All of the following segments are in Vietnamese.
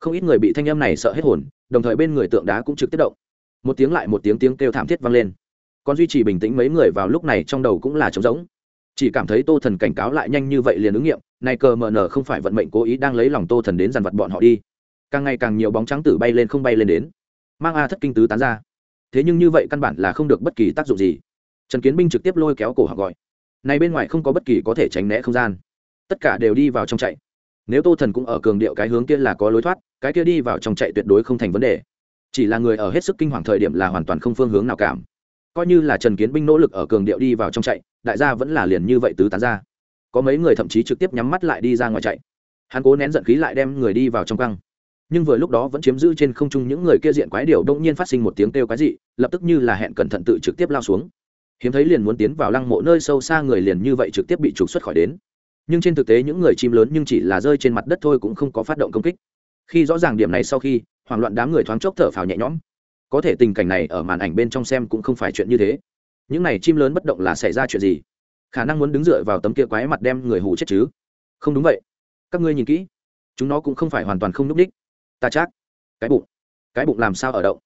không ít người bị thanh âm này sợ hết hồn, đồng thời bên người tượng đá cũng trực tiếp động. Một tiếng lại một tiếng tiếng kêu thảm thiết vang lên. Còn duy trì bình tĩnh mấy người vào lúc này trong đầu cũng là trống rỗng. Chỉ cảm thấy tô thần cảnh cáo lại nhanh như vậy liền ứng nghiệm này cờ mờ nờ không phải vận mệnh cố ý đang lấy lòng tô thần đến dằn vật bọn họ đi. Càng ngày càng nhiều bóng trắng tử bay lên không bay lên đến. Mang a thất kinh tứ tán ra. Thế nhưng như vậy căn bản là không được bất kỳ tác dụng gì. Trần kiến binh trực tiếp lôi kéo cổ họ gọi. Này bên ngoài không có bất kỳ có thể tránh né không gian. Tất cả đều đi vào trong chạy nếu tô thần cũng ở cường điệu cái hướng kia là có lối thoát, cái kia đi vào trong chạy tuyệt đối không thành vấn đề. Chỉ là người ở hết sức kinh hoàng thời điểm là hoàn toàn không phương hướng nào cảm. Coi như là trần kiến binh nỗ lực ở cường điệu đi vào trong chạy, đại gia vẫn là liền như vậy tứ tán ra. Có mấy người thậm chí trực tiếp nhắm mắt lại đi ra ngoài chạy. Hắn cố nén giận khí lại đem người đi vào trong căng. Nhưng vừa lúc đó vẫn chiếm giữ trên không trung những người kia diện quái điều đông nhiên phát sinh một tiếng kêu quái dị, lập tức như là hẹn cẩn thận tự trực tiếp lao xuống. Hiếm thấy liền muốn tiến vào lăng mộ nơi sâu xa người liền như vậy trực tiếp bị trục xuất khỏi đến nhưng trên thực tế những người chim lớn nhưng chỉ là rơi trên mặt đất thôi cũng không có phát động công kích. Khi rõ ràng điểm này sau khi, hoảng loạn đám người thoáng chốc thở phào nhẹ nhõm. Có thể tình cảnh này ở màn ảnh bên trong xem cũng không phải chuyện như thế. Những này chim lớn bất động là xảy ra chuyện gì? Khả năng muốn đứng dựa vào tấm kia quái mặt đem người hù chết chứ? Không đúng vậy. Các ngươi nhìn kỹ. Chúng nó cũng không phải hoàn toàn không n ú c ních ta chắc. Cái bụng. Cái bụng làm sao ở động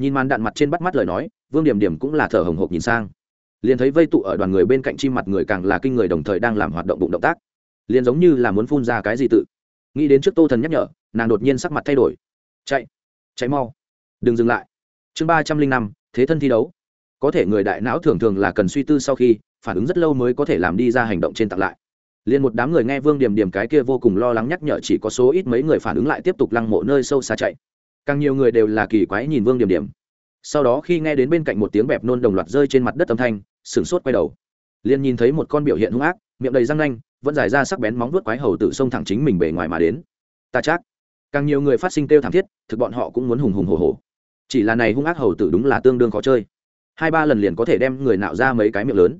nhìn màn đạn mặt trên bắt mắt lời nói, vương điểm điểm cũng là thở hồng hộc nhìn sang liền thấy vây tụ ở đoàn người bên cạnh chim mặt người càng là kinh người đồng thời đang làm hoạt động bụng động tác. Liền giống như là muốn phun ra cái gì tự. Nghĩ đến trước tô thần nhắc nhở, nàng đột nhiên sắc mặt thay đổi. Chạy chạy mau. Đừng dừng lại. Chương ba trăm linh năm, thế thân thi đấu. Có thể người đại não thường thường là cần suy tư sau khi, phản ứng rất lâu mới có thể làm đi ra hành động trên tặng lại. Liền một đám người nghe vương điểm điểm cái kia vô cùng lo lắng nhắc nhở chỉ có số ít mấy người phản ứng lại tiếp tục lăng mộ nơi sâu xa chạy. Càng nhiều người đều là kỳ quái nhìn vương điểm điểm sau đó khi nghe đến bên cạnh một tiếng bẹp nôn đồng loạt rơi trên mặt đất âm thanh sửng sốt quay đầu. Liền nhìn thấy một con biểu hiện hung ác, miệng đầy răng nanh, vẫn dài ra sắc bén móng vuốt quái hầu tự xông thẳng chính mình bề ngoài mà đến. Ta chắc, càng nhiều người phát sinh kêu thảm thiết, thực bọn họ cũng muốn hùng hùng hồ hồ chỉ là này hung ác hầu tử đúng là tương đương khó chơi. Hai ba lần liền có thể đem người nạo ra mấy cái miệng lớn.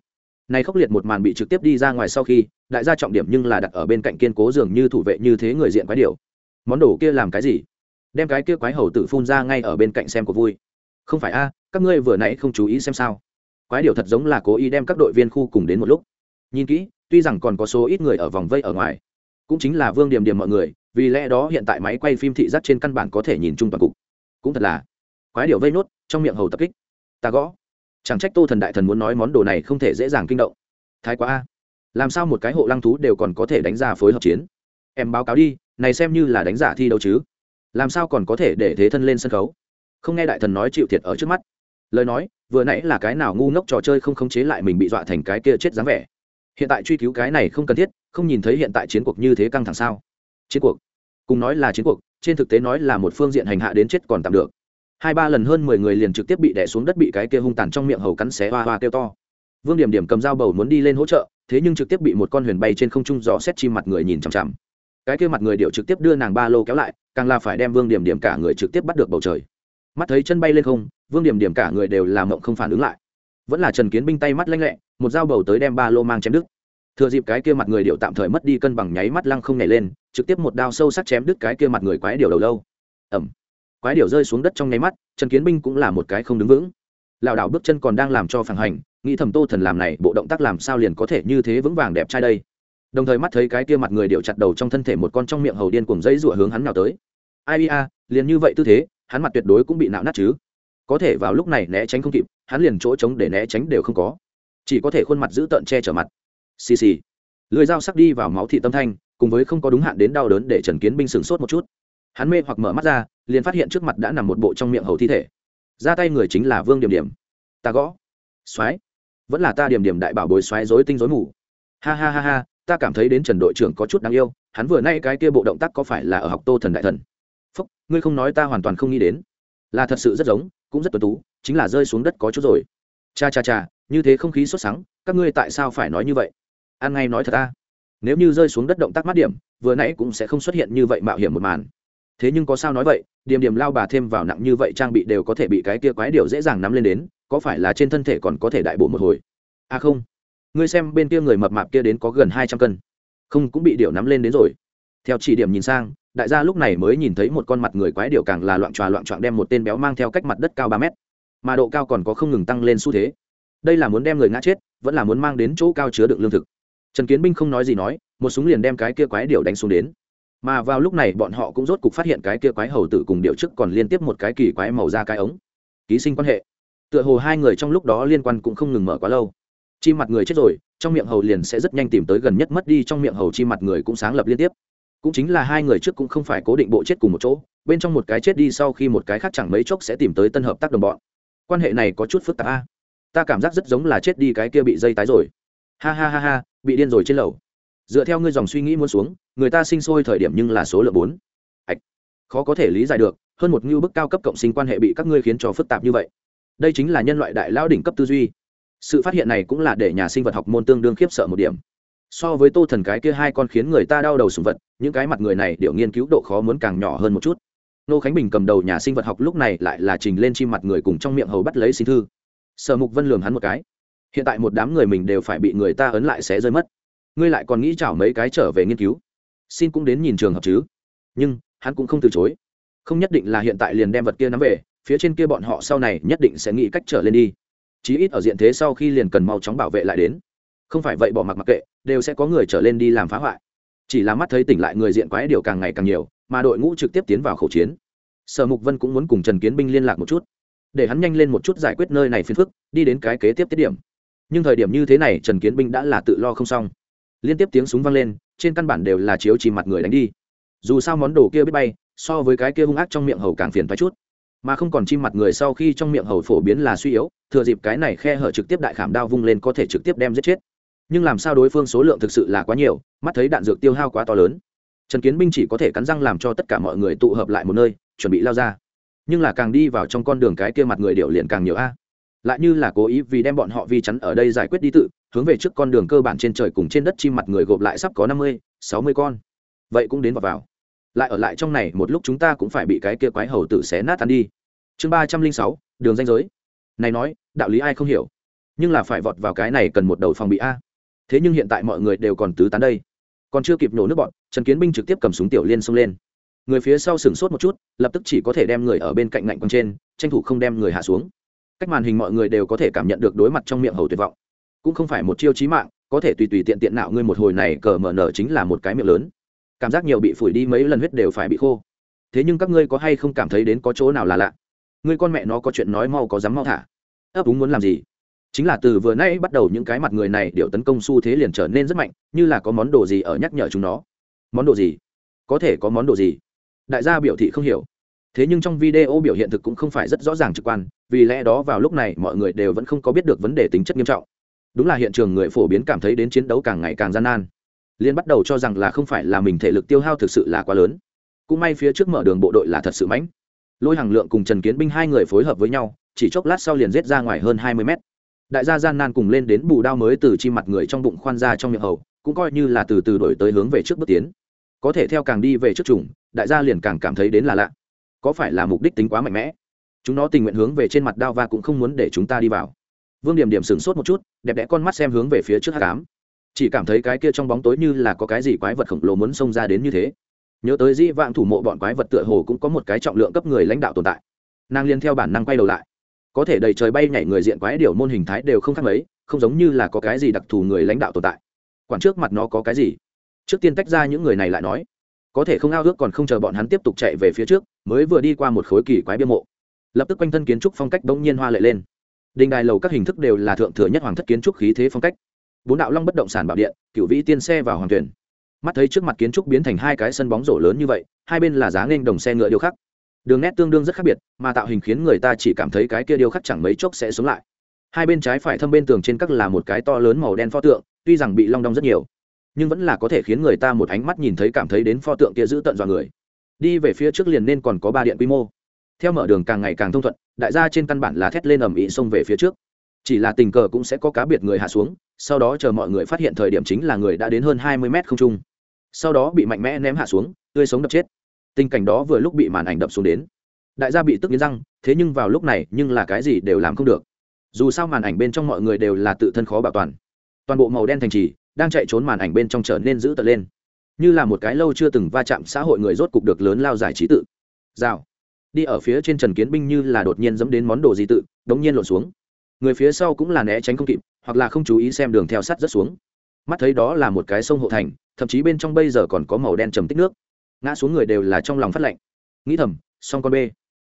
Này khốc liệt một màn bị trực tiếp đi ra ngoài sau khi, đại gia trọng điểm nhưng là đặt ở bên cạnh kiên cố dường như thủ vệ như thế người diện quái điều. Món đồ kia làm cái gì? Đem cái kia quái hầu tử phun ra ngay ở bên cạnh xem có vui. Không phải a, các ngươi vừa nãy không chú ý xem sao quái điều thật giống là cố ý đem các đội viên khu cùng đến một lúc. Nhìn kỹ, tuy rằng còn có số ít người ở vòng vây ở ngoài, cũng chính là vương điểm điểm mọi người, vì lẽ đó hiện tại máy quay phim thị giác trên căn bản có thể nhìn chung toàn cục. Cũng thật là quái điều vây nốt, trong miệng hầu tập kích. Ta gõ. Chẳng trách tô thần đại thần muốn nói món đồ này không thể dễ dàng kinh động. Thái quá a. Làm sao một cái hộ lăng thú đều còn có thể đánh giả phối hợp chiến? Em báo cáo đi, này xem như là đánh giả thi đấu chứ. Làm sao còn có thể để thế thân lên sân khấu? Không nghe đại thần nói chịu thiệt ở trước mắt. Lời nói vừa nãy là cái nào ngu ngốc trò chơi không khống chế lại mình bị dọa thành cái kia chết dáng vẻ. Hiện tại truy cứu cái này không cần thiết, không nhìn thấy hiện tại chiến cuộc như thế căng thẳng sao? Chiến cuộc? Cùng nói là chiến cuộc, trên thực tế nói là một phương diện hành hạ đến chết còn tạm được. Hai ba lần hơn mười người liền trực tiếp bị đẻ xuống đất bị cái kia hung tàn trong miệng hầu cắn xé hoa hoa kêu to. Vương điểm điểm cầm dao bầu muốn đi lên hỗ trợ, thế nhưng trực tiếp bị một con huyền bay trên không trung dò xét chim mặt người nhìn chằm chằm. Cái kia mặt người điệu trực tiếp đưa nàng ba lô kéo lại, càng là phải đem vương điểm điểm cả người trực tiếp bắt được bầu trời mắt thấy chân bay lên không vương điểm điểm cả người đều làm mộng không phản ứng lại. Vẫn là trần kiến binh tay mắt lanh lẹ một dao bầu tới đem ba lô mang chém đứt. Thừa dịp cái kia mặt người điệu tạm thời mất đi cân bằng nháy mắt lăng không nhảy lên trực tiếp một đao sâu sắc chém đứt cái kia mặt người quái điệu đầu lâu. Ẩm quái điệu rơi xuống đất trong nháy mắt trần kiến binh cũng là một cái không đứng vững. Lảo đảo bước chân còn đang làm cho phản hành nghĩ thầm tô thần làm này bộ động tác làm sao liền có thể như thế vững vàng đẹp trai đây. Đồng thời mắt thấy cái kia mặt người điệu chặt đầu trong thân thể một con trong miệng hầu điên cùng dây rủa hướng hắn nào tới. Ai a, liền như vậy tư thế hắn mặt tuyệt đối cũng bị nạo nát chứ. Có thể vào lúc này né tránh không kịp, hắn liền chỗ trống để né tránh đều không có. Chỉ có thể khuôn mặt giữ tợn che chở mặt. Xì xì. Lưỡi dao sắc đi vào máu thị tâm thanh, cùng với không có đúng hạn đến đau đớn để trần kiến binh sửng sốt một chút. Hắn mê hoặc mở mắt ra, liền phát hiện trước mặt đã nằm một bộ trong miệng hầu thi thể. Ra tay người chính là vương điểm điểm. Ta gõ. Soái. Vẫn là ta điểm điểm đại bảo bối xoáy rối tinh rối mù. Ha ha ha ha, ta cảm thấy đến trần đội trưởng có chút đáng yêu, hắn vừa nay cái kia bộ động tác có phải là ở học tô thần đại thần? Phúc, ngươi không nói ta hoàn toàn không nghĩ đến. Là thật sự rất giống, cũng rất tuấn tú, chính là rơi xuống đất có chút rồi. Cha cha cha, như thế không khí sốt sắng, các ngươi tại sao phải nói như vậy? An ngay nói thật ta. Nếu như rơi xuống đất động tác mát điểm, vừa nãy cũng sẽ không xuất hiện như vậy mạo hiểm một màn. Thế nhưng có sao nói vậy, điểm điểm lao bà thêm vào nặng như vậy trang bị đều có thể bị cái kia quái điều dễ dàng nắm lên đến, có phải là trên thân thể còn có thể đại bổ một hồi? À không. Ngươi xem bên kia người mập mạp kia đến có gần hai trăm cân. Không, cũng bị điều nắm lên đến rồi theo chỉ điểm nhìn sang, đại gia lúc này mới nhìn thấy một con mặt người quái điệu càng là loạn tròa loạn trọn đem một tên béo mang theo cách mặt đất cao ba mét. Mà độ cao còn có không ngừng tăng lên xu thế. Đây là muốn đem người ngã chết, vẫn là muốn mang đến chỗ cao chứa đựng lương thực. Trần kiến binh không nói gì nói, một súng liền đem cái kia quái điệu đánh xuống đến. Mà vào lúc này bọn họ cũng rốt cục phát hiện cái kia quái hầu tử cùng điệu trước còn liên tiếp một cái kỳ quái màu da cái ống. Ký sinh quan hệ. Tựa hồ hai người trong lúc đó liên quan cũng không ngừng mở quá lâu. Chi mặt người chết rồi, trong miệng hầu liền sẽ rất nhanh tìm tới gần nhất mất đi, trong miệng hầu chi mặt người cũng sáng lập liên tiếp cũng chính là hai người trước cũng không phải cố định bộ chết cùng một chỗ, bên trong một cái chết đi sau khi một cái khác chẳng mấy chốc sẽ tìm tới tân hợp tác đồng bọn. Quan hệ này có chút phức tạp a. Ta cảm giác rất giống là chết đi cái kia bị dây tái rồi. Ha ha ha ha, bị điên rồi trên lầu. Dựa theo ngươi dòng suy nghĩ muốn xuống, người ta sinh sôi thời điểm nhưng là số lượng bốn. Ạch, khó có thể lý giải được, hơn một ngưu bức cao cấp cộng sinh quan hệ bị các ngươi khiến cho phức tạp như vậy. Đây chính là nhân loại đại lao đỉnh cấp tư duy. Sự phát hiện này cũng là để nhà sinh vật học môn tương đương khiếp sợ một điểm so với tô thần cái kia hai con khiến người ta đau đầu sùng vật, những cái mặt người này điệu nghiên cứu độ khó muốn càng nhỏ hơn một chút. Nô khánh bình cầm đầu nhà sinh vật học lúc này lại là trình lên chim mặt người cùng trong miệng hầu bắt lấy xin thư. Sở mục vân lường hắn một cái. Hiện tại một đám người mình đều phải bị người ta ấn lại sẽ rơi mất. Ngươi lại còn nghĩ chảo mấy cái trở về nghiên cứu? Xin cũng đến nhìn trường hợp chứ. Nhưng, hắn cũng không từ chối. Không nhất định là hiện tại liền đem vật kia nắm về, phía trên kia bọn họ sau này nhất định sẽ nghĩ cách trở lên đi. Chí ít ở diện thế sau khi liền cần mau chóng bảo vệ lại đến không phải vậy bỏ mặc mặc kệ, đều sẽ có người trở lên đi làm phá hoại. Chỉ là mắt thấy tỉnh lại người diện quái điều càng ngày càng nhiều, mà đội ngũ trực tiếp tiến vào khẩu chiến. Sở mục vân cũng muốn cùng trần kiến binh liên lạc một chút, để hắn nhanh lên một chút giải quyết nơi này phiền phức, đi đến cái kế tiếp tiết điểm. Nhưng thời điểm như thế này, trần kiến binh đã là tự lo không xong. Liên tiếp tiếng súng vang lên, trên căn bản đều là chiếu chỉ mặt người đánh đi. Dù sao món đồ kia biết bay, so với cái kia hung ác trong miệng hầu càng phiền thoái chút. Mà không còn chim mặt người sau khi trong miệng hầu phổ biến là suy yếu, thừa dịp cái này khe hở trực tiếp đại khảm đao vung lên có thể trực tiếp đem giết chết nhưng làm sao đối phương số lượng thực sự là quá nhiều, mắt thấy đạn dược tiêu hao quá to lớn. Trần kiến binh chỉ có thể cắn răng làm cho tất cả mọi người tụ hợp lại một nơi, chuẩn bị lao ra. Nhưng là càng đi vào trong con đường cái kia mặt người điệu liền càng nhiều a. Lại như là cố ý vì đem bọn họ vi chắn ở đây giải quyết đi tự, hướng về trước con đường cơ bản trên trời cùng trên đất chim mặt người gộp lại sắp có năm mươi, sáu mươi con. Vậy cũng đến vào vào. Lại ở lại trong này, một lúc chúng ta cũng phải bị cái kia quái hầu tử xé nát tan đi. Chương ba trăm linh sáu, đường danh giới. Này nói, đạo lý ai không hiểu? Nhưng là phải vọt vào cái này cần một đầu phòng bị a thế nhưng hiện tại mọi người đều còn tứ tán đây. Còn chưa kịp nổ nước bọn, trần kiến binh trực tiếp cầm súng tiểu liên xông lên. Người phía sau sửng sốt một chút, lập tức chỉ có thể đem người ở bên cạnh ngạnh quăng trên, tranh thủ không đem người hạ xuống. Cách màn hình mọi người đều có thể cảm nhận được đối mặt trong miệng hầu tuyệt vọng. Cũng không phải một chiêu chí mạng, có thể tùy tùy tiện tiện nào ngươi một hồi này cờ mở nở chính là một cái miệng lớn. Cảm giác nhiều bị phủi đi mấy lần huyết đều phải bị khô. Thế nhưng các ngươi có hay không cảm thấy đến có chỗ nào là lạ? Ngươi con mẹ nó có chuyện nói mau có dám mau thả. Ấp úng muốn làm gì? Chính là từ vừa nay bắt đầu những cái mặt người này đều tấn công xu thế liền trở nên rất mạnh, như là có món đồ gì ở nhắc nhở chúng nó. Món đồ gì? Có thể có món đồ gì? Đại gia biểu thị không hiểu. Thế nhưng trong video biểu hiện thực cũng không phải rất rõ ràng trực quan, vì lẽ đó vào lúc này mọi người đều vẫn không có biết được vấn đề tính chất nghiêm trọng. Đúng là hiện trường người phổ biến cảm thấy đến chiến đấu càng ngày càng gian nan. Liên bắt đầu cho rằng là không phải là mình thể lực tiêu hao thực sự là quá lớn. Cũng may phía trước mở đường bộ đội là thật sự mãnh. Lôi hàng lượng cùng trần kiến binh hai người phối hợp với nhau, chỉ chốc lát sau liền rết ra ngoài hơn hai mươi mét đại gia gian nan cùng lên đến bù đao mới từ chi mặt người trong bụng khoan ra trong miệng hầu, cũng coi như là từ từ đổi tới hướng về trước bước tiến. Có thể theo càng đi về trước trùng, đại gia liền càng cảm thấy đến là lạ. Có phải là mục đích tính quá mạnh mẽ? Chúng nó tình nguyện hướng về trên mặt đao và cũng không muốn để chúng ta đi vào. Vương điểm điểm sửng sốt một chút, đẹp đẽ con mắt xem hướng về phía trước hát cám chỉ cảm thấy cái kia trong bóng tối như là có cái gì quái vật khổng lồ muốn xông ra đến như thế. Nhớ tới dĩ vạn thủ mộ bọn quái vật tựa hồ cũng có một cái trọng lượng cấp người lãnh đạo tồn tại. Nàng liên theo bản năng quay đầu lại có thể đầy trời bay nhảy người diện quái điều môn hình thái đều không khác mấy, không giống như là có cái gì đặc thù người lãnh đạo tồn tại. Quản trước mặt nó có cái gì? Trước tiên tách ra những người này lại nói. Có thể không ao ước còn không chờ bọn hắn tiếp tục chạy về phía trước, mới vừa đi qua một khối kỳ quái bia mộ. Lập tức quanh thân kiến trúc phong cách bỗng nhiên hoa lệ lên. Đình đài lầu các hình thức đều là thượng thừa nhất hoàng thất kiến trúc khí thế phong cách. Bốn đạo long bất động sản bảo điện cựu vĩ tiên xe vào hoàng thuyền. mắt thấy trước mặt kiến trúc biến thành hai cái sân bóng rổ lớn như vậy, hai bên là giá nghênh đồng xe ngựa điêu khắc đường nét tương đương rất khác biệt, mà tạo hình khiến người ta chỉ cảm thấy cái kia điêu khắc chẳng mấy chốc sẽ sống lại. Hai bên trái phải thâm bên tường trên các là một cái to lớn màu đen pho tượng, tuy rằng bị long đong rất nhiều, nhưng vẫn là có thể khiến người ta một ánh mắt nhìn thấy cảm thấy đến pho tượng kia giữ tận dọa người. Đi về phía trước liền nên còn có ba điện quy mô. Theo mở đường càng ngày càng thông thuận, đại gia trên căn bản là thét lên ầm ĩ xông về phía trước. Chỉ là tình cờ cũng sẽ có cá biệt người hạ xuống, sau đó chờ mọi người phát hiện thời điểm chính là người đã đến hơn hai mươi mét không trung. Sau đó bị mạnh mẽ ném hạ xuống, tươi sống đập chết tình cảnh đó vừa lúc bị màn ảnh đập xuống đến. Đại gia bị tức nghiến răng, thế nhưng vào lúc này, nhưng là cái gì đều làm không được. Dù sao màn ảnh bên trong mọi người đều là tự thân khó bảo toàn. Toàn bộ màu đen thành trì, đang chạy trốn màn ảnh bên trong trở nên dữ tợn lên. Như là một cái lâu chưa từng va chạm xã hội người rốt cục được lớn lao giải trí tự. Rào. Đi ở phía trên trần kiến binh như là đột nhiên dẫm đến món đồ gì tự, đống nhiên lộn xuống. Người phía sau cũng là né tránh không kịp, hoặc là không chú ý xem đường theo sắt rất xuống. Mắt thấy đó là một cái sông hộ thành, thậm chí bên trong bây giờ còn có màu đen trầm tích nước ngã xuống người đều là trong lòng phát lạnh. Nghĩ thầm, song con b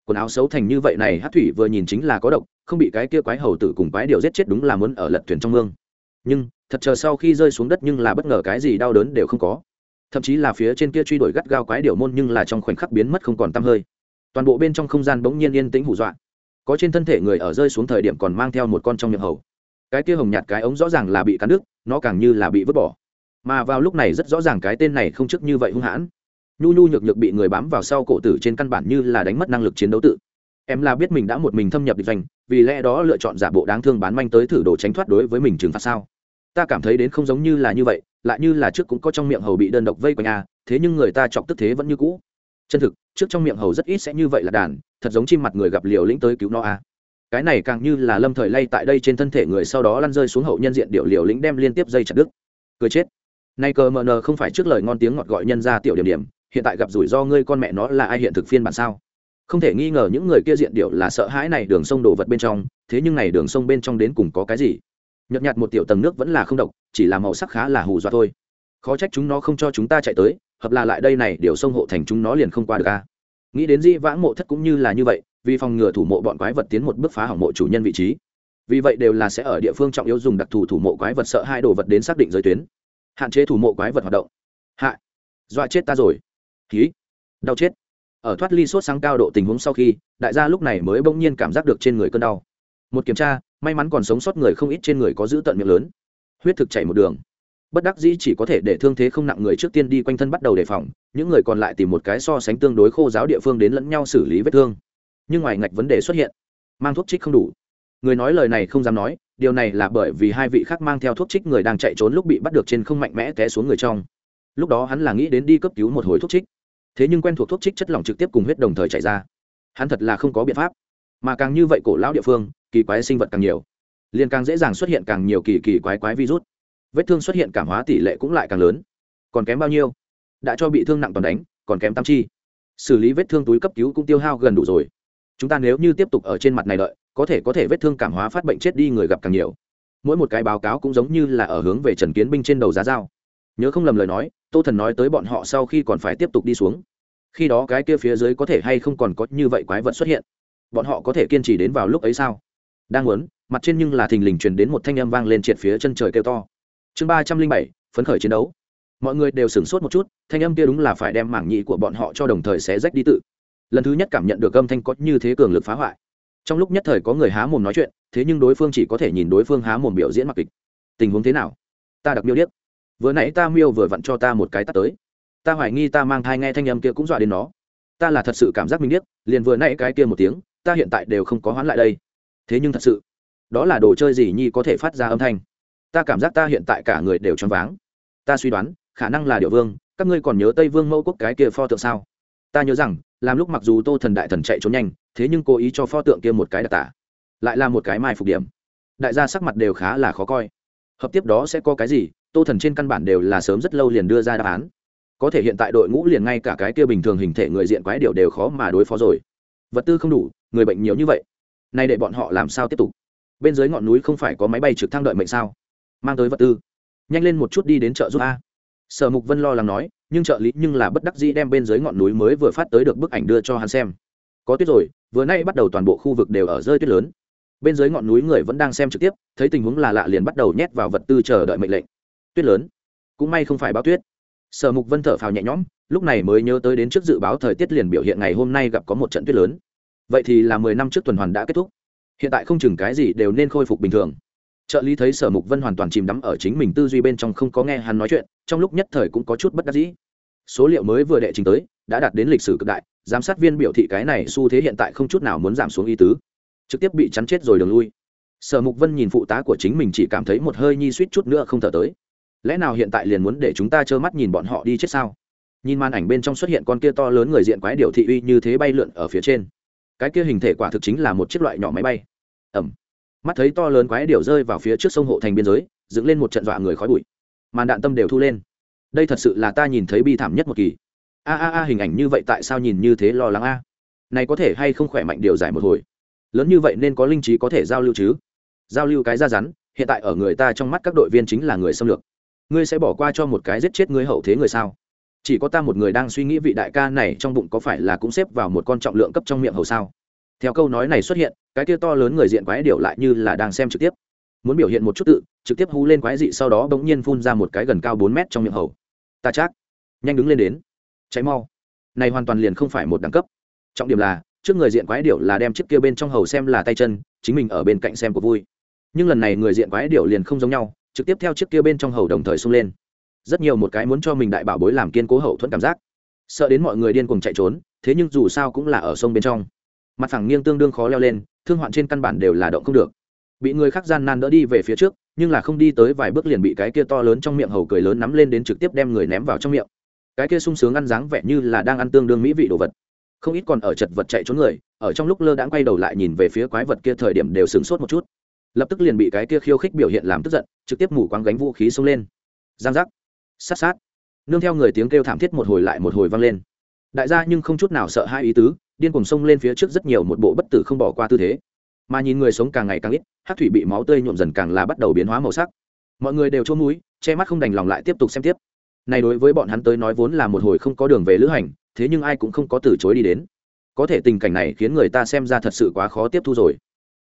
quần áo xấu thành như vậy này, hát thủy vừa nhìn chính là có độc, không bị cái kia quái hầu tử cùng quái điều giết chết đúng là muốn ở lật thuyền trong mương. Nhưng, thật chờ sau khi rơi xuống đất nhưng là bất ngờ cái gì đau đớn đều không có. Thậm chí là phía trên kia truy đuổi gắt gao quái điều môn nhưng là trong khoảnh khắc biến mất không còn tăm hơi. Toàn bộ bên trong không gian bỗng nhiên yên tĩnh hủ dọa. Có trên thân thể người ở rơi xuống thời điểm còn mang theo một con trong miệng hầu. Cái kia hồng nhạt cái ống rõ ràng là bị cắn đứt, nó càng như là bị vứt bỏ. Mà vào lúc này rất rõ ràng cái tên này không chức như vậy hung hãn nhu nhu nhược nhược bị người bám vào sau cổ tử trên căn bản như là đánh mất năng lực chiến đấu tự. Em là biết mình đã một mình thâm nhập địch doanh vì lẽ đó lựa chọn giả bộ đáng thương bán manh tới thử đồ tránh thoát đối với mình trừng phạt sao? Ta cảm thấy đến không giống như là như vậy lại như là trước cũng có trong miệng hầu bị đơn độc vây quanh a à, thế nhưng người ta chọc tức thế vẫn như cũ. Chân thực trước trong miệng hầu rất ít sẽ như vậy là đàn thật giống chim mặt người gặp liều lĩnh tới cứu nó a. À. cái này càng như là lâm thời lay tại đây trên thân thể người sau đó lăn rơi xuống hậu nhân diện điệu liều lĩnh đem liên tiếp dây chặt đứt. Cười chết. Nay cờ mờ nờ không phải trước lời ngon tiếng ngọt gọi nhân ra tiểu điểm điểm hiện tại gặp rủi ro ngươi con mẹ nó là ai hiện thực phiên bản sao? Không thể nghi ngờ những người kia diện điệu là sợ hãi này đường sông đổ vật bên trong, thế nhưng này đường sông bên trong đến cùng có cái gì? Nhợt nhạt một tiểu tầng nước vẫn là không độc, chỉ là màu sắc khá là hù dọa thôi. Khó trách chúng nó không cho chúng ta chạy tới, hợp là lại đây này, điều sông hộ thành chúng nó liền không qua được a nghĩ đến di vãng mộ thất cũng như là như vậy, vì phòng ngừa thủ mộ bọn quái vật tiến một bước phá hỏng mộ chủ nhân vị trí. Vì vậy đều là sẽ ở địa phương trọng yếu dùng đặc thù thủ mộ quái vật sợ hai đồ vật đến xác định giới tuyến. Hạn chế thủ mộ quái vật hoạt động. Hạ. Dọa chết ta rồi ký đau chết. Ở thoát ly sốt sáng cao độ tình huống sau khi, đại gia lúc này mới bỗng nhiên cảm giác được trên người cơn đau. Một kiểm tra, may mắn còn sống sót người không ít trên người có giữ tận miệng lớn. Huyết thực chảy một đường. Bất đắc dĩ chỉ có thể để thương thế không nặng người trước tiên đi quanh thân bắt đầu đề phòng, những người còn lại tìm một cái so sánh tương đối khô giáo địa phương đến lẫn nhau xử lý vết thương. Nhưng ngoài ngạch vấn đề xuất hiện, mang thuốc trích không đủ. Người nói lời này không dám nói, điều này là bởi vì hai vị khác mang theo thuốc trích người đang chạy trốn lúc bị bắt được trên không mạnh mẽ té xuống người trong lúc đó hắn là nghĩ đến đi cấp cứu một hồi thuốc trích. Thế nhưng quen thuộc thuốc trích chất lỏng trực tiếp cùng huyết đồng thời chảy ra. Hắn thật là không có biện pháp. Mà càng như vậy cổ lão địa phương, kỳ quái sinh vật càng nhiều. Liền càng dễ dàng xuất hiện càng nhiều kỳ kỳ quái quái virus. Vết thương xuất hiện cảm hóa tỷ lệ cũng lại càng lớn. Còn kém bao nhiêu? Đã cho bị thương nặng toàn đánh, còn kém tam chi. Xử lý vết thương túi cấp cứu cũng tiêu hao gần đủ rồi. Chúng ta nếu như tiếp tục ở trên mặt này đợi, có thể có thể vết thương cảm hóa phát bệnh chết đi người gặp càng nhiều. Mỗi một cái báo cáo cũng giống như là ở hướng về trần kiến binh trên đầu giá dao nhớ không lầm lời nói tô thần nói tới bọn họ sau khi còn phải tiếp tục đi xuống. Khi đó cái kia phía dưới có thể hay không còn có như vậy quái vật xuất hiện? Bọn họ có thể kiên trì đến vào lúc ấy sao? Đang muốn, mặt trên nhưng là thình lình truyền đến một thanh âm vang lên triệt phía chân trời kêu to. Chương ba trăm linh bảy, phấn khởi chiến đấu. Mọi người đều sửng sốt một chút, thanh âm kia đúng là phải đem mảng nhị của bọn họ cho đồng thời xé rách đi tự. Lần thứ nhất cảm nhận được âm thanh có như thế cường lực phá hoại. Trong lúc nhất thời có người há mồm nói chuyện, thế nhưng đối phương chỉ có thể nhìn đối phương há mồm biểu diễn mặc kịch. Tình huống thế nào? Ta đặc miêu điếc vừa nãy ta miêu vừa vặn cho ta một cái tắt tới. Ta hoài nghi ta mang thai nghe thanh âm kia cũng dọa đến nó. Ta là thật sự cảm giác mình điếc, liền vừa nãy cái kia một tiếng, ta hiện tại đều không có hoán lại đây. Thế nhưng thật sự, đó là đồ chơi gì nhi có thể phát ra âm thanh? Ta cảm giác ta hiện tại cả người đều choáng váng. Ta suy đoán, khả năng là điệu vương, các ngươi còn nhớ tây vương mẫu quốc cái kia pho tượng sao? Ta nhớ rằng, làm lúc mặc dù tô thần đại thần chạy trốn nhanh, thế nhưng cố ý cho pho tượng kia một cái đặc tả, lại là một cái mai phục điểm. Đại gia sắc mặt đều khá là khó coi. Hợp tiếp đó sẽ có cái gì? Tô thần trên căn bản đều là sớm rất lâu liền đưa ra đáp án. Có thể hiện tại đội ngũ liền ngay cả cái kia bình thường hình thể người diện quái điệu đều khó mà đối phó rồi. Vật tư không đủ, người bệnh nhiều như vậy. Nay để bọn họ làm sao tiếp tục? Bên dưới ngọn núi không phải có máy bay trực thăng đợi mệnh sao? Mang tới vật tư. Nhanh lên một chút đi đến chợ giúp a. Sở mục vân lo lắng nói, nhưng trợ lý nhưng là bất đắc dĩ đem bên dưới ngọn núi mới vừa phát tới được bức ảnh đưa cho hắn xem. Có tuyết rồi, vừa nay bắt đầu toàn bộ khu vực đều ở rơi tuyết lớn. Bên dưới ngọn núi người vẫn đang xem trực tiếp, thấy tình huống là lạ liền bắt đầu nhét vào vật tư chờ đợi mệnh lệnh tuyết lớn. Cũng may không phải báo tuyết. Sở mục vân thở phào nhẹ nhõm, lúc này mới nhớ tới đến trước dự báo thời tiết liền biểu hiện ngày hôm nay gặp có một trận tuyết lớn. Vậy thì là mười năm trước tuần hoàn đã kết thúc. Hiện tại không chừng cái gì đều nên khôi phục bình thường. Trợ lý thấy sở mục vân hoàn toàn chìm đắm ở chính mình tư duy bên trong không có nghe hắn nói chuyện, trong lúc nhất thời cũng có chút bất đắc dĩ. Số liệu mới vừa đệ trình tới, đã đạt đến lịch sử cực đại, giám sát viên biểu thị cái này xu thế hiện tại không chút nào muốn giảm xuống y tứ. Trực tiếp bị chắn chết rồi đường lui. Sở mục vân nhìn phụ tá của chính mình chỉ cảm thấy một hơi nhi suýt chút nữa không thở tới lẽ nào hiện tại liền muốn để chúng ta trơ mắt nhìn bọn họ đi chết sao? Nhìn màn ảnh bên trong xuất hiện con kia to lớn người diện quái điều thị uy như thế bay lượn ở phía trên. Cái kia hình thể quả thực chính là một chiếc loại nhỏ máy bay. Ẩm. Mắt thấy to lớn quái điểu rơi vào phía trước sông hộ thành biên giới, dựng lên một trận dọa người khói bụi. Màn đạn tâm đều thu lên. Đây thật sự là ta nhìn thấy bi thảm nhất một kỳ. A a a, hình ảnh như vậy tại sao nhìn như thế lo lắng a? Này có thể hay không khỏe mạnh điều giải một hồi? Lớn như vậy nên có linh trí có thể giao lưu chứ? Giao lưu cái ra rắn, hiện tại ở người ta trong mắt các đội viên chính là người xâm lược ngươi sẽ bỏ qua cho một cái giết chết ngươi hậu thế người sao? Chỉ có ta một người đang suy nghĩ vị đại ca này trong bụng có phải là cũng xếp vào một con trọng lượng cấp trong miệng hầu sao? Theo câu nói này xuất hiện, cái kia to lớn người diện quái điệu lại như là đang xem trực tiếp. Muốn biểu hiện một chút tự, trực tiếp hú lên quái dị sau đó bỗng nhiên phun ra một cái gần cao bốn mét trong miệng hầu. Ta chắc, nhanh đứng lên đến cháy mau. Này hoàn toàn liền không phải một đẳng cấp. Trọng điểm là, trước người diện quái điệu là đem chiếc kia bên trong hầu xem là tay chân, chính mình ở bên cạnh xem của vui. Nhưng lần này người diện quái điệu liền không giống nhau trực tiếp theo chiếc kia bên trong hầu đồng thời xông lên. Rất nhiều một cái muốn cho mình đại bảo bối làm kiên cố hậu thuẫn cảm giác. Sợ đến mọi người điên cuồng chạy trốn, thế nhưng dù sao cũng là ở sông bên trong. Mặt phẳng nghiêng tương đương khó leo lên, thương hoạn trên căn bản đều là động không được. Bị người khác gian nan đỡ đi về phía trước, nhưng là không đi tới vài bước liền bị cái kia to lớn trong miệng hầu cười lớn nắm lên đến trực tiếp đem người ném vào trong miệng. Cái kia sung sướng ăn dáng vẻ như là đang ăn tương đương mỹ vị đồ vật. Không ít còn ở chật vật chạy trốn người, ở trong lúc lơ đãng quay đầu lại nhìn về phía quái vật kia thời điểm đều sửng sốt một chút lập tức liền bị cái kia khiêu khích biểu hiện làm tức giận, trực tiếp mù quáng gánh vũ khí xông lên. Giang giác. Sát sát. Nương theo người tiếng kêu thảm thiết một hồi lại một hồi vang lên. Đại gia nhưng không chút nào sợ hai ý tứ, điên cùng xông lên phía trước rất nhiều một bộ bất tử không bỏ qua tư thế. Mà nhìn người sống càng ngày càng ít hát thủy bị máu tươi nhuộm dần càng là bắt đầu biến hóa màu sắc. Mọi người đều chôn mũi, che mắt không đành lòng lại tiếp tục xem tiếp. Này đối với bọn hắn tới nói vốn là một hồi không có đường về lữ hành, thế nhưng ai cũng không có từ chối đi đến. Có thể tình cảnh này khiến người ta xem ra thật sự quá khó tiếp thu rồi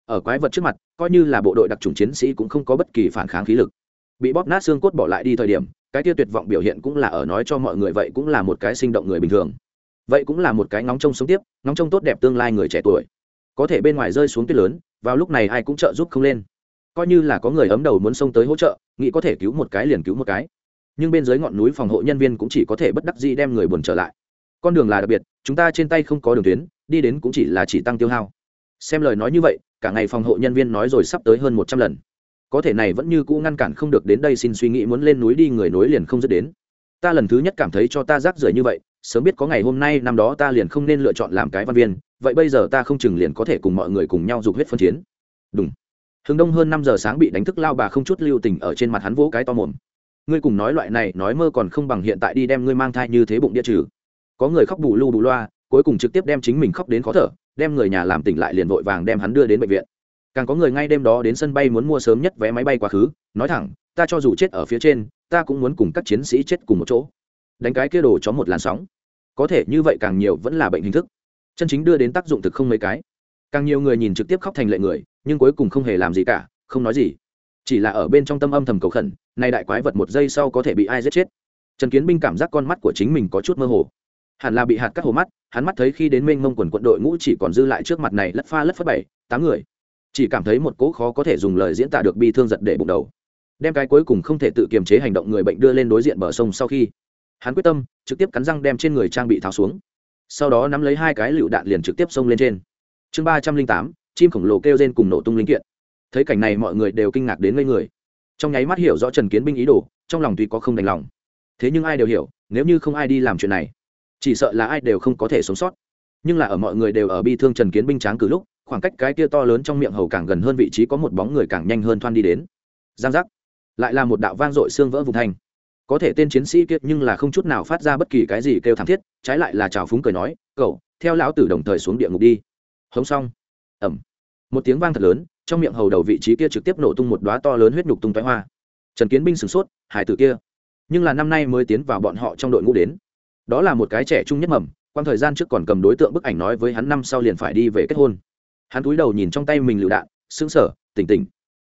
ở quái vật trước mặt, coi như là bộ đội đặc trùng chiến sĩ cũng không có bất kỳ phản kháng khí lực. Bị bóp nát xương cốt bỏ lại đi thời điểm, cái tiêu tuyệt vọng biểu hiện cũng là ở nói cho mọi người vậy cũng là một cái sinh động người bình thường. Vậy cũng là một cái ngóng trông sống tiếp, ngóng trông tốt đẹp tương lai người trẻ tuổi. Có thể bên ngoài rơi xuống tuyết lớn, vào lúc này ai cũng trợ giúp không lên. Coi như là có người ấm đầu muốn xông tới hỗ trợ, nghĩ có thể cứu một cái liền cứu một cái. Nhưng bên dưới ngọn núi phòng hộ nhân viên cũng chỉ có thể bất đắc dĩ đem người buồn trở lại. Con đường là đặc biệt, chúng ta trên tay không có đường tuyến, đi đến cũng chỉ là chỉ tăng tiêu hao. Xem lời nói như vậy cả ngày phòng hộ nhân viên nói rồi sắp tới hơn một trăm lần. Có thể này vẫn như cũ ngăn cản không được đến đây xin suy nghĩ muốn lên núi đi người nối liền không dứt đến. Ta lần thứ nhất cảm thấy cho ta rác rưởi như vậy, sớm biết có ngày hôm nay năm đó ta liền không nên lựa chọn làm cái văn viên, vậy bây giờ ta không chừng liền có thể cùng mọi người cùng nhau dục huyết phân chiến. Đúng hướng đông hơn năm giờ sáng bị đánh thức lao bà không chút lưu tình ở trên mặt hắn vỗ cái to mồm. Ngươi cùng nói loại này, nói mơ còn không bằng hiện tại đi đem ngươi mang thai như thế bụng đĩa trừ. Có người khóc bù lu bù loa, cuối cùng trực tiếp đem chính mình khóc đến khó thở đem người nhà làm tỉnh lại liền vội vàng đem hắn đưa đến bệnh viện. Càng có người ngay đêm đó đến sân bay muốn mua sớm nhất vé máy bay quá khứ, nói thẳng, ta cho dù chết ở phía trên, ta cũng muốn cùng các chiến sĩ chết cùng một chỗ. Đánh cái kia đồ chó một làn sóng. Có thể như vậy càng nhiều vẫn là bệnh hình thức. Chân chính đưa đến tác dụng thực không mấy cái. Càng nhiều người nhìn trực tiếp khóc thành lệ người, nhưng cuối cùng không hề làm gì cả, không nói gì. Chỉ là ở bên trong tâm âm thầm cầu khẩn, nay đại quái vật một giây sau có thể bị ai giết chết. Trần kiến binh cảm giác con mắt của chính mình có chút mơ hồ hẳn là bị hạt cắt hồ mắt, hắn mắt thấy khi đến mênh mông quần quận đội ngũ chỉ còn dư lại trước mặt này lất pha lất phất bảy, tám người. Chỉ cảm thấy một cỗ khó có thể dùng lời diễn tả được bi thương giật để bụng đầu. Đem cái cuối cùng không thể tự kiềm chế hành động người bệnh đưa lên đối diện bờ sông sau khi, hắn quyết tâm, trực tiếp cắn răng đem trên người trang bị tháo xuống. Sau đó nắm lấy hai cái lựu đạn liền trực tiếp xông lên trên. Chương ba trăm linh tám, chim khổng lồ kêu trên cùng nổ tung linh kiện. Thấy cảnh này mọi người đều kinh ngạc đến ngây người. Trong nháy mắt hiểu rõ trần kiến binh ý đồ, trong lòng tuy có không đành lòng. Thế nhưng ai đều hiểu, nếu như không ai đi làm chuyện này chỉ sợ là ai đều không có thể sống sót. Nhưng là ở mọi người đều ở bi thương trần kiến binh tráng cử lúc, khoảng cách cái kia to lớn trong miệng hầu càng gần hơn vị trí có một bóng người càng nhanh hơn thoan đi đến. Giang giác. Lại là một đạo vang dội xương vỡ vùng thành. Có thể tên chiến sĩ kiệt nhưng là không chút nào phát ra bất kỳ cái gì kêu thảm thiết, trái lại là trào phúng cười nói, cậu, theo lão tử đồng thời xuống địa ngục đi. Hống xong. Ẩm một tiếng vang thật lớn, trong miệng hầu đầu vị trí kia trực tiếp nổ tung một đoá to lớn huyết nhục tung toái hoa. Trần kiến binh sửng sốt, hải tử kia. Nhưng là năm nay mới tiến vào bọn họ trong đội ngũ đến đó là một cái trẻ trung nhất mầm quan thời gian trước còn cầm đối tượng bức ảnh nói với hắn năm sau liền phải đi về kết hôn. Hắn cúi đầu nhìn trong tay mình lựu đạn, sững sờ, tỉnh tỉnh.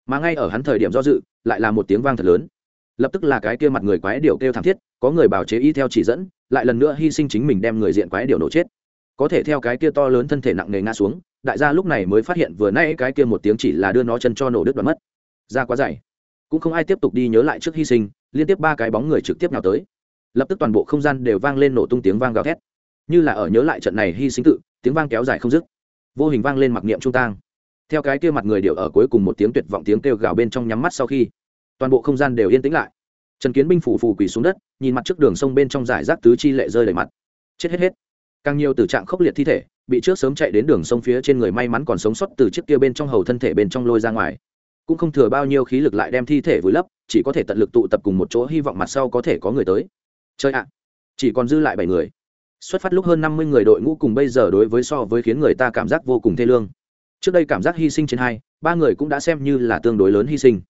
Mà ngay ở hắn thời điểm do dự, lại là một tiếng vang thật lớn. Lập tức là cái kia mặt người quái điệu kêu thảm thiết, có người bào chế y theo chỉ dẫn, lại lần nữa hy sinh chính mình đem người diện quái điệu nổ chết. Có thể theo cái kia to lớn thân thể nặng nề ngã xuống, đại gia lúc này mới phát hiện vừa nay cái kia một tiếng chỉ là đưa nó chân cho nổ đứt đoạn mất. Ra quá dày. Cũng không ai tiếp tục đi nhớ lại trước hy sinh, liên tiếp ba cái bóng người trực tiếp nào tới lập tức toàn bộ không gian đều vang lên nổ tung tiếng vang gào thét. Như là ở nhớ lại trận này hy sinh tự, tiếng vang kéo dài không dứt. Vô hình vang lên mặc niệm trung tang. Theo cái kia mặt người điệu ở cuối cùng một tiếng tuyệt vọng tiếng kêu gào bên trong nhắm mắt sau khi, toàn bộ không gian đều yên tĩnh lại. Trần kiến binh phủ phù quỳ xuống đất, nhìn mặt trước đường sông bên trong giải rác tứ chi lệ rơi đầy mặt. Chết hết hết. Càng nhiều từ trạng khốc liệt thi thể, bị trước sớm chạy đến đường sông phía trên người may mắn còn sống sót từ chiếc kia bên trong hầu thân thể bên trong lôi ra ngoài. Cũng không thừa bao nhiêu khí lực lại đem thi thể vùi lấp, chỉ có thể tận lực tụ tập cùng một chỗ hy vọng mặt sau có thể có người tới chơi ạ. Chỉ còn dư lại bảy người. Xuất phát lúc hơn năm mươi người đội ngũ cùng bây giờ đối với so với khiến người ta cảm giác vô cùng thê lương. Trước đây cảm giác hy sinh trên hai, ba người cũng đã xem như là tương đối lớn hy sinh.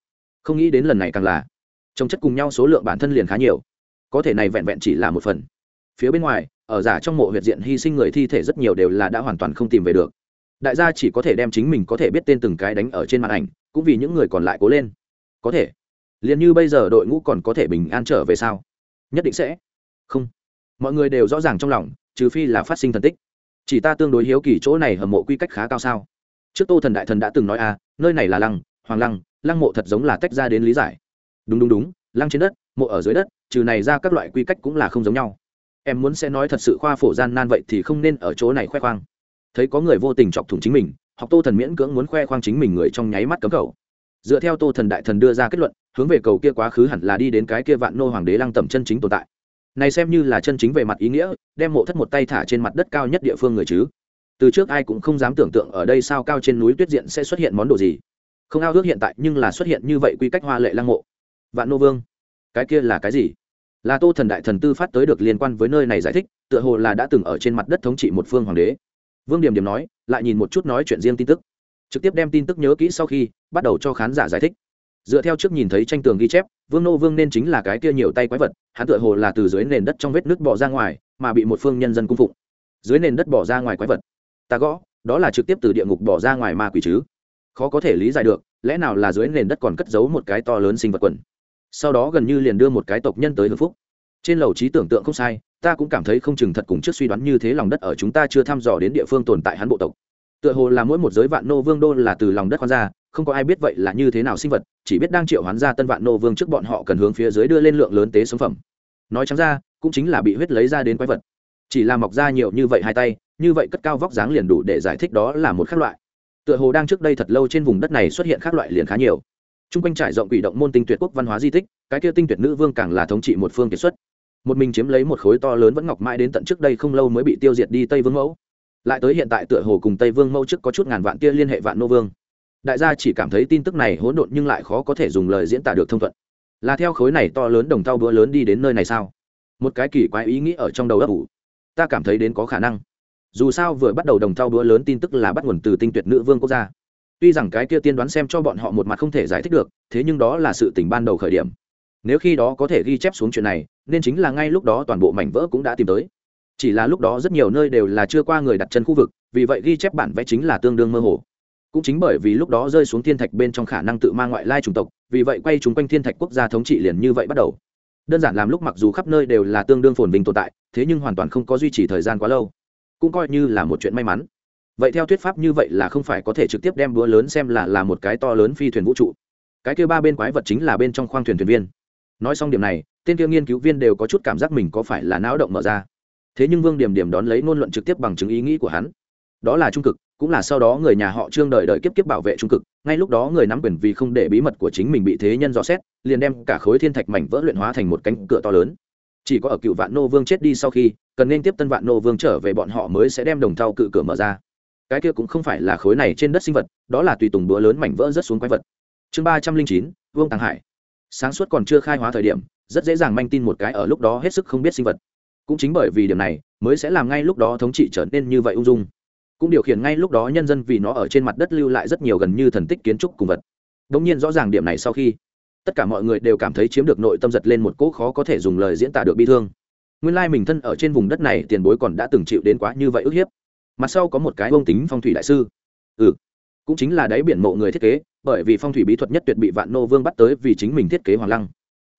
Không nghĩ đến lần này càng là, trồng chất cùng nhau số lượng bản thân liền khá nhiều. Có thể này vẹn vẹn chỉ là một phần. Phía bên ngoài, ở giả trong mộ huyệt diện hy sinh người thi thể rất nhiều đều là đã hoàn toàn không tìm về được. Đại gia chỉ có thể đem chính mình có thể biết tên từng cái đánh ở trên màn ảnh, cũng vì những người còn lại cố lên. Có thể. Liền như bây giờ đội ngũ còn có thể bình an trở về sao? Nhất định sẽ. Không. Mọi người đều rõ ràng trong lòng, trừ phi là phát sinh thần tích. Chỉ ta tương đối hiếu kỳ chỗ này hầm mộ quy cách khá cao sao? Trước tô thần đại thần đã từng nói à nơi này là lăng, hoàng lăng lăng mộ thật giống là tách ra đến lý giải. Đúng đúng đúng, lăng trên đất, mộ ở dưới đất, trừ này ra các loại quy cách cũng là không giống nhau. Em muốn sẽ nói thật sự khoa phổ gian nan vậy thì không nên ở chỗ này khoe khoang. Thấy có người vô tình chọc thủng chính mình, học tô thần miễn cưỡng muốn khoe khoang chính mình người trong nháy mắt cấm cầu dựa theo tô thần đại thần đưa ra kết luận, hướng về cầu kia quá khứ hẳn là đi đến cái kia vạn nô hoàng đế lăng tẩm chân chính tồn tại. Này xem như là chân chính về mặt ý nghĩa, đem mộ thất một tay thả trên mặt đất cao nhất địa phương người chứ. Từ trước ai cũng không dám tưởng tượng ở đây sao cao trên núi tuyết diện sẽ xuất hiện món đồ gì. Không ao ước hiện tại nhưng là xuất hiện như vậy quy cách hoa lệ lăng mộ. Vạn nô vương, cái kia là cái gì? Là tô thần đại thần tư phát tới được liên quan với nơi này giải thích, tựa hồ là đã từng ở trên mặt đất thống trị một phương hoàng đế. Vương điểm điểm nói, lại nhìn một chút nói chuyện riêng tin tức trực tiếp đem tin tức nhớ kỹ sau khi bắt đầu cho khán giả giải thích. Dựa theo trước nhìn thấy tranh tường ghi chép, vương nô vương nên chính là cái kia nhiều tay quái vật, hắn tựa hồ là từ dưới nền đất trong vết nước bỏ ra ngoài, mà bị một phương nhân dân cung phụng. Dưới nền đất bỏ ra ngoài quái vật. Ta gõ, đó là trực tiếp từ địa ngục bỏ ra ngoài ma quỷ chứ. Khó có thể lý giải được, lẽ nào là dưới nền đất còn cất giấu một cái to lớn sinh vật quần? Sau đó gần như liền đưa một cái tộc nhân tới hưng phúc. Trên lầu trí tưởng tượng không sai, ta cũng cảm thấy không chừng thật cùng trước suy đoán như thế lòng đất ở chúng ta chưa thăm dò đến địa phương tồn tại hắn bộ tộc tựa hồ là mỗi một giới vạn nô vương đô là từ lòng đất khoan ra, không có ai biết vậy là như thế nào sinh vật, chỉ biết đang triệu hoán ra tân vạn nô vương trước bọn họ cần hướng phía dưới đưa lên lượng lớn tế sống phẩm. Nói chẳng ra, cũng chính là bị huyết lấy ra đến quái vật. Chỉ là mọc ra nhiều như vậy hai tay, như vậy cất cao vóc dáng liền đủ để giải thích đó là một khác loại. Tựa hồ đang trước đây thật lâu trên vùng đất này xuất hiện khác loại liền khá nhiều. T r u n g quanh trải rộng quỷ động môn tinh tuyệt quốc văn hóa di tích, cái kia tinh tuyệt nữ vương càng là thống trị một phương kiệt xuất. Một mình chiếm lấy một khối to lớn vẫn ngọc mãi đến tận trước đây không lâu mới bị tiêu diệt đi tây vương mẫu lại tới hiện tại tựa hồ cùng tây vương mẫu trước có chút ngàn vạn tia liên hệ vạn nô vương. Đại gia chỉ cảm thấy tin tức này hỗn độn nhưng lại khó có thể dùng lời diễn tả được thông thuận. Là theo khối này to lớn đồng thau bữa lớn đi đến nơi này sao? Một cái kỳ quái ý nghĩ ở trong đầu ấp ủ. Ta cảm thấy đến có khả năng. Dù sao vừa bắt đầu đồng thau bữa lớn tin tức là bắt nguồn từ tinh tuyệt nữ vương quốc gia. Tuy rằng cái kia tiên đoán xem cho bọn họ một mặt không thể giải thích được, thế nhưng đó là sự tình ban đầu khởi điểm. Nếu khi đó có thể ghi chép xuống chuyện này, nên chính là ngay lúc đó toàn bộ mảnh vỡ cũng đã tìm tới chỉ là lúc đó rất nhiều nơi đều là chưa qua người đặt chân khu vực, vì vậy ghi chép bản vẽ chính là tương đương mơ hồ. Cũng chính bởi vì lúc đó rơi xuống thiên thạch bên trong khả năng tự mang ngoại lai chủng tộc, vì vậy quay chúng quanh thiên thạch quốc gia thống trị liền như vậy bắt đầu. Đơn giản làm lúc mặc dù khắp nơi đều là tương đương phồn vinh tồn tại, thế nhưng hoàn toàn không có duy trì thời gian quá lâu. Cũng coi như là một chuyện may mắn. Vậy theo thuyết pháp như vậy là không phải có thể trực tiếp đem búa lớn xem là là một cái to lớn phi thuyền vũ trụ. Cái kia ba bên quái vật chính là bên trong khoang thuyền thuyền viên. Nói xong điểm này, tên kia nghiên cứu viên đều có chút cảm giác mình có phải là não động mở ra thế nhưng vương điểm điểm đón lấy ngôn luận trực tiếp bằng chứng ý nghĩ của hắn. Đó là trung cực, cũng là sau đó người nhà họ trương đợi đợi kiếp kiếp bảo vệ trung cực, ngay lúc đó người nắm quyền vì không để bí mật của chính mình bị thế nhân rõ xét, liền đem cả khối thiên thạch mảnh vỡ luyện hóa thành một cánh cửa to lớn. Chỉ có ở cựu vạn nô vương chết đi sau khi, cần nên tiếp tân vạn nô vương trở về bọn họ mới sẽ đem đồng thau cự cửa mở ra. Cái kia cũng không phải là khối này trên đất sinh vật, đó là tùy tùng búa lớn mảnh vỡ rất xuống quái vật. Chương ba trăm linh chín, vương tàng hải. Sáng suốt còn chưa khai hóa thời điểm, rất dễ dàng manh tin một cái ở lúc đó hết sức không biết sinh vật cũng chính bởi vì điểm này, mới sẽ làm ngay lúc đó thống trị trở nên như vậy ung dung. Cũng điều khiển ngay lúc đó nhân dân vì nó ở trên mặt đất lưu lại rất nhiều gần như thần tích kiến trúc cùng vật. Đ ỗ n g nhiên rõ ràng điểm này sau khi, tất cả mọi người đều cảm thấy chiếm được nội tâm giật lên một cỗ khó có thể dùng lời diễn tả được bi thương. Nguyên lai mình thân ở trên vùng đất này, tiền bối còn đã từng chịu đến quá như vậy ức hiếp. Mặt sau có một cái bông tính phong thủy đại sư. Ừ cũng chính là đáy biển mộ người thiết kế, bởi vì phong thủy bí thuật nhất tuyệt bị vạn nô vương bắt tới vì chính mình thiết kế hoàng lăng.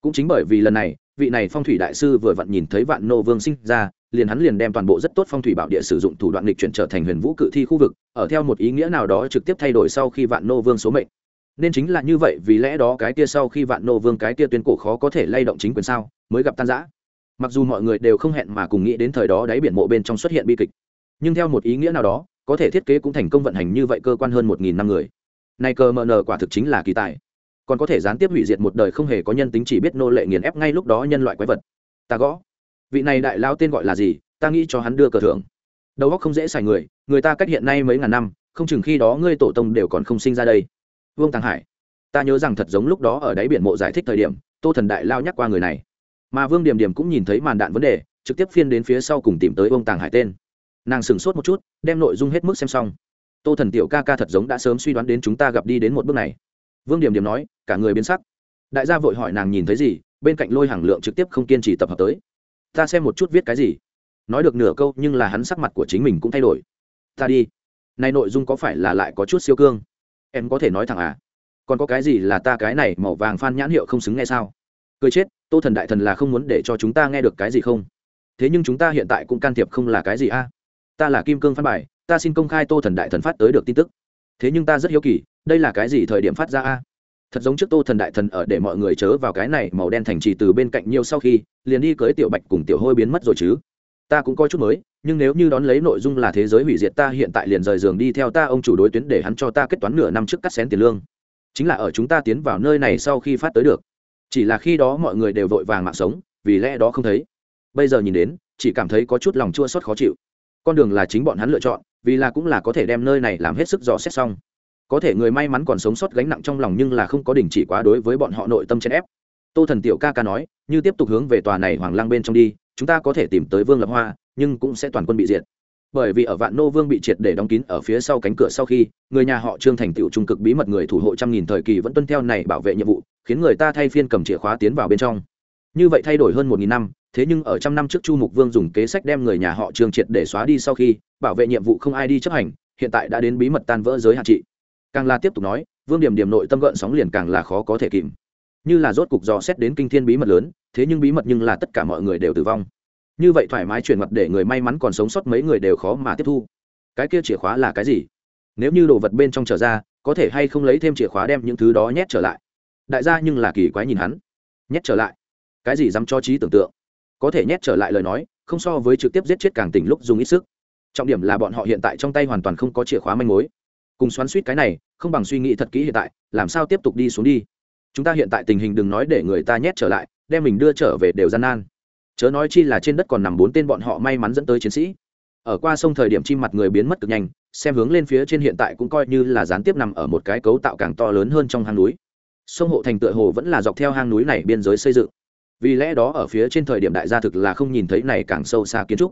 Cũng chính bởi vì lần này vị này phong thủy đại sư vừa vặn nhìn thấy vạn nô vương sinh ra, liền hắn liền đem toàn bộ rất tốt phong thủy bảo địa sử dụng thủ đoạn lịch chuyển trở thành huyền vũ cự thi khu vực, ở theo một ý nghĩa nào đó trực tiếp thay đổi sau khi vạn nô vương số mệnh. Nên chính là như vậy, vì lẽ đó cái kia sau khi vạn nô vương cái kia tuyên cổ khó có thể lay động chính quyền sao, mới gặp tan giã mặc dù mọi người đều không hẹn mà cùng nghĩ đến thời đó đáy biển mộ bên trong xuất hiện bi kịch, nhưng theo một ý nghĩa nào đó, có thể thiết kế cũng thành công vận hành như vậy cơ quan hơn một nghìn năm người. Này cờ mờ nờ quả thực chính là kỳ tài còn có thể gián tiếp hủy diệt một đời không hề có nhân tính chỉ biết nô lệ nghiền ép ngay lúc đó nhân loại quái vật. Ta gõ. Vị này đại lao tên gọi là gì? Ta nghĩ cho hắn đưa cờ thưởng. Đầu óc không dễ xài người người ta cách hiện nay mấy ngàn năm, không chừng khi đó ngươi tổ tông đều còn không sinh ra đây. Vương tàng hải. Ta nhớ rằng thật giống lúc đó ở đáy biển mộ giải thích thời điểm, tô thần đại lao nhắc qua người này. Mà vương điểm điểm cũng nhìn thấy màn đạn vấn đề, trực tiếp phiên đến phía sau cùng tìm tới vương tàng hải tên. Nàng sửng sốt một chút, đem nội dung hết mức xem xong. Tô thần tiểu ca ca thật giống đã sớm suy đoán đến chúng ta gặp đi đến một bước này vương điểm điểm nói, cả người biến sắc. Đại gia vội hỏi nàng nhìn thấy gì, bên cạnh lôi hàng lượng trực tiếp không kiên trì tập hợp tới. Ta xem một chút viết cái gì. Nói được nửa câu, nhưng là hắn sắc mặt của chính mình cũng thay đổi. Ta đi. Này nội dung có phải là lại có chút siêu cương? Em có thể nói thẳng à? Còn có cái gì là ta cái này màu vàng phan nhãn hiệu không xứng nghe sao? Cười chết, tô thần đại thần là không muốn để cho chúng ta nghe được cái gì không? Thế nhưng chúng ta hiện tại cũng can thiệp không là cái gì a ta là kim cương phan bài, ta xin công khai tô thần đại thần phát tới được tin tức. Thế nhưng ta rất hiếu kỳ đây là cái gì thời điểm phát ra a? Thật giống trước tô thần đại thần ở để mọi người chớ vào cái này màu đen thành trì từ bên cạnh nhiều sau khi, liền đi cưới tiểu bạch cùng tiểu hôi biến mất rồi chứ. Ta cũng coi chút mới, nhưng nếu như đón lấy nội dung là thế giới hủy diệt ta hiện tại liền rời giường đi theo ta ông chủ đối tuyến để hắn cho ta kết toán nửa năm trước cắt xén tiền lương. Chính là ở chúng ta tiến vào nơi này sau khi phát tới được. Chỉ là khi đó mọi người đều vội vàng mạng sống, vì lẽ đó không thấy. Bây giờ nhìn đến, chỉ cảm thấy có chút lòng chua xót khó chịu. Con đường là chính bọn hắn lựa chọn, vì là cũng là có thể đem nơi này làm hết sức dò xét xong có thể người may mắn còn sống sót gánh nặng trong lòng nhưng là không có đình chỉ quá đối với bọn họ nội tâm chèn ép. Tô thần tiểu ca ca nói, như tiếp tục hướng về tòa này hoàng lang bên trong đi, chúng ta có thể tìm tới vương lập hoa, nhưng cũng sẽ toàn quân bị diệt. Bởi vì ở vạn nô vương bị triệt để đóng kín ở phía sau cánh cửa sau khi, người nhà họ trương thành tựu trung cực bí mật người thủ hộ trăm nghìn thời kỳ vẫn tuân theo này bảo vệ nhiệm vụ, khiến người ta thay phiên cầm chìa khóa tiến vào bên trong. Như vậy thay đổi hơn một nghìn năm, thế nhưng ở trăm năm trước chu mục vương dùng kế sách đem người nhà họ trương triệt để xóa đi sau khi, bảo vệ nhiệm vụ không ai đi chấp hành, hiện tại đã đến bí mật tan vỡ giới hạn trị càng là tiếp tục nói, vương điểm điểm nội tâm gợn sóng liền càng là khó có thể kìm. Như là rốt cục dò xét đến kinh thiên bí mật lớn, thế nhưng bí mật nhưng là tất cả mọi người đều tử vong. Như vậy thoải mái chuyển mặt để người may mắn còn sống sót mấy người đều khó mà tiếp thu. Cái kia chìa khóa là cái gì? Nếu như đồ vật bên trong trở ra, có thể hay không lấy thêm chìa khóa đem những thứ đó nhét trở lại? Đại gia nhưng là kỳ quái nhìn hắn. Nhét trở lại? Cái gì dám cho trí tưởng tượng? Có thể nhét trở lại lời nói, không so với trực tiếp giết chết càng tỉnh lúc dùng ít sức. Trọng điểm là bọn họ hiện tại trong tay hoàn toàn không có chìa khóa manh mối cùng xoắn suýt cái này, không bằng suy nghĩ thật kỹ hiện tại, làm sao tiếp tục đi xuống đi. Chúng ta hiện tại tình hình đừng nói để người ta nhét trở lại, đem mình đưa trở về đều gian nan. Chớ nói chi là trên đất còn nằm bốn tên bọn họ may mắn dẫn tới chiến sĩ. Ở qua sông thời điểm chim mặt người biến mất cực nhanh, xem hướng lên phía trên hiện tại cũng coi như là gián tiếp nằm ở một cái cấu tạo càng to lớn hơn trong hang núi. Sông hộ thành tựa hồ vẫn là dọc theo hang núi này biên giới xây dựng. Vì lẽ đó ở phía trên thời điểm đại gia thực là không nhìn thấy này càng sâu xa kiến trúc.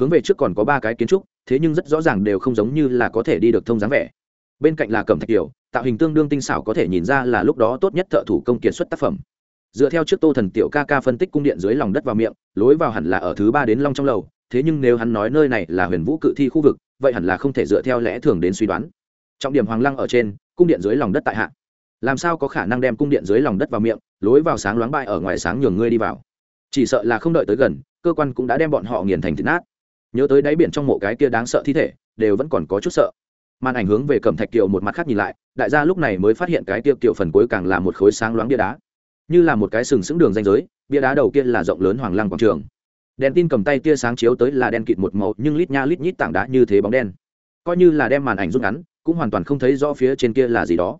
Hướng về trước còn có ba cái kiến trúc, thế nhưng rất rõ ràng đều không giống như là có thể đi được thông dáng vẻ bên cạnh là cẩm thạch kiều tạo hình tương đương tinh xảo có thể nhìn ra là lúc đó tốt nhất thợ thủ công kiệt xuất tác phẩm. Dựa theo trước tô thần tiểu ca ca phân tích cung điện dưới lòng đất vào miệng, lối vào hẳn là ở thứ ba đến long trong lầu, thế nhưng nếu hắn nói nơi này là huyền vũ cự thi khu vực, vậy hẳn là không thể dựa theo lẽ thường đến suy đoán. Trọng điểm hoàng lăng ở trên, cung điện dưới lòng đất tại hạ. Làm sao có khả năng đem cung điện dưới lòng đất vào miệng, lối vào sáng loáng bại ở ngoài sáng nhường ngươi đi vào? Chỉ sợ là không đợi tới gần, cơ quan cũng đã đem bọn họ nghiền thành thịt nát. Nhớ tới đáy biển trong mộ cái kia đáng sợ thi thể, đều vẫn còn có chút sợ màn ảnh hướng về cẩm thạch kiều một mặt khác nhìn lại, đại gia lúc này mới phát hiện cái tiêu kiều phần cuối càng là một khối sáng loáng bia đá. Như là một cái sừng sững đường danh giới, bia đá đầu kia là rộng lớn hoàng lăng quảng trường. Đèn tin cầm tay tia sáng chiếu tới là đen kịt một màu, nhưng lít nha lít nhít tảng đá như thế bóng đen. Coi như là đem màn ảnh rút ngắn, cũng hoàn toàn không thấy rõ phía trên kia là gì đó.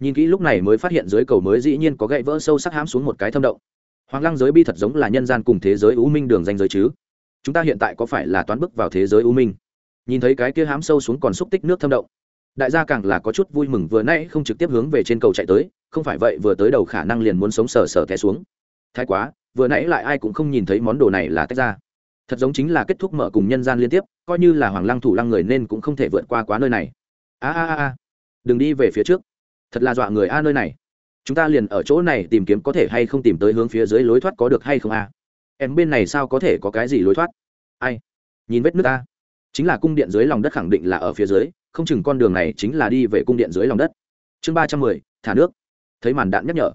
Nhìn kỹ lúc này mới phát hiện dưới cầu mới dĩ nhiên có gậy vỡ sâu sắc hãm xuống một cái thâm động. Hoàng lăng giới bi thật giống là nhân gian cùng thế giới u minh đường danh giới chứ. Chúng ta hiện tại có phải là toán bước vào thế giới u minh? Nhìn thấy cái kia hám sâu xuống còn xúc tích nước thâm động. Đại gia càng là có chút vui mừng, vừa nãy không trực tiếp hướng về trên cầu chạy tới, không phải vậy vừa tới đầu khả năng liền muốn sống sờ sờ té xuống. Thái quá, vừa nãy lại ai cũng không nhìn thấy món đồ này là tách ra. Thật giống chính là kết thúc mở cùng nhân gian liên tiếp, coi như là hoàng lăng thủ lăng người nên cũng không thể vượt qua quá nơi này. A a a đừng đi về phía trước. Thật là dọa người a nơi này. Chúng ta liền ở chỗ này tìm kiếm có thể hay không tìm tới hướng phía dưới lối thoát có được hay không a? Em bên này sao có thể có cái gì lối thoát? Ai? Nhìn vết nước ta chính là cung điện dưới lòng đất khẳng định là ở phía dưới, không chừng con đường này chính là đi về cung điện dưới lòng đất. Chương ba trăm mười, thả nước. Thấy màn đạn nhắc nhở.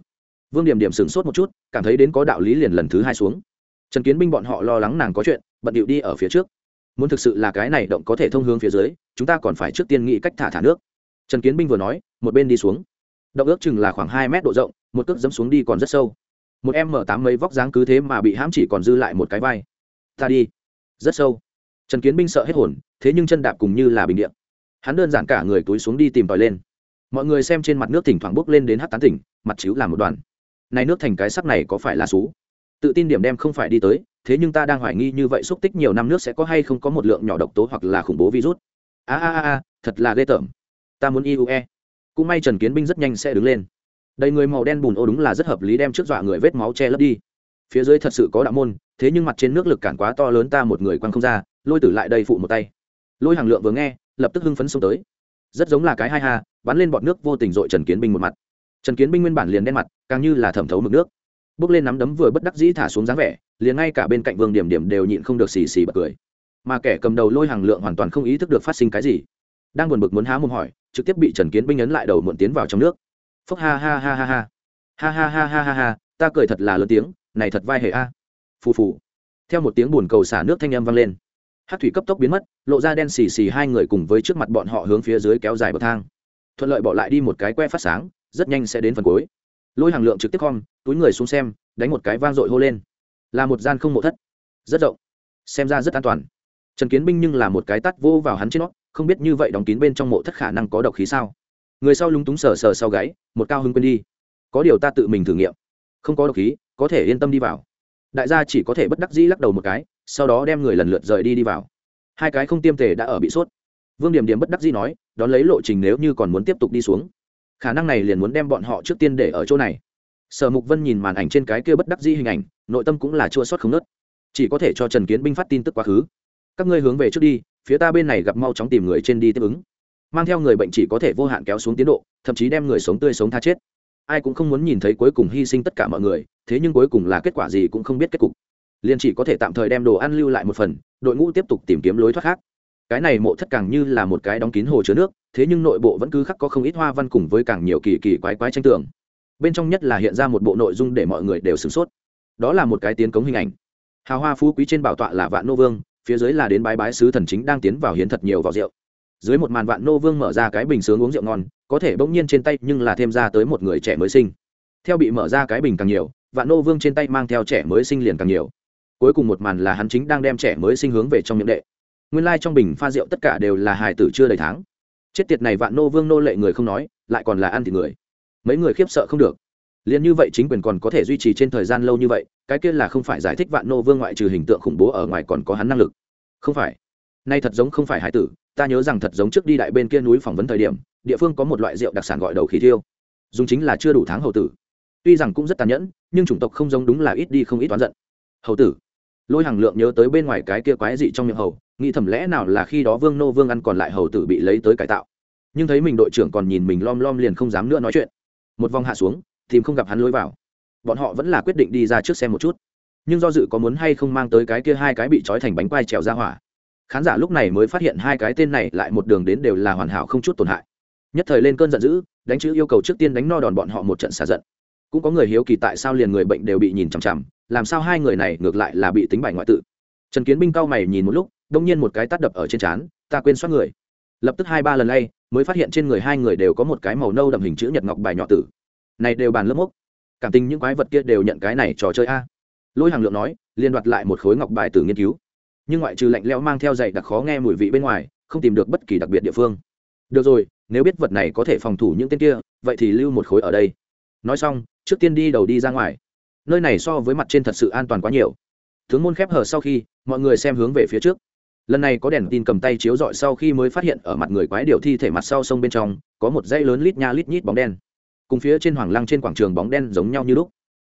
Vương điểm điểm sửng sốt một chút, cảm thấy đến có đạo lý liền lần thứ hai xuống. Trần kiến binh bọn họ lo lắng nàng có chuyện, bận điệu đi ở phía trước. Muốn thực sự là cái này động có thể thông hướng phía dưới, chúng ta còn phải trước tiên nghĩ cách thả thả nước. Trần kiến binh vừa nói, một bên đi xuống. Động ước chừng là khoảng hai mét độ rộng, một cước dẫm xuống đi còn rất sâu. Một em mở tám mấy vóc dáng cứ thế mà bị hãm chỉ còn dư lại một cái vai. Ta đi. Rất sâu trần kiến binh sợ hết hồn, thế nhưng chân đạp cùng như là bình điện hắn đơn giản cả người túi xuống đi tìm tòi lên. Mọi người xem trên mặt nước thỉnh thoảng bốc lên đến hát tán tỉnh, mặt chiếu làm một đoàn. Này nước thành cái sắc này có phải là xú? Tự tin điểm đem không phải đi tới, thế nhưng ta đang hoài nghi như vậy xúc tích nhiều năm nước sẽ có hay không có một lượng nhỏ độc tố hoặc là khủng bố virus. A a a thật là ghê tởm. Ta muốn iue cũng may trần kiến binh rất nhanh sẽ đứng lên. Đầy người màu đen bùn ô đúng là rất hợp lý đem trước dọa người vết máu che lấp đi. Phía dưới thật sự có đạo môn, thế nhưng mặt trên nước lực cản quá to lớn ta một người quăng không ra lôi tử lại đây phụ một tay. Lôi hàng lượng vừa nghe, lập tức hưng phấn xông tới. Rất giống là cái hai ha, bắn lên bọn nước vô tình dội trần kiến binh một mặt. Trần kiến binh nguyên bản liền đen mặt, càng như là thẩm thấu mực nước. Bước lên nắm đấm vừa bất đắc dĩ thả xuống dáng vẻ, liền ngay cả bên cạnh vương điểm điểm đều nhịn không được xì xì bật cười. Mà kẻ cầm đầu lôi hàng lượng hoàn toàn không ý thức được phát sinh cái gì. Đang buồn bực muốn há mồm hỏi, trực tiếp bị trần kiến binh ấn lại đầu muộn tiến vào trong nước. Phúc ha ha ha ha ha. Ha ha ha ha ha ha, ta cười thật là lớn tiếng, này thật vai hệ a. Phù phù. Theo một tiếng buồn cầu xả nước thanh âm vang lên hát thủy cấp tốc biến mất, lộ ra đen xì xì hai người cùng với trước mặt bọn họ hướng phía dưới kéo dài bậc thang. Thuận lợi bỏ lại đi một cái que phát sáng, rất nhanh sẽ đến phần cuối. Lôi hàng lượng trực tiếp con túi người xuống xem, đánh một cái vang dội hô lên. Là một gian không mộ thất. Rất rộng. Xem ra rất an toàn. Trần kiến binh nhưng là một cái tắt vô vào hắn trên nó, không biết như vậy đóng kín bên trong mộ thất khả năng có độc khí sao. Người sau lúng túng sờ sờ sau gáy, một cao hứng quên đi. Có điều ta tự mình thử nghiệm. Không có độc khí, có thể yên tâm đi vào. Đại gia chỉ có thể bất đắc dĩ lắc đầu một cái sau đó đem người lần lượt rời đi đi vào. Hai cái không tiêm tề đã ở bị sốt. Vương điểm điểm bất đắc dĩ nói, đón lấy lộ trình nếu như còn muốn tiếp tục đi xuống, khả năng này liền muốn đem bọn họ trước tiên để ở chỗ này. Sở mục vân nhìn màn ảnh trên cái kia bất đắc dĩ hình ảnh, nội tâm cũng là chua sót không nớt. Chỉ có thể cho trần kiến binh phát tin tức quá khứ. Các ngươi hướng về trước đi, phía ta bên này gặp mau chóng tìm người trên đi tiếp ứng. Mang theo người bệnh chỉ có thể vô hạn kéo xuống tiến độ, thậm chí đem người sống tươi sống tha chết. Ai cũng không muốn nhìn thấy cuối cùng hy sinh tất cả mọi người, thế nhưng cuối cùng là kết quả gì cũng không biết kết cục liền chỉ có thể tạm thời đem đồ ăn lưu lại một phần, đội ngũ tiếp tục tìm kiếm lối thoát khác. Cái này mộ thất càng như là một cái đóng kín hồ chứa nước, thế nhưng nội bộ vẫn cứ khắc có không ít hoa văn cùng với càng nhiều kỳ kỳ quái quái tranh tường. Bên trong nhất là hiện ra một bộ nội dung để mọi người đều sửng sốt. Đó là một cái tiến cống hình ảnh. Hào hoa phú quý trên bảo tọa là vạn nô vương, phía dưới là đến bái bái sứ thần chính đang tiến vào hiến thật nhiều vào rượu. Dưới một màn vạn nô vương mở ra cái bình sướng uống rượu ngon, có thể bỗng nhiên trên tay nhưng là thêm ra tới một người trẻ mới sinh. Theo bị mở ra cái bình càng nhiều, vạn nô vương trên tay mang theo trẻ mới sinh liền càng nhiều cuối cùng một màn là hắn chính đang đem trẻ mới sinh hướng về trong miệng đệ. Nguyên lai、like、trong bình pha rượu tất cả đều là hài tử chưa đầy tháng. Chết tiệt này vạn nô vương nô lệ người không nói, lại còn là ăn thịt người. Mấy người khiếp sợ không được. Liền như vậy chính quyền còn có thể duy trì trên thời gian lâu như vậy, cái kia là không phải giải thích vạn nô vương ngoại trừ hình tượng khủng bố ở ngoài còn có hắn năng lực. Không phải. Nay thật giống không phải hải tử, ta nhớ rằng thật giống trước đi đại bên kia núi phỏng vấn thời điểm, địa phương có một loại rượu đặc sản gọi đầu khí thiêu. Dùng chính là chưa đủ tháng hầu tử. Tuy rằng cũng rất tàn nhẫn, nhưng chủng tộc không giống đúng là ít đi không ít toán giận. Hầu tử lôi hàng lượng nhớ tới bên ngoài cái kia quái dị trong miệng hầu, nghĩ thầm lẽ nào là khi đó vương nô vương ăn còn lại hầu tử bị lấy tới cải tạo. Nhưng thấy mình đội trưởng còn nhìn mình lom lom liền không dám nữa nói chuyện. Một vòng hạ xuống, tìm không gặp hắn lối vào. Bọn họ vẫn là quyết định đi ra trước xem một chút. Nhưng do dự có muốn hay không mang tới cái kia hai cái bị trói thành bánh quai trèo ra hỏa. Khán giả lúc này mới phát hiện hai cái tên này lại một đường đến đều là hoàn hảo không chút tổn hại. Nhất thời lên cơn giận dữ, đánh chữ yêu cầu trước tiên đánh no đòn bọn họ một trận xả giận. Cũng có người hiếu kỳ tại sao liền người bệnh đều bị nhìn chằm chằm làm sao hai người này ngược lại là bị tính bài ngoại tự? Trần kiến binh cao mày nhìn một lúc, đông nhiên một cái tắt đập ở trên trán, ta quên soát người. Lập tức hai ba lần lay, mới phát hiện trên người hai người đều có một cái màu nâu đậm hình chữ nhật ngọc bài nhỏ tử. Này đều bàn lớp mốc. Cảm tình những quái vật kia đều nhận cái này trò chơi a. Lôi hàng lượng nói, liên đoạt lại một khối ngọc bài tử nghiên cứu. Nhưng ngoại trừ lạnh leo mang theo dạy đặc khó nghe mùi vị bên ngoài, không tìm được bất kỳ đặc biệt địa phương. Được rồi, nếu biết vật này có thể phòng thủ những tên kia, vậy thì lưu một khối ở đây. Nói xong, trước tiên đi đầu đi ra ngoài nơi này so với mặt trên thật sự an toàn quá nhiều. Tướng môn khép hở sau khi, mọi người xem hướng về phía trước. Lần này có đèn tin cầm tay chiếu rọi sau khi mới phát hiện ở mặt người quái điều thi thể mặt sau sông bên trong, có một dãy lớn lít nha lít nhít bóng đen. Cùng phía trên hoàng lăng trên quảng trường bóng đen giống nhau như lúc.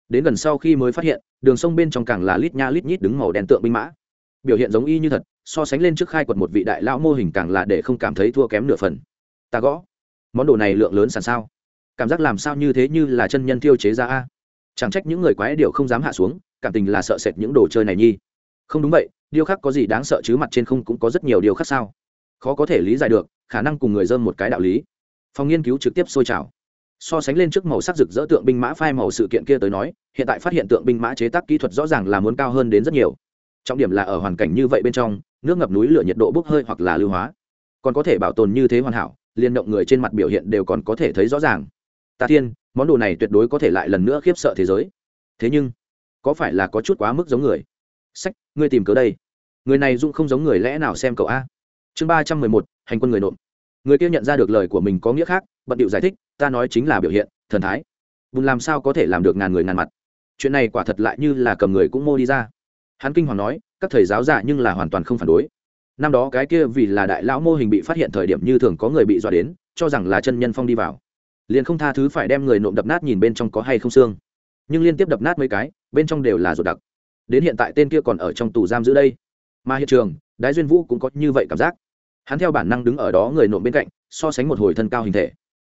Đến gần sau khi mới phát hiện, đường sông bên trong càng là lít nha lít nhít đứng màu đen tượng binh mã. Biểu hiện giống y như thật, so sánh lên trước khai quật một vị đại lão mô hình càng là để không cảm thấy thua kém nửa phần. Ta gõ. Món đồ này lượng lớn sàn sao? Cảm giác làm sao như thế như là chân nhân tiêu chế ra a? Chẳng trách những người quái điều không dám hạ xuống, cảm tình là sợ sệt những đồ chơi này nhi. Không đúng vậy điêu khắc có gì đáng sợ chứ mặt trên không cũng có rất nhiều điều khác sao? Khó có thể lý giải được, khả năng cùng người dân một cái đạo lý. Phòng nghiên cứu trực tiếp sôi trào. So sánh lên trước màu sắc rực rỡ tượng binh mã phai màu sự kiện kia tới nói, hiện tại phát hiện tượng binh mã chế tác kỹ thuật rõ ràng là muốn cao hơn đến rất nhiều. Trọng điểm là ở hoàn cảnh như vậy bên trong, nước ngập núi lửa nhiệt độ bốc hơi hoặc là lưu hóa. Còn có thể bảo tồn như thế hoàn hảo liên động người trên mặt biểu hiện đều còn có thể thấy rõ ràng. Ta thiên món đồ này tuyệt đối có thể lại lần nữa khiếp sợ thế giới. Thế nhưng, có phải là có chút quá mức giống người? Sách, ngươi tìm cớ đây. Người này dung không giống người lẽ nào xem cậu a. Chương ba trăm mười một, hành quân người nộm. Người kia nhận ra được lời của mình có nghĩa khác, bận điệu giải thích, ta nói chính là biểu hiện, thần thái. Bùn làm sao có thể làm được ngàn người ngàn mặt? Chuyện này quả thật lại như là cầm người cũng mô đi ra. Hắn kinh hoàng nói, các thầy giáo giả nhưng là hoàn toàn không phản đối. Năm đó cái kia vì là đại lão mô hình bị phát hiện thời điểm như thường có người bị dọa đến, cho rằng là chân nhân phong đi vào liền không tha thứ phải đem người nộm đập nát nhìn bên trong có hay không xương. Nhưng liên tiếp đập nát mấy cái, bên trong đều là ruột đặc. Đến hiện tại tên kia còn ở trong tù giam giữ đây. Mà hiện trường, đái duyên vũ cũng có như vậy cảm giác. Hắn theo bản năng đứng ở đó người nộm bên cạnh, so sánh một hồi thân cao hình thể.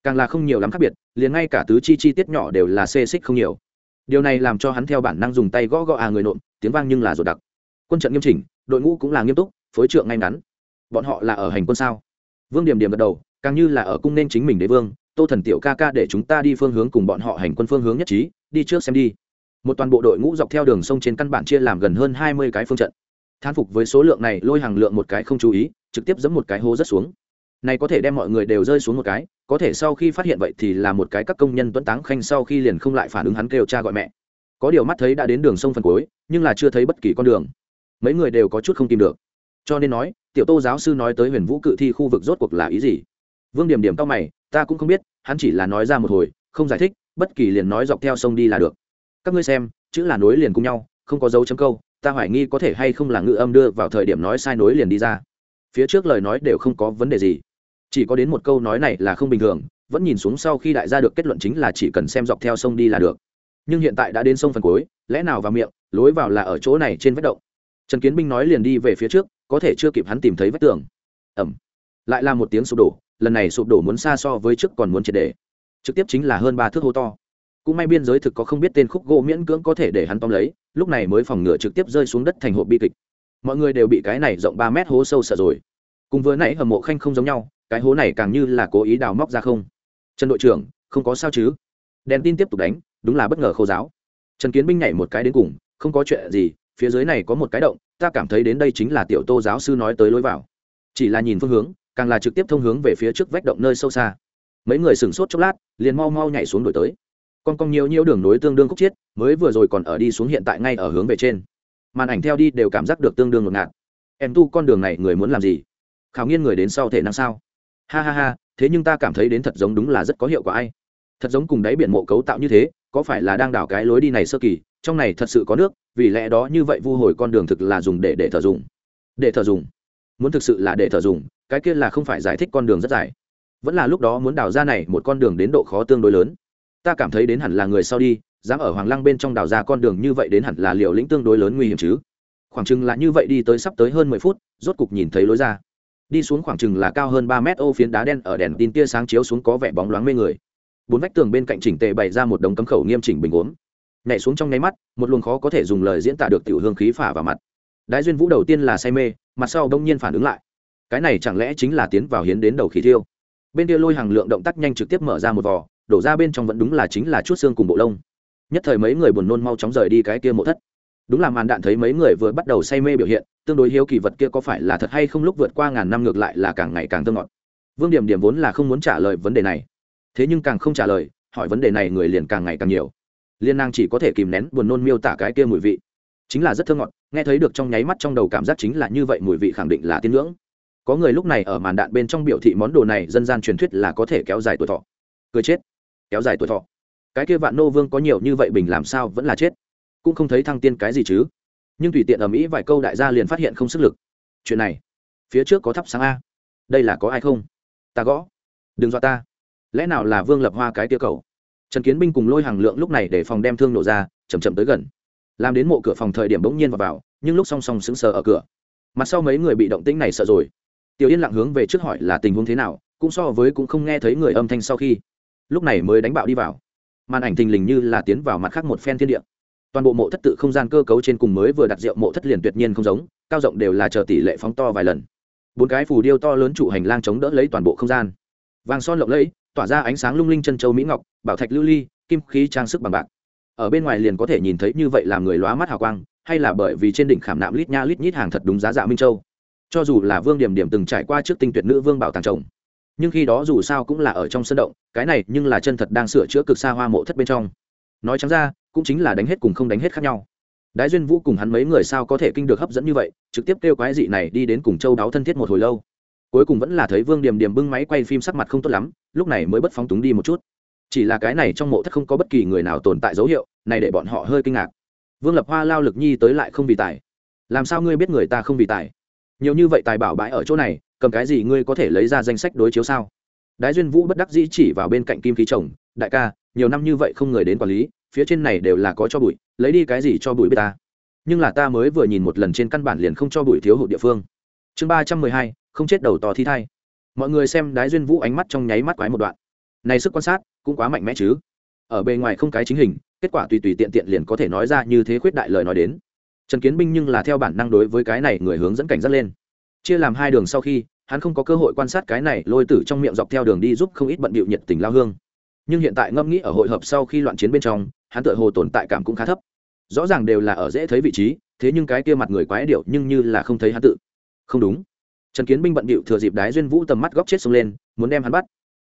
Càng là không nhiều lắm khác biệt, liền ngay cả tứ chi chi tiết nhỏ đều là xê xích không nhiều. Điều này làm cho hắn theo bản năng dùng tay gõ gõ à người nộm, tiếng vang nhưng là ruột đặc. Quân trận nghiêm chỉnh, đội ngũ cũng là nghiêm túc, phối trượng ngay ngắn. Bọn họ là ở hành quân sao? Vương điểm điểm gật đầu, càng như là ở cung nên chính mình đế vương tô thần tiểu ca ca để chúng ta đi phương hướng cùng bọn họ hành quân phương hướng nhất trí, đi trước xem đi. Một toàn bộ đội ngũ dọc theo đường sông trên căn bản chia làm gần hơn hai mươi cái phương trận. Thán phục với số lượng này, lôi hàng lượng một cái không chú ý, trực tiếp giẫm một cái hố rất xuống. Này có thể đem mọi người đều rơi xuống một cái, có thể sau khi phát hiện vậy thì là một cái các công nhân tuấn táng khanh sau khi liền không lại phản ứng hắn kêu cha gọi mẹ. Có điều mắt thấy đã đến đường sông phần cuối, nhưng là chưa thấy bất kỳ con đường. Mấy người đều có chút không tìm được. Cho nên nói, tiểu tô giáo sư nói tới huyền vũ cự thi khu vực rốt cuộc là ý gì? Vương điểm điểm cao mày ta cũng không biết, hắn chỉ là nói ra một hồi, không giải thích, bất kỳ liền nói dọc theo sông đi là được. Các ngươi xem, chữ là nối liền cùng nhau, không có dấu chấm câu, ta hoài nghi có thể hay không là ngữ âm đưa vào thời điểm nói sai nối liền đi ra. Phía trước lời nói đều không có vấn đề gì. Chỉ có đến một câu nói này là không bình thường, vẫn nhìn xuống sau khi đại gia được kết luận chính là chỉ cần xem dọc theo sông đi là được. Nhưng hiện tại đã đến sông phần cuối, lẽ nào vào miệng, lối vào là ở chỗ này trên vách động. Trần kiến binh nói liền đi về phía trước, có thể chưa kịp hắn tìm thấy vách tường. Ẩm. Lại là một tiếng sụp đổ lần này sụp đổ muốn xa so với trước còn muốn triệt đề trực tiếp chính là hơn ba thước hố to. Cũng may biên giới thực có không biết tên khúc gỗ miễn cưỡng có thể để hắn tóm lấy, lúc này mới phòng ngựa trực tiếp rơi xuống đất thành hộp bi kịch. Mọi người đều bị cái này rộng ba mét hố sâu sợ rồi. Cùng vừa nãy hầm mộ khanh không giống nhau, cái hố này càng như là cố ý đào móc ra không. Trần đội trưởng, không có sao chứ? Đèn tin tiếp tục đánh, đúng là bất ngờ khâu giáo. Trần kiến binh nhảy một cái đến cùng, không có chuyện gì, phía dưới này có một cái động, ta cảm thấy đến đây chính là tiểu tô giáo sư nói tới lối vào. Chỉ là nhìn phương hướng càng là trực tiếp thông hướng về phía trước vách động nơi sâu xa. Mấy người sửng sốt chốc lát, liền mau mau nhảy xuống đổi tới. Con cong nhiều nhiều đường nối tương đương khúc chiết, mới vừa rồi còn ở đi xuống hiện tại ngay ở hướng về trên. Màn ảnh theo đi đều cảm giác được tương đương ngột ngạt. Em tu con đường này người muốn làm gì? Khảo nghiên người đến sau thể năng sao? Ha ha ha, thế nhưng ta cảm thấy đến thật giống đúng là rất có hiệu quả ai. Thật giống cùng đáy biển mộ cấu tạo như thế, có phải là đang đảo cái lối đi này sơ kỳ, trong này thật sự có nước, vì lẽ đó như vậy vu hồi con đường thực là dùng để để thở dùng. Để thở dùng. Muốn thực sự là để thở dùng cái kia là không phải giải thích con đường rất dài. Vẫn là lúc đó muốn đào ra này một con đường đến độ khó tương đối lớn. Ta cảm thấy đến hẳn là người sau đi, dám ở hoàng lăng bên trong đào ra con đường như vậy đến hẳn là liều lĩnh tương đối lớn nguy hiểm chứ. Khoảng chừng là như vậy đi tới sắp tới hơn mười phút, rốt cục nhìn thấy lối ra. Đi xuống khoảng chừng là cao hơn ba mét ô phiến đá đen ở đèn tin tia sáng chiếu xuống có vẻ bóng loáng mê người. Bốn vách tường bên cạnh chỉnh tề bày ra một đống cấm khẩu nghiêm chỉnh bình uống nhảy xuống trong nháy mắt, một luồng khó có thể dùng lời diễn tả được tiểu hương khí phả vào mặt. Đái duyên vũ đầu tiên là say mê, mặt sau đông nhiên phản ứng lại cái này chẳng lẽ chính là tiến vào hiến đến đầu khí thiêu? Bên kia lôi hàng lượng động tác nhanh trực tiếp mở ra một vò, đổ ra bên trong vẫn đúng là chính là chút xương cùng bộ lông. Nhất thời mấy người buồn nôn mau chóng rời đi cái kia mộ thất. Đúng là màn đạn thấy mấy người vừa bắt đầu say mê biểu hiện, tương đối hiếu kỳ vật kia có phải là thật hay không lúc vượt qua ngàn năm ngược lại là càng ngày càng thơ ngọt. Vương điểm điểm vốn là không muốn trả lời vấn đề này. Thế nhưng càng không trả lời, hỏi vấn đề này người liền càng ngày càng nhiều. Liên nàng chỉ có thể kìm nén buồn nôn miêu tả cái kia mùi vị. Chính là rất thơ ngọt, nghe thấy được trong nháy mắt trong đầu cảm giác chính là như vậy mùi vị khẳng định là tiên ngưỡng có người lúc này ở màn đạn bên trong biểu thị món đồ này dân gian truyền thuyết là có thể kéo dài tuổi thọ. Cười chết. Kéo dài tuổi thọ. Cái kia vạn nô vương có nhiều như vậy bình làm sao vẫn là chết. Cũng không thấy thăng tiên cái gì chứ. Nhưng tùy tiện ở mỹ vài câu đại gia liền phát hiện không sức lực. Chuyện này phía trước có thắp sáng a. Đây là có ai không? Ta gõ. Đừng dọa ta. Lẽ nào là vương lập hoa cái tiêu cầu? Trần kiến binh cùng lôi hàng lượng lúc này để phòng đem thương nổ ra chầm chậm tới gần. Làm đến mộ cửa phòng thời điểm bỗng nhiên vào, vào nhưng lúc song song sững sờ ở cửa. Mặt sau mấy người bị động tĩnh này sợ rồi tiểu yên lặng hướng về trước hỏi là tình huống thế nào, cũng so với cũng không nghe thấy người âm thanh sau khi. Lúc này mới đánh bạo đi vào. Màn ảnh thình lình như là tiến vào mặt khác một phen thiên địa. Toàn bộ mộ thất tự không gian cơ cấu trên cùng mới vừa đặt rượu mộ thất liền tuyệt nhiên không giống, cao rộng đều là chờ tỷ lệ phóng to vài lần. Bốn cái phù điêu to lớn trụ hành lang chống đỡ lấy toàn bộ không gian. Vàng son lộng lẫy, tỏa ra ánh sáng lung linh chân châu mỹ ngọc, bảo thạch lưu ly, kim khí trang sức bằng bạc. Ở bên ngoài liền có thể nhìn thấy như vậy làm người lóa mắt hào quang, hay là bởi vì trên đỉnh khảm nạm lít nha lít nhít hàng thật đúng giá dạ minh châu cho dù là vương điểm điểm từng trải qua trước tinh tuyệt nữ vương bảo tàng chồng, nhưng khi đó dù sao cũng là ở trong sân động cái này nhưng là chân thật đang sửa chữa cực xa hoa mộ thất bên trong. Nói chẳng ra cũng chính là đánh hết cùng không đánh hết khác nhau. Đái duyên vũ cùng hắn mấy người sao có thể kinh được hấp dẫn như vậy trực tiếp kêu quái dị này đi đến cùng châu đáo thân thiết một hồi lâu. Cuối cùng vẫn là thấy vương điềm điềm bưng máy quay phim sắc mặt không tốt lắm lúc này mới bất phóng túng đi một chút. Chỉ là cái này trong mộ thất không có bất kỳ người nào tồn tại dấu hiệu này để bọn họ hơi kinh ngạc. Vương lập hoa lao lực nhi tới lại không vì tài. Làm sao ngươi biết người ta không vì tài? Nhiều như vậy tài bảo bãi ở chỗ này, cầm cái gì ngươi có thể lấy ra danh sách đối chiếu sao? Đái duyên vũ bất đắc dĩ chỉ vào bên cạnh kim khí chồng, đại ca, nhiều năm như vậy không người đến quản lý, phía trên này đều là có cho bụi, lấy đi cái gì cho bụi bê ta? Nhưng là ta mới vừa nhìn một lần trên căn bản liền không cho bụi thiếu hụt địa phương. Chương ba trăm mười hai, không chết đầu tò thi thai. Mọi người xem đái duyên vũ ánh mắt trong nháy mắt quái một đoạn. Này sức quan sát, cũng quá mạnh mẽ chứ. Ở bề ngoài không cái chính hình, kết quả tùy tùy tiện tiện liền có thể nói ra như thế khuyết đại lời nói đến trần kiến binh nhưng là theo bản năng đối với cái này người hướng dẫn cảnh giác lên. Chia làm hai đường sau khi, hắn không có cơ hội quan sát cái này lôi tử trong miệng dọc theo đường đi giúp không ít bận bịu nhiệt tình lao hương. Nhưng hiện tại ngâm nghĩ ở hội hợp sau khi loạn chiến bên trong, hắn tựa hồ tồn tại cảm cũng khá thấp. Rõ ràng đều là ở dễ thấy vị trí, thế nhưng cái kia mặt người quái điệu nhưng như là không thấy hắn tự. Không đúng. Trần kiến binh bận bịu thừa dịp đái duyên vũ tầm mắt góc chết xông lên, muốn đem hắn bắt.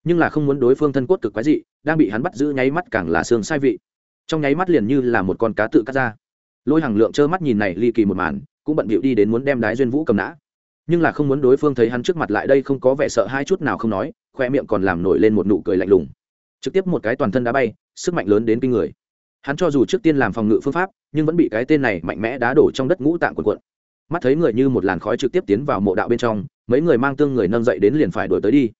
Nhưng là không muốn đối phương thân cốt cực quái dị, đang bị hắn bắt giữ nháy mắt càng là xương sai vị. Trong nháy mắt liền như là một con cá tự cắt ra lôi hàng lượng trơ mắt nhìn này ly kỳ một màn, cũng bận bịu đi đến muốn đem đái duyên vũ cầm nã. Nhưng là không muốn đối phương thấy hắn trước mặt lại đây không có vẻ sợ hai chút nào không nói, khoe miệng còn làm nổi lên một nụ cười lạnh lùng. Trực tiếp một cái toàn thân đá bay, sức mạnh lớn đến kinh người. Hắn cho dù trước tiên làm phòng ngự phương pháp, nhưng vẫn bị cái tên này mạnh mẽ đá đổ trong đất ngũ tạng quần quận mắt thấy người như một làn khói trực tiếp tiến vào mộ đạo bên trong, mấy người mang tương người nâng dậy đến liền phải đổi tới đi.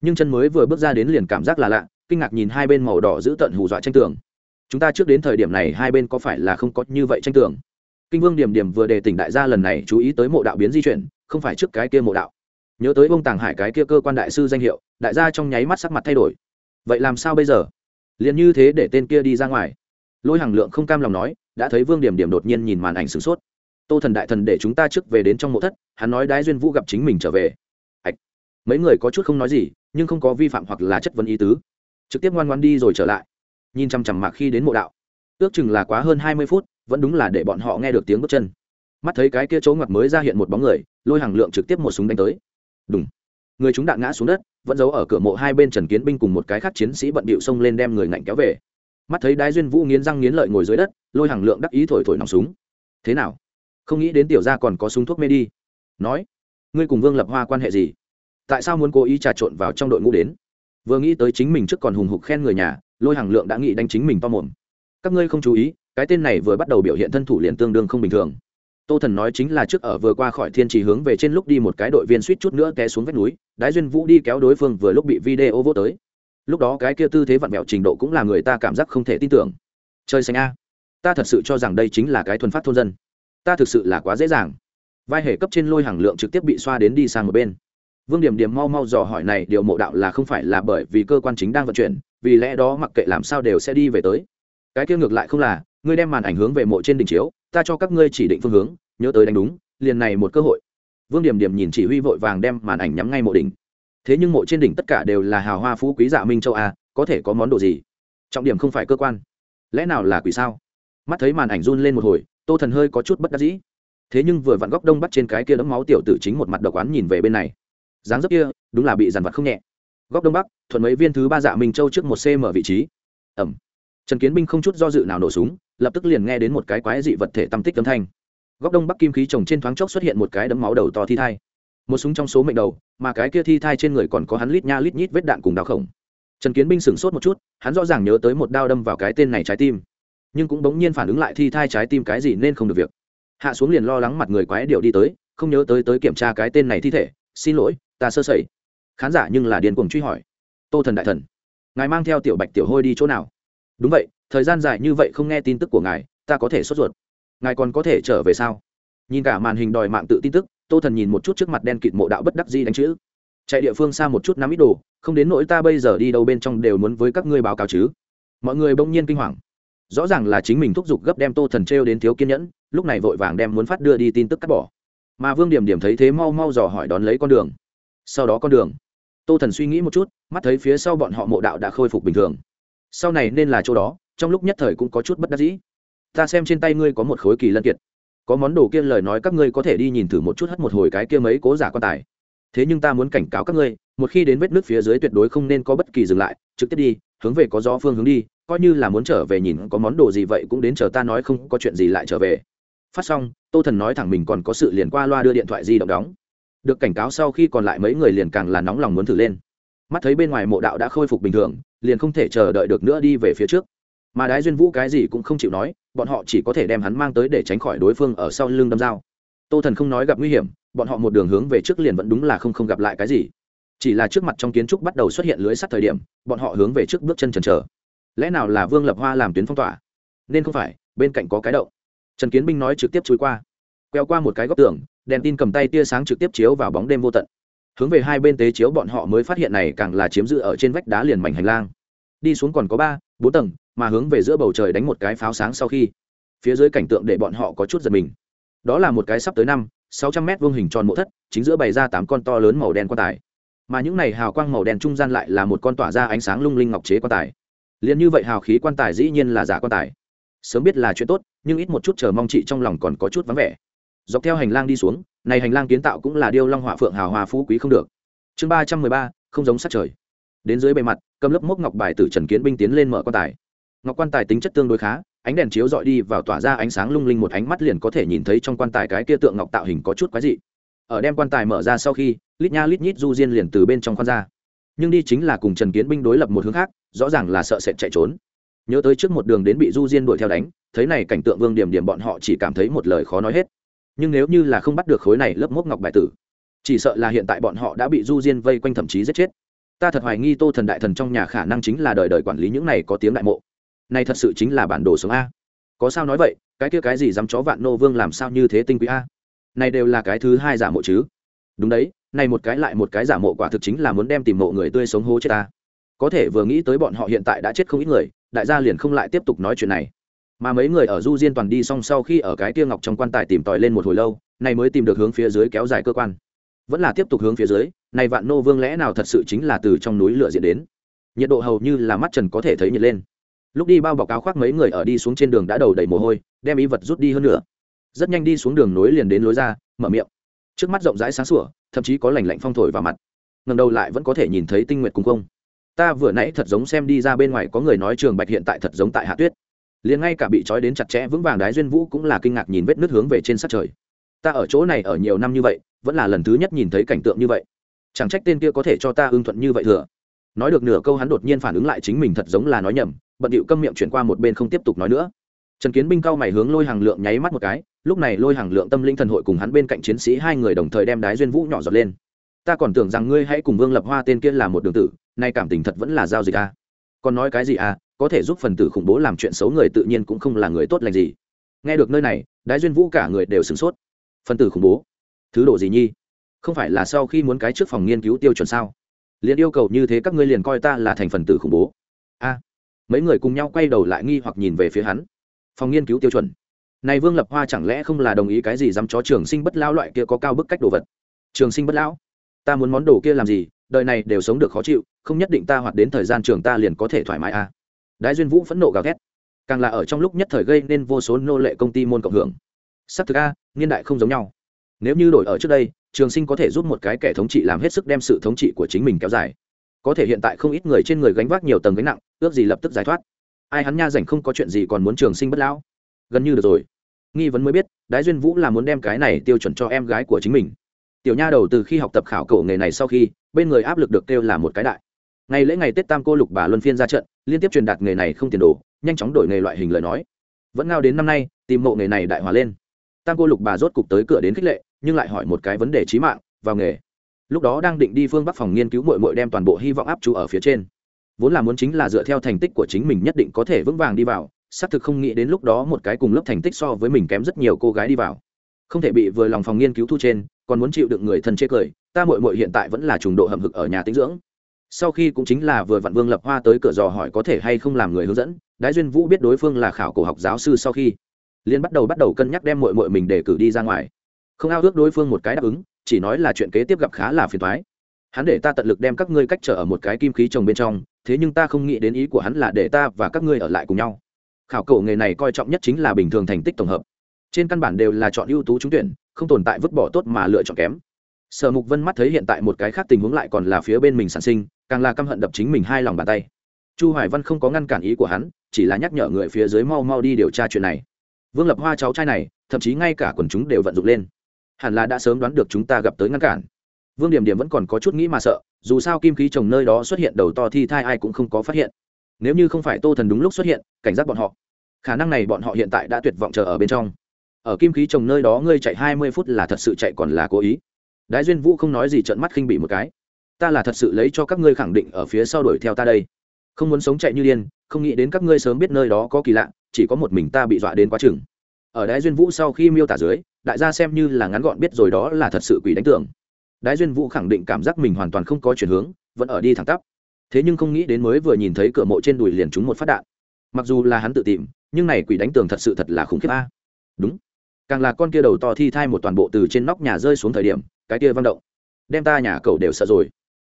Nhưng chân mới vừa bước ra đến liền cảm giác là lạ, kinh ngạc nhìn hai bên màu đỏ giữ tận hù dọa tranh tường chúng ta trước đến thời điểm này hai bên có phải là không có như vậy tranh tường? Kinh vương điểm điểm vừa đề tỉnh đại gia lần này chú ý tới mộ đạo biến di chuyển, không phải trước cái kia mộ đạo. Nhớ tới bông tàng hải cái kia cơ quan đại sư danh hiệu, đại gia trong nháy mắt sắc mặt thay đổi. Vậy làm sao bây giờ? Liền như thế để tên kia đi ra ngoài. Lôi hàng lượng không cam lòng nói, đã thấy vương điểm điểm đột nhiên nhìn màn ảnh sửng sốt. Tô thần đại thần để chúng ta trước về đến trong mộ thất, hắn nói đái duyên vũ gặp chính mình trở về. Hạch. mấy người có chút không nói gì, nhưng không có vi phạm hoặc là chất vấn ý tứ. Trực tiếp ngoan ngoan đi rồi trở lại nhìn chằm chằm mạc khi đến mộ đạo. Ước chừng là quá hơn hai mươi phút, vẫn đúng là để bọn họ nghe được tiếng bước chân. Mắt thấy cái kia chỗ ngoặt mới ra hiện một bóng người, lôi hàng lượng trực tiếp một súng đánh tới. Đúng người chúng đạn ngã xuống đất, vẫn giấu ở cửa mộ hai bên trần kiến binh cùng một cái khác chiến sĩ bận bịu xông lên đem người ngạnh kéo về. Mắt thấy đái duyên vũ nghiến răng nghiến lợi ngồi dưới đất, lôi hàng lượng đắc ý thổi thổi nòng súng. Thế nào? Không nghĩ đến tiểu gia còn có súng thuốc mê đi. Nói, ngươi cùng vương lập hoa quan hệ gì? Tại sao muốn cố ý trà trộn vào trong đội ngũ đến? Vừa nghĩ tới chính mình trước còn hùng hục khen người nhà lôi hàng lượng đã nghĩ đánh chính mình to mồm. Các ngươi không chú ý, cái tên này vừa bắt đầu biểu hiện thân thủ liền tương đương không bình thường. Tô thần nói chính là trước ở vừa qua khỏi thiên trì hướng về trên lúc đi một cái đội viên suýt chút nữa té xuống vách núi, đái duyên vũ đi kéo đối phương vừa lúc bị video vô tới. Lúc đó cái kia tư thế vặn mẹo trình độ cũng là người ta cảm giác không thể tin tưởng. Chơi xanh a. Ta thật sự cho rằng đây chính là cái thuần phát thôn dân. Ta thực sự là quá dễ dàng. Vai hệ cấp trên lôi hàng lượng trực tiếp bị xoa đến đi sang một bên vương điểm điểm mau mau dò hỏi này, điều mộ đạo là không phải là bởi vì cơ quan chính đang vận chuyển, vì lẽ đó mặc kệ làm sao đều sẽ đi về tới. Cái kia ngược lại không là, ngươi đem màn ảnh hướng về mộ trên đỉnh chiếu, ta cho các ngươi chỉ định phương hướng, nhớ tới đánh đúng, liền này một cơ hội. Vương điểm điểm nhìn chỉ huy vội vàng đem màn ảnh nhắm ngay mộ đỉnh. Thế nhưng mộ trên đỉnh tất cả đều là hào hoa phú quý dạ minh châu a, có thể có món đồ gì? Trọng điểm không phải cơ quan. Lẽ nào là quỷ sao? Mắt thấy màn ảnh run lên một hồi, tô thần hơi có chút bất đắc dĩ. Thế nhưng vừa vặn góc đông bắt trên cái kia đẫm máu tiểu tử chính một mặt độc oán nhìn về bên này dáng dấp kia, đúng là bị dàn vặt không nhẹ. Góc đông bắc, thuận mấy viên thứ ba dạ minh châu trước một cm vị trí. Ẩm. Trần kiến binh không chút do dự nào nổ súng, lập tức liền nghe đến một cái quái dị vật thể tâm tích âm thanh. Góc đông bắc kim khí trồng trên thoáng chốc xuất hiện một cái đấm máu đầu to thi thai. Một súng trong số mệnh đầu, mà cái kia thi thai trên người còn có hắn lít nha lít nhít vết đạn cùng đào khổng. Trần kiến binh sửng sốt một chút, hắn rõ ràng nhớ tới một đao đâm vào cái tên này trái tim. Nhưng cũng bỗng nhiên phản ứng lại thi thai trái tim cái gì nên không được việc. Hạ xuống liền lo lắng mặt người quái điệu đi tới, không nhớ tới tới kiểm tra cái tên này thi thể, xin lỗi ta sơ sẩy. Khán giả nhưng là điền cuồng truy hỏi. Tô thần đại thần, ngài mang theo tiểu bạch tiểu hôi đi chỗ nào? Đúng vậy, thời gian dài như vậy không nghe tin tức của ngài, ta có thể sốt ruột. Ngài còn có thể trở về sao? Nhìn cả màn hình đòi mạng tự tin tức, tô thần nhìn một chút trước mặt đen kịt mộ đạo bất đắc di đánh chữ. Chạy địa phương xa một chút nắm ít đồ, không đến nỗi ta bây giờ đi đâu bên trong đều muốn với các ngươi báo cáo chứ. Mọi người bỗng nhiên kinh hoàng. Rõ ràng là chính mình thúc giục gấp đem tô thần trêu đến thiếu kiên nhẫn, lúc này vội vàng đem muốn phát đưa đi tin tức cắt bỏ. Mà vương điểm điểm thấy thế mau mau dò hỏi đón lấy con đường sau đó con đường. Tô thần suy nghĩ một chút, mắt thấy phía sau bọn họ mộ đạo đã khôi phục bình thường. Sau này nên là chỗ đó, trong lúc nhất thời cũng có chút bất đắc dĩ. Ta xem trên tay ngươi có một khối kỳ lân kiệt. Có món đồ kia lời nói các ngươi có thể đi nhìn thử một chút hất một hồi cái kia mấy cố giả quan tài. Thế nhưng ta muốn cảnh cáo các ngươi, một khi đến vết nước phía dưới tuyệt đối không nên có bất kỳ dừng lại, trực tiếp đi, hướng về có gió phương hướng đi, coi như là muốn trở về nhìn có món đồ gì vậy cũng đến chờ ta nói không có chuyện gì lại trở về. Phát xong, tô thần nói thẳng mình còn có sự liền qua loa đưa điện thoại di động đóng được cảnh cáo sau khi còn lại mấy người liền càng là nóng lòng muốn thử lên. Mắt thấy bên ngoài mộ đạo đã khôi phục bình thường, liền không thể chờ đợi được nữa đi về phía trước. Mà đái duyên vũ cái gì cũng không chịu nói, bọn họ chỉ có thể đem hắn mang tới để tránh khỏi đối phương ở sau lưng đâm dao. Tô thần không nói gặp nguy hiểm, bọn họ một đường hướng về trước liền vẫn đúng là không không gặp lại cái gì. Chỉ là trước mặt trong kiến trúc bắt đầu xuất hiện lưới sắt thời điểm, bọn họ hướng về trước bước chân trần trờ lẽ nào là vương lập hoa làm tuyến phong tỏa? Nên không phải, bên cạnh có cái đậu. Trần kiến binh nói trực tiếp chui qua. Queo qua một cái góc tường đèn tin cầm tay tia sáng trực tiếp chiếu vào bóng đêm vô tận. Hướng về hai bên tế chiếu bọn họ mới phát hiện này càng là chiếm giữ ở trên vách đá liền mảnh hành lang. Đi xuống còn có ba, bốn tầng, mà hướng về giữa bầu trời đánh một cái pháo sáng sau khi, phía dưới cảnh tượng để bọn họ có chút giật mình. Đó là một cái sắp tới năm, sáu trăm mét vuông hình tròn mộ thất, chính giữa bày ra tám con to lớn màu đen quan tài. Mà những này hào quang màu đen trung gian lại là một con tỏa ra ánh sáng lung linh ngọc chế quan tài. Liền như vậy hào khí quan tài dĩ nhiên là giả quan tài. Sớm biết là chuyện tốt, nhưng ít một chút chờ mong chị trong lòng còn có chút vắng vẻ dọc theo hành lang đi xuống, này hành lang kiến tạo cũng là điêu long họa phượng hào hòa phú quý không được. Chương ba trăm mười ba, không giống sát trời. Đến dưới bề mặt, cầm lớp mốc ngọc bài tử trần kiến binh tiến lên mở quan tài. Ngọc quan tài tính chất tương đối khá, ánh đèn chiếu dọi đi vào tỏa ra ánh sáng lung linh một ánh mắt liền có thể nhìn thấy trong quan tài cái kia tượng ngọc tạo hình có chút quái dị. Ở đem quan tài mở ra sau khi, lít nha lít nhít du diên liền từ bên trong khoan ra. Nhưng đi chính là cùng trần kiến binh đối lập một hướng khác, rõ ràng là sợ sệt chạy trốn. Nhớ tới trước một đường đến bị du diên đuổi theo đánh, thấy này cảnh tượng vương điểm điểm bọn họ chỉ cảm thấy một lời khó nói hết nhưng nếu như là không bắt được khối này lớp mốc ngọc bài tử, chỉ sợ là hiện tại bọn họ đã bị du diên vây quanh thậm chí giết chết. Ta thật hoài nghi tô thần đại thần trong nhà khả năng chính là đời đời quản lý những này có tiếng đại mộ. Này thật sự chính là bản đồ sống a. Có sao nói vậy, cái kia cái gì dám chó vạn nô vương làm sao như thế tinh quý a? Này đều là cái thứ hai giả mộ chứ. Đúng đấy, này một cái lại một cái giả mộ quả thực chính là muốn đem tìm mộ người tươi sống hố chết ta. Có thể vừa nghĩ tới bọn họ hiện tại đã chết không ít người, đại gia liền không lại tiếp tục nói chuyện này mà mấy người ở du diên toàn đi xong sau khi ở cái kia ngọc trong quan tài tìm tòi lên một hồi lâu này mới tìm được hướng phía dưới kéo dài cơ quan. Vẫn là tiếp tục hướng phía dưới này vạn nô vương lẽ nào thật sự chính là từ trong núi lửa diễn đến? Nhiệt độ hầu như là mắt trần có thể thấy nhiệt lên. Lúc đi bao bọc áo khoác mấy người ở đi xuống trên đường đã đầu đầy mồ hôi, đem ý vật rút đi hơn nữa. Rất nhanh đi xuống đường nối liền đến lối ra, mở miệng. Trước mắt rộng rãi sáng sủa, thậm chí có lành lạnh phong thổi vào mặt. Ngầm đầu lại vẫn có thể nhìn thấy tinh nguyệt cùng không. Ta vừa nãy thật giống xem đi ra bên ngoài có người nói trường bạch hiện tại thật giống tại hạ tuyết liền ngay cả bị trói đến chặt chẽ vững vàng đái duyên vũ cũng là kinh ngạc nhìn vết nước hướng về trên sát trời. Ta ở chỗ này ở nhiều năm như vậy, vẫn là lần thứ nhất nhìn thấy cảnh tượng như vậy. Chẳng trách tên kia có thể cho ta ưng thuận như vậy thừa. Nói được nửa câu hắn đột nhiên phản ứng lại chính mình thật giống là nói nhầm, bận điệu câm miệng chuyển qua một bên không tiếp tục nói nữa. Trần kiến binh cao mày hướng lôi hàng lượng nháy mắt một cái, lúc này lôi hàng lượng tâm linh thần hội cùng hắn bên cạnh chiến sĩ hai người đồng thời đem đái duyên vũ nhỏ giọt lên. Ta còn tưởng rằng ngươi hãy cùng vương lập hoa tên kia là một đường tử, nay cảm tình thật vẫn là giao dịch à. còn nói cái gì à? Có thể giúp phần tử khủng bố làm chuyện xấu người tự nhiên cũng không là người tốt lành gì. Nghe được nơi này, đái duyên vũ cả người đều sửng sốt. Phần tử khủng bố? Thứ độ gì nhi? Không phải là sau khi muốn cái trước phòng nghiên cứu tiêu chuẩn sao? Liền yêu cầu như thế các ngươi liền coi ta là thành phần tử khủng bố. A. Mấy người cùng nhau quay đầu lại nghi hoặc nhìn về phía hắn. Phòng nghiên cứu tiêu chuẩn. Này vương lập hoa chẳng lẽ không là đồng ý cái gì dám chó trường sinh bất lao loại kia có cao bức cách đồ vật? Trường sinh bất lão? Ta muốn món đồ kia làm gì? Đời này đều sống được khó chịu, không nhất định ta hoặc đến thời gian trường ta liền có thể thoải mái à đái duyên vũ phẫn nộ gào ghét càng là ở trong lúc nhất thời gây nên vô số nô lệ công ty môn cộng hưởng. Sắc thực a niên đại không giống nhau. Nếu như đổi ở trước đây, trường sinh có thể giúp một cái kẻ thống trị làm hết sức đem sự thống trị của chính mình kéo dài. Có thể hiện tại không ít người trên người gánh vác nhiều tầng gánh nặng, ước gì lập tức giải thoát. Ai hắn nha rảnh không có chuyện gì còn muốn trường sinh bất lão? Gần như được rồi. Nghi vấn mới biết, đái duyên vũ là muốn đem cái này tiêu chuẩn cho em gái của chính mình. Tiểu nha đầu từ khi học tập khảo cổ nghề này sau khi, bên người áp lực được kêu là một cái đại. Ngày lễ ngày tết tam cô lục bà luân phiên ra trận liên tiếp truyền đạt nghề này không tiền đồ, nhanh chóng đổi nghề loại hình lời nói. Vẫn ngao đến năm nay, tìm mộ nghề này đại hòa lên. Tam cô lục bà rốt cục tới cửa đến khích lệ, nhưng lại hỏi một cái vấn đề trí mạng, vào nghề. Lúc đó đang định đi phương bắc phòng nghiên cứu mội mội đem toàn bộ hy vọng áp chú ở phía trên. Vốn là muốn chính là dựa theo thành tích của chính mình nhất định có thể vững vàng đi vào, xác thực không nghĩ đến lúc đó một cái cùng lớp thành tích so với mình kém rất nhiều cô gái đi vào. Không thể bị vừa lòng phòng nghiên cứu thu trên, còn muốn chịu đựng người thân chê cười, ta mội mội hiện tại vẫn là trùng độ hầm hực ở nhà tinh dưỡng sau khi cũng chính là vừa vặn vương lập hoa tới cửa dò hỏi có thể hay không làm người hướng dẫn, đái duyên vũ biết đối phương là khảo cổ học giáo sư sau khi liên bắt đầu bắt đầu cân nhắc đem mội mội mình để cử đi ra ngoài. Không ao ước đối phương một cái đáp ứng, chỉ nói là chuyện kế tiếp gặp khá là phiền thoái hắn để ta tận lực đem các ngươi cách trở ở một cái kim khí trồng bên trong, thế nhưng ta không nghĩ đến ý của hắn là để ta và các ngươi ở lại cùng nhau. Khảo cổ nghề này coi trọng nhất chính là bình thường thành tích tổng hợp. Trên căn bản đều là chọn ưu tú trúng tuyển, không tồn tại vứt bỏ tốt mà lựa chọn kém sở mục vân mắt thấy hiện tại một cái khác tình huống lại còn là phía bên mình sản sinh, càng là căm hận đập chính mình hai lòng bàn tay. Chu hoài văn không có ngăn cản ý của hắn, chỉ là nhắc nhở người phía dưới mau mau đi điều tra chuyện này. Vương lập hoa cháu trai này, thậm chí ngay cả quần chúng đều vận dụng lên. Hẳn là đã sớm đoán được chúng ta gặp tới ngăn cản. Vương điểm điểm vẫn còn có chút nghĩ mà sợ, dù sao kim khí trồng nơi đó xuất hiện đầu to thi thai ai cũng không có phát hiện. Nếu như không phải tô thần đúng lúc xuất hiện, cảnh giác bọn họ. Khả năng này bọn họ hiện tại đã tuyệt vọng chờ ở bên trong. Ở kim khí trồng nơi đó ngươi chạy hai mươi phút là thật sự chạy còn là cố ý đái duyên vũ không nói gì trợn mắt khinh bị một cái. Ta là thật sự lấy cho các ngươi khẳng định ở phía sau đuổi theo ta đây. Không muốn sống chạy như điên, không nghĩ đến các ngươi sớm biết nơi đó có kỳ lạ, chỉ có một mình ta bị dọa đến quá chừng. Ở đái duyên vũ sau khi miêu tả dưới, đại gia xem như là ngắn gọn biết rồi đó là thật sự quỷ đánh tưởng. Đái duyên vũ khẳng định cảm giác mình hoàn toàn không có chuyển hướng, vẫn ở đi thẳng tắp. Thế nhưng không nghĩ đến mới vừa nhìn thấy cửa mộ trên đùi liền trúng một phát đạn. Mặc dù là hắn tự tìm, nhưng này quỷ đánh tường thật sự thật là khủng khiếp a. Đúng. Càng là con kia đầu to thi thai một toàn bộ từ trên nóc nhà rơi xuống thời điểm cái kia văng động. Đem ta nhà cầu đều sợ rồi.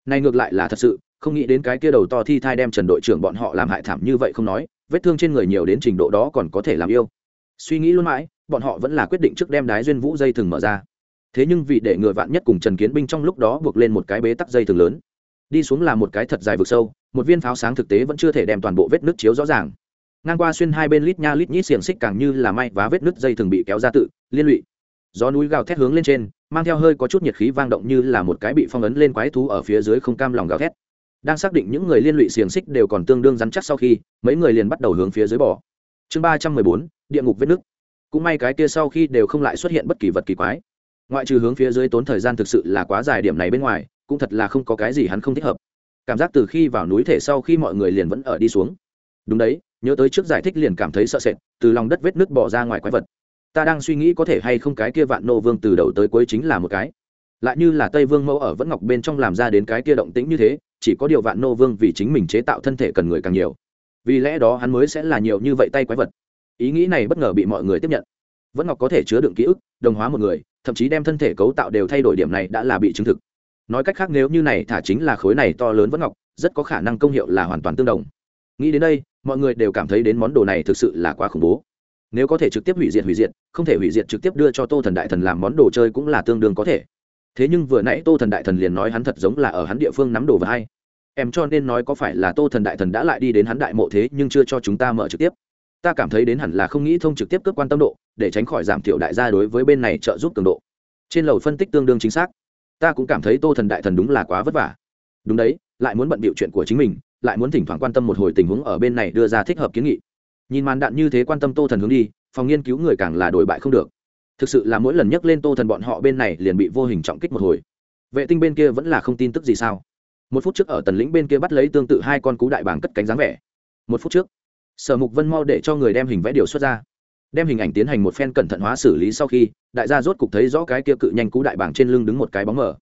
Này ngược lại là thật sự, không nghĩ đến cái kia đầu to thi thai đem trần đội trưởng bọn họ làm hại thảm như vậy không nói, vết thương trên người nhiều đến trình độ đó còn có thể làm yêu. Suy nghĩ luôn mãi, bọn họ vẫn là quyết định trước đem đái duyên vũ dây thừng mở ra. Thế nhưng vì để người vạn nhất cùng trần kiến binh trong lúc đó buộc lên một cái bế tắc dây thừng lớn. Đi xuống là một cái thật dài vực sâu, một viên pháo sáng thực tế vẫn chưa thể đem toàn bộ vết nước chiếu rõ ràng. Ngang qua xuyên hai bên lít nha lít nhít xiềng xích càng như là may và vết nứt dây thường bị kéo ra tự, liên lụy. Gió núi gào thét hướng lên trên mang theo hơi có chút nhiệt khí vang động như là một cái bị phong ấn lên quái thú ở phía dưới không cam lòng gào thét. Đang xác định những người liên lụy xiềng xích đều còn tương đương rắn chắc sau khi, mấy người liền bắt đầu hướng phía dưới bỏ chương ba trăm mười bốn, địa ngục vết nứt. Cũng may cái kia sau khi đều không lại xuất hiện bất kỳ vật kỳ quái. Ngoại trừ hướng phía dưới tốn thời gian thực sự là quá dài điểm này bên ngoài, cũng thật là không có cái gì hắn không thích hợp. Cảm giác từ khi vào núi thể sau khi mọi người liền vẫn ở đi xuống. Đúng đấy, nhớ tới trước giải thích liền cảm thấy sợ sệt, từ lòng đất vết nước bỏ ra ngoài quái vật ta đang suy nghĩ có thể hay không cái kia vạn nô vương từ đầu tới cuối chính là một cái. Lại như là tây vương mẫu ở vẫn ngọc bên trong làm ra đến cái kia động tĩnh như thế, chỉ có điều vạn nô vương vì chính mình chế tạo thân thể cần người càng nhiều. Vì lẽ đó hắn mới sẽ là nhiều như vậy tay quái vật. Ý nghĩ này bất ngờ bị mọi người tiếp nhận. Vẫn ngọc có thể chứa đựng ký ức, đồng hóa một người, thậm chí đem thân thể cấu tạo đều thay đổi điểm này đã là bị chứng thực. Nói cách khác nếu như này thả chính là khối này to lớn vẫn ngọc, rất có khả năng công hiệu là hoàn toàn tương đồng. Nghĩ đến đây, mọi người đều cảm thấy đến món đồ này thực sự là quá khủng bố nếu có thể trực tiếp hủy diệt hủy diệt, không thể hủy diệt trực tiếp đưa cho tô thần đại thần làm món đồ chơi cũng là tương đương có thể. Thế nhưng vừa nãy tô thần đại thần liền nói hắn thật giống là ở hắn địa phương nắm đồ và hay. Em cho nên nói có phải là tô thần đại thần đã lại đi đến hắn đại mộ thế nhưng chưa cho chúng ta mở trực tiếp. Ta cảm thấy đến hẳn là không nghĩ thông trực tiếp cơ quan tâm độ, để tránh khỏi giảm thiểu đại gia đối với bên này trợ giúp cường độ. Trên lầu phân tích tương đương chính xác. Ta cũng cảm thấy tô thần đại thần đúng là quá vất vả. Đúng đấy, lại muốn bận bịu chuyện của chính mình, lại muốn thỉnh thoảng quan tâm một hồi tình huống ở bên này đưa ra thích hợp kiến nghị nhìn màn đạn như thế quan tâm tô thần hướng đi, phòng nghiên cứu người càng là đổi bại không được. Thực sự là mỗi lần nhắc lên tô thần bọn họ bên này liền bị vô hình trọng kích một hồi. Vệ tinh bên kia vẫn là không tin tức gì sao? Một phút trước ở tần lĩnh bên kia bắt lấy tương tự hai con cú đại bảng cất cánh dáng vẻ. Một phút trước, sở mục vân mau để cho người đem hình vẽ điều xuất ra. Đem hình ảnh tiến hành một phen cẩn thận hóa xử lý sau khi, đại gia rốt cục thấy rõ cái kia cự nhanh cú đại bảng trên lưng đứng một cái bóng mờ.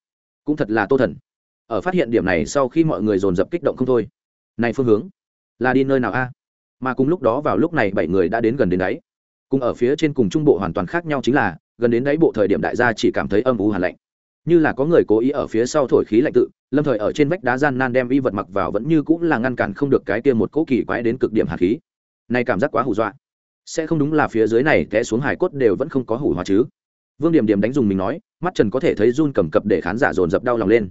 Cũng thật là tô thần. Ở phát hiện điểm này sau khi mọi người dồn dập kích động không thôi. Này phương hướng là đi nơi nào a? Mà cùng lúc đó vào lúc này bảy người đã đến gần đến đáy. Cùng ở phía trên cùng trung bộ hoàn toàn khác nhau chính là, gần đến đáy bộ thời điểm đại gia chỉ cảm thấy âm u hàn lạnh. Như là có người cố ý ở phía sau thổi khí lạnh tự, lâm thời ở trên vách đá gian nan đem y vật mặc vào vẫn như cũng là ngăn cản không được cái kia một cỗ kỳ quái đến cực điểm hạt khí. Này cảm giác quá hù dọa. Sẽ không đúng là phía dưới này té xuống hải cốt đều vẫn không có hủ hóa chứ. Vương điểm điểm đánh dùng mình nói, mắt trần có thể thấy run cầm cập để khán giả dồn dập đau lòng lên.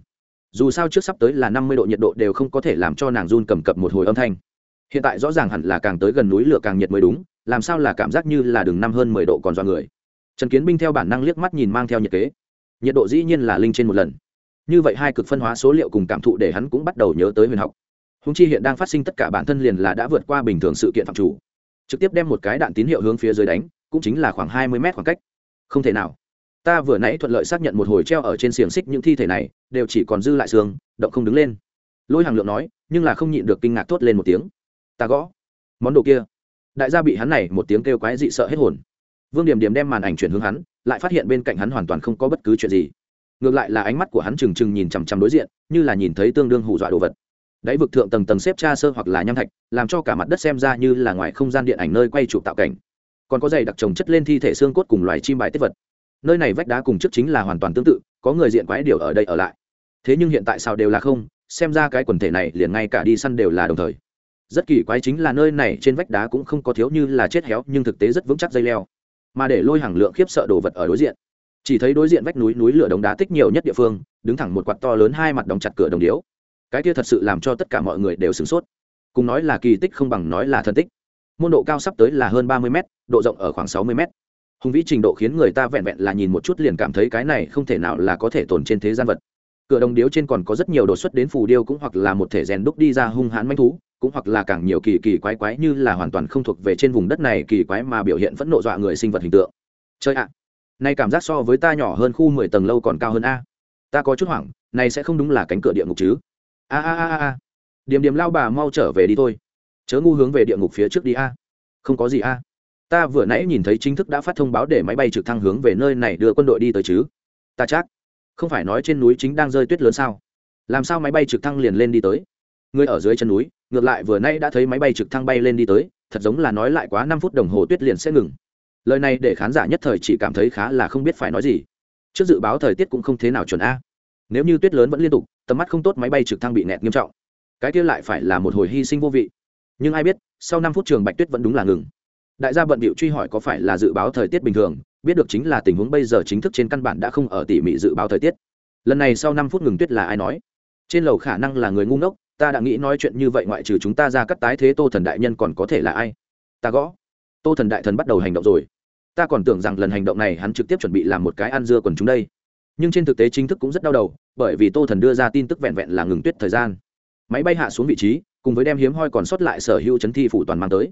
Dù sao trước sắp tới là năm mươi độ nhiệt độ đều không có thể làm cho nàng run cầm cập một hồi âm thanh hiện tại rõ ràng hẳn là càng tới gần núi lửa càng nhiệt mới đúng, làm sao là cảm giác như là đường năm hơn mười độ còn do người. Trần kiến binh theo bản năng liếc mắt nhìn mang theo nhiệt kế. Nhiệt độ dĩ nhiên là linh trên một lần. Như vậy hai cực phân hóa số liệu cùng cảm thụ để hắn cũng bắt đầu nhớ tới huyền học. Húng chi hiện đang phát sinh tất cả bản thân liền là đã vượt qua bình thường sự kiện phạm chủ. Trực tiếp đem một cái đạn tín hiệu hướng phía dưới đánh, cũng chính là khoảng hai mươi mét khoảng cách. Không thể nào. Ta vừa nãy thuận lợi xác nhận một hồi treo ở trên xiềng xích những thi thể này, đều chỉ còn dư lại xương, động không đứng lên. Lôi hàng lượng nói, nhưng là không nhịn được kinh ngạc thốt lên một tiếng ta gõ. Món đồ kia. Đại gia bị hắn này một tiếng kêu quái dị sợ hết hồn. Vương điểm điểm đem màn ảnh chuyển hướng hắn, lại phát hiện bên cạnh hắn hoàn toàn không có bất cứ chuyện gì. Ngược lại là ánh mắt của hắn trừng trừng nhìn chằm chằm đối diện, như là nhìn thấy tương đương hù dọa đồ vật. Đáy vực thượng tầng tầng xếp tra sơ hoặc là nham thạch, làm cho cả mặt đất xem ra như là ngoài không gian điện ảnh nơi quay chụp tạo cảnh. Còn có giày đặc trồng chất lên thi thể xương cốt cùng loài chim bài tiết vật. Nơi này vách đá cùng trước chính là hoàn toàn tương tự, có người diện quái điều ở đây ở lại. Thế nhưng hiện tại sao đều là không, xem ra cái quần thể này liền ngay cả đi săn đều là đồng thời rất kỳ quái chính là nơi này trên vách đá cũng không có thiếu như là chết héo, nhưng thực tế rất vững chắc dây leo. Mà để lôi hàng lượng khiếp sợ đồ vật ở đối diện. Chỉ thấy đối diện vách núi núi lửa đống đá tích nhiều nhất địa phương, đứng thẳng một quạt to lớn hai mặt đóng chặt cửa đồng điếu. Cái kia thật sự làm cho tất cả mọi người đều sửng sốt. Cùng nói là kỳ tích không bằng nói là thần tích. Môn độ cao sắp tới là hơn ba mươi m độ rộng ở khoảng sáu mươi m hùng vĩ trình độ khiến người ta vẹn vẹn là nhìn một chút liền cảm thấy cái này không thể nào là có thể tồn trên thế gian vật. Cửa đồng điếu trên còn có rất nhiều đột xuất đến phù điêu cũng hoặc là một thể rèn đúc đi ra hung hãn manh thú cũng hoặc là càng nhiều kỳ kỳ quái quái như là hoàn toàn không thuộc về trên vùng đất này kỳ quái mà biểu hiện vẫn nộ dọa người sinh vật hình tượng. Chơi ạ. À, nay cảm giác so với ta nhỏ hơn khu mười tầng lâu còn cao hơn a. Ta có chút hoảng này sẽ không đúng là cánh cửa địa ngục chứ. A a a a điểm điểm lao bà mau trở về đi thôi. Chớ ngu hướng về địa ngục phía trước đi a. Không có gì a. Ta vừa nãy nhìn thấy chính thức đã phát thông báo để máy bay trực thăng hướng về nơi này đưa quân đội đi tới chứ. Ta chắc không phải nói trên núi chính đang rơi tuyết lớn sao? Làm sao máy bay trực thăng liền lên đi tới? Người ở dưới chân núi ngược lại vừa nay đã thấy máy bay trực thăng bay lên đi tới, thật giống là nói lại quá năm phút đồng hồ tuyết liền sẽ ngừng. Lời này để khán giả nhất thời chỉ cảm thấy khá là không biết phải nói gì. Trước dự báo thời tiết cũng không thế nào chuẩn a. Nếu như tuyết lớn vẫn liên tục, tầm mắt không tốt máy bay trực thăng bị nẹt nghiêm trọng. Cái kia lại phải là một hồi hy sinh vô vị. Nhưng ai biết, sau năm phút trường bạch tuyết vẫn đúng là ngừng. Đại gia bận bịu truy hỏi có phải là dự báo thời tiết bình thường, biết được chính là tình huống bây giờ chính thức trên căn bản đã không ở tỉ mỉ dự báo thời tiết. Lần này sau năm phút ngừng tuyết là ai nói? Trên lầu khả năng là người ngu ngốc ta đã nghĩ nói chuyện như vậy ngoại trừ chúng ta ra cắt tái thế tô thần đại nhân còn có thể là ai? Ta gõ. Tô thần đại thần bắt đầu hành động rồi. Ta còn tưởng rằng lần hành động này hắn trực tiếp chuẩn bị làm một cái ăn dưa quần chúng đây. Nhưng trên thực tế chính thức cũng rất đau đầu, bởi vì tô thần đưa ra tin tức vẹn vẹn là ngừng tuyết thời gian. Máy bay hạ xuống vị trí, cùng với đem hiếm hoi còn sót lại sở hữu chấn thi phủ toàn mang tới.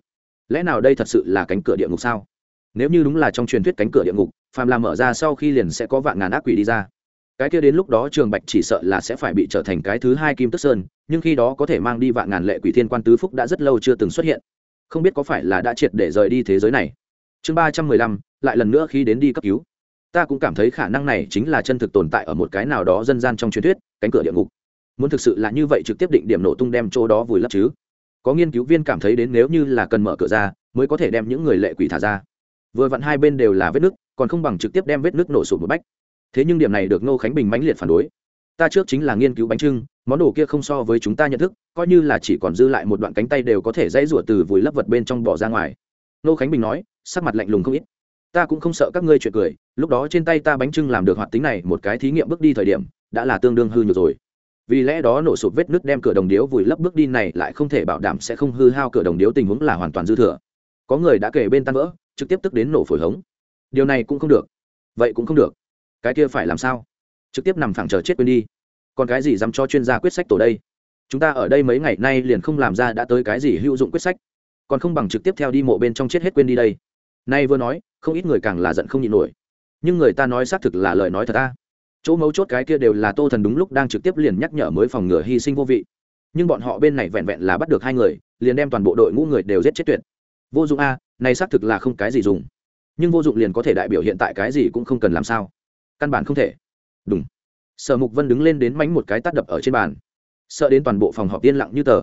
Lẽ nào đây thật sự là cánh cửa địa ngục sao? Nếu như đúng là trong truyền thuyết cánh cửa địa ngục phàm làm mở ra sau khi liền sẽ có vạn ngàn ác quỷ đi ra cái kia đến lúc đó trường bạch chỉ sợ là sẽ phải bị trở thành cái thứ hai kim tức sơn, nhưng khi đó có thể mang đi vạn ngàn lệ quỷ thiên quan tứ phúc đã rất lâu chưa từng xuất hiện. Không biết có phải là đã triệt để rời đi thế giới này. Chương ba trăm mười lăm, lại lần nữa khi đến đi cấp cứu. Ta cũng cảm thấy khả năng này chính là chân thực tồn tại ở một cái nào đó dân gian trong truyền thuyết, cánh cửa địa ngục. Muốn thực sự là như vậy trực tiếp định điểm nổ tung đem chỗ đó vùi lấp chứ? Có nghiên cứu viên cảm thấy đến nếu như là cần mở cửa ra, mới có thể đem những người lệ quỷ thả ra. Vừa vặn hai bên đều là vết nứt, còn không bằng trực tiếp đem vết nứt nổ sụt một bách thế nhưng điểm này được ngô khánh bình mãnh liệt phản đối. Ta trước chính là nghiên cứu bánh trưng, món đồ kia không so với chúng ta nhận thức, coi như là chỉ còn dư lại một đoạn cánh tay đều có thể dãy rủa từ vùi lấp vật bên trong bỏ ra ngoài. Ngô khánh bình nói, sắc mặt lạnh lùng không ít. Ta cũng không sợ các ngươi chuyện cười, lúc đó trên tay ta bánh trưng làm được hoạt tính này, một cái thí nghiệm bước đi thời điểm, đã là tương đương hư nhược rồi. Vì lẽ đó nổ sụp vết nứt đem cửa đồng điếu vùi lấp bước đi này lại không thể bảo đảm sẽ không hư hao cửa đồng điếu tình huống là hoàn toàn dư thừa. Có người đã kể bên tan vỡ, trực tiếp tức đến nổ phổi hống. Điều này cũng không được. Vậy cũng không được cái kia phải làm sao? Trực tiếp nằm phẳng chờ chết quên đi. Còn cái gì dám cho chuyên gia quyết sách tổ đây? Chúng ta ở đây mấy ngày nay liền không làm ra đã tới cái gì hữu dụng quyết sách. Còn không bằng trực tiếp theo đi mộ bên trong chết hết quên đi đây. Nay vừa nói, không ít người càng là giận không nhịn nổi. Nhưng người ta nói xác thực là lời nói thật ta chỗ mấu chốt cái kia đều là tô thần đúng lúc đang trực tiếp liền nhắc nhở mới phòng ngừa hy sinh vô vị. Nhưng bọn họ bên này vẹn vẹn là bắt được hai người, liền đem toàn bộ đội ngũ người đều giết chết tuyệt. Vô dụng a, này xác thực là không cái gì dùng. Nhưng vô dụng liền có thể đại biểu hiện tại cái gì cũng không cần làm sao căn bản không thể. Đúng sở mục vân đứng lên đến mánh một cái tắt đập ở trên bàn. Sợ đến toàn bộ phòng họp yên lặng như tờ.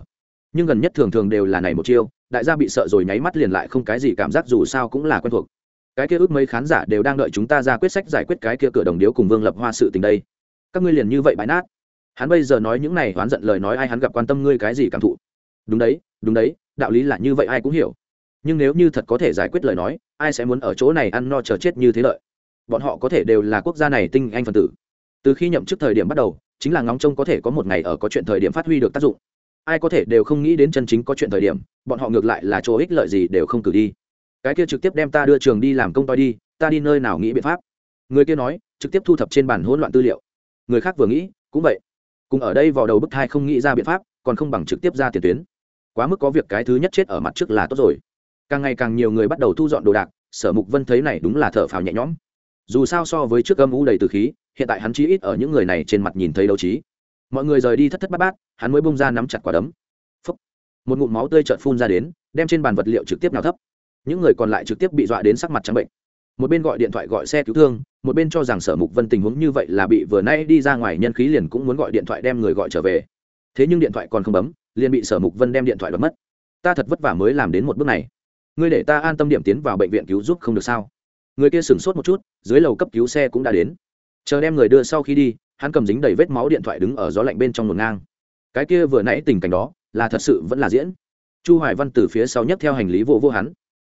Nhưng gần nhất thường thường đều là này một chiêu, đại gia bị sợ rồi nháy mắt liền lại không cái gì cảm giác dù sao cũng là quen thuộc. Cái kia ước mấy khán giả đều đang đợi chúng ta ra quyết sách giải quyết cái kia cửa đồng điếu cùng vương lập hoa sự tình đây. Các ngươi liền như vậy bãi nát. Hắn bây giờ nói những này oán giận lời nói ai hắn gặp quan tâm ngươi cái gì cảm thụ? Đúng đấy đúng đấy, đạo lý là như vậy ai cũng hiểu. Nhưng nếu như thật có thể giải quyết lời nói, ai sẽ muốn ở chỗ này ăn no chờ chết như thế lợi? Bọn họ có thể đều là quốc gia này tinh anh phần tử. Từ khi nhậm chức thời điểm bắt đầu, chính là ngóng trông có thể có một ngày ở có chuyện thời điểm phát huy được tác dụng. Ai có thể đều không nghĩ đến chân chính có chuyện thời điểm, bọn họ ngược lại là chỗ ích lợi gì đều không cử đi. Cái kia trực tiếp đem ta đưa trường đi làm công toi đi, ta đi nơi nào nghĩ biện pháp? Người kia nói, trực tiếp thu thập trên bản hỗn loạn tư liệu. Người khác vừa nghĩ, cũng vậy. Cùng ở đây vào đầu bức thai không nghĩ ra biện pháp, còn không bằng trực tiếp ra tiền tuyến. Quá mức có việc cái thứ nhất chết ở mặt trước là tốt rồi. Càng ngày càng nhiều người bắt đầu thu dọn đồ đạc, sở mục vân thấy này đúng là thở phào nhẹ nhõm dù sao so với trước âm u đầy từ khí, hiện tại hắn chí ít ở những người này trên mặt nhìn thấy đấu trí. Mọi người rời đi thất thất bát bát, hắn mới bông ra nắm chặt quả đấm. Phúc. một ngụm máu tươi trợn phun ra đến, đem trên bàn vật liệu trực tiếp nào thấp. Những người còn lại trực tiếp bị dọa đến sắc mặt trắng bệnh. Một bên gọi điện thoại gọi xe cứu thương, một bên cho rằng sở mục vân tình huống như vậy là bị vừa nay đi ra ngoài nhân khí liền cũng muốn gọi điện thoại đem người gọi trở về. Thế nhưng điện thoại còn không bấm, liền bị sở mục vân đem điện thoại bấm mất. Ta thật vất vả mới làm đến một bước này. Ngươi để ta an tâm điểm tiến vào bệnh viện cứu giúp không được sao? Người kia sửng sốt một chút, dưới lầu cấp cứu xe cũng đã đến. Chờ đem người đưa sau khi đi, hắn cầm dính đầy vết máu điện thoại đứng ở gió lạnh bên trong một ngang. Cái kia vừa nãy tình cảnh đó, là thật sự vẫn là diễn. Chu hoài văn từ phía sau nhấc theo hành lý vô vô hắn.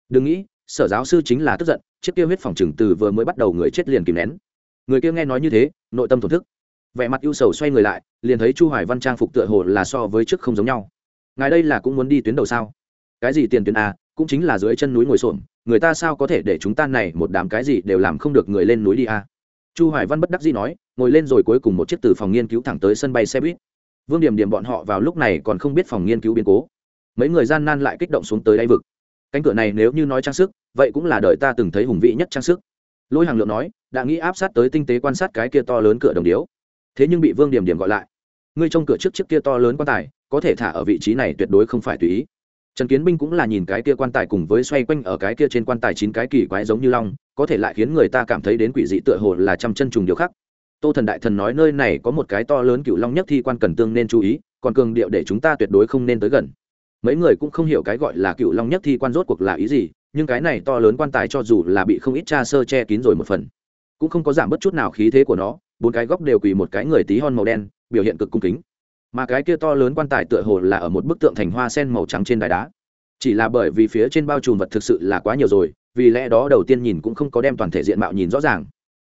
Đừng nghĩ, sở giáo sư chính là tức giận, chiếc kia huyết phòng trừng từ vừa mới bắt đầu người chết liền kìm nén. Người kia nghe nói như thế, nội tâm thổn thức. Vẻ mặt ưu sầu xoay người lại, liền thấy chu hoài văn trang phục tựa hồ là so với trước không giống nhau. Ngài đây là cũng muốn đi tuyến đầu sao? Cái gì tiền tuyến a, cũng chính là dưới chân núi ngồi xổm người ta sao có thể để chúng ta này một đám cái gì đều làm không được người lên núi đi a chu hoài văn bất đắc dĩ nói, ngồi lên rồi cuối cùng một chiếc từ phòng nghiên cứu thẳng tới sân bay xe buýt. Vương điểm điểm bọn họ vào lúc này còn không biết phòng nghiên cứu biến cố. Mấy người gian nan lại kích động xuống tới đáy vực. Cánh cửa này nếu như nói trang sức, vậy cũng là đời ta từng thấy hùng vị nhất trang sức. Lôi hàng lượng nói, đã nghĩ áp sát tới tinh tế quan sát cái kia to lớn cửa đồng điếu. Thế nhưng bị vương điểm điểm gọi lại, ngươi trong cửa trước chiếc kia to lớn quan tài, có thể thả ở vị trí này tuyệt đối không phải tùy ý trần kiến binh cũng là nhìn cái kia quan tài cùng với xoay quanh ở cái kia trên quan tài chín cái kỳ quái giống như long, có thể lại khiến người ta cảm thấy đến quỷ dị tựa hồ là trăm chân trùng điều khác tô thần đại thần nói nơi này có một cái to lớn cựu long nhất thi quan cần tương nên chú ý, còn cường điệu để chúng ta tuyệt đối không nên tới gần. Mấy người cũng không hiểu cái gọi là cựu long nhất thi quan rốt cuộc là ý gì, nhưng cái này to lớn quan tài cho dù là bị không ít cha sơ che kín rồi một phần, cũng không có giảm bất chút nào khí thế của nó, bốn cái góc đều quỳ một cái người tí hon màu đen, biểu hiện cực cung kính mà cái kia to lớn quan tài tựa hồ là ở một bức tượng thành hoa sen màu trắng trên đài đá. Chỉ là bởi vì phía trên bao trùm vật thực sự là quá nhiều rồi, vì lẽ đó đầu tiên nhìn cũng không có đem toàn thể diện mạo nhìn rõ ràng.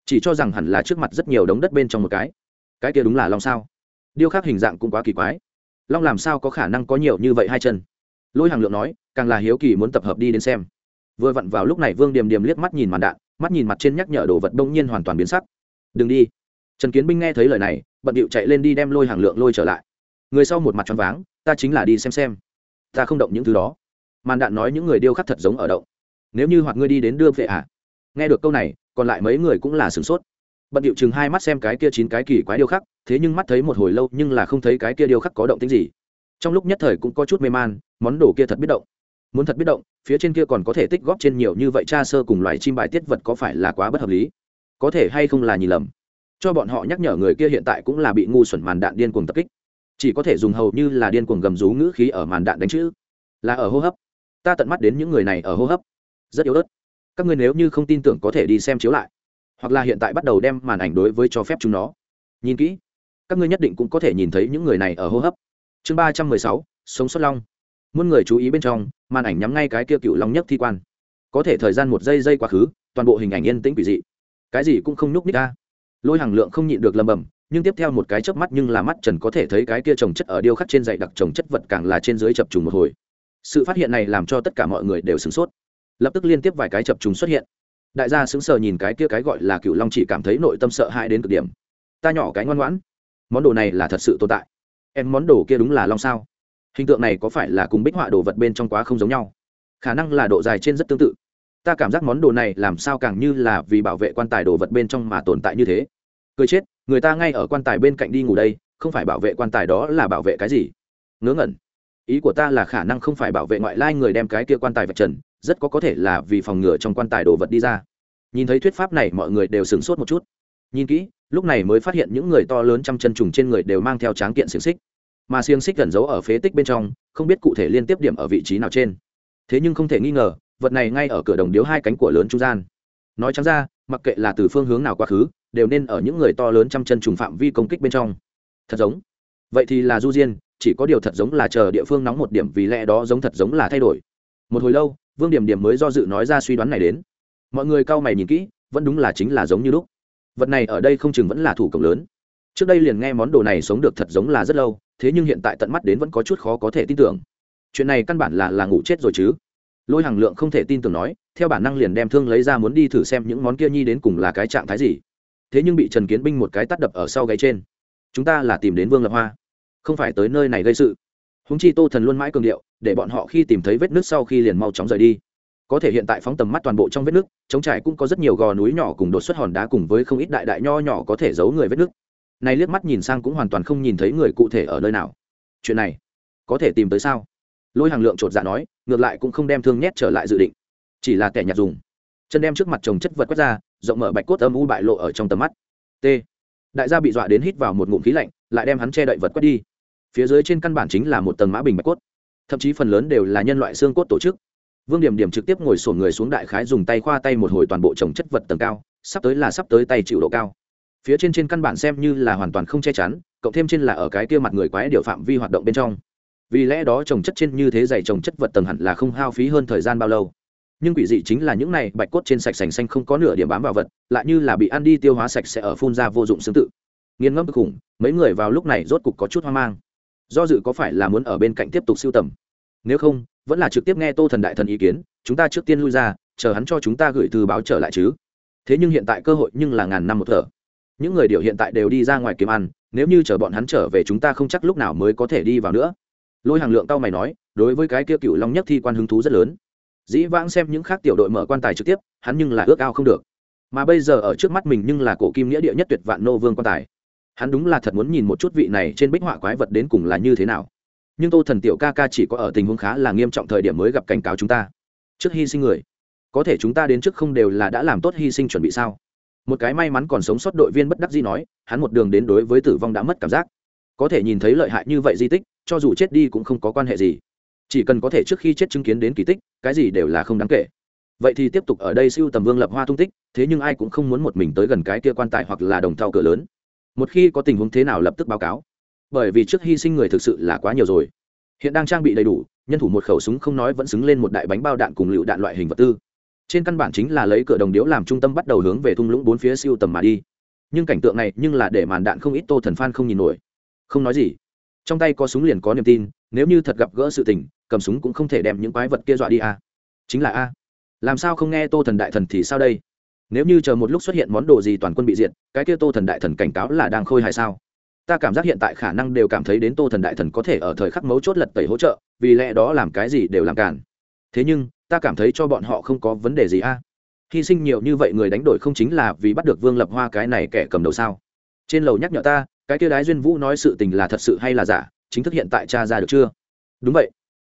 Chỉ cho rằng hẳn là trước mặt rất nhiều đống đất bên trong một cái. Cái kia đúng là long sao. Điêu khắc hình dạng cũng quá kỳ quái. Long làm sao có khả năng có nhiều như vậy hai chân? Lôi hàng lượng nói, càng là hiếu kỳ muốn tập hợp đi đến xem. Vừa vặn vào lúc này vương điềm điềm liếc mắt nhìn màn đạn, mắt nhìn mặt trên nhắc nhở đồ vật đông nhiên hoàn toàn biến sắc. Đừng đi. Trần kiến binh nghe thấy lời này, bận điệu chạy lên đi đem lôi hàng lượng lôi trở lại người sau một mặt choáng váng, ta chính là đi xem xem. Ta không động những thứ đó. Màn đạn nói những người điêu khắc thật giống ở động. Nếu như hoặc ngươi đi đến đưa vệ ạ à. nghe được câu này, còn lại mấy người cũng là sửng sốt. Bận điệu chừng hai mắt xem cái kia chín cái kỳ quái điêu khắc, thế nhưng mắt thấy một hồi lâu nhưng là không thấy cái kia điêu khắc có động tính gì. Trong lúc nhất thời cũng có chút mê man, món đồ kia thật biết động. Muốn thật biết động, phía trên kia còn có thể tích góp trên nhiều như vậy cha sơ cùng loài chim bài tiết vật có phải là quá bất hợp lý? Có thể hay không là nhìn lầm. Cho bọn họ nhắc nhở người kia hiện tại cũng là bị ngu xuẩn màn đạn điên cuồng tập kích chỉ có thể dùng hầu như là điên cuồng gầm rú ngữ khí ở màn đạn đánh chữ. Là ở hô hấp. Ta tận mắt đến những người này ở hô hấp. Rất yếu ớt. Các ngươi nếu như không tin tưởng có thể đi xem chiếu lại, hoặc là hiện tại bắt đầu đem màn ảnh đối với cho phép chúng nó. Nhìn kỹ, các ngươi nhất định cũng có thể nhìn thấy những người này ở hô hấp. Chương ba trăm mười sáu, sống sót long. Muôn người chú ý bên trong, màn ảnh nhắm ngay cái kia cựu long nhất thi quan. Có thể thời gian một giây giây quá khứ, toàn bộ hình ảnh yên tĩnh quỷ dị. Cái gì cũng không nhúc ních ra. Lôi hàng lượng không nhịn được lầm bầm nhưng tiếp theo một cái chớp mắt nhưng là mắt trần có thể thấy cái kia trồng chất ở điêu khắc trên dày đặc trồng chất vật càng là trên dưới chập trùng một hồi. Sự phát hiện này làm cho tất cả mọi người đều sửng sốt. Lập tức liên tiếp vài cái chập trùng xuất hiện. Đại gia sững sờ nhìn cái kia cái gọi là cựu long chỉ cảm thấy nội tâm sợ hãi đến cực điểm. Ta nhỏ cái ngoan ngoãn. Món đồ này là thật sự tồn tại. Em, món đồ kia đúng là long sao? Hình tượng này có phải là cùng bích họa đồ vật bên trong quá không giống nhau? Khả năng là độ dài trên rất tương tự. Ta cảm giác món đồ này làm sao càng như là vì bảo vệ quan tài đồ vật bên trong mà tồn tại như thế. Cười chết người ta ngay ở quan tài bên cạnh đi ngủ đây, không phải bảo vệ quan tài đó là bảo vệ cái gì? Ngớ ngẩn. Ý của ta là khả năng không phải bảo vệ ngoại lai người đem cái kia quan tài vật trần, rất có có thể là vì phòng ngừa trong quan tài đồ vật đi ra. Nhìn thấy thuyết pháp này, mọi người đều sửng sốt một chút. Nhìn kỹ, lúc này mới phát hiện những người to lớn trăm chân trùng trên người đều mang theo tráng kiện xiềng xích. Mà xiềng xích gần giấu ở phế tích bên trong, không biết cụ thể liên tiếp điểm ở vị trí nào trên. Thế nhưng không thể nghi ngờ, vật này ngay ở cửa đồng điếu hai cánh của lớn trung gian. Nói trắng ra mặc kệ là từ phương hướng nào quá khứ, đều nên ở những người to lớn trăm chân trùng phạm vi công kích bên trong. Thật giống. Vậy thì là du diên, chỉ có điều thật giống là chờ địa phương nóng một điểm vì lẽ đó giống thật giống là thay đổi. Một hồi lâu, vương điểm điểm mới do dự nói ra suy đoán này đến. Mọi người cau mày nhìn kỹ, vẫn đúng là chính là giống như lúc. Vật này ở đây không chừng vẫn là thủ cộng lớn. Trước đây liền nghe món đồ này sống được thật giống là rất lâu, thế nhưng hiện tại tận mắt đến vẫn có chút khó có thể tin tưởng. Chuyện này căn bản là là ngủ chết rồi chứ. Lôi hàng lượng không thể tin tưởng nói theo bản năng liền đem thương lấy ra muốn đi thử xem những món kia nhi đến cùng là cái trạng thái gì. Thế nhưng bị trần kiến binh một cái tắt đập ở sau gáy trên. Chúng ta là tìm đến vương lập hoa, không phải tới nơi này gây sự. Húng chi tô thần luôn mãi cường điệu, để bọn họ khi tìm thấy vết nước sau khi liền mau chóng rời đi. Có thể hiện tại phóng tầm mắt toàn bộ trong vết nước chống trải cũng có rất nhiều gò núi nhỏ cùng đột xuất hòn đá cùng với không ít đại đại nho nhỏ có thể giấu người vết nước này liếc mắt nhìn sang cũng hoàn toàn không nhìn thấy người cụ thể ở nơi nào. Chuyện này có thể tìm tới sao? Lôi hàng lượng chột dạ nói, ngược lại cũng không đem thương nhét trở lại dự định chỉ là kẻ nhạt dùng. Chân đem trước mặt chồng chất vật quét ra, rộng mở bạch cốt âm u bại lộ ở trong tầm mắt. T. Đại gia bị dọa đến hít vào một ngụm khí lạnh, lại đem hắn che đậy vật quét đi. Phía dưới trên căn bản chính là một tầng mã bình bạch cốt. Thậm chí phần lớn đều là nhân loại xương cốt tổ chức. Vương điểm điểm trực tiếp ngồi sổn người xuống đại khái dùng tay khoa tay một hồi toàn bộ trồng chất vật tầng cao, sắp tới là sắp tới tay chịu độ cao. Phía trên trên căn bản xem như là hoàn toàn không che chắn, cộng thêm trên là ở cái kia mặt người quái điều phạm vi hoạt động bên trong. Vì lẽ đó trồng chất trên như thế dày trồng chất vật tầng hẳn là không hao phí hơn thời gian bao lâu nhưng quỷ dị chính là những này bạch cốt trên sạch sành xanh không có nửa điểm bám vào vật, lại như là bị ăn đi tiêu hóa sạch sẽ ở phun ra vô dụng tương tự. Nghiên ngẫm cực khủng, mấy người vào lúc này rốt cục có chút hoang mang. Do dự có phải là muốn ở bên cạnh tiếp tục siêu tầm? Nếu không, vẫn là trực tiếp nghe tô thần đại thần ý kiến, chúng ta trước tiên lui ra, chờ hắn cho chúng ta gửi thư báo trở lại chứ. Thế nhưng hiện tại cơ hội nhưng là ngàn năm một thở. Những người điều hiện tại đều đi ra ngoài kiếm ăn, nếu như chờ bọn hắn trở về chúng ta không chắc lúc nào mới có thể đi vào nữa. Lôi hàng lượng tao mày nói, đối với cái kia cựu long nhất thi quan hứng thú rất lớn dĩ vãng xem những khác tiểu đội mở quan tài trực tiếp, hắn nhưng là ước ao không được. Mà bây giờ ở trước mắt mình nhưng là cổ kim nghĩa địa nhất tuyệt vạn nô vương quan tài. Hắn đúng là thật muốn nhìn một chút vị này trên bích họa quái vật đến cùng là như thế nào. Nhưng tô thần tiểu ca ca chỉ có ở tình huống khá là nghiêm trọng thời điểm mới gặp cảnh cáo chúng ta. Trước hy sinh người, có thể chúng ta đến trước không đều là đã làm tốt hy sinh chuẩn bị sao? Một cái may mắn còn sống sót đội viên bất đắc dĩ nói, hắn một đường đến đối với tử vong đã mất cảm giác. Có thể nhìn thấy lợi hại như vậy di tích, cho dù chết đi cũng không có quan hệ gì chỉ cần có thể trước khi chết chứng kiến đến kỳ tích, cái gì đều là không đáng kể. Vậy thì tiếp tục ở đây siêu tầm vương lập hoa tung tích, thế nhưng ai cũng không muốn một mình tới gần cái kia quan tài hoặc là đồng thau cửa lớn. Một khi có tình huống thế nào lập tức báo cáo. Bởi vì trước hy sinh người thực sự là quá nhiều rồi. Hiện đang trang bị đầy đủ, nhân thủ một khẩu súng không nói vẫn xứng lên một đại bánh bao đạn cùng lựu đạn loại hình vật tư. Trên căn bản chính là lấy cửa đồng điếu làm trung tâm bắt đầu hướng về thung lũng bốn phía siêu tầm mà đi. Nhưng cảnh tượng này nhưng là để màn đạn không ít tô thần phan không nhìn nổi. Không nói gì. Trong tay có súng liền có niềm tin nếu như thật gặp gỡ sự tình, cầm súng cũng không thể đem những quái vật kia dọa đi a chính là a. Làm sao không nghe tô thần đại thần thì sao đây? Nếu như chờ một lúc xuất hiện món đồ gì toàn quân bị diệt, cái kia tô thần đại thần cảnh cáo là đang khôi hài sao? Ta cảm giác hiện tại khả năng đều cảm thấy đến tô thần đại thần có thể ở thời khắc mấu chốt lật tẩy hỗ trợ, vì lẽ đó làm cái gì đều làm cản. Thế nhưng, ta cảm thấy cho bọn họ không có vấn đề gì a. Hy sinh nhiều như vậy người đánh đổi không chính là vì bắt được vương lập hoa cái này kẻ cầm đầu sao? Trên lầu nhắc nhở ta, cái kia đái duyên vũ nói sự tình là thật sự hay là giả? Chính thức hiện tại cha ra được chưa? Đúng vậy.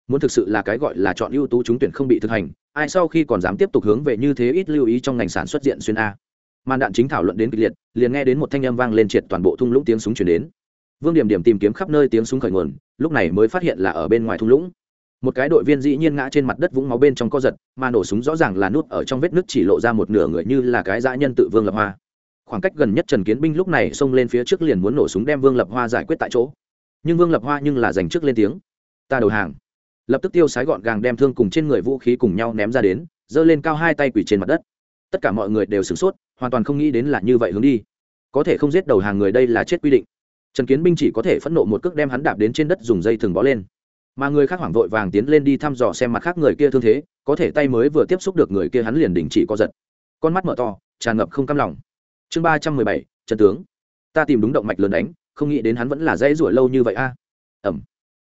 Muốn thực sự là cái gọi là chọn ưu tú trúng tuyển không bị thực hành, ai sau khi còn dám tiếp tục hướng về như thế ít lưu ý trong ngành sản xuất diện xuyên a? Màn đạn chính thảo luận đến kịch liệt, liền nghe đến một thanh âm vang lên triệt toàn bộ thung lũng tiếng súng chuyển đến. Vương điểm điểm tìm kiếm khắp nơi tiếng súng khởi nguồn, lúc này mới phát hiện là ở bên ngoài thung lũng. Một cái đội viên dĩ nhiên ngã trên mặt đất vũng máu bên trong co giật, mà nổ súng rõ ràng là nút ở trong vết nứt chỉ lộ ra một nửa người như là cái dã nhân tự vương lập hoa. Khoảng cách gần nhất trần kiến binh lúc này xông lên phía trước liền muốn nổ súng đem vương lập hoa giải quyết tại chỗ nhưng vương lập hoa nhưng là giành trước lên tiếng ta đầu hàng lập tức tiêu sái gọn gàng đem thương cùng trên người vũ khí cùng nhau ném ra đến giơ lên cao hai tay quỷ trên mặt đất tất cả mọi người đều sửng sốt hoàn toàn không nghĩ đến là như vậy hướng đi có thể không giết đầu hàng người đây là chết quy định trần kiến binh chỉ có thể phẫn nộ một cước đem hắn đạp đến trên đất dùng dây thừng bó lên mà người khác hoảng vội vàng tiến lên đi thăm dò xem mặt khác người kia thương thế có thể tay mới vừa tiếp xúc được người kia hắn liền đình chỉ co giật con mắt mở to tràn ngập không cam lòng chương ba trăm mười bảy trần tướng ta tìm đúng động mạch lớn đánh không nghĩ đến hắn vẫn là dễ ruổi lâu như vậy a. Ẩm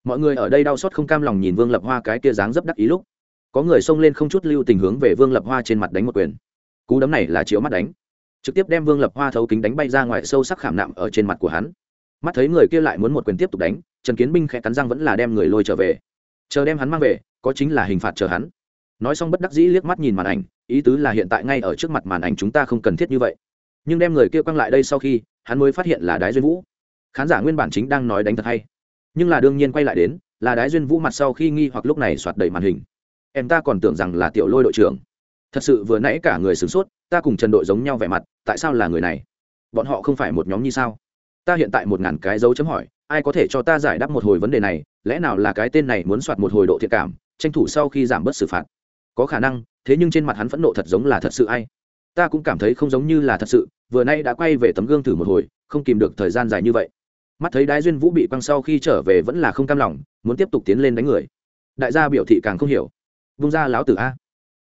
mọi người ở đây đau xót không cam lòng nhìn vương lập hoa cái kia dáng dấp đắc ý lúc. Có người xông lên không chút lưu tình hướng về vương lập hoa trên mặt đánh một quyền. Cú đấm này là chiếu mắt đánh. Trực tiếp đem vương lập hoa thấu kính đánh bay ra ngoài sâu sắc khảm nạm ở trên mặt của hắn. Mắt thấy người kia lại muốn một quyền tiếp tục đánh, trần kiến binh khẽ cắn răng vẫn là đem người lôi trở về. Chờ đem hắn mang về, có chính là hình phạt chờ hắn. Nói xong bất đắc dĩ liếc mắt nhìn màn ảnh, ý tứ là hiện tại ngay ở trước mặt màn ảnh chúng ta không cần thiết như vậy. Nhưng đem người kia quăng lại đây sau khi, hắn mới phát hiện là đái duyên vũ khán giả nguyên bản chính đang nói đánh thật hay, nhưng là đương nhiên quay lại đến, là đái duyên vũ mặt sau khi nghi hoặc lúc này soạt đầy màn hình. Em ta còn tưởng rằng là tiểu lôi đội trưởng. Thật sự vừa nãy cả người sửng sốt, ta cùng trần đội giống nhau vẻ mặt, tại sao là người này? Bọn họ không phải một nhóm như sao? Ta hiện tại một ngàn cái dấu chấm hỏi, ai có thể cho ta giải đáp một hồi vấn đề này, lẽ nào là cái tên này muốn soạt một hồi độ thiệt cảm, tranh thủ sau khi giảm bớt xử phạt? Có khả năng, thế nhưng trên mặt hắn phẫn nộ thật giống là thật sự ai? Ta cũng cảm thấy không giống như là thật sự, vừa nay đã quay về tấm gương thử một hồi, không kìm được thời gian dài như vậy mắt thấy đái duyên vũ bị quăng sau khi trở về vẫn là không cam lòng, muốn tiếp tục tiến lên đánh người. Đại gia biểu thị càng không hiểu. Vung ra láo tử a.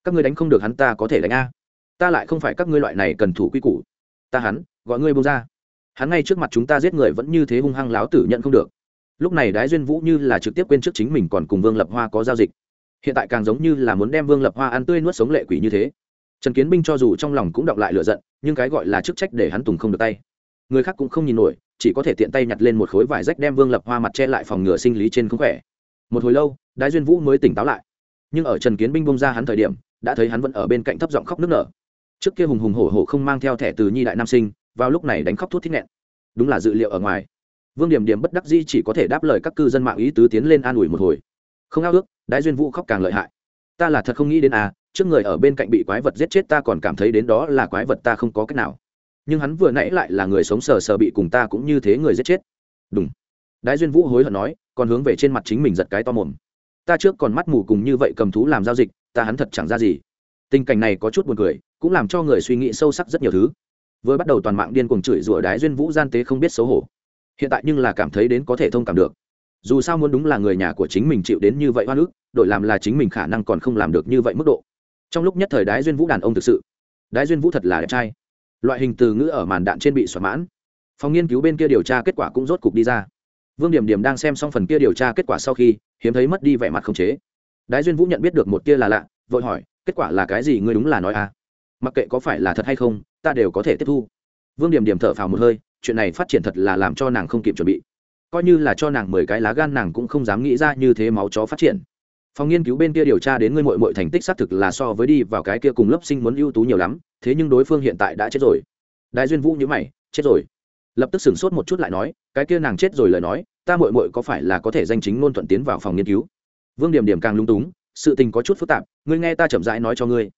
Các ngươi đánh không được hắn ta có thể đánh a. Ta lại không phải các ngươi loại này cần thủ quy củ. Ta hắn, gọi ngươi bông ra. Hắn ngay trước mặt chúng ta giết người vẫn như thế hung hăng láo tử nhận không được. Lúc này đái duyên vũ như là trực tiếp quên trước chính mình còn cùng vương lập hoa có giao dịch. Hiện tại càng giống như là muốn đem vương lập hoa ăn tươi nuốt sống lệ quỷ như thế. Trần kiến binh cho dù trong lòng cũng đọc lại lựa giận, nhưng cái gọi là chức trách để hắn tùng không được tay. Người khác cũng không nhìn nổi chỉ có thể tiện tay nhặt lên một khối vải rách đem vương lập hoa mặt che lại phòng ngừa sinh lý trên không khỏe. Một hồi lâu, đái duyên vũ mới tỉnh táo lại. Nhưng ở trần kiến binh bông ra hắn thời điểm, đã thấy hắn vẫn ở bên cạnh thấp giọng khóc nức nở. Trước kia hùng hùng hổ hổ không mang theo thẻ từ nhi đại nam sinh, vào lúc này đánh khóc thút thít nghẹn. Đúng là dự liệu ở ngoài. Vương điểm điểm bất đắc di chỉ có thể đáp lời các cư dân mạng ý tứ tiến lên an ủi một hồi. Không ao ước, đái duyên vũ khóc càng lợi hại. Ta là thật không nghĩ đến à trước người ở bên cạnh bị quái vật giết chết ta còn cảm thấy đến đó là quái vật ta không có cách nào nhưng hắn vừa nãy lại là người sống sờ sờ bị cùng ta cũng như thế người giết chết. Đúng đái duyên vũ hối hận nói, còn hướng về trên mặt chính mình giật cái to mồm. Ta trước còn mắt mù cùng như vậy cầm thú làm giao dịch, ta hắn thật chẳng ra gì. Tình cảnh này có chút buồn cười, cũng làm cho người suy nghĩ sâu sắc rất nhiều thứ. Vừa bắt đầu toàn mạng điên cuồng chửi rủa đái duyên vũ gian tế không biết xấu hổ. Hiện tại nhưng là cảm thấy đến có thể thông cảm được. Dù sao muốn đúng là người nhà của chính mình chịu đến như vậy hoa nước đội làm là chính mình khả năng còn không làm được như vậy mức độ. Trong lúc nhất thời đái duyên vũ đàn ông thực sự. Đái duyên vũ thật là đẹp trai loại hình từ ngữ ở màn đạn trên bị xoắn mãn. Phòng nghiên cứu bên kia điều tra kết quả cũng rốt cục đi ra. Vương điểm điểm đang xem xong phần kia điều tra kết quả sau khi, hiếm thấy mất đi vẻ mặt không chế. Đái duyên vũ nhận biết được một kia là lạ, vội hỏi, kết quả là cái gì ngươi đúng là nói à? Mặc kệ có phải là thật hay không, ta đều có thể tiếp thu. Vương điểm điểm thở phào một hơi, chuyện này phát triển thật là làm cho nàng không kịp chuẩn bị. Coi như là cho nàng mười cái lá gan nàng cũng không dám nghĩ ra như thế máu chó phát triển phòng nghiên cứu bên kia điều tra đến ngươi mội mội thành tích xác thực là so với đi vào cái kia cùng lớp sinh muốn ưu tú nhiều lắm, thế nhưng đối phương hiện tại đã chết rồi. Đại duyên vũ nhữ mày, chết rồi. Lập tức sửng sốt một chút lại nói, cái kia nàng chết rồi lời nói, ta mội mội có phải là có thể danh chính ngôn thuận tiến vào phòng nghiên cứu? Vương điểm điểm càng lung túng, sự tình có chút phức tạp, ngươi nghe ta chậm rãi nói cho ngươi.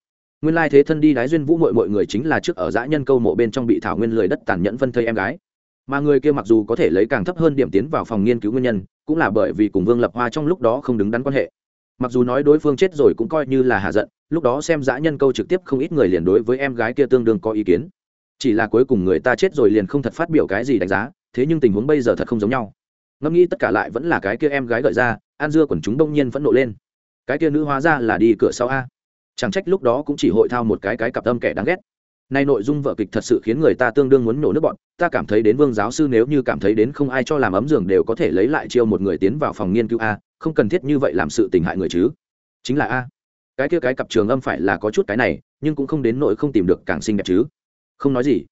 Nguyên lai thế thân đi đái duyên vũ mội mọi người chính là trước ở dã nhân câu mộ bên trong bị thảo nguyên lười đất tàn nhẫn phân thây em gái. Mà người kia mặc dù có thể lấy càng thấp hơn điểm tiến vào phòng nghiên cứu nguyên nhân, cũng là bởi vì cùng vương lập hoa trong lúc đó không đứng đắn quan hệ mặc dù nói đối phương chết rồi cũng coi như là hạ giận, lúc đó xem dã nhân câu trực tiếp không ít người liền đối với em gái kia tương đương có ý kiến. Chỉ là cuối cùng người ta chết rồi liền không thật phát biểu cái gì đánh giá, thế nhưng tình huống bây giờ thật không giống nhau. Ngẫm nghĩ tất cả lại vẫn là cái kia em gái gợi ra an dưa quần chúng đông nhiên phẫn nộ lên. Cái kia nữ hóa ra là đi cửa sau a. Chẳng trách lúc đó cũng chỉ hội thao một cái cái cặp tâm kẻ đáng ghét nay nội dung vợ kịch thật sự khiến người ta tương đương muốn nổ nước bọn. Ta cảm thấy đến vương giáo sư nếu như cảm thấy đến không ai cho làm ấm giường đều có thể lấy lại chiêu một người tiến vào phòng nghiên cứu a, không cần thiết như vậy làm sự tình hại người chứ. Chính là a. Cái kia cái cặp trường âm phải là có chút cái này, nhưng cũng không đến nỗi không tìm được càng xinh đẹp chứ. Không nói gì.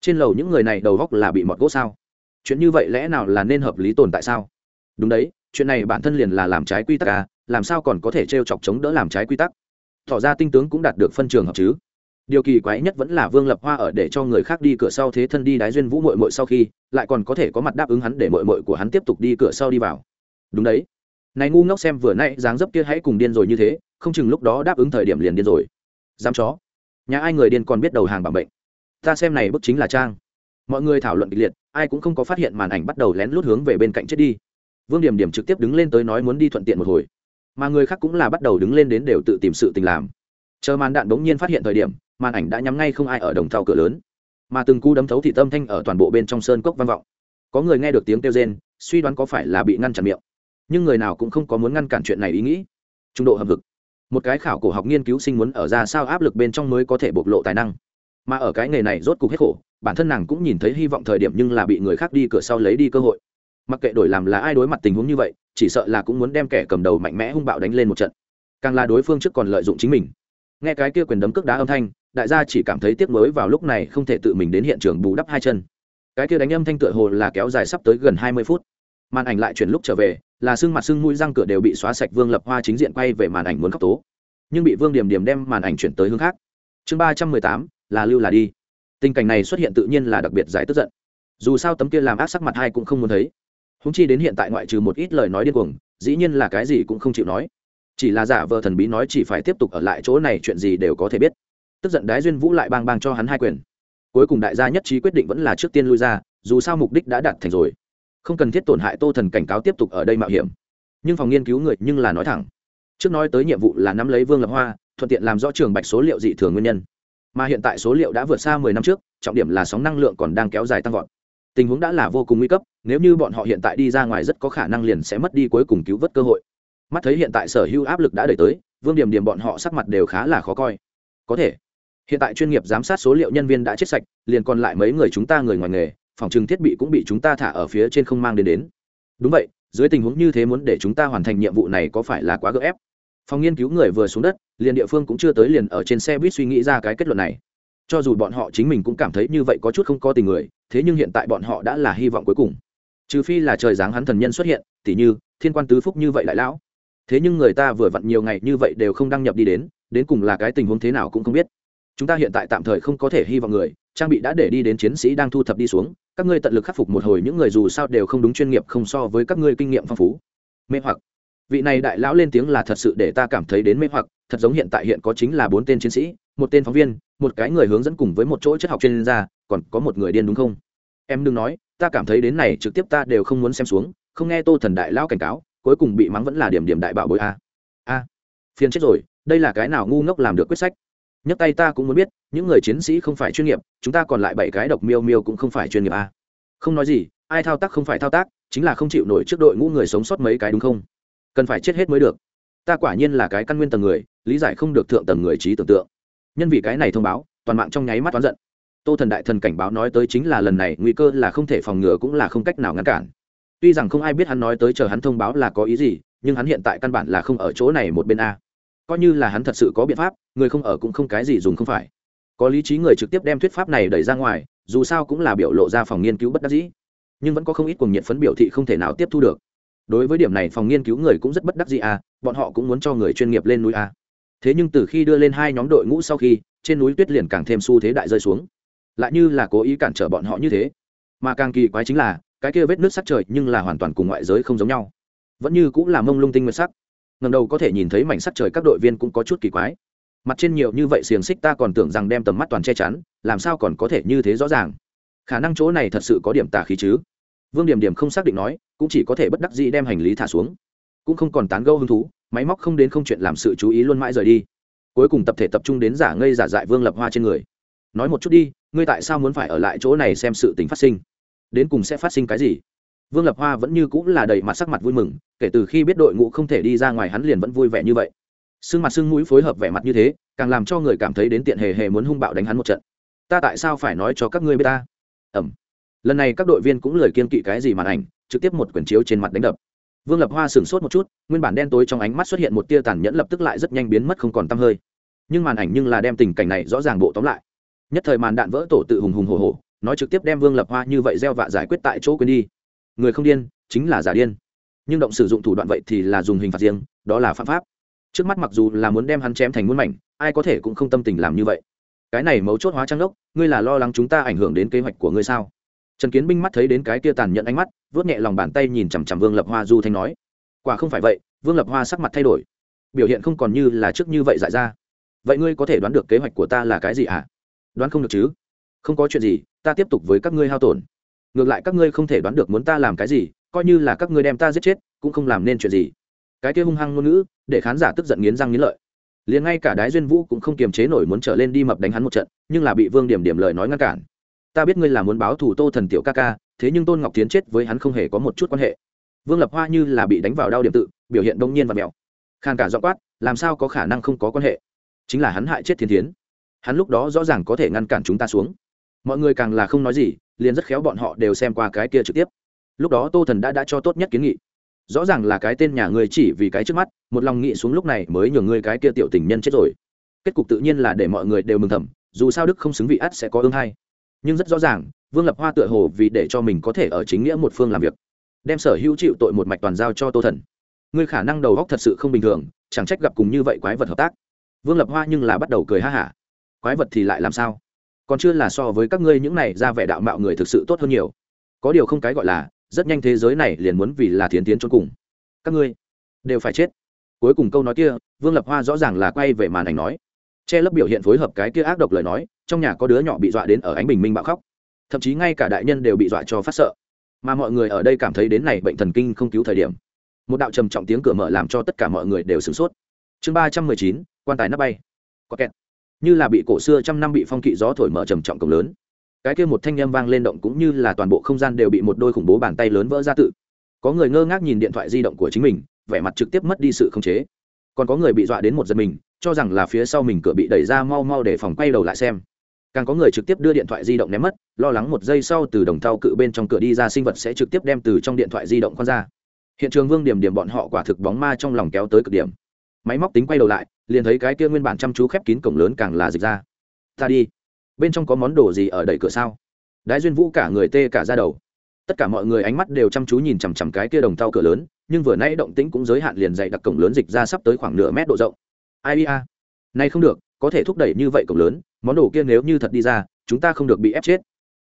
Trên lầu những người này đầu góc là bị mọt gỗ sao? Chuyện như vậy lẽ nào là nên hợp lý tồn tại sao? Đúng đấy, chuyện này bản thân liền là làm trái quy tắc à làm sao còn có thể t r e o chọc chống đỡ làm trái quy tắc? Tỏ ra tinh tướng cũng đạt được phân trường hợp chứ điều kỳ quái nhất vẫn là vương lập hoa ở để cho người khác đi cửa sau thế thân đi đái duyên vũ mội mội sau khi, lại còn có thể có mặt đáp ứng hắn để mội mội của hắn tiếp tục đi cửa sau đi vào. Đúng đấy. Này ngu ngốc xem vừa nay dáng dấp kia hãy cùng điên rồi như thế, không chừng lúc đó đáp ứng thời điểm liền điên rồi. Dám chó. Nhà ai người điên còn biết đầu hàng bằng bệnh. Ta xem này bức chính là trang. Mọi người thảo luận kịch liệt, ai cũng không có phát hiện màn ảnh bắt đầu lén lút hướng về bên cạnh chết đi. Vương điểm điểm trực tiếp đứng lên tới nói muốn đi thuận tiện một hồi. Mà người khác cũng là bắt đầu đứng lên đến đều tự tìm sự tình làm. Chờ màn đạn bỗng nhiên phát hiện thời điểm màn ảnh đã nhắm ngay không ai ở đồng thau cửa lớn, mà từng cú đấm thấu thị tâm thanh ở toàn bộ bên trong sơn cốc vang vọng. Có người nghe được tiếng kêu rên, suy đoán có phải là bị ngăn chặn miệng. Nhưng người nào cũng không có muốn ngăn cản chuyện này ý nghĩ. Trung độ hầm vực một cái khảo cổ học nghiên cứu sinh muốn ở ra sao áp lực bên trong mới có thể bộc lộ tài năng. Mà ở cái nghề này rốt cục hết khổ, bản thân nàng cũng nhìn thấy hy vọng thời điểm nhưng là bị người khác đi cửa sau lấy đi cơ hội. Mặc kệ đổi làm là ai đối mặt tình huống như vậy, chỉ sợ là cũng muốn đem kẻ cầm đầu mạnh mẽ hung bạo đánh lên một trận. Càng là đối phương trước còn lợi dụng chính mình. Nghe cái kia quyền đấm cước đá âm thanh đại gia chỉ cảm thấy tiếc mới vào lúc này không thể tự mình đến hiện trường bù đắp hai chân. Cái kia đánh âm thanh tựa hồ là kéo dài sắp tới gần hai mươi phút. Màn ảnh lại chuyển lúc trở về, là xương mặt xương mũi răng cửa đều bị xóa sạch vương lập hoa chính diện quay về màn ảnh muốn khóc tố. Nhưng bị vương điểm điểm đem màn ảnh chuyển tới hướng khác. Chương ba trăm mười tám, là lưu là đi. Tình cảnh này xuất hiện tự nhiên là đặc biệt giải tức giận. Dù sao tấm kia làm ác sắc mặt hai cũng không muốn thấy. Húng chi đến hiện tại ngoại trừ một ít lời nói điên cuồng, dĩ nhiên là cái gì cũng không chịu nói. Chỉ là giả vờ thần bí nói chỉ phải tiếp tục ở lại chỗ này chuyện gì đều có thể biết tức giận đái duyên vũ lại bang bang cho hắn hai quyền. Cuối cùng đại gia nhất trí quyết định vẫn là trước tiên lui ra, dù sao mục đích đã đạt thành rồi. Không cần thiết tổn hại tô thần cảnh cáo tiếp tục ở đây mạo hiểm. Nhưng phòng nghiên cứu người nhưng là nói thẳng. Trước nói tới nhiệm vụ là nắm lấy vương lập hoa, thuận tiện làm rõ trường bạch số liệu dị thường nguyên nhân. Mà hiện tại số liệu đã vượt xa 10 năm trước, trọng điểm là sóng năng lượng còn đang kéo dài tăng vọt. Tình huống đã là vô cùng nguy cấp, nếu như bọn họ hiện tại đi ra ngoài rất có khả năng liền sẽ mất đi cuối cùng cứu vớt cơ hội. Mắt thấy hiện tại sở hữu áp lực đã đẩy tới, vương điểm điểm bọn họ sắc mặt đều khá là khó coi. Có thể hiện tại chuyên nghiệp giám sát số liệu nhân viên đã chết sạch, liền còn lại mấy người chúng ta người ngoài nghề, phòng trừng thiết bị cũng bị chúng ta thả ở phía trên không mang đến đến. Đúng vậy, dưới tình huống như thế muốn để chúng ta hoàn thành nhiệm vụ này có phải là quá gấp ép? Phòng nghiên cứu người vừa xuống đất, liền địa phương cũng chưa tới liền ở trên xe buýt suy nghĩ ra cái kết luận này. Cho dù bọn họ chính mình cũng cảm thấy như vậy có chút không có tình người, thế nhưng hiện tại bọn họ đã là hy vọng cuối cùng. Trừ phi là trời giáng hắn thần nhân xuất hiện, tỉ như, thiên quan tứ phúc như vậy lại lão. Thế nhưng người ta vừa vặn nhiều ngày như vậy đều không đăng nhập đi đến đến cùng là cái tình huống thế nào cũng không biết chúng ta hiện tại tạm thời không có thể hy vọng người, trang bị đã để đi đến chiến sĩ đang thu thập đi xuống, các ngươi tận lực khắc phục một hồi những người dù sao đều không đúng chuyên nghiệp, không so với các ngươi kinh nghiệm phong phú. Mê hoặc. Vị này đại lão lên tiếng là thật sự để ta cảm thấy đến mê hoặc, thật giống hiện tại hiện có chính là bốn tên chiến sĩ, một tên phóng viên, một cái người hướng dẫn cùng với một chỗ chất học chuyên gia, còn có một người điên đúng không? Em đừng nói, ta cảm thấy đến này trực tiếp ta đều không muốn xem xuống, không nghe tô thần đại lão cảnh cáo, cuối cùng bị mắng vẫn là điểm điểm đại bảo bối a. A. Phiền chết rồi, đây là cái nào ngu ngốc làm được quyết sách? Nhấc tay ta cũng muốn biết, những người chiến sĩ không phải chuyên nghiệp, chúng ta còn lại bảy cái độc miêu miêu cũng không phải chuyên nghiệp à? không nói gì, ai thao tác không phải thao tác, chính là không chịu nổi trước đội ngũ người sống sót mấy cái đúng không? Cần phải chết hết mới được. Ta quả nhiên là cái căn nguyên tầng người, lý giải không được thượng tầng người trí tưởng tượng. Nhân vì cái này thông báo, toàn mạng trong nháy mắt toán giận. Tô thần đại thần cảnh báo nói tới chính là lần này, nguy cơ là không thể phòng ngừa cũng là không cách nào ngăn cản. Tuy rằng không ai biết hắn nói tới chờ hắn thông báo là có ý gì, nhưng hắn hiện tại căn bản là không ở chỗ này một bên a coi như là hắn thật sự có biện pháp, người không ở cũng không cái gì dùng không phải. Có lý trí người trực tiếp đem thuyết pháp này đẩy ra ngoài, dù sao cũng là biểu lộ ra phòng nghiên cứu bất đắc dĩ. Nhưng vẫn có không ít cuồng nhiệt phấn biểu thị không thể nào tiếp thu được. Đối với điểm này phòng nghiên cứu người cũng rất bất đắc dĩ à bọn họ cũng muốn cho người chuyên nghiệp lên núi à. Thế nhưng từ khi đưa lên hai nhóm đội ngũ sau khi, trên núi tuyết liền càng thêm xu thế đại rơi xuống. Lại như là cố ý cản trở bọn họ như thế. Mà càng kỳ quái chính là, cái kia vết nước sắc trời nhưng là hoàn toàn cùng ngoại giới không giống nhau. Vẫn như cũng là mông lung tinh nguyên sắc ngầm đầu có thể nhìn thấy mảnh sắt trời các đội viên cũng có chút kỳ quái. Mặt trên nhiều như vậy xiềng xích ta còn tưởng rằng đem tầm mắt toàn che chắn, làm sao còn có thể như thế rõ ràng? Khả năng chỗ này thật sự có điểm tà khí chứ? Vương điểm điểm không xác định nói, cũng chỉ có thể bất đắc dĩ đem hành lý thả xuống. Cũng không còn tán gâu hứng thú, máy móc không đến không chuyện làm sự chú ý luôn mãi rời đi. Cuối cùng tập thể tập trung đến giả ngây giả dại vương lập hoa trên người. Nói một chút đi, ngươi tại sao muốn phải ở lại chỗ này xem sự tình phát sinh? Đến cùng sẽ phát sinh cái gì? Vương lập hoa vẫn như cũng là đầy mặt sắc mặt vui mừng, kể từ khi biết đội ngũ không thể đi ra ngoài hắn liền vẫn vui vẻ như vậy. Sưng mặt sưng mũi phối hợp vẻ mặt như thế, càng làm cho người cảm thấy đến tiện hề hề muốn hung bạo đánh hắn một trận. Ta tại sao phải nói cho các ngươi biết ta? Ẩm lần này các đội viên cũng lời kiên kỵ cái gì màn ảnh, trực tiếp một quyển chiếu trên mặt đánh đập. Vương lập hoa sửng sốt một chút, nguyên bản đen tối trong ánh mắt xuất hiện một tia tàn nhẫn lập tức lại rất nhanh biến mất không còn t hơi. Nhưng màn ảnh nhưng là đem tình cảnh này rõ ràng bộ tóm lại. Nhất thời màn đạn vỡ tổ tự hùng hùng hồ hồ nói trực tiếp đem vương lập hoa như vậy gieo vạ giải quyết tại chỗ quên đi người không điên, chính là giả điên. Nhưng động sử dụng thủ đoạn vậy thì là dùng hình phạt riêng, đó là phạm pháp. Trước mắt mặc dù là muốn đem hắn chém thành muôn mảnh, ai có thể cũng không tâm tình làm như vậy. Cái này mấu chốt hóa trang đốc, ngươi là lo lắng chúng ta ảnh hưởng đến kế hoạch của ngươi sao? Trần kiến binh mắt thấy đến cái kia tàn nhẫn ánh mắt vớt nhẹ lòng bàn tay nhìn chằm chằm vương lập hoa du thanh nói, quả không phải vậy, vương lập hoa sắc mặt thay đổi. Biểu hiện không còn như là trước như vậy dại ra. Vậy ngươi có thể đoán được kế hoạch của ta là cái gì à? đoán không được chứ? Không có chuyện gì, ta tiếp tục với các ngươi hao tổn ngược lại các ngươi không thể đoán được muốn ta làm cái gì, coi như là các ngươi đem ta giết chết, cũng không làm nên chuyện gì. Cái kia hung hăng ngôn ngữ, để khán giả tức giận nghiến răng nghiến lợi. Liền ngay cả đái duyên vũ cũng không kiềm chế nổi muốn trở lên đi mập đánh hắn một trận, nhưng là bị vương điểm điểm lời nói ngăn cản. Ta biết ngươi là muốn báo thủ tô thần tiểu ca ca, thế nhưng tôn ngọc tiến chết với hắn không hề có một chút quan hệ. Vương lập hoa như là bị đánh vào đau điểm tự, biểu hiện đông nhiên và mèo. Khàn cả dọ quát, làm sao có khả năng không có quan hệ? Chính là hắn hại chết thiên thiến. Hắn lúc đó rõ ràng có thể ngăn cản chúng ta xuống. Mọi người càng là không nói gì liền rất khéo bọn họ đều xem qua cái kia trực tiếp. Lúc đó tô thần đã đã cho tốt nhất kiến nghị. Rõ ràng là cái tên nhà ngươi chỉ vì cái trước mắt, một lòng nghĩ xuống lúc này mới nhường ngươi cái kia tiểu tình nhân chết rồi. Kết cục tự nhiên là để mọi người đều mừng thầm, dù sao đức không xứng vị ắt sẽ có ương hay nhưng rất rõ ràng, vương lập hoa tựa hồ vì để cho mình có thể ở chính nghĩa một phương làm việc, đem sở hữu chịu tội một mạch toàn giao cho tô thần. Ngươi khả năng đầu góc thật sự không bình thường, chẳng trách gặp cùng như vậy quái vật hợp tác. Vương lập hoa nhưng là bắt đầu cười ha hả. Quái vật thì lại làm sao? Còn chưa là so với các ngươi những này ra vẻ đạo mạo người thực sự tốt hơn nhiều. Có điều không cái gọi là, rất nhanh thế giới này liền muốn vì là thiến tiến trốn cùng. Các ngươi đều phải chết. Cuối cùng câu nói kia, vương lập hoa rõ ràng là quay về màn ảnh nói. Che lấp biểu hiện phối hợp cái kia ác độc lời nói, trong nhà có đứa nhỏ bị dọa đến ở ánh bình minh bạo khóc. Thậm chí ngay cả đại nhân đều bị dọa cho phát sợ. Mà mọi người ở đây cảm thấy đến này bệnh thần kinh không cứu thời điểm. Một đạo trầm trọng tiếng cửa mở làm cho tất cả mọi người đều sửng sốt. Chương ba trăm mười chín, quan tài nắp bay. Có kẹt như là bị cổ xưa trăm năm bị phong kỵ gió thổi mở trầm trọng cổng lớn. Cái kia một thanh â m vang lên động cũng như là toàn bộ không gian đều bị một đôi khủng bố bàn tay lớn vỡ ra tự. Có người ngơ ngác nhìn điện thoại di động của chính mình, vẻ mặt trực tiếp mất đi sự khống chế. Còn có người bị dọa đến một giật mình, cho rằng là phía sau mình cửa bị đẩy ra mau mau để phòng quay đầu lại xem. Càng có người trực tiếp đưa điện thoại di động ném mất, lo lắng một giây sau từ đồng thau cự bên trong cửa đi ra sinh vật sẽ trực tiếp đem từ trong điện thoại di động con ra. Hiện trường vương điểm điểm bọn họ quả thực bóng ma trong lòng kéo tới cực điểm. Máy móc tính quay đầu lại liền thấy cái kia nguyên bản chăm chú khép kín cổng lớn càng là dịch ra. Ta đi. Bên trong có món đồ gì ở đẩy cửa sao? Đái duyên vũ cả người tê cả ra đầu. Tất cả mọi người ánh mắt đều chăm chú nhìn chằm chằm cái kia đồng thau cửa lớn, nhưng vừa nãy động tĩnh cũng giới hạn liền dạy đặc cổng lớn dịch ra sắp tới khoảng nửa mét độ rộng. Ai ia nay không được, có thể thúc đẩy như vậy cổng lớn, món đồ kia nếu như thật đi ra, chúng ta không được bị ép chết.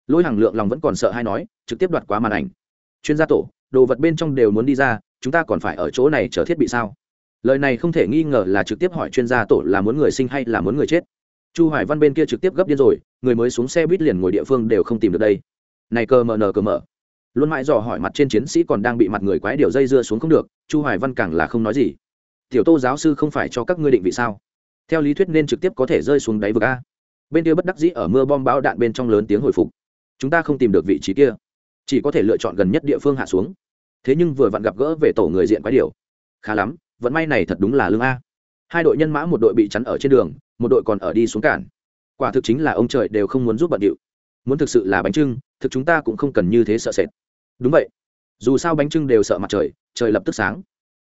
Lôi hàng lượng lòng vẫn còn sợ hay nói, trực tiếp đoạt quá màn ảnh. Chuyên gia tổ, đồ vật bên trong đều muốn đi ra, chúng ta còn phải ở chỗ này chờ thiết bị sao? Lời này không thể nghi ngờ là trực tiếp hỏi chuyên gia tổ là muốn người sinh hay là muốn người chết. Chu hoài văn bên kia trực tiếp gấp điên rồi, người mới xuống xe buýt liền ngồi địa phương đều không tìm được đây. Này cơ mờ nờ cơ mở. Luôn mãi dò hỏi mặt trên chiến sĩ còn đang bị mặt người quái điều dây dưa xuống không được, chu hoài văn càng là không nói gì. Tiểu tô giáo sư không phải cho các ngươi định vị sao? Theo lý thuyết nên trực tiếp có thể rơi xuống đáy vực a. Bên kia bất đắc dĩ ở mưa bom bão đạn bên trong lớn tiếng hồi phục. Chúng ta không tìm được vị trí kia. Chỉ có thể lựa chọn gần nhất địa phương hạ xuống. Thế nhưng vừa vặn gặp gỡ về tổ người diện quái điều. Khá lắm vận may này thật đúng là lương a. Hai đội nhân mã một đội bị chắn ở trên đường, một đội còn ở đi xuống cản. Quả thực chính là ông trời đều không muốn giúp bận điệu. Muốn thực sự là bánh trưng, thực chúng ta cũng không cần như thế sợ sệt. Đúng vậy. Dù sao bánh trưng đều sợ mặt trời trời lập tức sáng.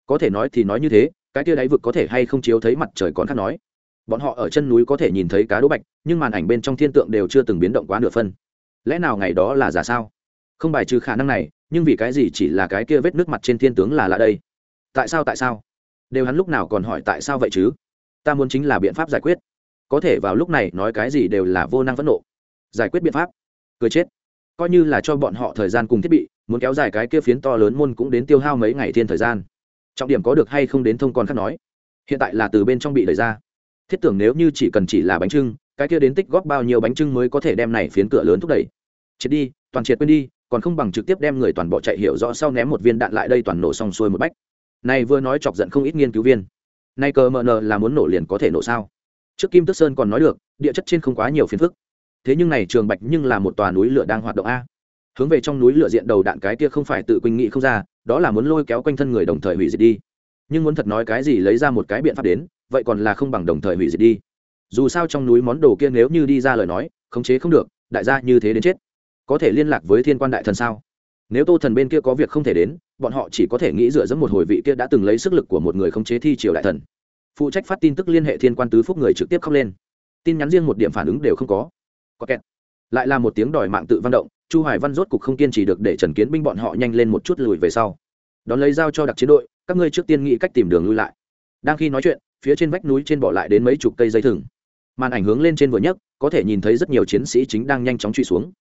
Có thể nói thì nói như thế, cái tia đáy vực có thể hay không chiếu thấy mặt trời còn khác nói. Bọn họ ở chân núi có thể nhìn thấy cá đỗ bạch, nhưng màn ảnh bên trong thiên tượng đều chưa từng biến động quá nửa phân. Lẽ nào ngày đó là giả sao? Không bài trừ khả năng này, nhưng vì cái gì chỉ là cái kia vết nước mặt trên thiên tướng là lạ đây? Tại sao tại sao? Đều hắn lúc nào còn hỏi tại sao vậy chứ? Ta muốn chính là biện pháp giải quyết. Có thể vào lúc này nói cái gì đều là vô năng phẫn nộ. Giải quyết biện pháp. Cười chết. Coi như là cho bọn họ thời gian cùng thiết bị, muốn kéo dài cái kia phiến to lớn môn cũng đến tiêu hao mấy ngày thiên thời gian. Trọng điểm có được hay không đến thông còn khác nói. Hiện tại là từ bên trong bị đẩy ra. Thiết tưởng nếu như chỉ cần chỉ là bánh trưng, cái kia đến tích góp bao nhiêu bánh trưng mới có thể đem này phiến cửa lớn thúc đẩy. Triệt đi, toàn triệt quên đi, còn không bằng trực tiếp đem người toàn bộ chạy hiểu rõ sau ném một viên đạn lại đây toàn nổ xong xuôi một bách này vừa nói chọc giận không ít nghiên cứu viên. Này cờ mờ nờ là muốn nổ liền có thể nổ sao? Trước kim tức sơn còn nói được, địa chất trên không quá nhiều phiền phức. Thế nhưng này trường bạch nhưng là một tòa núi lửa đang hoạt động a. Hướng về trong núi lửa diện đầu đạn cái kia không phải tự quỳnh nghị không ra, đó là muốn lôi kéo quanh thân người đồng thời hủy diệt đi. Nhưng muốn thật nói cái gì lấy ra một cái biện pháp đến, vậy còn là không bằng đồng thời hủy diệt đi. Dù sao trong núi món đồ kia nếu như đi ra lời nói, khống chế không được, đại gia như thế đến chết. Có thể liên lạc với thiên quan đại thần sao? Nếu tô thần bên kia có việc không thể đến, bọn họ chỉ có thể nghĩ dựa dẫm một hồi vị kia đã từng lấy sức lực của một người khống chế thi triều đại thần. Phụ trách phát tin tức liên hệ thiên quan tứ phúc người trực tiếp khóc lên. Tin nhắn riêng một điểm phản ứng đều không có. Có kẹt. Lại là một tiếng đòi mạng tự văn động, chu hoài văn rốt cục không kiên trì được để trần kiến binh bọn họ nhanh lên một chút lùi về sau. Đón lấy dao cho đặc chiến đội, các ngươi trước tiên nghĩ cách tìm đường lui lại. Đang khi nói chuyện, phía trên vách núi trên bỏ lại đến mấy chục cây dây thừng. Màn ảnh hướng lên trên vừa nhất có thể nhìn thấy rất nhiều chiến sĩ chính đang nhanh chóng truy xuống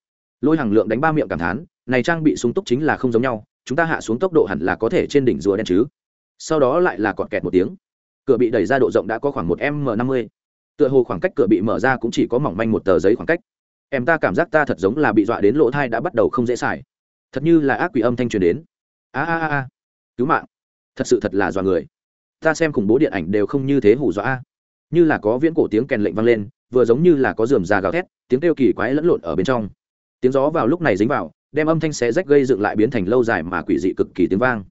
lôi hàng lượng đánh ba miệng cảm thán, này trang bị súng túc chính là không giống nhau, chúng ta hạ xuống tốc độ hẳn là có thể trên đỉnh rùa đen chứ. Sau đó lại là cọt kẹt một tiếng. Cửa bị đẩy ra độ rộng đã có khoảng một m năm mươi. Tựa hồ khoảng cách cửa bị mở ra cũng chỉ có mỏng manh một tờ giấy khoảng cách. Em, ta cảm giác ta thật giống là bị dọa đến lỗ thai đã bắt đầu không dễ xài. Thật như là ác quỷ âm thanh truyền đến. A a a a. Cứu mạng. Thật sự thật là dọa người. Ta xem khủng bố điện ảnh đều không như thế hủ dọa a. Như là có viễn cổ tiếng kèn lệnh vang lên, vừa giống như là có dườm già gào thét, tiếng kêu kỳ quái lẫn lộn ở bên trong tiếng gió vào lúc này dính vào, đem âm thanh xé rách gây dựng lại biến thành lâu dài mà quỷ dị cực kỳ tiếng vang.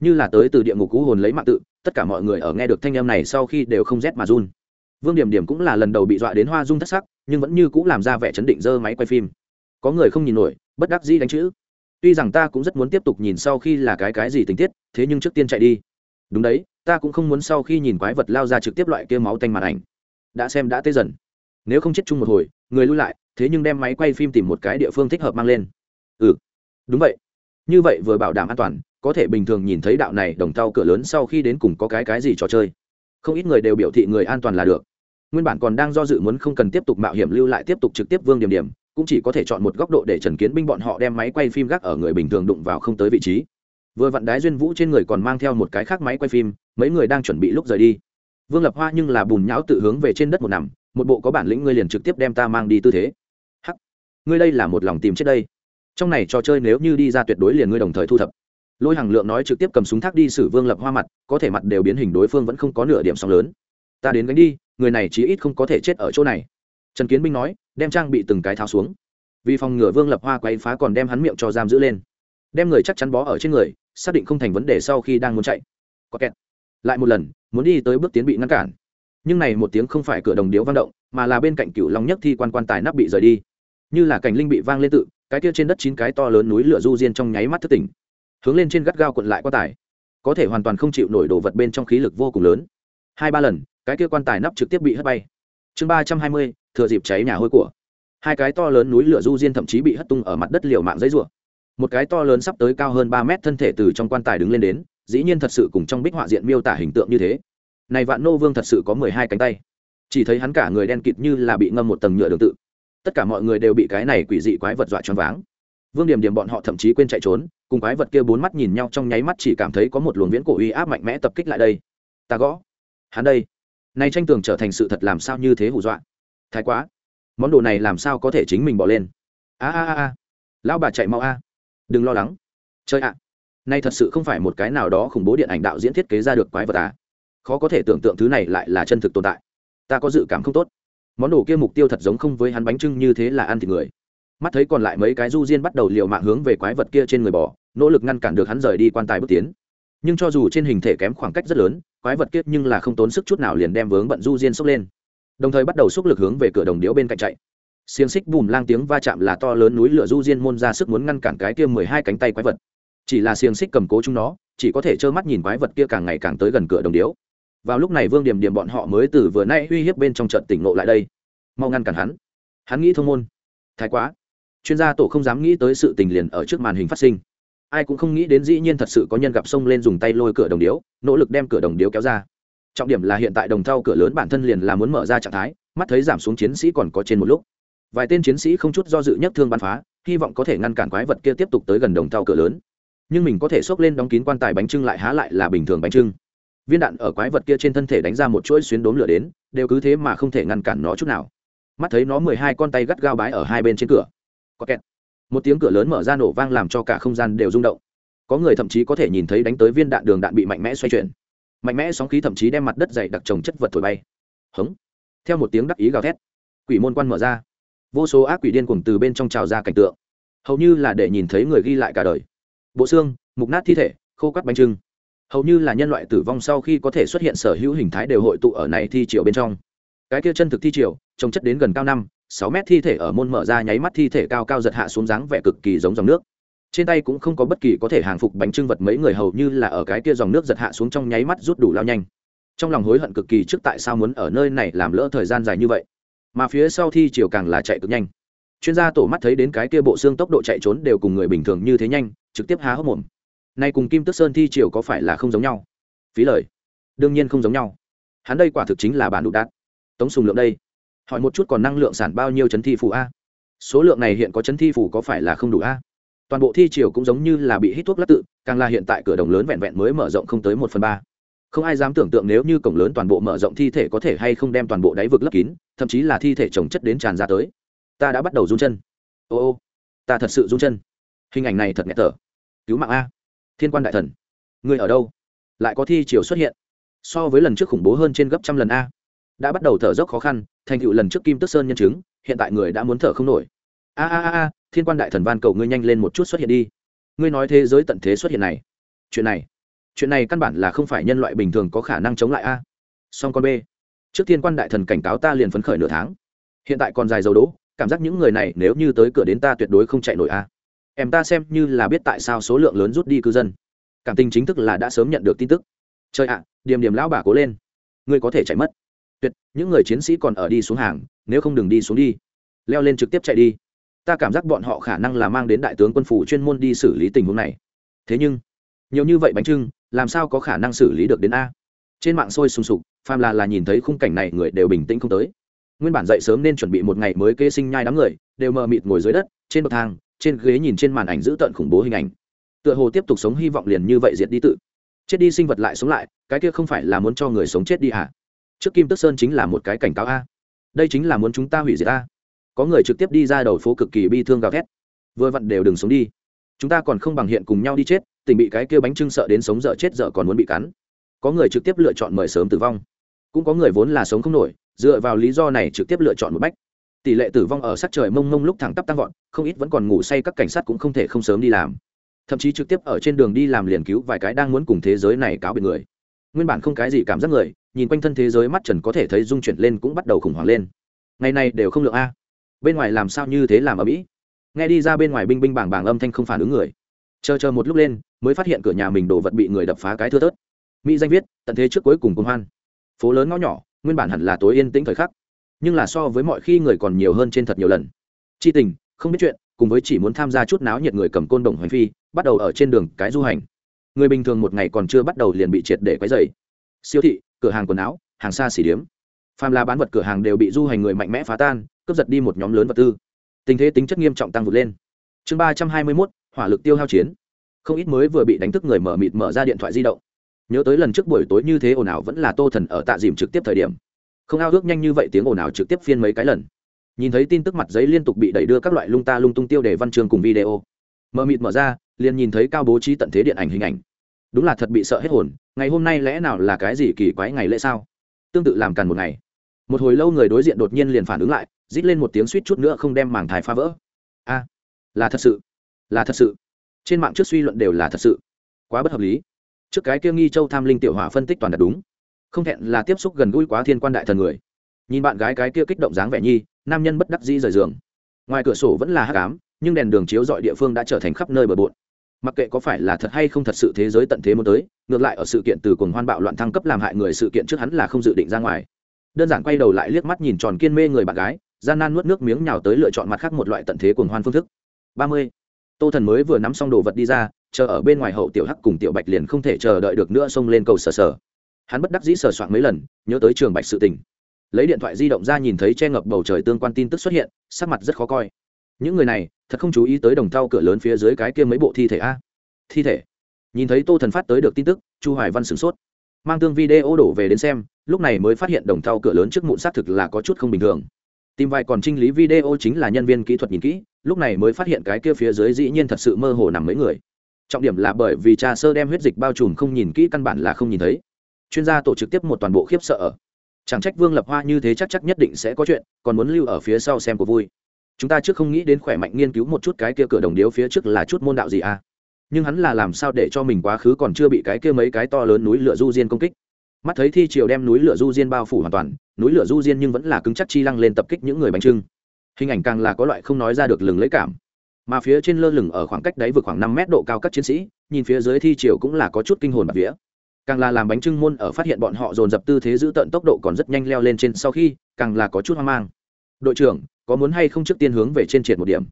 Như là tới từ địa ngục cú hồn lấy mạng tự, tất cả mọi người ở nghe được thanh âm này sau khi đều không rét mà run. Vương điểm điểm cũng là lần đầu bị dọa đến hoa dung thất sắc, nhưng vẫn như cũng làm ra vẻ chấn định dơ máy quay phim. Có người không nhìn nổi, bất đắc dĩ đánh chữ. Tuy rằng ta cũng rất muốn tiếp tục nhìn sau khi là cái cái gì tình tiết, thế nhưng trước tiên chạy đi. Đúng đấy, ta cũng không muốn sau khi nhìn quái vật lao ra trực tiếp loại kia máu tanh màn ảnh. Đã xem đã tê dần. Nếu không chết chung một hồi, người lui lại thế nhưng đem máy quay phim tìm một cái địa phương thích hợp mang lên. Ừ đúng vậy. Như vậy vừa bảo đảm an toàn, có thể bình thường nhìn thấy đạo này đồng tàu cửa lớn sau khi đến cùng có cái cái gì trò chơi. Không ít người đều biểu thị người an toàn là được. Nguyên bản còn đang do dự muốn không cần tiếp tục mạo hiểm lưu lại tiếp tục trực tiếp vương điểm điểm, cũng chỉ có thể chọn một góc độ để trần kiến binh bọn họ đem máy quay phim gác ở người bình thường đụng vào không tới vị trí. Vừa vặn đái duyên vũ trên người còn mang theo một cái khác máy quay phim, mấy người đang chuẩn bị lúc rời đi. Vương lập hoa nhưng là bùn nhão tự hướng về trên đất một nằm, một bộ có bản lĩnh ngươi liền trực tiếp đem ta mang đi tư thế ngươi đây là một lòng tìm chết đây. Trong này trò chơi nếu như đi ra tuyệt đối liền ngươi đồng thời thu thập. Lôi hàng lượng nói trực tiếp cầm súng thác đi xử vương lập hoa mặt, có thể mặt đều biến hình đối phương vẫn không có nửa điểm sóng lớn. Ta đến gánh đi, người này chí ít không có thể chết ở chỗ này. Trần kiến binh nói, đem trang bị từng cái tháo xuống. Vì phòng ngừa vương lập hoa quay phá còn đem hắn miệng cho giam giữ lên. Đem người chắc chắn bó ở trên người, xác định không thành vấn đề sau khi đang muốn chạy. Có kẹt. Lại một lần, muốn đi tới bước tiến bị ngăn cản. Nhưng này một tiếng không phải cửa đồng điếu vang động, mà là bên cạnh cựu long nhất thi quan quan tài nắp bị rời đi như là cảnh linh bị vang lên tự, cái kia trên đất chín cái to lớn núi lửa du diên trong nháy mắt thất tỉnh, hướng lên trên gắt gao quận lại quan tài, có thể hoàn toàn không chịu nổi đồ vật bên trong khí lực vô cùng lớn. Hai ba lần, cái kia quan tài nắp trực tiếp bị hất bay. Chương ba trăm hai mươi, thừa dịp cháy nhà hôi của. Hai cái to lớn núi lửa du diên thậm chí bị hất tung ở mặt đất liều mạng giấy rùa một cái to lớn sắp tới cao hơn ba mét thân thể từ trong quan tài đứng lên đến, dĩ nhiên thật sự cùng trong bích họa diện miêu tả hình tượng như thế. Này vạn nô vương thật sự có mười hai cánh tay. Chỉ thấy hắn cả người đen kịt như là bị ngâm một tầng nhựa đường tự tất cả mọi người đều bị cái này quỷ dị quái vật dọa choáng váng. Vương điểm điểm bọn họ thậm chí quên chạy trốn, cùng quái vật kia bốn mắt nhìn nhau trong nháy mắt chỉ cảm thấy có một luồng viễn cổ uy áp mạnh mẽ tập kích lại đây. Ta gõ. Hắn đây. Nay tranh tường trở thành sự thật làm sao như thế hù dọa. Thái quá. Món đồ này làm sao có thể chính mình bỏ lên? A a a a. Lão bà chạy mau a. Đừng lo lắng. Chơi ạ. Nay thật sự không phải một cái nào đó khủng bố điện ảnh đạo diễn thiết kế ra được quái vật à. Khó có thể tưởng tượng thứ này lại là chân thực tồn tại. Ta có dự cảm không tốt món đồ kia mục tiêu thật giống không với hắn bánh trưng như thế là ăn thịt người. Mắt thấy còn lại mấy cái du diên bắt đầu liều mạng hướng về quái vật kia trên người bò nỗ lực ngăn cản được hắn rời đi quan tài bước tiến. Nhưng cho dù trên hình thể kém khoảng cách rất lớn, quái vật kia nhưng là không tốn sức chút nào liền đem vướng bận du diên xốc lên. Đồng thời bắt đầu xúc lực hướng về cửa đồng điếu bên cạnh chạy. Xiềng xích bùm lang tiếng va chạm là to lớn núi lửa du diên môn ra sức muốn ngăn cản cái kia mười hai cánh tay quái vật. Chỉ là xiềng xích cầm cố chúng nó, chỉ có thể trơ mắt nhìn quái vật kia càng ngày càng tới gần cửa đồng điếu vào lúc này vương điểm điểm bọn họ mới từ vừa nay uy hiếp bên trong trận tỉnh ngộ lại đây. Mau ngăn cản hắn. Hắn nghĩ thông môn. Thái quá. Chuyên gia tổ không dám nghĩ tới sự tình liền ở trước màn hình phát sinh. Ai cũng không nghĩ đến dĩ nhiên thật sự có nhân gặp sông lên dùng tay lôi cửa đồng điếu, nỗ lực đem cửa đồng điếu kéo ra. Trọng điểm là hiện tại đồng thau cửa lớn bản thân liền là muốn mở ra trạng thái, mắt thấy giảm xuống chiến sĩ còn có trên một lúc. Vài tên chiến sĩ không chút do dự nhất thương bắn phá, hy vọng có thể ngăn cản quái vật kia tiếp tục tới gần đồng thau cửa lớn. Nhưng mình có thể xốc lên đóng kín quan tài bánh trưng lại há lại là bình thường bánh trưng viên đạn ở quái vật kia trên thân thể đánh ra một chuỗi xuyến đốm lửa đến, đều cứ thế mà không thể ngăn cản nó chút nào. Mắt thấy nó mười hai con tay gắt gao bái ở hai bên trên cửa. Có kẹt. Một tiếng cửa lớn mở ra nổ vang làm cho cả không gian đều rung động. Có người thậm chí có thể nhìn thấy đánh tới viên đạn đường đạn bị mạnh mẽ xoay chuyển. Mạnh mẽ sóng khí thậm chí đem mặt đất dày đặc trồng chất vật thổi bay. Hống. Theo một tiếng đắc ý gào thét, quỷ môn quan mở ra. Vô số ác quỷ điên cuồng từ bên trong trào ra cảnh tượng. Hầu như là để nhìn thấy người ghi lại cả đời. Bộ xương, mục nát thi thể, khô cắt bánh trưng hầu như là nhân loại tử vong sau khi có thể xuất hiện sở hữu hình thái đều hội tụ ở này thi triều bên trong. Cái kia chân thực thi triều trồng chất đến gần cao năm, sáu mét thi thể ở môn mở ra nháy mắt thi thể cao cao giật hạ xuống dáng vẻ cực kỳ giống dòng nước. Trên tay cũng không có bất kỳ có thể hàng phục bánh trưng vật mấy người hầu như là ở cái kia dòng nước giật hạ xuống trong nháy mắt rút đủ lao nhanh. Trong lòng hối hận cực kỳ trước tại sao muốn ở nơi này làm lỡ thời gian dài như vậy. Mà phía sau thi chiều càng là chạy cực nhanh. Chuyên gia tổ mắt thấy đến cái kia bộ xương tốc độ chạy trốn đều cùng người bình thường như thế nhanh, trực tiếp há hốc mồm nay cùng kim tức sơn thi triều có phải là không giống nhau? Phí lời. Đương nhiên không giống nhau. Hắn đây quả thực chính là bản đủ đạt tống sùng lượng đây. Hỏi một chút còn năng lượng sản bao nhiêu chấn thi phủ a? Số lượng này hiện có chấn thi phủ có phải là không đủ a? Toàn bộ thi triều cũng giống như là bị hít thuốc lắc tự, càng là hiện tại cửa đồng lớn vẹn vẹn mới mở rộng không tới một phần ba. Không ai dám tưởng tượng nếu như cổng lớn toàn bộ mở rộng thi thể có thể hay không đem toàn bộ đáy vực lấp kín, thậm chí là thi thể trồng chất đến tràn ra tới. Ta đã bắt đầu run chân. Ô ô, ta thật sự run chân. Hình ảnh này thật nghẹt thở. Cứu mạng a thiên quan đại thần. Người ở đâu? Lại có thi chiều xuất hiện. So với lần trước khủng bố hơn trên gấp trăm lần a. Đã bắt đầu thở dốc khó khăn, thành tựu lần trước kim tức sơn nhân chứng, hiện tại người đã muốn thở không nổi. A a a a, thiên quan đại thần van cầu ngươi nhanh lên một chút xuất hiện đi. Ngươi nói thế giới tận thế xuất hiện này. Chuyện này chuyện này căn bản là không phải nhân loại bình thường có khả năng chống lại a. Song con b, trước thiên quan đại thần cảnh cáo ta liền phấn khởi nửa tháng. Hiện tại còn dài dầu đỗ, cảm giác những người này nếu như tới cửa đến ta tuyệt đối không chạy nổi a em ta xem như là biết tại sao số lượng lớn rút đi cư dân. Cảm tình chính thức là đã sớm nhận được tin tức. Trời ạ, điểm điểm lão bà cố lên. Ngươi có thể chạy mất. Tuyệt, những người chiến sĩ còn ở đi xuống hàng, nếu không đừng đi xuống đi. Leo lên trực tiếp chạy đi. Ta cảm giác bọn họ khả năng là mang đến đại tướng quân phủ chuyên môn đi xử lý tình huống này. Thế nhưng, nhiều như vậy bánh trưng, làm sao có khả năng xử lý được đến a? Trên mạng sôi sùng sục, phàm là là nhìn thấy khung cảnh này người đều bình tĩnh không tới. Nguyên bản dậy sớm nên chuẩn bị một ngày mới kê sinh nhai đám người, đều mờ mịt ngồi dưới đất, trên bậc thang trên ghế nhìn trên màn ảnh giữ tợn khủng bố hình ảnh. Tựa hồ tiếp tục sống hy vọng liền như vậy diệt đi tự. Chết đi sinh vật lại sống lại, cái kia không phải là muốn cho người sống chết đi à? Trước kim tức sơn chính là một cái cảnh cáo a. Đây chính là muốn chúng ta hủy diệt a. Có người trực tiếp đi ra đầu phố cực kỳ bi thương gào thét. Vừa vặn đều đừng sống đi. Chúng ta còn không bằng hiện cùng nhau đi chết tình bị cái kia bánh trưng sợ đến sống dở chết dở còn muốn bị cắn. Có người trực tiếp lựa chọn mời sớm tử vong. Cũng có người vốn là sống không nổi, dựa vào lý do này trực tiếp lựa chọn một bách tỷ lệ tử vong ở sát trời mông mông lúc thẳng tắp tăng vọt, không ít vẫn còn ngủ say, các cảnh sát cũng không thể không sớm đi làm. Thậm chí trực tiếp ở trên đường đi làm liền cứu vài cái đang muốn cùng thế giới này cáo biệt người. Nguyên bản không cái gì cảm giác người, nhìn quanh thân thế giới mắt trần có thể thấy dung chuyển lên cũng bắt đầu khủng hoảng lên. Ngày này đều không lượng a. Bên ngoài làm sao như thế làm ở mỹ? Nghe đi ra bên ngoài binh binh bảng bảng âm thanh không phản ứng người. Chờ chờ một lúc lên, mới phát hiện cửa nhà mình đồ vật bị người đập phá cái thưa tớt mỹ danh viết, tận thế trước cuối cùng công hoan. Phố lớn ngõ nhỏ, nguyên bản hẳn là tối yên tĩnh thời khắc nhưng là so với mọi khi người còn nhiều hơn trên thật nhiều lần. Chi tình, không biết chuyện, cùng với chỉ muốn tham gia chút náo nhiệt người cầm côn đồng hành phi, bắt đầu ở trên đường cái du hành. Người bình thường một ngày còn chưa bắt đầu liền bị triệt để quấy dày siêu thị, cửa hàng quần áo, hàng xa xỉ điếm. Phàm là bán vật cửa hàng đều bị du hành người mạnh mẽ phá tan, cướp giật đi một nhóm lớn vật tư. Tình thế tính chất nghiêm trọng tăng vượt lên. Chương ba trăm hai mươi mốt, hỏa lực tiêu hao chiến. Không ít mới vừa bị đánh thức người mở mịt mở ra điện thoại di động. Nhớ tới lần trước buổi tối như thế ồn ào vẫn là tô thần ở tạ dìm trực tiếp thời điểm không ao ước nhanh như vậy tiếng ồn ào trực tiếp phiên mấy cái lần. Nhìn thấy tin tức mặt giấy liên tục bị đẩy đưa các loại lung ta lung tung tiêu để văn chương cùng video. Mở mịt mở ra, liền nhìn thấy cao bố trí tận thế điện ảnh hình ảnh. Đúng là thật bị sợ hết hồn, ngày hôm nay lẽ nào là cái gì kỳ quái ngày lễ sao? Tương tự làm càn một ngày. Một hồi lâu người đối diện đột nhiên liền phản ứng lại, rít lên một tiếng suýt chút nữa không đem màng thải phá vỡ. A, là thật sự, là thật sự. Trên mạng trước suy luận đều là thật sự. Quá bất hợp lý. Trước cái kia nghi châu tham linh tiểu hỏa phân tích toàn đặt đúng không thẹn là tiếp xúc gần gũi quá thiên quan đại thần người. Nhìn bạn gái cái kia kích động dáng vẻ nhi, nam nhân bất đắc dĩ rời giường. Ngoài cửa sổ vẫn là hắc ám, nhưng đèn đường chiếu dọi địa phương đã trở thành khắp nơi bờ bộn. Mặc kệ có phải là thật hay không thật sự thế giới tận thế muốn tới, ngược lại ở sự kiện từ cuồng hoan bạo loạn thăng cấp làm hại người sự kiện trước hắn là không dự định ra ngoài. Đơn giản quay đầu lại liếc mắt nhìn tròn kiên mê người bạn gái, gian nan nuốt nước miếng nhào tới lựa chọn mặt khác một loại tận thế cuồng hoan phương thức. Ba mươi. Tô thần mới vừa nắm xong đồ vật đi ra, chờ ở bên ngoài hậu tiểu hắc cùng tiểu bạch liền không thể chờ đợi được nữa xông lên cầu sờ sờ hắn bất đắc dĩ sờ soạn mấy lần, nhớ tới trường bạch sự tình. Lấy điện thoại di động ra nhìn thấy che ngập bầu trời tương quan tin tức xuất hiện, sắc mặt rất khó coi. Những người này, thật không chú ý tới đồng thau cửa lớn phía dưới cái kia mấy bộ thi thể a. Thi thể? Nhìn thấy tô thần phát tới được tin tức, chu hoài văn sửng sốt. Mang tương video đổ về đến xem, lúc này mới phát hiện đồng thau cửa lớn trước mụn xác thực là có chút không bình thường. Tìm vài còn trinh lý video chính là nhân viên kỹ thuật nhìn kỹ, lúc này mới phát hiện cái kia phía dưới dĩ nhiên thật sự mơ hồ nằm mấy người. Trọng điểm là bởi vì trà sơ đem huyết dịch bao trùm không nhìn kỹ căn bản là không nhìn thấy chuyên gia tổ trực tiếp một toàn bộ khiếp sợ chẳng trách vương lập hoa như thế chắc chắc nhất định sẽ có chuyện, còn muốn lưu ở phía sau xem của vui. Chúng ta trước không nghĩ đến khỏe mạnh nghiên cứu một chút cái kia cửa đồng điếu phía trước là chút môn đạo gì à? Nhưng hắn là làm sao để cho mình quá khứ còn chưa bị cái kia mấy cái to lớn núi lửa du diên công kích? Mắt thấy thi triều đem núi lửa du diên bao phủ hoàn toàn, núi lửa du diên nhưng vẫn là cứng chắc chi lăng lên tập kích những người bánh trưng. Hình ảnh càng là có loại không nói ra được lừng lấy cảm. Mà phía trên lơ lửng ở khoảng cách đáy vượt khoảng năm mét độ cao các chiến sĩ, nhìn phía dưới thi triều cũng là có chút kinh hồn bạc vía càng là làm bánh trưng môn ở phát hiện bọn họ dồn dập tư thế giữ tận tốc độ còn rất nhanh leo lên trên sau khi, càng là có chút hoang mang. Đội trưởng, có muốn hay không trước tiên hướng về trên triệt một điểm?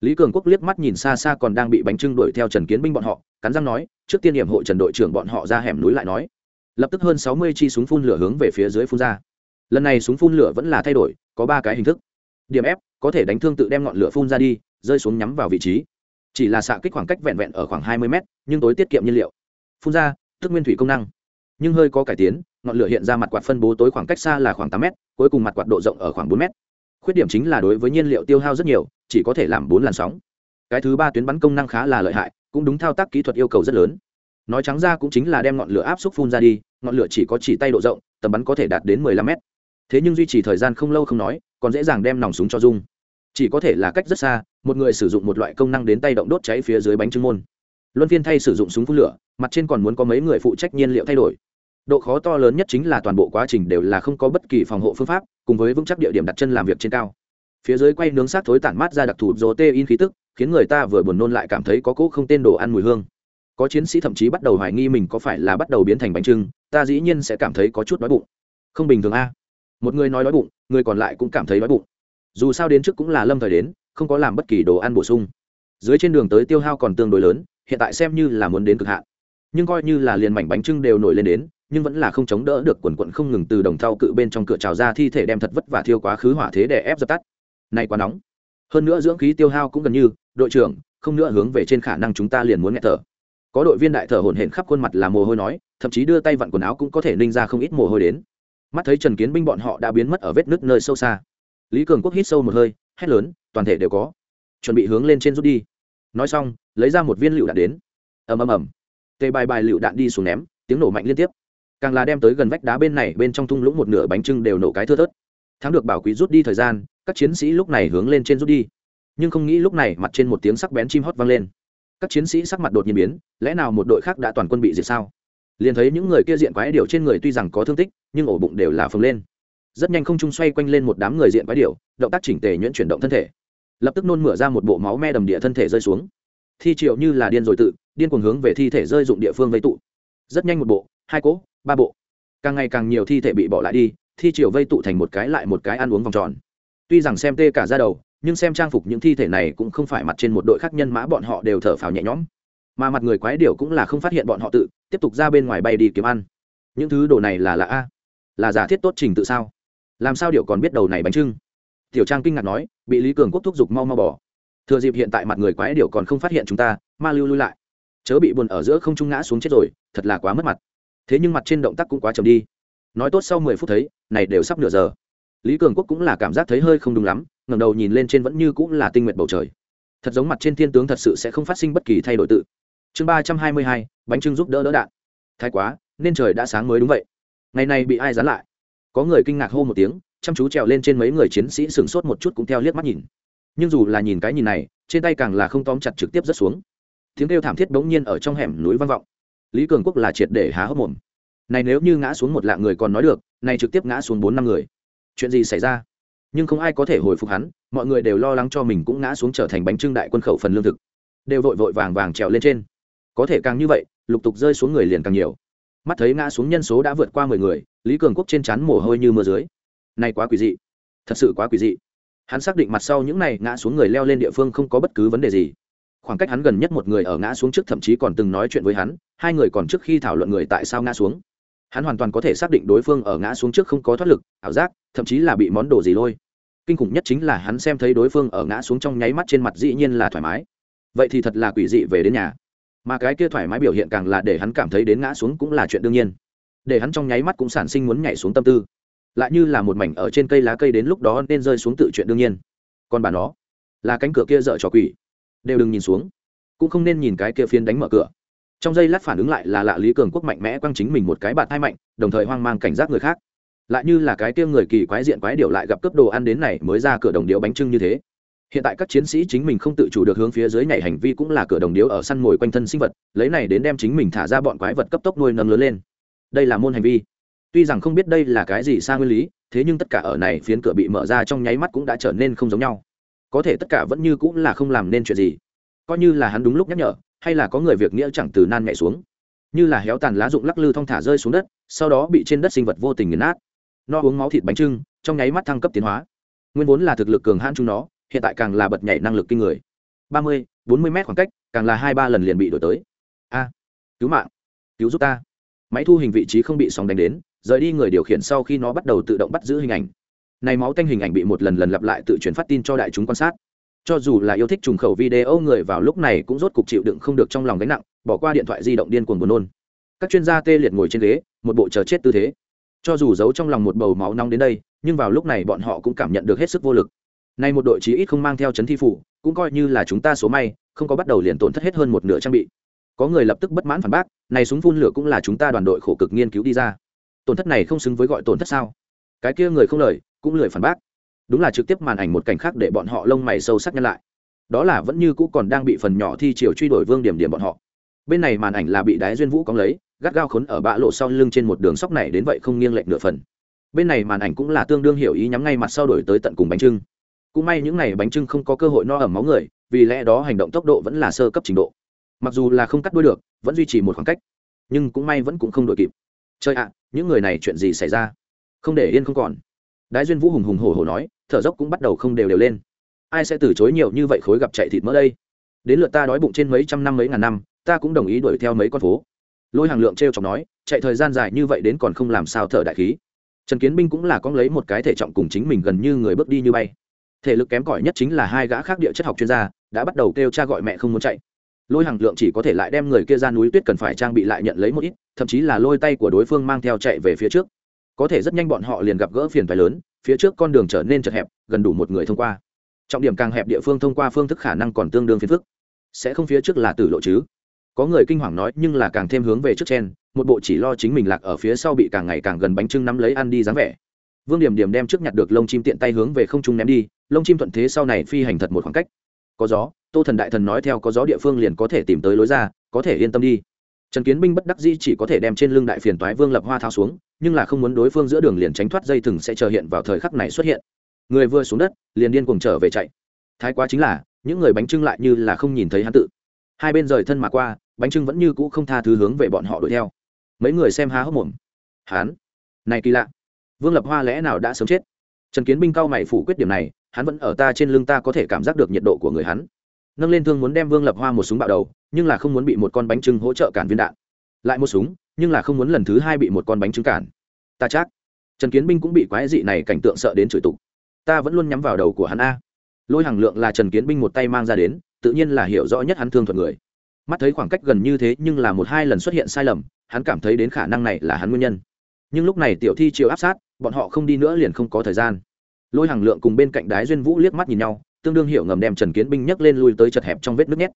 Lý cường quốc liếc mắt nhìn xa xa còn đang bị bánh trưng đuổi theo trần kiến binh bọn họ, cắn răng nói, trước tiên điểm hộ trần đội trưởng bọn họ ra hẻm núi lại nói. Lập tức hơn sáu mươi chi súng phun lửa hướng về phía dưới phun ra. Lần này súng phun lửa vẫn là thay đổi, có ba cái hình thức. Điểm ép có thể đánh thương tự đem ngọn lửa phun ra đi, rơi xuống nhắm vào vị trí. Chỉ là xạ kích khoảng cách vẹn vẹn ở khoảng hai mươi mét, nhưng tối tiết kiệm nhiên liệu. Phun ra tức nguyên thủy công năng. Nhưng hơi có cải tiến, ngọn lửa hiện ra mặt quạt phân bố tối khoảng cách xa là khoảng tám m cuối cùng mặt quạt độ rộng ở khoảng bốn m khuyết điểm chính là đối với nhiên liệu tiêu hao rất nhiều, chỉ có thể làm bốn làn sóng. Cái thứ ba tuyến bắn công năng khá là lợi hại, cũng đúng thao tác kỹ thuật yêu cầu rất lớn. Nói trắng ra cũng chính là đem ngọn lửa áp suất phun ra đi, ngọn lửa chỉ có chỉ tay độ rộng, tầm bắn có thể đạt đến 15m. thế nhưng duy trì thời gian không lâu không nói, còn dễ dàng đem nòng súng cho dung chỉ có thể là cách rất xa, một người sử dụng một loại công năng đến tay động đốt cháy phía dưới bánh trưng môn luân phiên thay sử dụng súng phun lửa, mặt trên còn muốn có mấy người phụ trách nhiên liệu thay đổi. Độ khó to lớn nhất chính là toàn bộ quá trình đều là không có bất kỳ phòng hộ phương pháp, cùng với vững chắc địa điểm đặt chân làm việc trên cao. Phía dưới quay nướng sát thối tản mát ra đặc thù dồ tê in khí tức, khiến người ta vừa buồn nôn lại cảm thấy có cỗ không tên đồ ăn mùi hương. Có chiến sĩ thậm chí bắt đầu hoài nghi mình có phải là bắt đầu biến thành bánh trưng, ta dĩ nhiên sẽ cảm thấy có chút đói bụng. Không bình thường a. Một người nói đói bụng, người còn lại cũng cảm thấy đói bụng. Dù sao đến trước cũng là lâm thời đến, không có làm bất kỳ đồ ăn bổ sung. Dưới trên đường tới tiêu hao còn tương đối lớn hiện tại xem như là muốn đến cực hạn. Nhưng coi như là liền mảnh bánh trưng đều nổi lên đến, nhưng vẫn là không chống đỡ được quần quận không ngừng từ đồng thau cự bên trong cửa trào ra thi thể đem thật vất vả thiêu quá khứ hỏa thế để ép dập tắt. Này quá nóng. Hơn nữa dưỡng khí tiêu hao cũng gần như, đội trưởng, không nữa hướng về trên khả năng chúng ta liền muốn nghe thở. Có đội viên đại thở hổn hển khắp khuôn mặt là mồ hôi nói, thậm chí đưa tay vặn quần áo cũng có thể ninh ra không ít mồ hôi đến. Mắt thấy trần kiến binh bọn họ đã biến mất ở vết nứt nơi sâu xa. Lý cường quốc hít sâu một hơi, hét lớn, toàn thể đều có. Chuẩn bị hướng lên trên rút đi nói xong, lấy ra một viên lựu đạn đến. Ầm ầm ầm. Tề bài bài lựu đạn đi xuống ném, tiếng nổ mạnh liên tiếp. Càng là đem tới gần vách đá bên này, bên trong thung lũng một nửa bánh trưng đều nổ cái thưa thớt. Thắng được bảo quý rút đi thời gian, các chiến sĩ lúc này hướng lên trên rút đi. Nhưng không nghĩ lúc này mặt trên một tiếng sắc bén chim hót vang lên. Các chiến sĩ sắc mặt đột nhiên biến, lẽ nào một đội khác đã toàn quân bị diệt sao? Liền thấy những người kia diện quái điệu trên người tuy rằng có thương tích, nhưng ổ bụng đều là phồng lên. Rất nhanh không trung xoay quanh lên một đám người diện quái điệu động tác chỉnh tề nhuyễn chuyển động thân thể lập tức nôn mửa ra một bộ máu me đầm địa thân thể rơi xuống. Thi triệu như là điên rồi tự, điên cuồng hướng về thi thể rơi dụng địa phương vây tụ. Rất nhanh một bộ, hai cỗ, ba bộ. Càng ngày càng nhiều thi thể bị bỏ lại đi, thi triều vây tụ thành một cái lại một cái ăn uống vòng tròn. Tuy rằng xem tê cả ra đầu, nhưng xem trang phục những thi thể này cũng không phải mặt trên một đội khác nhân mã bọn họ đều thở phào nhẹ nhõm. Mà mặt người quái điều cũng là không phát hiện bọn họ tự, tiếp tục ra bên ngoài bay đi kiếm ăn. Những thứ đồ này là là a? Là giả thiết tốt trình tự sao? Làm sao điều còn biết đầu này bánh trưng? Tiểu trang kinh ngạc nói, bị lý cường quốc thúc giục mau mau bỏ. Thừa dịp hiện tại mặt người quái điệu còn không phát hiện chúng ta, ma lưu lui lại. Chớ bị buồn ở giữa không trung ngã xuống chết rồi, thật là quá mất mặt. Thế nhưng mặt trên động tác cũng quá chậm đi. Nói tốt sau mười phút thấy, này đều sắp nửa giờ. Lý cường quốc cũng là cảm giác thấy hơi không đúng lắm, ngẩng đầu nhìn lên trên vẫn như cũng là tinh nguyện bầu trời. Thật giống mặt trên thiên tướng thật sự sẽ không phát sinh bất kỳ thay đổi tự. Chương ba trăm hai mươi hai, bánh trưng giúp đỡ đỡ đạn. Thái quá, nên trời đã sáng mới đúng vậy. Ngày này bị ai dán lại? Có người kinh ngạc hô một tiếng chăm chú trèo lên trên mấy người chiến sĩ sửng sốt một chút cũng theo liếc mắt nhìn. Nhưng dù là nhìn cái nhìn này, trên tay càng là không tóm chặt trực tiếp rất xuống. Tiếng kêu thảm thiết bỗng nhiên ở trong hẻm núi vang vọng. Lý cường quốc là triệt để há hốc mồm. Này nếu như ngã xuống một lạng người còn nói được, này trực tiếp ngã xuống bốn năm người. Chuyện gì xảy ra? Nhưng không ai có thể hồi phục hắn, mọi người đều lo lắng cho mình cũng ngã xuống trở thành bánh trưng đại quân khẩu phần lương thực. Đều vội vội vàng vàng trèo lên trên. Có thể càng như vậy, lục tục rơi xuống người liền càng nhiều. Mắt thấy ngã xuống nhân số đã vượt qua mười người, lý cường quốc trên chắn mồ hôi như mưa dưới này quá quỷ dị. Thật sự quá quỷ dị. Hắn xác định mặt sau những này ngã xuống người leo lên địa phương không có bất cứ vấn đề gì. Khoảng cách hắn gần nhất một người ở ngã xuống trước thậm chí còn từng nói chuyện với hắn, hai người còn trước khi thảo luận người tại sao ngã xuống. Hắn hoàn toàn có thể xác định đối phương ở ngã xuống trước không có thoát lực, ảo giác, thậm chí là bị món đồ gì lôi. Kinh khủng nhất chính là hắn xem thấy đối phương ở ngã xuống trong nháy mắt trên mặt dĩ nhiên là thoải mái. Vậy thì thật là quỷ dị về đến nhà. Mà cái kia thoải mái biểu hiện càng là để hắn cảm thấy đến ngã xuống cũng là chuyện đương nhiên. Để hắn trong nháy mắt cũng sản sinh muốn nhảy xuống tâm tư lại như là một mảnh ở trên cây lá cây đến lúc đó nên rơi xuống tự chuyện đương nhiên. Còn bà nó, là cánh cửa kia dở trò quỷ. Đều đừng nhìn xuống, cũng không nên nhìn cái kia phiến đánh mở cửa. Trong giây lát phản ứng lại là lạ lý cường quốc mạnh mẽ quăng chính mình một cái bạt hai mạnh, đồng thời hoang mang cảnh giác người khác. Lại như là cái kia người kỳ quái diện quái điệu lại gặp cấp đồ ăn đến này mới ra cửa đồng điếu bánh trưng như thế. Hiện tại các chiến sĩ chính mình không tự chủ được hướng phía dưới nhảy hành vi cũng là cửa đồng điếu ở săn mồi quanh thân sinh vật, lấy này đến đem chính mình thả ra bọn quái vật cấp tốc nuôi nâng lớn lên. Đây là môn hành vi tuy rằng không biết đây là cái gì xa nguyên lý, thế nhưng tất cả ở này phiến cửa bị mở ra trong nháy mắt cũng đã trở nên không giống nhau. Có thể tất cả vẫn như cũng là không làm nên chuyện gì. Coi như là hắn đúng lúc nhắc nhở, hay là có người việc nghĩa chẳng từ nan nhảy xuống. Như là héo tàn lá rụng lắc lư thong thả rơi xuống đất, sau đó bị trên đất sinh vật vô tình nghiền nát. No uống máu thịt bánh trưng, trong nháy mắt thăng cấp tiến hóa. Nguyên vốn là thực lực cường hãn chúng nó, hiện tại càng là bật nhảy năng lực kinh người. Ba mươi, bốn mươi mét khoảng cách, càng là hai ba lần liền bị đổi tới. A, cứu mạng, cứu giúp ta. Máy thu hình vị trí không bị sóng đánh đến rời đi người điều khiển sau khi nó bắt đầu tự động bắt giữ hình ảnh. Này máu tanh hình ảnh bị một lần lần lặp lại tự chuyển phát tin cho đại chúng quan sát. Cho dù là yêu thích trùng khẩu video, người vào lúc này cũng rốt cục chịu đựng không được trong lòng gánh nặng, bỏ qua điện thoại di động điên cuồng buồn nôn. Các chuyên gia tê liệt ngồi trên ghế, một bộ chờ chết tư thế. Cho dù giấu trong lòng một bầu máu nóng đến đây, nhưng vào lúc này bọn họ cũng cảm nhận được hết sức vô lực. Nay một đội chí ít không mang theo chấn thi phủ, cũng coi như là chúng ta số may, không có bắt đầu liền tổn thất hết hơn một nửa trang bị. Có người lập tức bất mãn phản bác, này súng phun lửa cũng là chúng ta đoàn đội khổ cực nghiên cứu đi ra tổn thất này không xứng với gọi tổn thất sao? Cái kia người không lời, cũng lười phản bác. Đúng là trực tiếp màn ảnh một cảnh khác để bọn họ lông mày sâu sắc nhân lại. Đó là vẫn như cũ còn đang bị phần nhỏ thi chiều truy đuổi vương điểm điểm bọn họ. Bên này màn ảnh là bị đái duyên vũ cóng lấy, gắt gao khốn ở bã lộ sau lưng trên một đường sóc này đến vậy không nghiêng lệch nửa phần. Bên này màn ảnh cũng là tương đương hiểu ý nhắm ngay mặt sau đổi tới tận cùng bánh trưng. Cũng may những n à y bánh trưng không có cơ hội no ẩm máu người, vì lẽ đó hành động tốc độ vẫn là sơ cấp trình độ. Mặc dù là không cắt đuôi được, vẫn duy trì một khoảng cách, nhưng cũng may vẫn cũng không đội kịp. Chơi ạ những người này chuyện gì xảy ra? Không để yên không còn. Đái duyên vũ hùng hùng hổ hổ nói, thở dốc cũng bắt đầu không đều đều lên. Ai sẽ từ chối nhiều như vậy khối gặp chạy thịt mỡ đây? Đến lượt ta đói bụng trên mấy trăm năm mấy ngàn năm, ta cũng đồng ý đuổi theo mấy con phố. Lôi hàng lượng t r e o chọc nói, chạy thời gian dài như vậy đến còn không làm sao thở đại khí. Trần kiến binh cũng là con lấy một cái thể trọng cùng chính mình gần như người bước đi như bay. Thể lực kém cỏi nhất chính là hai gã khác địa chất học chuyên gia, đã bắt đầu kêu cha gọi mẹ không muốn chạy lôi hàng lượng chỉ có thể lại đem người kia ra núi tuyết cần phải trang bị lại nhận lấy một ít, thậm chí là lôi tay của đối phương mang theo chạy về phía trước. Có thể rất nhanh bọn họ liền gặp gỡ phiền phái lớn, phía trước con đường trở nên chật hẹp, gần đủ một người thông qua. Trọng điểm càng hẹp địa phương thông qua phương thức khả năng còn tương đương phiền phức. Sẽ không phía trước là tử lộ chứ. Có người kinh hoàng nói, nhưng là càng thêm hướng về trước trên, một bộ chỉ lo chính mình lạc ở phía sau bị càng ngày càng gần bánh trưng nắm lấy ăn đi dáng vẻ. Vương điểm điểm đem trước nhặt được lông chim tiện tay hướng về không trung ném đi, lông chim thuận thế sau này phi hành thật một khoảng cách. Có gió tô thần đại thần nói theo có gió địa phương liền có thể tìm tới lối ra, có thể yên tâm đi. Trần kiến binh bất đắc dĩ chỉ có thể đem trên lưng đại phiền toái vương lập hoa thao xuống, nhưng là không muốn đối phương giữa đường liền tránh thoát dây thừng sẽ chờ hiện vào thời khắc này xuất hiện. Người vừa xuống đất, liền điên cuồng trở về chạy. Thái quá chính là, những người bánh trưng lại như là không nhìn thấy hắn tự. Hai bên rời thân mà qua, bánh trưng vẫn như cũ không tha thứ hướng về bọn họ đuổi theo. Mấy người xem há hốc mồm. Hán, này kỳ lạ. Vương lập hoa lẽ nào đã sớm chết? Trần kiến binh cao mày phủ quyết điểm này, hắn vẫn ở ta trên lưng ta có thể cảm giác được nhiệt độ của người hắn nâng lên thương muốn đem vương lập hoa một súng bạo đầu, nhưng là không muốn bị một con bánh trưng hỗ trợ cản viên đạn. Lại một súng, nhưng là không muốn lần thứ hai bị một con bánh trưng cản. Ta chắc, trần kiến binh cũng bị quái dị này cảnh tượng sợ đến chửi tục. Ta vẫn luôn nhắm vào đầu của hắn a. Lôi hàng lượng là trần kiến binh một tay mang ra đến, tự nhiên là hiểu rõ nhất hắn thương thuật người. Mắt thấy khoảng cách gần như thế nhưng là một hai lần xuất hiện sai lầm, hắn cảm thấy đến khả năng này là hắn nguyên nhân. Nhưng lúc này tiểu thi chiều áp sát, bọn họ không đi nữa liền không có thời gian. Lôi hàng lượng cùng bên cạnh đái duyên vũ liếc mắt nhìn nhau tương đương hiệu ngầm đem trần kiến binh nhấc lên lui tới chật hẹp trong vết nước nhét.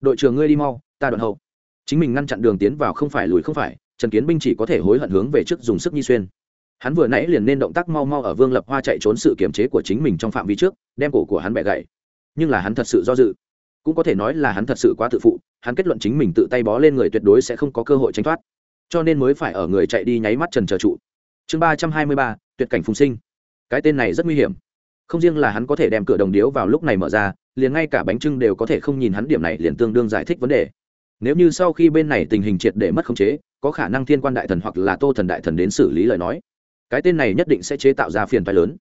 Đội trưởng ngươi đi mau, ta đoạn hậu. Chính mình ngăn chặn đường tiến vào không phải lùi không phải, trần kiến binh chỉ có thể hối hận hướng về trước dùng sức nhi xuyên. Hắn vừa nãy liền nên động tác mau mau ở vương lập hoa chạy trốn sự kiểm chế của chính mình trong phạm vi trước, đem cổ của hắn bẻ gãy. Nhưng là hắn thật sự do dự. Cũng có thể nói là hắn thật sự quá tự phụ, hắn kết luận chính mình tự tay bó lên người tuyệt đối sẽ không có cơ hội tránh thoát. Cho nên mới phải ở người chạy đi nháy mắt trần chờ trụ. Chương ba trăm hai mươi ba, tuyệt cảnh phùng sinh. Cái tên này rất nguy hiểm không riêng là hắn có thể đem cửa đồng điếu vào lúc này mở ra, liền ngay cả bánh trưng đều có thể không nhìn hắn điểm này liền tương đương giải thích vấn đề. Nếu như sau khi bên này tình hình triệt để mất khống chế, có khả năng thiên quan đại thần hoặc là tô thần đại thần đến xử lý lời nói. Cái tên này nhất định sẽ chế tạo ra phiền phái lớn.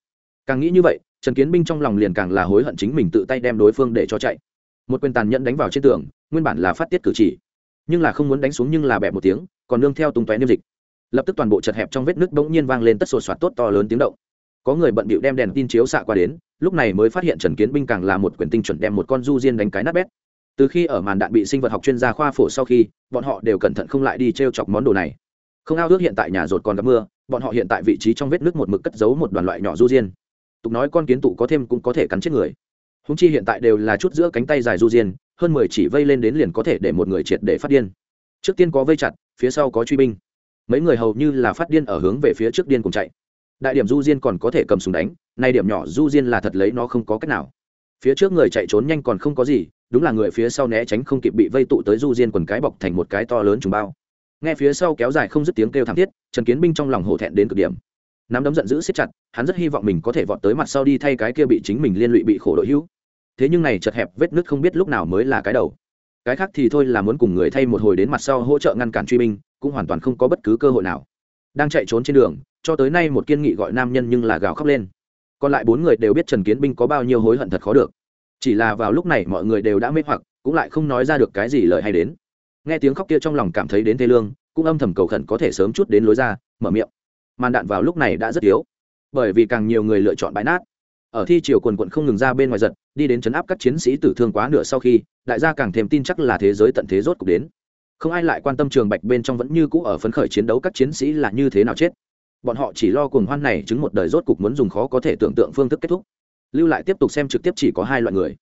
Càng nghĩ như vậy, trần kiến binh trong lòng liền càng là hối hận chính mình tự tay đem đối phương để cho chạy. Một quyền tàn nhẫn đánh vào trên tường, nguyên bản là phát tiết cử chỉ, nhưng là không muốn đánh xuống nhưng là bẹp một tiếng, còn nương theo tung tóe niêm dịch. Lập tức toàn bộ chật hẹp trong vết nước bỗng nhiên vang lên tất sột soạt tốt to lớn tiếng động có người bận bịu đem đèn tin chiếu xạ qua đến, lúc này mới phát hiện trần kiến binh càng là một quyền tinh chuẩn đem một con du diên đánh cái nát bét. Từ khi ở màn đạn bị sinh vật học chuyên gia khoa phổ sau khi, bọn họ đều cẩn thận không lại đi t r e o chọc món đồ này. Không ao ước hiện tại nhà rột còn gặp mưa, bọn họ hiện tại vị trí trong vết nước một mực cất giấu một đoàn loại nhỏ du diên. Tục nói con kiến tụ có thêm cũng có thể cắn chết người. Húng chi hiện tại đều là chút giữa cánh tay dài du diên, hơn mười chỉ vây lên đến liền có thể để một người triệt để phát điên. Trước tiên có vây chặt, phía sau có truy binh. Mấy người hầu như là phát điên ở hướng về phía trước điên cùng chạy đại điểm du diên còn có thể cầm súng đánh, nay điểm nhỏ du diên là thật lấy nó không có cách nào. Phía trước người chạy trốn nhanh còn không có gì, đúng là người phía sau né tránh không kịp bị vây tụ tới du diên quần cái bọc thành một cái to lớn trùng bao. Nghe phía sau kéo dài không dứt tiếng kêu thảm thiết, trần kiến binh trong lòng hổ thẹn đến cực điểm. Nắm đấm giận dữ siết chặt, hắn rất hy vọng mình có thể vọt tới mặt sau đi thay cái kia bị chính mình liên lụy bị khổ đội hữu. Thế nhưng này chật hẹp vết nứt không biết lúc nào mới là cái đầu. Cái khác thì thôi là muốn cùng người thay một hồi đến mặt sau hỗ trợ ngăn cản truy binh, cũng hoàn toàn không có bất cứ cơ hội nào. Đang chạy trốn trên đường cho tới nay một kiên nghị gọi nam nhân nhưng là gào khóc lên. Còn lại bốn người đều biết trần kiến binh có bao nhiêu hối hận thật khó được. Chỉ là vào lúc này mọi người đều đã mê hoặc, cũng lại không nói ra được cái gì lời hay đến. Nghe tiếng khóc kia trong lòng cảm thấy đến thê lương, cũng âm thầm cầu khẩn có thể sớm chút đến lối ra, mở miệng. Màn đạn vào lúc này đã rất yếu. Bởi vì càng nhiều người lựa chọn bãi nát. Ở thi chiều quần quận không ngừng ra bên ngoài giật, đi đến chấn áp các chiến sĩ tử thương quá nửa sau khi, đại gia càng thêm tin chắc là thế giới tận thế rốt cục đến. Không ai lại quan tâm trường bạch bên trong vẫn như cũ ở phấn khởi chiến đấu các chiến sĩ là như thế nào chết bọn họ chỉ lo cuồng hoan này chứng một đời rốt cục muốn dùng khó có thể tưởng tượng phương thức kết thúc. Lưu lại tiếp tục xem trực tiếp chỉ có hai loại người.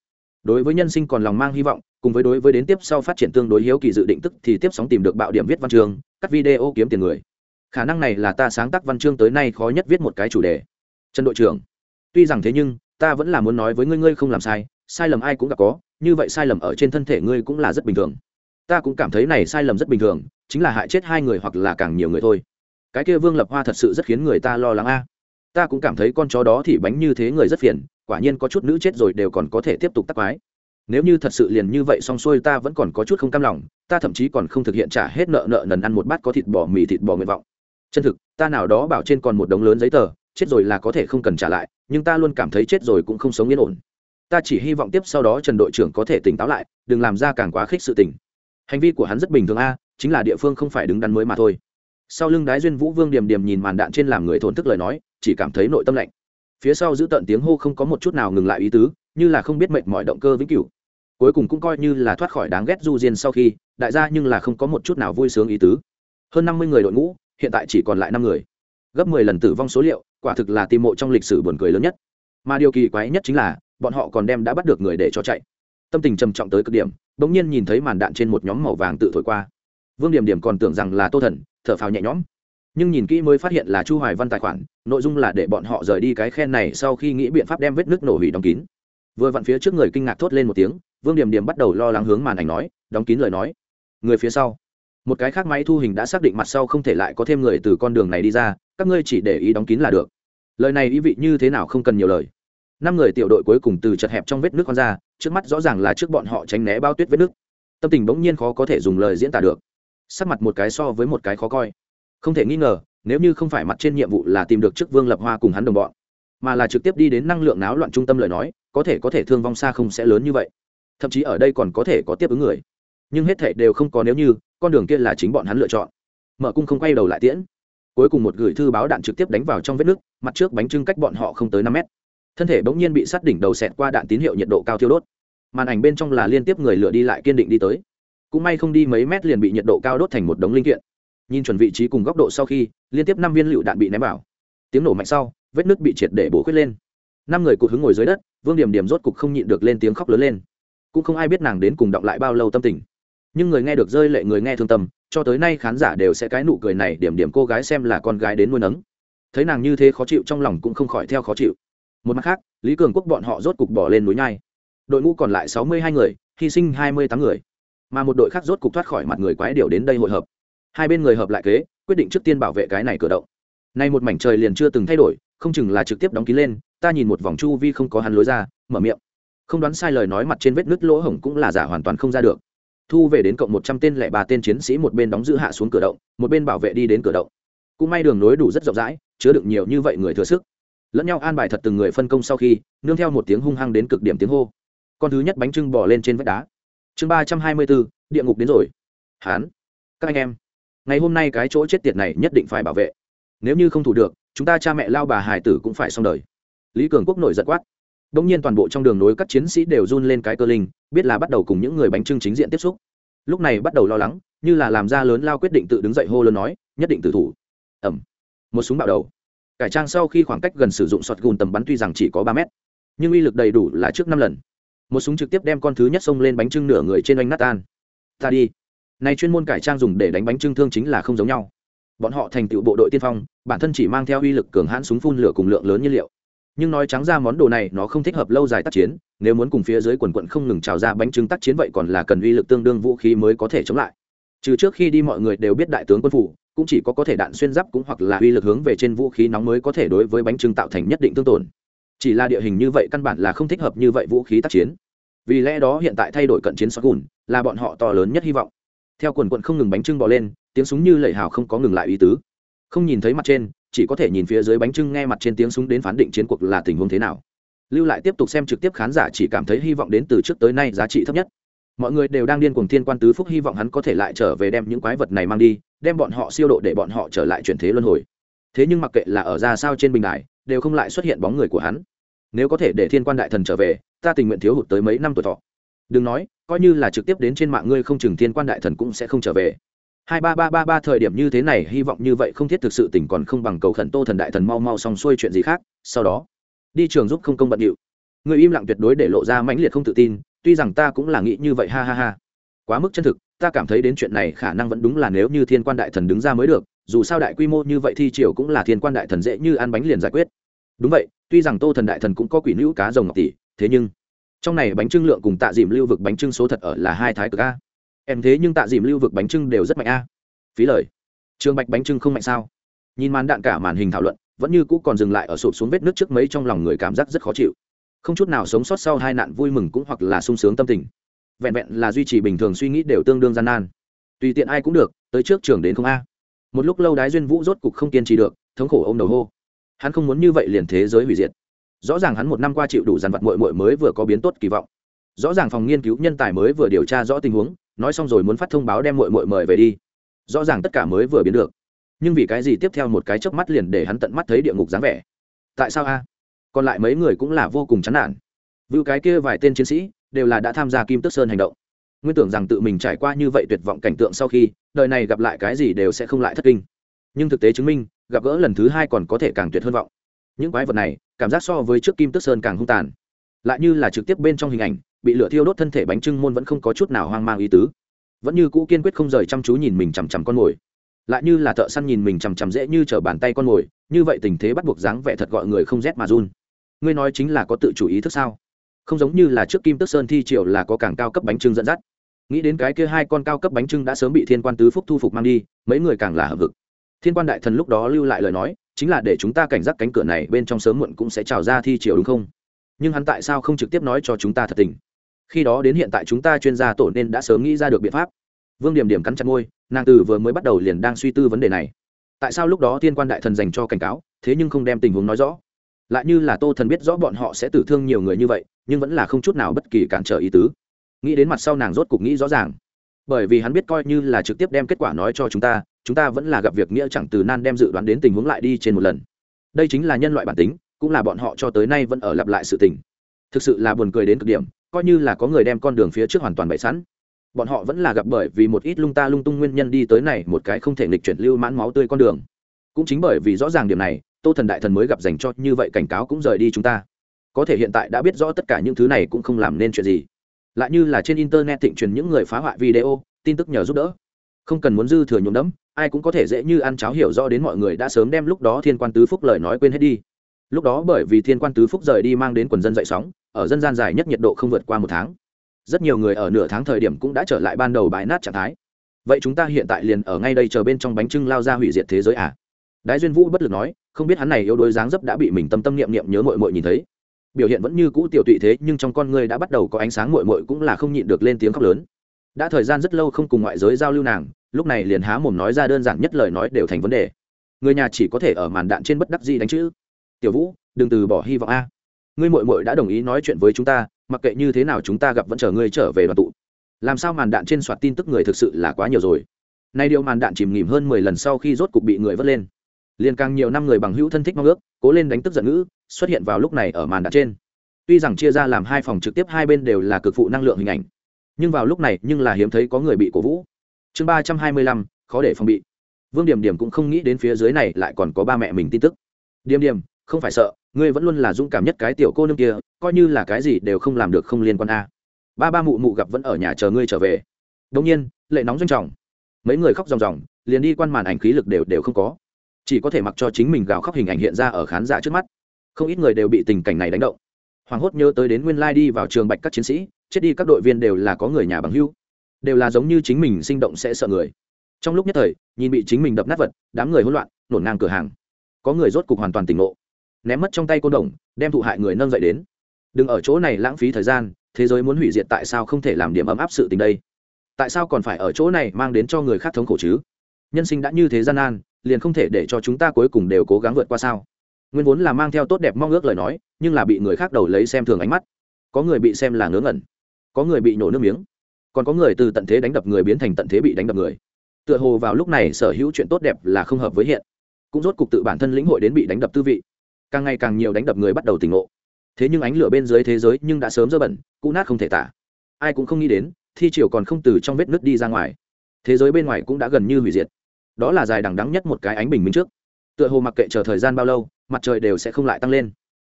Đối với nhân sinh còn lòng mang hy vọng, cùng với đối với đến tiếp sau phát triển tương đối hiếu kỳ dự định tức thì tiếp sóng tìm được bạo điểm viết văn chương, cắt video kiếm tiền người. Khả năng này là ta sáng tác văn chương tới nay khó nhất viết một cái chủ đề. Trần đội trưởng, tuy rằng thế nhưng, ta vẫn là muốn nói với ngươi ngươi không làm sai sai lầm ai cũng đã có, như vậy sai lầm ở trên thân thể ngươi cũng là rất bình thường. Ta cũng cảm thấy này sai lầm rất bình thường, chính là hại chết hai người hoặc là càng nhiều người thôi cái kia vương lập hoa thật sự rất khiến người ta lo lắng a. Ta cũng cảm thấy con chó đó thì bánh như thế người rất phiền, quả nhiên có chút nữ chết rồi đều còn có thể tiếp tục tắc quái. Nếu như thật sự liền như vậy xong xuôi ta vẫn còn có chút không cam lòng, ta thậm chí còn không thực hiện trả hết nợ nợ nần ăn một bát có thịt bò mì thịt bò nguyện vọng. Chân thực, ta nào đó bảo trên còn một đống lớn giấy tờ, chết rồi là có thể không cần trả lại, nhưng ta luôn cảm thấy chết rồi cũng không sống yên ổn. Ta chỉ hy vọng tiếp sau đó trần đội trưởng có thể tỉnh táo lại, đừng làm ra càng quá khích sự tình. Hành vi của hắn rất bình thường a, chính là địa phương không phải đứng đắn mới mà thôi sau lưng đái duyên vũ vương điềm điềm nhìn màn đạn trên làm người thổn thức lời nói, chỉ cảm thấy nội tâm lạnh. Phía sau giữ tận tiếng hô không có một chút nào ngừng lại ý tứ, như là không biết mệnh mọi động cơ vĩnh cửu. Cuối cùng cũng coi như là thoát khỏi đáng ghét du diên sau khi, đại gia nhưng là không có một chút nào vui sướng ý tứ. Hơn năm mươi người đội ngũ, hiện tại chỉ còn lại năm người. Gấp mười lần tử vong số liệu, quả thực là tìm mộ trong lịch sử buồn cười lớn nhất. Mà điều kỳ quái nhất chính là, bọn họ còn đem đã bắt được người để cho chạy. Tâm tình trầm trọng tới cực điểm, bỗng nhiên nhìn thấy màn đạn trên một nhóm màu vàng tự thổi qua. Vương điểm điểm còn tưởng rằng là tô thần thở phào nhẹ nhõm. Nhưng nhìn kỹ mới phát hiện là chu hoài văn tài khoản, nội dung là để bọn họ rời đi cái khen này sau khi nghĩ biện pháp đem vết nước nổ hủy đóng kín. Vừa vặn phía trước người kinh ngạc thốt lên một tiếng, vương điểm điểm bắt đầu lo lắng hướng màn ảnh nói, đóng kín lời nói. Người phía sau. Một cái khác máy thu hình đã xác định mặt sau không thể lại có thêm người từ con đường này đi ra, các ngươi chỉ để ý đóng kín là được. Lời này ý vị như thế nào không cần nhiều lời. Năm người tiểu đội cuối cùng từ chật hẹp trong vết nước con ra, trước mắt rõ ràng là trước bọn họ tránh né bao tuyết vết nước tâm tình bỗng nhiên khó có thể dùng lời diễn tả được sắc mặt một cái so với một cái khó coi. Không thể nghi ngờ, nếu như không phải mặt trên nhiệm vụ là tìm được chức vương lập hoa cùng hắn đồng bọn, mà là trực tiếp đi đến năng lượng náo loạn trung tâm lời nói, có thể có thể thương vong xa không sẽ lớn như vậy. Thậm chí ở đây còn có thể có tiếp ứng người. Nhưng hết thệ đều không có nếu như, con đường kia là chính bọn hắn lựa chọn. Mở cung không quay đầu lại tiễn. Cuối cùng một gửi thư báo đạn trực tiếp đánh vào trong vết nước, mặt trước bánh trưng cách bọn họ không tới năm mét. Thân thể bỗng nhiên bị sát đỉnh đầu xẹt qua đạn tín hiệu nhiệt độ cao thiêu đốt. Màn ảnh bên trong là liên tiếp người lựa đi lại kiên định đi tới cũng may không đi mấy mét liền bị nhiệt độ cao đốt thành một đống linh kiện. Nhìn chuẩn vị trí cùng góc độ sau khi, liên tiếp năm viên lựu đạn bị ném vào. Tiếng nổ mạnh sau, vết nước bị triệt để bổ khuyết lên. Năm người cụt hứng ngồi dưới đất, vương điểm điểm rốt cục không nhịn được lên tiếng khóc lớn lên. Cũng không ai biết nàng đến cùng động lại bao lâu tâm tình. Nhưng người nghe được rơi lệ người nghe thương tâm, cho tới nay khán giả đều sẽ cái nụ cười này, điểm điểm cô gái xem là con gái đến nuôi nấng. Thấy nàng như thế khó chịu trong lòng cũng không khỏi theo khó chịu. Một mặt khác, lý cường quốc bọn họ rốt cục bỏ lên núi nhai. Đội ngũ còn lại sáu mươi hai người, hy sinh hai mươi tám người mà một đội khác rốt cục thoát khỏi mặt người quái điều đến đây hội hợp. Hai bên người hợp lại kế, quyết định trước tiên bảo vệ cái này cửa động. Nay một mảnh trời liền chưa từng thay đổi, không chừng là trực tiếp đóng kín lên, ta nhìn một vòng chu vi không có hắn lối ra, mở miệng. Không đoán sai lời nói mặt trên vết nứt lỗ hổng cũng là giả hoàn toàn không ra được. Thu về đến cộng một trăm tên lẻ ba tên chiến sĩ một bên đóng giữ hạ xuống cửa động, một bên bảo vệ đi đến cửa động. Cũng may đường nối đủ rất rộng rãi, chứa được nhiều như vậy người thừa sức. Lẫn nhau an bài thật từng người phân công sau khi, nương theo một tiếng hung hăng đến cực điểm tiếng hô. Con thứ nhất bánh trưng bỏ lên trên vách đá chương ba trăm hai mươi bốn, địa ngục đến rồi. Hán, các anh em, ngày hôm nay cái chỗ chết tiệt này nhất định phải bảo vệ. Nếu như không thủ được, chúng ta cha mẹ lao bà hải tử cũng phải xong đời. Lý cường quốc nổi giận quát. Đông nhiên toàn bộ trong đường nối các chiến sĩ đều run lên cái cơ linh, biết là bắt đầu cùng những người bánh trưng chính diện tiếp xúc. Lúc này bắt đầu lo lắng, như là làm ra lớn lao quyết định tự đứng dậy hô lớn nói, nhất định tử thủ. Ẩm một súng bạo đầu. Cải trang sau khi khoảng cách gần sử dụng sọt gùn tầm bắn tuy rằng chỉ có ba mét, nhưng uy lực đầy đủ là trước năm lần một súng trực tiếp đem con thứ nhất xông lên bánh trưng nửa người trên oanh nát tan. Ta đi. Này chuyên môn cải trang dùng để đánh bánh trưng thương chính là không giống nhau. Bọn họ thành tựu bộ đội tiên phong, bản thân chỉ mang theo uy lực cường hãn súng phun lửa cùng lượng lớn nhiên liệu. Nhưng nói trắng ra món đồ này nó không thích hợp lâu dài tác chiến, nếu muốn cùng phía dưới quần quận không ngừng trào ra bánh trưng tác chiến vậy còn là cần uy lực tương đương vũ khí mới có thể chống lại. Trừ trước khi đi mọi người đều biết đại tướng quân phủ, cũng chỉ có có thể đạn xuyên giáp cũng hoặc là uy lực hướng về trên vũ khí nóng mới có thể đối với bánh trưng tạo thành nhất định tương tổn chỉ là địa hình như vậy căn bản là không thích hợp như vậy vũ khí tác chiến. Vì lẽ đó hiện tại thay đổi cận chiến xót gùn là bọn họ to lớn nhất hy vọng. Theo quần quận không ngừng bánh trưng bỏ lên, tiếng súng như lẩy hào không có ngừng lại ý tứ. Không nhìn thấy mặt trên, chỉ có thể nhìn phía dưới bánh trưng nghe mặt trên tiếng súng đến phán định chiến cuộc là tình huống thế nào. Lưu lại tiếp tục xem trực tiếp khán giả chỉ cảm thấy hy vọng đến từ trước tới nay giá trị thấp nhất. Mọi người đều đang điên cuồng thiên quan tứ phúc hy vọng hắn có thể lại trở về đem những quái vật này mang đi, đem bọn họ siêu độ để bọn họ trở lại chuyển thế luân hồi. Thế nhưng mặc kệ là ở ra sao trên bình đài đều không lại xuất hiện bóng người của hắn. Nếu có thể để thiên quan đại thần trở về, ta tình nguyện thiếu hụt tới mấy năm tuổi thọ. Đừng nói, coi như là trực tiếp đến trên mạng ngươi không chừng thiên quan đại thần cũng sẽ không trở về. Hai ba ba ba ba thời điểm như thế này, hy vọng như vậy không thiết thực sự tỉnh còn không bằng cầu khẩn tô thần đại thần mau mau xong xuôi chuyện gì khác, sau đó, đi trường giúp không công bận điệu. Người im lặng tuyệt đối để lộ ra mãnh liệt không tự tin, tuy rằng ta cũng là nghĩ như vậy, ha ha ha. Quá mức chân thực, ta cảm thấy đến chuyện này khả năng vẫn đúng là nếu như thiên quan đại thần đứng ra mới được, dù sao đại quy mô như vậy thi triều cũng là thiên quan đại thần dễ như ăn bánh liền giải quyết đúng vậy, tuy rằng tô thần đại thần cũng có quỷ nữ cá rồng ngọc tỷ, thế nhưng trong này bánh trưng lượng cùng tạ dìm lưu vực bánh trưng số thật ở là hai thái cực a. Em thế nhưng tạ dìm lưu vực bánh trưng đều rất mạnh a. Phí lời. Trường bạch bánh trưng không mạnh sao? Nhìn màn đạn cả màn hình thảo luận, vẫn như cũ còn dừng lại ở sụp xuống vết nước trước mấy trong lòng người cảm giác rất khó chịu. Không chút nào sống sót sau hai nạn vui mừng cũng hoặc là sung sướng tâm tình. Vẹn vẹn là duy trì bình thường suy nghĩ đều tương đương gian nan. Tùy tiện ai cũng được, tới trước trường đến không a. Một lúc lâu đái duyên vũ rốt cục không kiên trì được, thống khổ ô m đầu hô hắn không muốn như vậy liền thế giới hủy diệt. Rõ ràng hắn một năm qua chịu đủ dàn vật mội mội mới vừa có biến tốt kỳ vọng. Rõ ràng phòng nghiên cứu nhân tài mới vừa điều tra rõ tình huống, nói xong rồi muốn phát thông báo đem mội mội mời về đi. Rõ ràng tất cả mới vừa biến được. Nhưng vì cái gì tiếp theo một cái chớp mắt liền để hắn tận mắt thấy địa ngục dáng vẻ? Tại sao a? Còn lại mấy người cũng là vô cùng chán nản. Vưu cái kia vài tên chiến sĩ đều là đã tham gia kim tức sơn hành động. Nguyên tưởng rằng tự mình trải qua như vậy tuyệt vọng cảnh tượng sau khi, đời này gặp lại cái gì đều sẽ không lại thất kinh. Nhưng thực tế chứng minh gặp gỡ lần thứ hai còn có thể càng tuyệt hơn vọng. Những quái vật này, cảm giác so với trước kim tức sơn càng hung tàn. Lại như là trực tiếp bên trong hình ảnh, bị lửa thiêu đốt thân thể bánh trưng môn vẫn không có chút nào hoang mang ý tứ. Vẫn như cũ kiên quyết không rời chăm chú nhìn mình chằm chằm con mồi. Lại như là thợ săn nhìn mình chằm chằm dễ như t bàn tay con mồi, như vậy tình thế bắt buộc dáng vẻ thật gọi người không rét mà run. Ngươi nói chính là có tự chủ ý thức sao? Không giống như là trước kim tức sơn thi triều là có càng cao cấp bánh trưng dẫn dắt. Nghĩ đến cái kia hai con cao cấp bánh trưng đã sớm bị thiên quan tứ phúc thu phục mang đi, mấy người càng là hợp vực thiên quan đại thần lúc đó lưu lại lời nói, chính là để chúng ta cảnh giác cánh cửa này bên trong sớm muộn cũng sẽ trào ra thi triều đúng không? Nhưng hắn tại sao không trực tiếp nói cho chúng ta thật tình? Khi đó đến hiện tại chúng ta chuyên gia tổ nên đã sớm nghĩ ra được biện pháp. Vương điểm điểm cắn chặt môi, nàng từ vừa mới bắt đầu liền đang suy tư vấn đề này. Tại sao lúc đó Thiên quan đại thần dành cho cảnh cáo, thế nhưng không đem tình huống nói rõ? Lại như là tô thần biết rõ bọn họ sẽ tử thương nhiều người như vậy, nhưng vẫn là không chút nào bất kỳ cản trở ý tứ. Nghĩ đến mặt sau nàng rốt cục nghĩ rõ ràng bởi vì hắn biết coi như là trực tiếp đem kết quả nói cho chúng ta chúng ta vẫn là gặp việc nghĩa chẳng từ nan đem dự đoán đến tình huống lại đi trên một lần. Đây chính là nhân loại bản tính, cũng là bọn họ cho tới nay vẫn ở lặp lại sự tình. Thực sự là buồn cười đến cực điểm, coi như là có người đem con đường phía trước hoàn toàn bậy sẵn. Bọn họ vẫn là gặp bởi vì một ít lung ta lung tung nguyên nhân đi tới này một cái không thể nghịch chuyển lưu mãn máu tươi con đường. Cũng chính bởi vì rõ ràng điểm này, tô thần đại thần mới gặp dành cho như vậy cảnh cáo cũng rời đi chúng ta. Có thể hiện tại đã biết rõ tất cả những thứ này cũng không làm nên chuyện gì lại như là trên internet thịnh truyền những người phá hoại video, tin tức nhờ giúp đỡ. Không cần muốn dư thừa nhuộm đẫm, ai cũng có thể dễ như ăn cháo hiểu rõ đến mọi người đã sớm đem lúc đó thiên quan tứ phúc lời nói quên hết đi. Lúc đó bởi vì thiên quan tứ phúc rời đi mang đến quần dân dậy sóng, ở dân gian dài nhất nhiệt độ không vượt qua một tháng. Rất nhiều người ở nửa tháng thời điểm cũng đã trở lại ban đầu bãi nát trạng thái. Vậy chúng ta hiện tại liền ở ngay đây chờ bên trong bánh trưng lao ra hủy diệt thế giới à? Đái duyên vũ bất lực nói, không biết hắn này yếu đuối dáng dấp đã bị mình tâm tâm niệm niệm nhớ mội mội nhìn thấy biểu hiện vẫn như cũ tiểu tụy thế, nhưng trong con người đã bắt đầu có ánh sáng mội mội cũng là không nhịn được lên tiếng khóc lớn. Đã thời gian rất lâu không cùng ngoại giới giao lưu nàng, lúc này liền há mồm nói ra đơn giản nhất lời nói đều thành vấn đề. Người nhà chỉ có thể ở màn đạn trên bất đắc gì đánh chữ. Tiểu vũ, đừng từ bỏ hy vọng a. Ngươi mội mội đã đồng ý nói chuyện với chúng ta, mặc kệ như thế nào chúng ta gặp vẫn chờ ngươi trở về đoàn tụ. Làm sao màn đạn trên soạt tin tức người thực sự là quá nhiều rồi. Nay điều màn đạn chìm nghỉm hơn mười lần sau khi rốt cục bị người vớt lên. Liền càng nhiều năm người bằng hữu thân thích mong ước, cố lên đánh tức giận ngữ xuất hiện vào lúc này ở màn đạn trên. Tuy rằng chia ra làm hai phòng trực tiếp, hai bên đều là cực phụ năng lượng hình ảnh. Nhưng vào lúc này, nhưng là hiếm thấy có người bị cổ vũ. Chương ba trăm hai mươi lăm, khó để phòng bị. Vương điểm điểm cũng không nghĩ đến phía dưới này lại còn có ba mẹ mình tin tức. Điểm điểm, không phải sợ, ngươi vẫn luôn là dũng cảm nhất cái tiểu cô nương kia, coi như là cái gì đều không làm được không liên quan a. Ba ba mụ mụ gặp vẫn ở nhà chờ ngươi trở về. Đông nhiên, lệ nóng doanh trọng. Mấy người khóc ròng ròng, liền đi quan màn ảnh khí lực đều đều không có. Chỉ có thể mặc cho chính mình gào khóc hình ảnh hiện ra ở khán giả trước mắt không ít người đều bị tình cảnh này đánh động. Hoàng hốt nhớ tới đến nguyên lai đi vào trường bạch các chiến sĩ, chết đi các đội viên đều là có người nhà bằng hưu đều là giống như chính mình sinh động sẽ sợ người. Trong lúc nhất thời, nhìn bị chính mình đập nát vật, đám người hỗn loạn, nổn ngang cửa hàng. Có người rốt cục hoàn toàn tỉnh ngộ. Ném mất trong tay côn đồng, đem thụ hại người nâng dậy đến. Đừng ở chỗ này lãng phí thời gian, thế giới muốn hủy diệt tại sao không thể làm điểm ấm áp sự tình đây? Tại sao còn phải ở chỗ này mang đến cho người khác thống khổ chứ? Nhân sinh đã như thế gian nan, liền không thể để cho chúng ta cuối cùng đều cố gắng vượt qua sao? Nguyên vốn là mang theo tốt đẹp mong ước lời nói, nhưng là bị người khác đầu lấy xem thường ánh mắt. Có người bị xem là ngớ ngẩn, có người bị nổ nước miếng, còn có người từ tận thế đánh đập người biến thành tận thế bị đánh đập người. Tựa hồ vào lúc này sở hữu chuyện tốt đẹp là không hợp với hiện. Cũng rốt cục tự bản thân lĩnh hội đến bị đánh đập tư vị. Càng ngày càng nhiều đánh đập người bắt đầu tỉnh ngộ. Thế nhưng ánh lửa bên dưới thế giới nhưng đã sớm dơ bẩn, cũ nát không thể tả. Ai cũng không nghĩ đến, thi triều còn không từ trong vết nứt đi ra ngoài. Thế giới bên ngoài cũng đã gần như hủy diệt. Đó là dài đằng đắng nhất một cái ánh bình minh trước tựa hồ mặc kệ chờ thời gian bao lâu, mặt trời đều sẽ không lại tăng lên.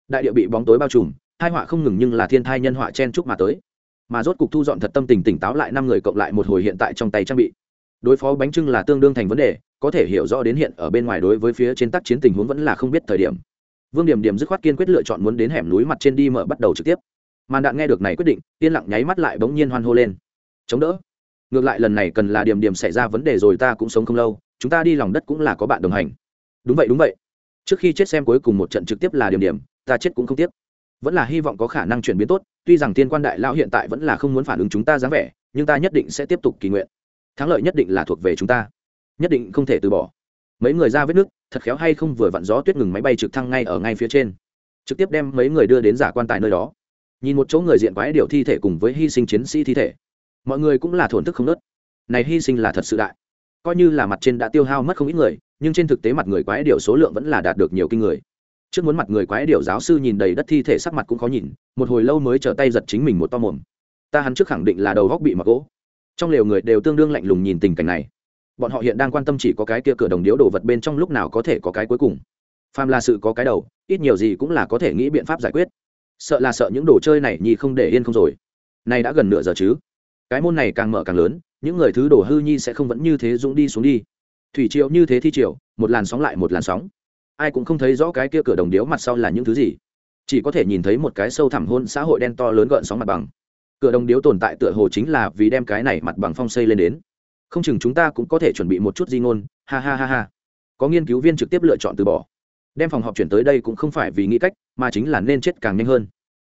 Đại địa bị bóng tối bao trùm, hai họa không ngừng nhưng là thiên thai nhân họa chen chúc mà tới. Mà rốt cục thu dọn thật tâm tình tỉnh táo lại năm người cộng lại một hồi hiện tại trong tay trang bị. Đối phó bánh trưng là tương đương thành vấn đề, có thể hiểu rõ đến hiện ở bên ngoài đối với phía trên tác chiến tình huống vẫn là không biết thời điểm. Vương điểm điểm dứt khoát kiên quyết lựa chọn muốn đến hẻm núi mặt trên đi mở bắt đầu trực tiếp. Màn đạn nghe được này quyết định, yên lặng nháy mắt lại bỗng nhiên hoan hô lên. Chống đỡ. Ngược lại lần này cần là điểm điểm xảy ra vấn đề rồi ta cũng sống không lâu, chúng ta đi lòng đất cũng là có bạn đồng hành đúng vậy đúng vậy. Trước khi chết xem cuối cùng một trận trực tiếp là điểm điểm, ta chết cũng không tiếc. Vẫn là hy vọng có khả năng chuyển biến tốt, tuy rằng tiên quan đại lão hiện tại vẫn là không muốn phản ứng chúng ta dáng vẻ, nhưng ta nhất định sẽ tiếp tục kỳ nguyện. Thắng lợi nhất định là thuộc về chúng ta. Nhất định không thể từ bỏ. Mấy người ra vết nước, thật khéo hay không vừa vặn gió tuyết ngừng máy bay trực thăng ngay ở ngay phía trên. Trực tiếp đem mấy người đưa đến giả quan tài nơi đó. Nhìn một chỗ người diện quái điều thi thể cùng với hy sinh chiến sĩ thi thể. Mọi người cũng là thổn thức không nớt. Này hy sinh là thật sự đại. Coi như là mặt trên đã tiêu hao mất không ít người nhưng trên thực tế mặt người quái điều số lượng vẫn là đạt được nhiều kinh người. Trước muốn mặt người quái điều giáo sư nhìn đầy đất thi thể sắc mặt cũng khó nhìn, một hồi lâu mới trở tay giật chính mình một to mồm. Ta hắn trước khẳng định là đầu góc bị mặc gỗ. Trong lều người đều tương đương lạnh lùng nhìn tình cảnh này. Bọn họ hiện đang quan tâm chỉ có cái kia cửa đồng điếu đồ vật bên trong lúc nào có thể có cái cuối cùng. Phàm là sự có cái đầu, ít nhiều gì cũng là có thể nghĩ biện pháp giải quyết. Sợ là sợ những đồ chơi này nhi không để yên không rồi. Này đã gần nửa giờ chứ. Cái môn này càng mở càng lớn, những người thứ đồ hư nhi sẽ không vẫn như thế dũng đi xuống đi thủy triều như thế thi triều, một làn sóng lại một làn sóng. Ai cũng không thấy rõ cái kia cửa đồng điếu mặt sau là những thứ gì. Chỉ có thể nhìn thấy một cái sâu thẳm hôn xã hội đen to lớn gợn sóng mặt bằng. Cửa đồng điếu tồn tại tựa hồ chính là vì đem cái này mặt bằng phong xây lên đến. Không chừng chúng ta cũng có thể chuẩn bị một chút di ngôn, ha ha ha ha. Có nghiên cứu viên trực tiếp lựa chọn từ bỏ. Đem phòng họp chuyển tới đây cũng không phải vì nghĩ cách, mà chính là nên chết càng nhanh hơn.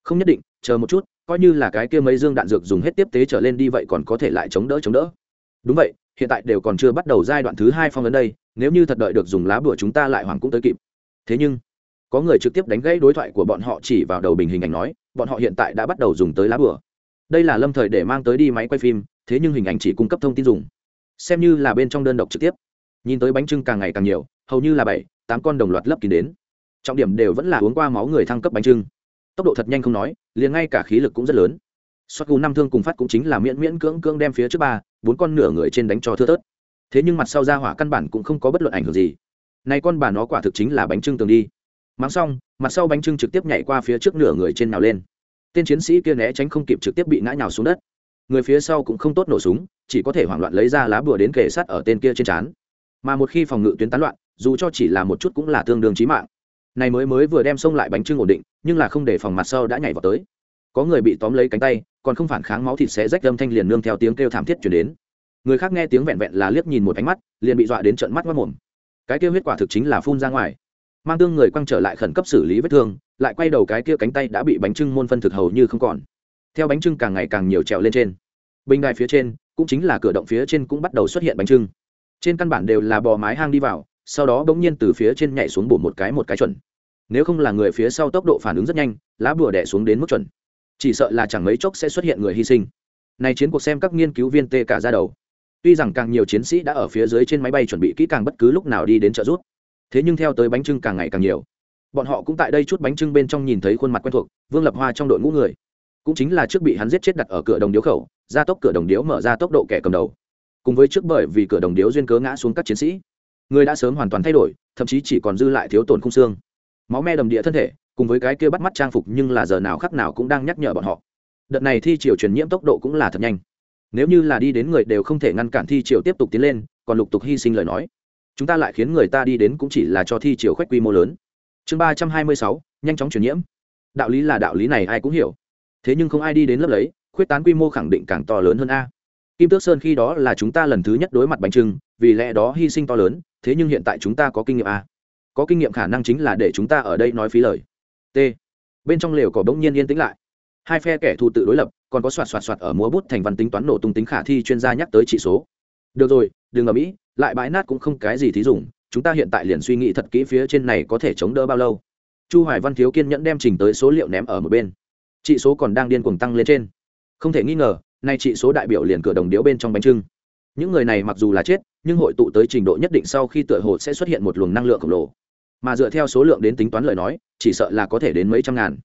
Không nhất định, chờ một chút, coi như là cái kia mấy dương đạn dược dùng hết tiếp tế trở lên đi vậy còn có thể lại chống đỡ chống đỡ. Đúng vậy hiện tại đều còn chưa bắt đầu giai đoạn thứ hai phong ấn đây, nếu như thật đợi được dùng lá bửa chúng ta lại hoàng cũng tới kịp. Thế nhưng, có người trực tiếp đánh gãy đối thoại của bọn họ chỉ vào đầu bình hình ảnh nói, bọn họ hiện tại đã bắt đầu dùng tới lá bửa đây là lâm thời để mang tới đi máy quay phim, thế nhưng hình ảnh chỉ cung cấp thông tin dùng. Xem như là bên trong đơn độc trực tiếp. Nhìn tới bánh trưng càng ngày càng nhiều, hầu như là bảy, tám con đồng loạt lấp kín đến. Trọng điểm đều vẫn là uống qua máu người thăng cấp bánh trưng. Tốc độ thật nhanh không nói, liền ngay cả khí lực cũng rất lớn. Soát gù năm thương cùng phát cũng chính là miễn miễn cưỡng cưỡng đem phía trước ba, bốn con nửa người trên đánh cho thưa tớt thế nhưng mặt sau ra hỏa căn bản cũng không có bất luận ảnh hưởng gì. Này con bà nó quả thực chính là bánh trưng tường đi. Mắng xong, mặt sau bánh trưng trực tiếp nhảy qua phía trước nửa người trên nào lên. Tên chiến sĩ kia né tránh không kịp trực tiếp bị ngã nhào xuống đất. Người phía sau cũng không tốt nổ súng, chỉ có thể hoảng loạn lấy ra lá bùa đến kề sát ở tên kia trên trán. Mà một khi phòng ngự tuyến tán loạn, dù cho chỉ là một chút cũng là tương đương chí mạng. Này mới mới vừa đem xông lại bánh trưng ổn định, nhưng là không để phòng mặt sau đã nhảy vào tới. Có người bị tóm lấy cánh tay còn không phản kháng máu thịt sẽ rách âm thanh liền nương theo tiếng kêu thảm thiết chuyển đến. Người khác nghe tiếng vẹn vẹn là liếc nhìn một ánh mắt, liền bị dọa đến trận mắt mất mồm. Cái kia huyết quả thực chính là phun ra ngoài. Mang tương người quăng trở lại khẩn cấp xử lý vết thương, lại quay đầu cái kia cánh tay đã bị bánh trưng môn phân thực hầu như không còn. Theo bánh trưng càng ngày càng nhiều trèo lên trên. Bình đài phía trên, cũng chính là cửa động phía trên cũng bắt đầu xuất hiện bánh trưng. Trên căn bản đều là bò mái hang đi vào, sau đó bỗng nhiên từ phía trên nhảy xuống bổ một cái một cái chuẩn. Nếu không là người phía sau tốc độ phản ứng rất nhanh, lá bùa đẻ xuống đến mức chuẩn chỉ sợ là chẳng mấy chốc sẽ xuất hiện người hy sinh. Này chiến cuộc xem các nghiên cứu viên tê cả ra đầu. Tuy rằng càng nhiều chiến sĩ đã ở phía dưới trên máy bay chuẩn bị kỹ càng bất cứ lúc nào đi đến trợ giúp, thế nhưng theo tới bánh trưng càng ngày càng nhiều. Bọn họ cũng tại đây chút bánh trưng bên trong nhìn thấy khuôn mặt quen thuộc, vương lập hoa trong đội ngũ người. Cũng chính là trước bị hắn giết chết đặt ở cửa đồng điếu khẩu gia tốc cửa đồng điếu mở ra tốc độ kẻ cầm đầu. Cùng với trước bởi vì cửa đồng điếu duyên cớ ngã xuống các chiến sĩ, người đã sớm hoàn toàn thay đổi, thậm chí chỉ còn dư lại thiếu tổn khung xương. Máu me đầm địa thân thể cùng với cái kia bắt mắt trang phục nhưng là giờ nào khắc nào cũng đang nhắc nhở bọn họ. Đợt này thi triều truyền nhiễm tốc độ cũng là thật nhanh. Nếu như là đi đến người đều không thể ngăn cản thi triều tiếp tục tiến lên, còn lục tục hy sinh lời nói, chúng ta lại khiến người ta đi đến cũng chỉ là cho thi triều khoách quy mô lớn. Chương ba trăm hai mươi sáu, nhanh chóng truyền nhiễm. Đạo lý là đạo lý này ai cũng hiểu. Thế nhưng không ai đi đến lớp lấy, khuyết tán quy mô khẳng định càng to lớn hơn a. Kim tước sơn khi đó là chúng ta lần thứ nhất đối mặt bánh trưng vì lẽ đó hy sinh to lớn, thế nhưng hiện tại chúng ta có kinh nghiệm a. Có kinh nghiệm khả năng chính là để chúng ta ở đây nói phí lời t. Bên trong lều cỏ bỗng nhiên yên tĩnh lại. Hai phe kẻ thù tự đối lập, còn có soạt soạt soạt ở múa bút thành văn tính toán nổ tung tính khả thi chuyên gia nhắc tới chỉ số. Được rồi, đừng ở mỹ lại bãi nát cũng không cái gì thí dùng chúng ta hiện tại liền suy nghĩ thật kỹ phía trên này có thể chống đỡ bao lâu. Chu hoài văn thiếu kiên nhẫn đem trình tới số liệu ném ở một bên. Trị số còn đang điên cuồng tăng lên trên. Không thể nghi ngờ, nay trị số đại biểu liền cửa đồng điếu bên trong bánh trưng. Những người này mặc dù là chết, nhưng hội tụ tới trình độ nhất định sau khi tựa hồ sẽ xuất hiện một luồng năng lượng khổng lồ mà dựa theo số lượng đến tính toán lời nói, chỉ sợ là có thể đến mấy trăm ngàn.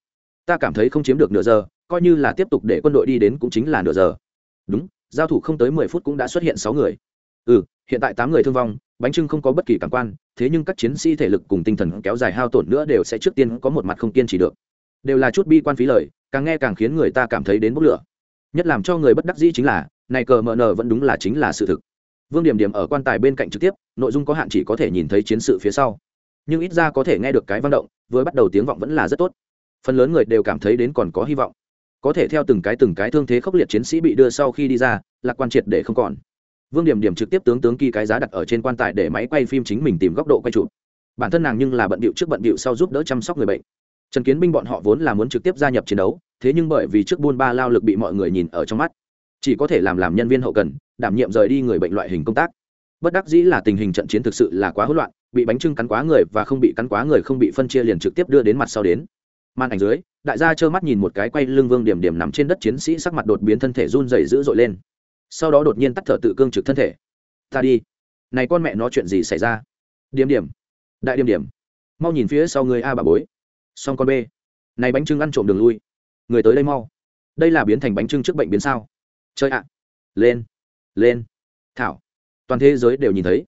Ta cảm thấy không chiếm được nửa giờ, coi như là tiếp tục để quân đội đi đến cũng chính là nửa giờ. Đúng, giao thủ không tới mười phút cũng đã xuất hiện sáu người. Ừ hiện tại tám người thương vong, bánh trưng không có bất kỳ cảm quan, thế nhưng các chiến sĩ thể lực cùng tinh thần kéo dài hao tổn nữa đều sẽ trước tiên có một mặt không kiên trì được. Đều là chút bi quan phí lời, càng nghe càng khiến người ta cảm thấy đến bốc lửa. Nhất làm cho người bất đắc dĩ chính là, này cờ mờ nờ vẫn đúng là chính là sự thực. Vương điểm điểm ở quan tài bên cạnh trực tiếp, nội dung có hạn chỉ có thể nhìn thấy chiến sự phía sau nhưng ít ra có thể nghe được cái văn động với bắt đầu tiếng vọng vẫn là rất tốt. Phần lớn người đều cảm thấy đến còn có hy vọng. Có thể theo từng cái từng cái thương thế khốc liệt chiến sĩ bị đưa sau khi đi ra, lạc quan triệt để không còn. Vương điểm điểm trực tiếp tướng tướng kỳ cái giá đặt ở trên quan tài để máy quay phim chính mình tìm góc độ quay chụp. Bản thân nàng nhưng là bận bịu trước bận bịu sau giúp đỡ chăm sóc người bệnh. Trần kiến binh bọn họ vốn là muốn trực tiếp gia nhập chiến đấu, thế nhưng bởi vì trước buôn ba lao lực bị mọi người nhìn ở trong mắt. Chỉ có thể làm làm nhân viên hậu cần, đảm nhiệm rời đi người bệnh loại hình công tác. Bất đắc dĩ là tình hình trận chiến thực sự là quá hỗn loạn bị bánh trưng cắn quá người và không bị cắn quá người không bị phân chia liền trực tiếp đưa đến mặt sau đến. Màn ảnh dưới, đại gia trơ mắt nhìn một cái quay lưng vương điểm điểm nằm trên đất chiến sĩ sắc mặt đột biến thân thể run dày dữ dội lên. Sau đó đột nhiên tắt thở tự cương trực thân thể. Ta đi. Này con mẹ nó chuyện gì xảy ra? Điểm điểm. Đại điểm điểm, mau nhìn phía sau người a bà bối. Xong con b này bánh trưng ăn trộm đường lui. Người tới đây mau. Đây là biến thành bánh trưng trước bệnh biến sao. Chơi ạ. Lên. Lên. Thảo. Toàn thế giới đều nhìn thấy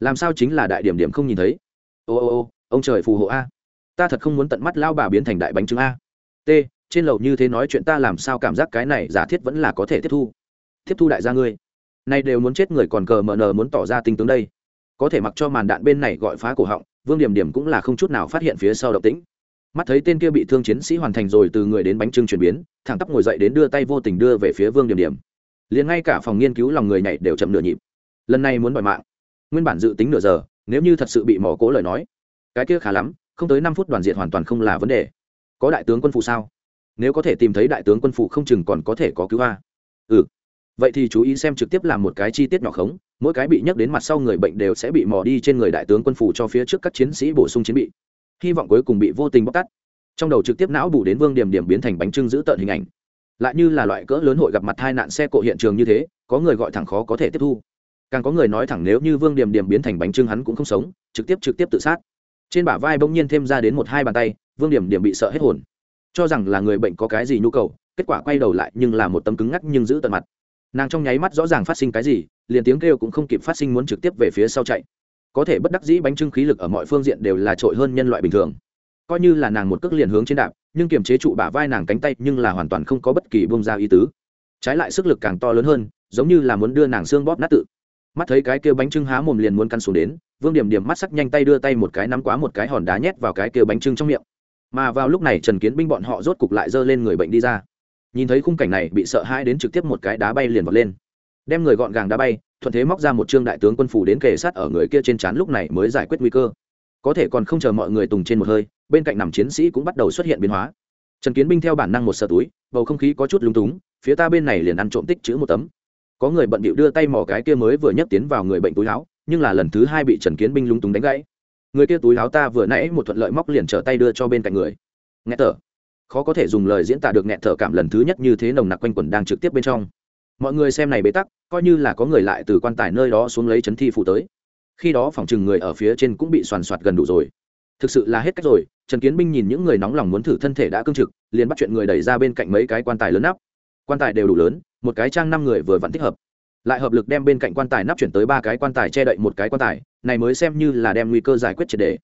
làm sao chính là đại điểm điểm không nhìn thấy? Ô ô ô, ông trời phù hộ a. Ta thật không muốn tận mắt lao bà biến thành đại bánh trưng a. T, trên lầu như thế nói chuyện ta làm sao cảm giác cái này giả thiết vẫn là có thể tiếp thu? Tiếp thu đại gia ngươi. Nay đều muốn chết người còn cờ mờ nờ muốn tỏ ra tinh tướng đây. Có thể mặc cho màn đạn bên này gọi phá cổ họng, vương điểm điểm cũng là không chút nào phát hiện phía sau động tĩnh. Mắt thấy tên kia bị thương chiến sĩ hoàn thành rồi từ người đến bánh trưng chuyển biến, thẳng tắp ngồi dậy đến đưa tay vô tình đưa về phía vương điểm điểm. Liền ngay cả phòng nghiên cứu lòng người nhảy đều chậm nửa nhịp. Lần này muốn đòi mạng nguyên bản dự tính nửa giờ, nếu như thật sự bị mỏ cố lời nói, cái kia khá lắm, không tới năm phút đoàn diện hoàn toàn không là vấn đề. Có đại tướng quân phụ sao? Nếu có thể tìm thấy đại tướng quân phụ không chừng còn có thể có cứu hoa. Ừ. Vậy thì chú ý xem trực tiếp làm một cái chi tiết nhỏ khống, mỗi cái bị nhắc đến mặt sau người bệnh đều sẽ bị mò đi trên người đại tướng quân phủ cho phía trước các chiến sĩ bổ sung chiến bị. Hy vọng cuối cùng bị vô tình bóc tắt trong đầu trực tiếp não bù đến vương điểm điểm biến thành bánh trưng giữ tợn hình ảnh. Lại như là loại cỡ lớn hội gặp mặt hai nạn xe cộ hiện trường như thế, có người gọi thẳng khó có thể tiếp thu càng có người nói thẳng nếu như vương điểm điểm biến thành bánh trưng hắn cũng không sống, trực tiếp trực tiếp tự sát. Trên bả vai bỗng nhiên thêm ra đến một hai bàn tay, vương điểm điểm bị sợ hết hồn. Cho rằng là người bệnh có cái gì nhu cầu, kết quả quay đầu lại nhưng là một tấm cứng ngắc nhưng giữ tận mặt. Nàng trong nháy mắt rõ ràng phát sinh cái gì, liền tiếng kêu cũng không kịp phát sinh muốn trực tiếp về phía sau chạy. Có thể bất đắc dĩ bánh trưng khí lực ở mọi phương diện đều là trội hơn nhân loại bình thường. Coi như là nàng một cước liền hướng trên đạp, nhưng kiềm chế trụ bả vai nàng cánh tay nhưng là hoàn toàn không có bất kỳ bông ra ý tứ. Trái lại sức lực càng to lớn hơn, giống như là muốn đưa nàng xương bóp nát tự mắt thấy cái kia bánh trưng há mồm liền muốn căn xuống đến, vương điểm điểm mắt sắc nhanh tay đưa tay một cái nắm quá một cái hòn đá nhét vào cái kia bánh trưng trong miệng. Mà vào lúc này trần kiến binh bọn họ rốt cục lại giơ lên người bệnh đi ra. Nhìn thấy khung cảnh này, bị sợ hãi đến trực tiếp một cái đá bay liền vọt lên. Đem người gọn gàng đá bay, thuận thế móc ra một trương đại tướng quân phủ đến kề sát ở người kia trên trán lúc này mới giải quyết nguy cơ. Có thể còn không chờ mọi người tùng trên một hơi, bên cạnh nằm chiến sĩ cũng bắt đầu xuất hiện biến hóa. Trần kiến binh theo bản năng một sợ túi, bầu không khí có chút lúng túng, phía ta bên này liền ăn trộm tích chữ một tấm có người bận bịu đưa tay mò cái kia mới vừa nhấc tiến vào người bệnh túi áo nhưng là lần thứ hai bị trần kiến binh lúng túng đánh gãy. Người kia túi áo ta vừa nãy một thuận lợi móc liền trở tay đưa cho bên cạnh người. Nghe thở. Khó có thể dùng lời diễn tả được nghẹn thở cảm lần thứ nhất như thế nồng nặc quanh quẩn đang trực tiếp bên trong. Mọi người xem này bế tắc, coi như là có người lại từ quan tài nơi đó xuống lấy chấn thi phụ tới. Khi đó phòng chừng người ở phía trên cũng bị soàn soạt gần đủ rồi. Thực sự là hết cách rồi, trần kiến binh nhìn những người nóng lòng muốn thử thân thể đã cương trực, liền bắt chuyện người đẩy ra bên cạnh mấy cái quan tài lớn nắp. Quan tài đều đủ lớn một cái trang năm người vừa vặn thích hợp. Lại hợp lực đem bên cạnh quan tài nắp chuyển tới ba cái quan tài che đậy một cái quan tài, này mới xem như là đem nguy cơ giải quyết triệt đề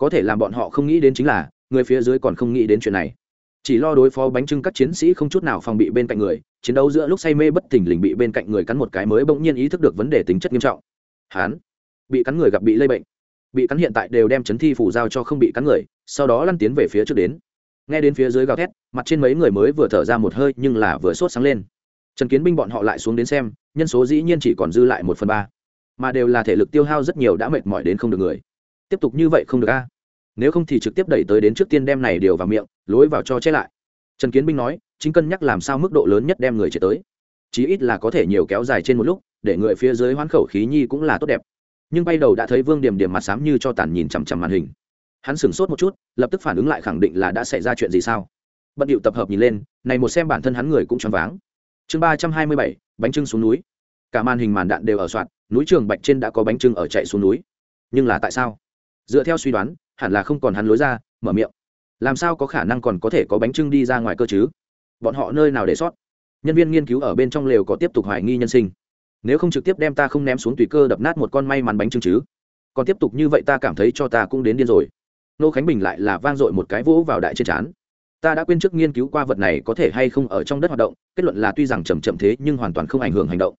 có thể làm bọn họ không nghĩ đến chính là, người phía dưới còn không nghĩ đến chuyện này. Chỉ lo đối phó bánh trưng các chiến sĩ không chút nào phòng bị bên cạnh người, chiến đấu giữa lúc say mê bất thình lình bị bên cạnh người cắn một cái mới bỗng nhiên ý thức được vấn đề tính chất nghiêm trọng. Hán, bị cắn người gặp bị lây bệnh. Bị cắn hiện tại đều đem chấn thi phủ giao cho không bị cắn người, sau đó lăn tiến về phía trước đến. Nghe đến phía dưới gào thét, mặt trên mấy người mới vừa thở ra một hơi nhưng là vừa sốt sáng lên trần kiến binh bọn họ lại xuống đến xem, nhân số dĩ nhiên chỉ còn dư lại một phần ba. Mà đều là thể lực tiêu hao rất nhiều đã mệt mỏi đến không được người. Tiếp tục như vậy không được a. Nếu không thì trực tiếp đẩy tới đến trước tiên đem này điều vào miệng, lối vào cho che lại. Trần kiến binh nói, chính cân nhắc làm sao mức độ lớn nhất đem người chạy tới. Chí ít là có thể nhiều kéo dài trên một lúc, để người phía dưới hoán khẩu khí nhi cũng là tốt đẹp. Nhưng bay đầu đã thấy vương điểm điểm mặt xám như cho tàn nhìn chằm chằm màn hình. Hắn sửng sốt một chút, lập tức phản ứng lại khẳng định là đã xảy ra chuyện gì sao? Bận điệu tập hợp nhìn lên, này một xem bản thân hắn người cũng choáng váng chương ba trăm hai mươi bảy, bánh trưng xuống núi. Cả màn hình màn đạn đều ở soạn núi trường bạch trên đã có bánh trưng ở chạy xuống núi. Nhưng là tại sao? Dựa theo suy đoán, hẳn là không còn hắn lối ra, mở miệng. Làm sao có khả năng còn có thể có bánh trưng đi ra ngoài cơ chứ? Bọn họ nơi nào để sót? Nhân viên nghiên cứu ở bên trong lều có tiếp tục hoài nghi nhân sinh. Nếu không trực tiếp đem ta không ném xuống tùy cơ đập nát một con may mắn bánh trưng chứ? Còn tiếp tục như vậy ta cảm thấy cho ta cũng đến điên rồi. Nô khánh bình lại là vang dội một cái vỗ vào đại trên trán ta đã quên trước nghiên cứu qua vật này có thể hay không ở trong đất hoạt động, kết luận là tuy rằng chầm chậm thế nhưng hoàn toàn không ảnh hưởng hành động.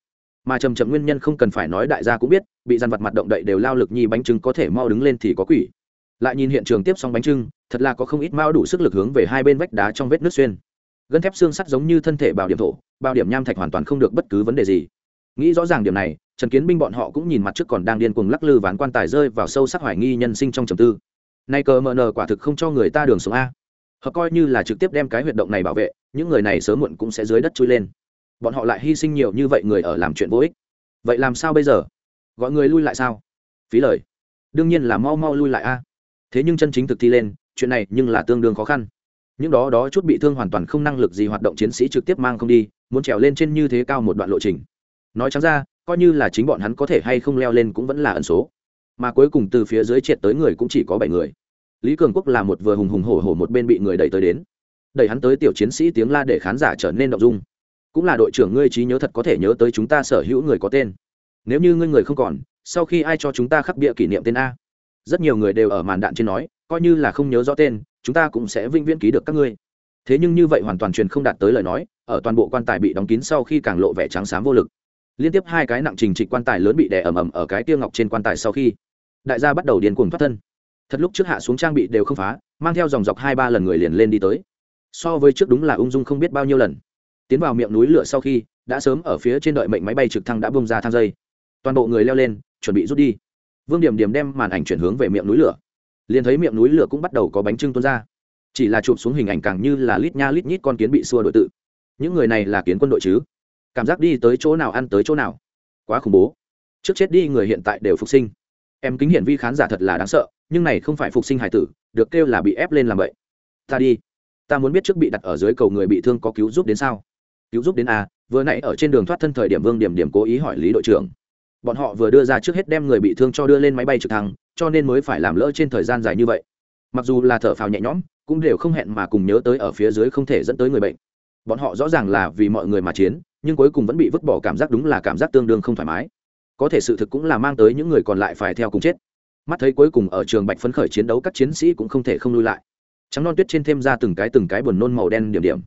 Mà chầm chậm nguyên nhân không cần phải nói đại gia cũng biết, bị dàn vật mặt động đậy đều lao lực nhi bánh trưng có thể mau đứng lên thì có quỷ. Lại nhìn hiện trường tiếp xong bánh trưng, thật là có không ít mao đủ sức lực hướng về hai bên vách đá trong vết nước xuyên. Gân thép xương sắt giống như thân thể bảo điểm thổ, bảo điểm nham thạch hoàn toàn không được bất cứ vấn đề gì. Nghĩ rõ ràng điểm này, trần kiến binh bọn họ cũng nhìn mặt trước còn đang điên cuồng lắc lư ván quan tài rơi vào sâu sắc hoài nghi nhân sinh trong trầm tư. Nay cờ mờ nờ quả thực không cho người ta đường xuống a họ coi như là trực tiếp đem cái huyệt động này bảo vệ, những người này sớm muộn cũng sẽ dưới đất chui lên. Bọn họ lại hy sinh nhiều như vậy người ở làm chuyện vô ích. Vậy làm sao bây giờ? Gọi người lui lại sao? Phí lời. Đương nhiên là mau mau lui lại a. Thế nhưng chân chính thực thi lên, chuyện này nhưng là tương đương khó khăn. Những đó đó chút bị thương hoàn toàn không năng lực gì hoạt động chiến sĩ trực tiếp mang không đi, muốn trèo lên trên như thế cao một đoạn lộ trình. Nói chẳng ra, coi như là chính bọn hắn có thể hay không leo lên cũng vẫn là ẩn số. Mà cuối cùng từ phía dưới triệt tới người cũng chỉ có bảy người lý cường quốc là một vừa hùng hùng hổ hổ một bên bị người đẩy tới đến. Đẩy hắn tới tiểu chiến sĩ tiếng la để khán giả trở nên động dung. Cũng là đội trưởng ngươi trí nhớ thật có thể nhớ tới chúng ta sở hữu người có tên. Nếu như ngươi người không còn, sau khi ai cho chúng ta khắc bịa kỷ niệm tên a? Rất nhiều người đều ở màn đạn trên nói, coi như là không nhớ rõ tên, chúng ta cũng sẽ vĩnh viễn ký được các ngươi. Thế nhưng như vậy hoàn toàn truyền không đạt tới lời nói, ở toàn bộ quan tài bị đóng kín sau khi càng lộ vẻ trắng xám vô lực. Liên tiếp hai cái nặng trình trịch quan tài lớn bị đè ầm ầm ở cái tiêu ngọc trên quan tài sau khi, đại gia bắt đầu điên cuồng thoát thân thật lúc trước hạ xuống trang bị đều không phá, mang theo dòng dọc hai ba lần người liền lên đi tới. So với trước đúng là ung dung không biết bao nhiêu lần. Tiến vào miệng núi lửa sau khi, đã sớm ở phía trên đợi mệnh máy bay trực thăng đã bông ra thang dây. Toàn bộ người leo lên, chuẩn bị rút đi. Vương điểm điểm đem màn ảnh chuyển hướng về miệng núi lửa. Liền thấy miệng núi lửa cũng bắt đầu có bánh trưng tuôn ra. Chỉ là chụp xuống hình ảnh càng như là lít nha lít nhít con kiến bị xua đội tự. Những người này là kiến quân đội chứ? Cảm giác đi tới chỗ nào ăn tới chỗ nào. Quá khủng bố. Trước chết đi người hiện tại đều phục sinh. Em kính hiển vi khán giả thật là đáng sợ nhưng này không phải phục sinh hải tử, được kêu là bị ép lên làm vậy. Ta đi. Ta muốn biết trước bị đặt ở dưới cầu người bị thương có cứu giúp đến sao? Cứu giúp đến a vừa nãy ở trên đường thoát thân thời điểm vương điểm điểm cố ý hỏi lý đội trưởng. Bọn họ vừa đưa ra trước hết đem người bị thương cho đưa lên máy bay trực thăng, cho nên mới phải làm lỡ trên thời gian dài như vậy. Mặc dù là thở phào nhẹ nhõm, cũng đều không hẹn mà cùng nhớ tới ở phía dưới không thể dẫn tới người bệnh. Bọn họ rõ ràng là vì mọi người mà chiến, nhưng cuối cùng vẫn bị vứt bỏ cảm giác đúng là cảm giác tương đương không thoải mái. Có thể sự thực cũng là mang tới những người còn lại phải theo cùng chết mắt thấy cuối cùng ở trường bạch phấn khởi chiến đấu các chiến sĩ cũng không thể không lui lại. Trắng non tuyết trên thêm ra từng cái từng cái buồn nôn màu đen điểm điểm.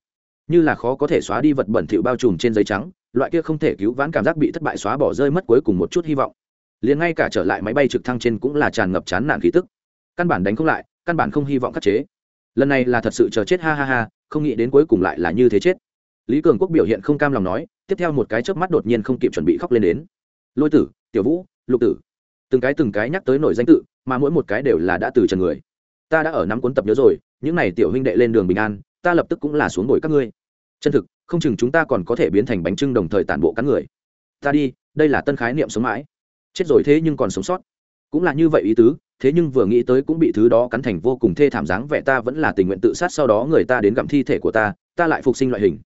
Như là khó có thể xóa đi vật bẩn thỉu bao trùm trên giấy trắng, loại kia không thể cứu vãn cảm giác bị thất bại xóa bỏ rơi mất cuối cùng một chút hy vọng. Liền ngay cả trở lại máy bay trực thăng trên cũng là tràn ngập chán nản khí tức. Căn bản đánh không lại, căn bản không hy vọng khắc chế. Lần này là thật sự chờ chết, ha ha ha, không nghĩ đến cuối cùng lại là như thế chết. Lý cường quốc biểu hiện không cam lòng nói, tiếp theo một cái chớp mắt đột nhiên không kịp chuẩn bị khóc lên đến. Lôi tử, tiểu vũ, lục tử từng cái từng cái nhắc tới nổi danh tự, mà mỗi một cái đều là đã từ trần người. Ta đã ở năm cuốn tập nhớ rồi, những n à y tiểu huynh đệ lên đường bình an, ta lập tức cũng là xuống bồi các ngươi. Chân thực, không chừng chúng ta còn có thể biến thành bánh trưng đồng thời tản bộ cắn người. Ta đi, đây là tân khái niệm sống mãi. Chết rồi thế nhưng còn sống sót. Cũng là như vậy ý tứ, thế nhưng vừa nghĩ tới cũng bị thứ đó cắn thành vô cùng thê thảm dáng vẻ ta vẫn là tình nguyện tự sát sau đó người ta đến gặm thi thể của ta ta lại phục sinh loại hình.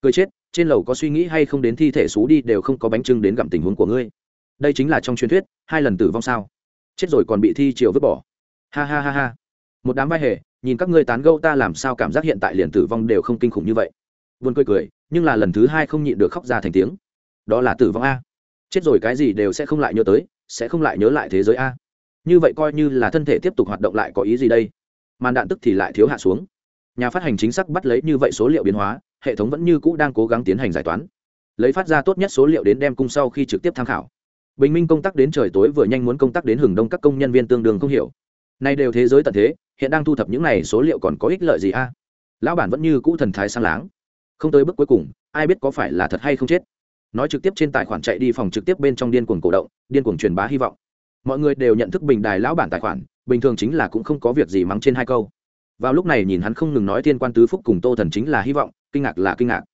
Cười chết, trên lầu có suy nghĩ hay không đến thi thể xú đi đều không có bánh trưng đến gặm tình huống của ngươi đây chính là trong truyền thuyết, hai lần tử vong sao? Chết rồi còn bị thi triều vứt bỏ. Ha ha ha ha. Một đám vai hề, nhìn các ngươi tán gẫu ta làm sao cảm giác hiện tại liền tử vong đều không kinh khủng như vậy. Buồn cười cười, nhưng là lần thứ hai không nhịn được khóc ra thành tiếng. Đó là tử vong a. Chết rồi cái gì đều sẽ không lại nhớ tới, sẽ không lại nhớ lại thế giới a. Như vậy coi như là thân thể tiếp tục hoạt động lại có ý gì đây? Màn đạn tức thì lại thiếu hạ xuống. Nhà phát hành chính xác bắt lấy như vậy số liệu biến hóa, hệ thống vẫn như cũ đang cố gắng tiến hành giải toán. Lấy phát ra tốt nhất số liệu đến đem cung sau khi trực tiếp tham khảo bình minh công tác đến trời tối vừa nhanh muốn công tác đến hừng đông các công nhân viên tương đương không hiểu. Nay đều thế giới tận thế, hiện đang thu thập những này số liệu còn có ích lợi gì a? Lão bản vẫn như cũ thần thái sang láng. Không tới bước cuối cùng, ai biết có phải là thật hay không chết. Nói trực tiếp trên tài khoản chạy đi phòng trực tiếp bên trong điên cuồng cổ động, điên cuồng truyền bá hy vọng. Mọi người đều nhận thức bình đài lão bản tài khoản, bình thường chính là cũng không có việc gì mắng trên hai câu. Vào lúc này nhìn hắn không ngừng nói thiên quan tứ phúc cùng tô thần chính là hy vọng, kinh ngạc là kinh ngạc.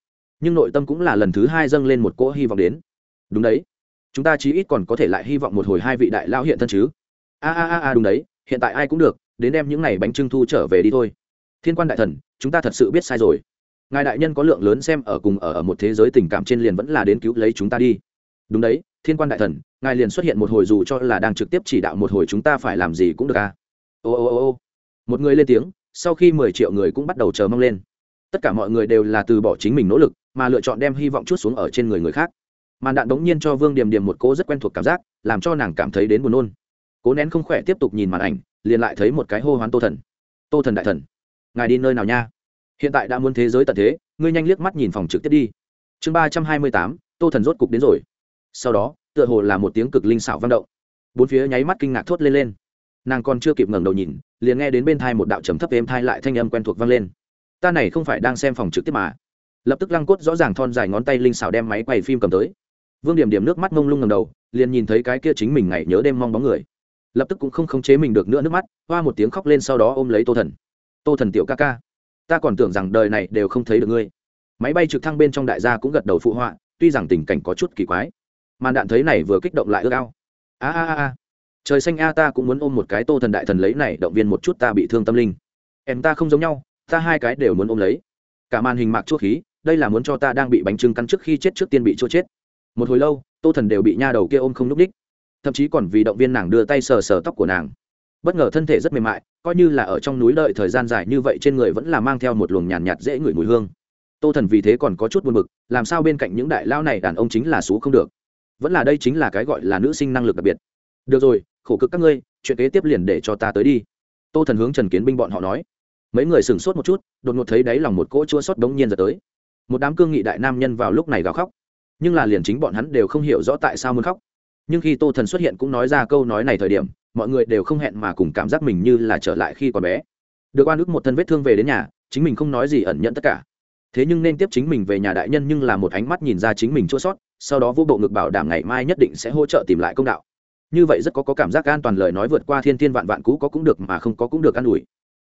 Nhưng nội tâm cũng là lần thứ hai dâng lên một cỗ hy vọng đến. Đúng đấy chúng ta chí ít còn có thể lại hy vọng một hồi hai vị đại lao hiện thân chứ? A a a a, đúng đấy, hiện tại ai cũng được, đến đem những n à y bánh trưng thu trở về đi thôi. Thiên quan đại thần, chúng ta thật sự biết sai rồi. Ngài đại nhân có lượng lớn xem ở cùng ở ở một thế giới tình cảm trên liền vẫn là đến cứu lấy chúng ta đi. Đúng đấy, thiên quan đại thần, ngài liền xuất hiện một hồi dù cho là đang trực tiếp chỉ đạo một hồi chúng ta phải làm gì cũng được à? Ô ô ô ô. Một người lên tiếng, sau khi mười triệu người cũng bắt đầu chờ mong lên. Tất cả mọi người đều là từ bỏ chính mình nỗ lực, mà lựa chọn đem hy vọng chút xuống ở trên người người khác màn đạn đống nhiên cho vương điềm điềm một cố rất quen thuộc cảm giác, làm cho nàng cảm thấy đến buồn nôn. Cố nén không khỏe tiếp tục nhìn màn ảnh, liền lại thấy một cái hô hoán tô thần. Tô thần đại thần, ngài đi nơi nào nha? Hiện tại đã muốn thế giới tận thế, ngươi nhanh liếc mắt nhìn phòng trực tiếp đi. Chương ba trăm hai mươi tám, tô thần rốt cục đến rồi. Sau đó, tựa hồ là một tiếng cực linh xảo vang động. Bốn phía nháy mắt kinh ngạc thốt lên lên. Nàng còn chưa kịp ngẩng đầu nhìn, liền nghe đến bên thai một đạo trầm thấp êm thai lại thanh âm quen thuộc vang lên. Ta này không phải đang xem phòng trực tiếp mà. Lập tức lăng cốt rõ ràng thon dài ngón tay linh xảo đem máy quay phim cầm tới vương điểm điểm nước mắt mông lung ngầm đầu, liền nhìn thấy cái kia chính mình ngày nhớ đêm mong bóng người. Lập tức cũng không khống chế mình được nữa nước mắt, hoa một tiếng khóc lên sau đó ôm lấy tô thần. Tô thần tiểu ca ca, ta còn tưởng rằng đời này đều không thấy được ngươi. Máy bay trực thăng bên trong đại gia cũng gật đầu phụ họa, tuy rằng tình cảnh có chút kỳ quái, màn đạn thấy này vừa kích động lại ước ao. A a a, trời xanh a, ta cũng muốn ôm một cái tô thần đại thần lấy này, động viên một chút ta bị thương tâm linh. Em ta không giống nhau, ta hai cái đều muốn ôm lấy. Cả màn hình mạc chua khí, đây là muốn cho ta đang bị bánh trưng cắn trước khi chết, trước tiên bị chua chết một hồi lâu tô thần đều bị nha đầu kia ôm không n ú c đích thậm chí còn vì động viên nàng đưa tay sờ sờ tóc của nàng. Bất ngờ thân thể rất mềm mại coi như là ở trong núi đợi thời gian dài như vậy trên người vẫn là mang theo một luồng nhàn nhạt, nhạt dễ ngửi mùi hương. Tô thần vì thế còn có chút buồn bực làm sao bên cạnh những đại lao này đàn ông chính là xú không được. Vẫn là đây chính là cái gọi là nữ sinh năng lực đặc biệt. Được rồi khổ cực các ngươi chuyện kế tiếp liền để cho ta tới đi. Tô thần hướng trần kiến binh bọn họ nói. Mấy người sửng sốt một chút đột ngột thấy đáy lòng một cỗ chua xót đống nhiên giờ tới. Một đám cương nghị đại nam nhân vào lúc này gào khóc nhưng là liền chính bọn hắn đều không hiểu rõ tại sao muốn khóc. Nhưng khi tô thần xuất hiện cũng nói ra câu nói này thời điểm mọi người đều không hẹn mà cùng cảm giác mình như là trở lại khi còn bé. Được oan ức một thân vết thương về đến nhà chính mình không nói gì ẩn nhận tất cả. Thế nhưng nên tiếp chính mình về nhà đại nhân nhưng là một ánh mắt nhìn ra chính mình chua sót sau đó vô bộ ngực bảo đảm ngày mai nhất định sẽ hỗ trợ tìm lại công đạo. Như vậy rất có, có cảm giác an toàn lời nói vượt qua thiên thiên vạn vạn cũ có cũng được mà không có cũng được an ủi.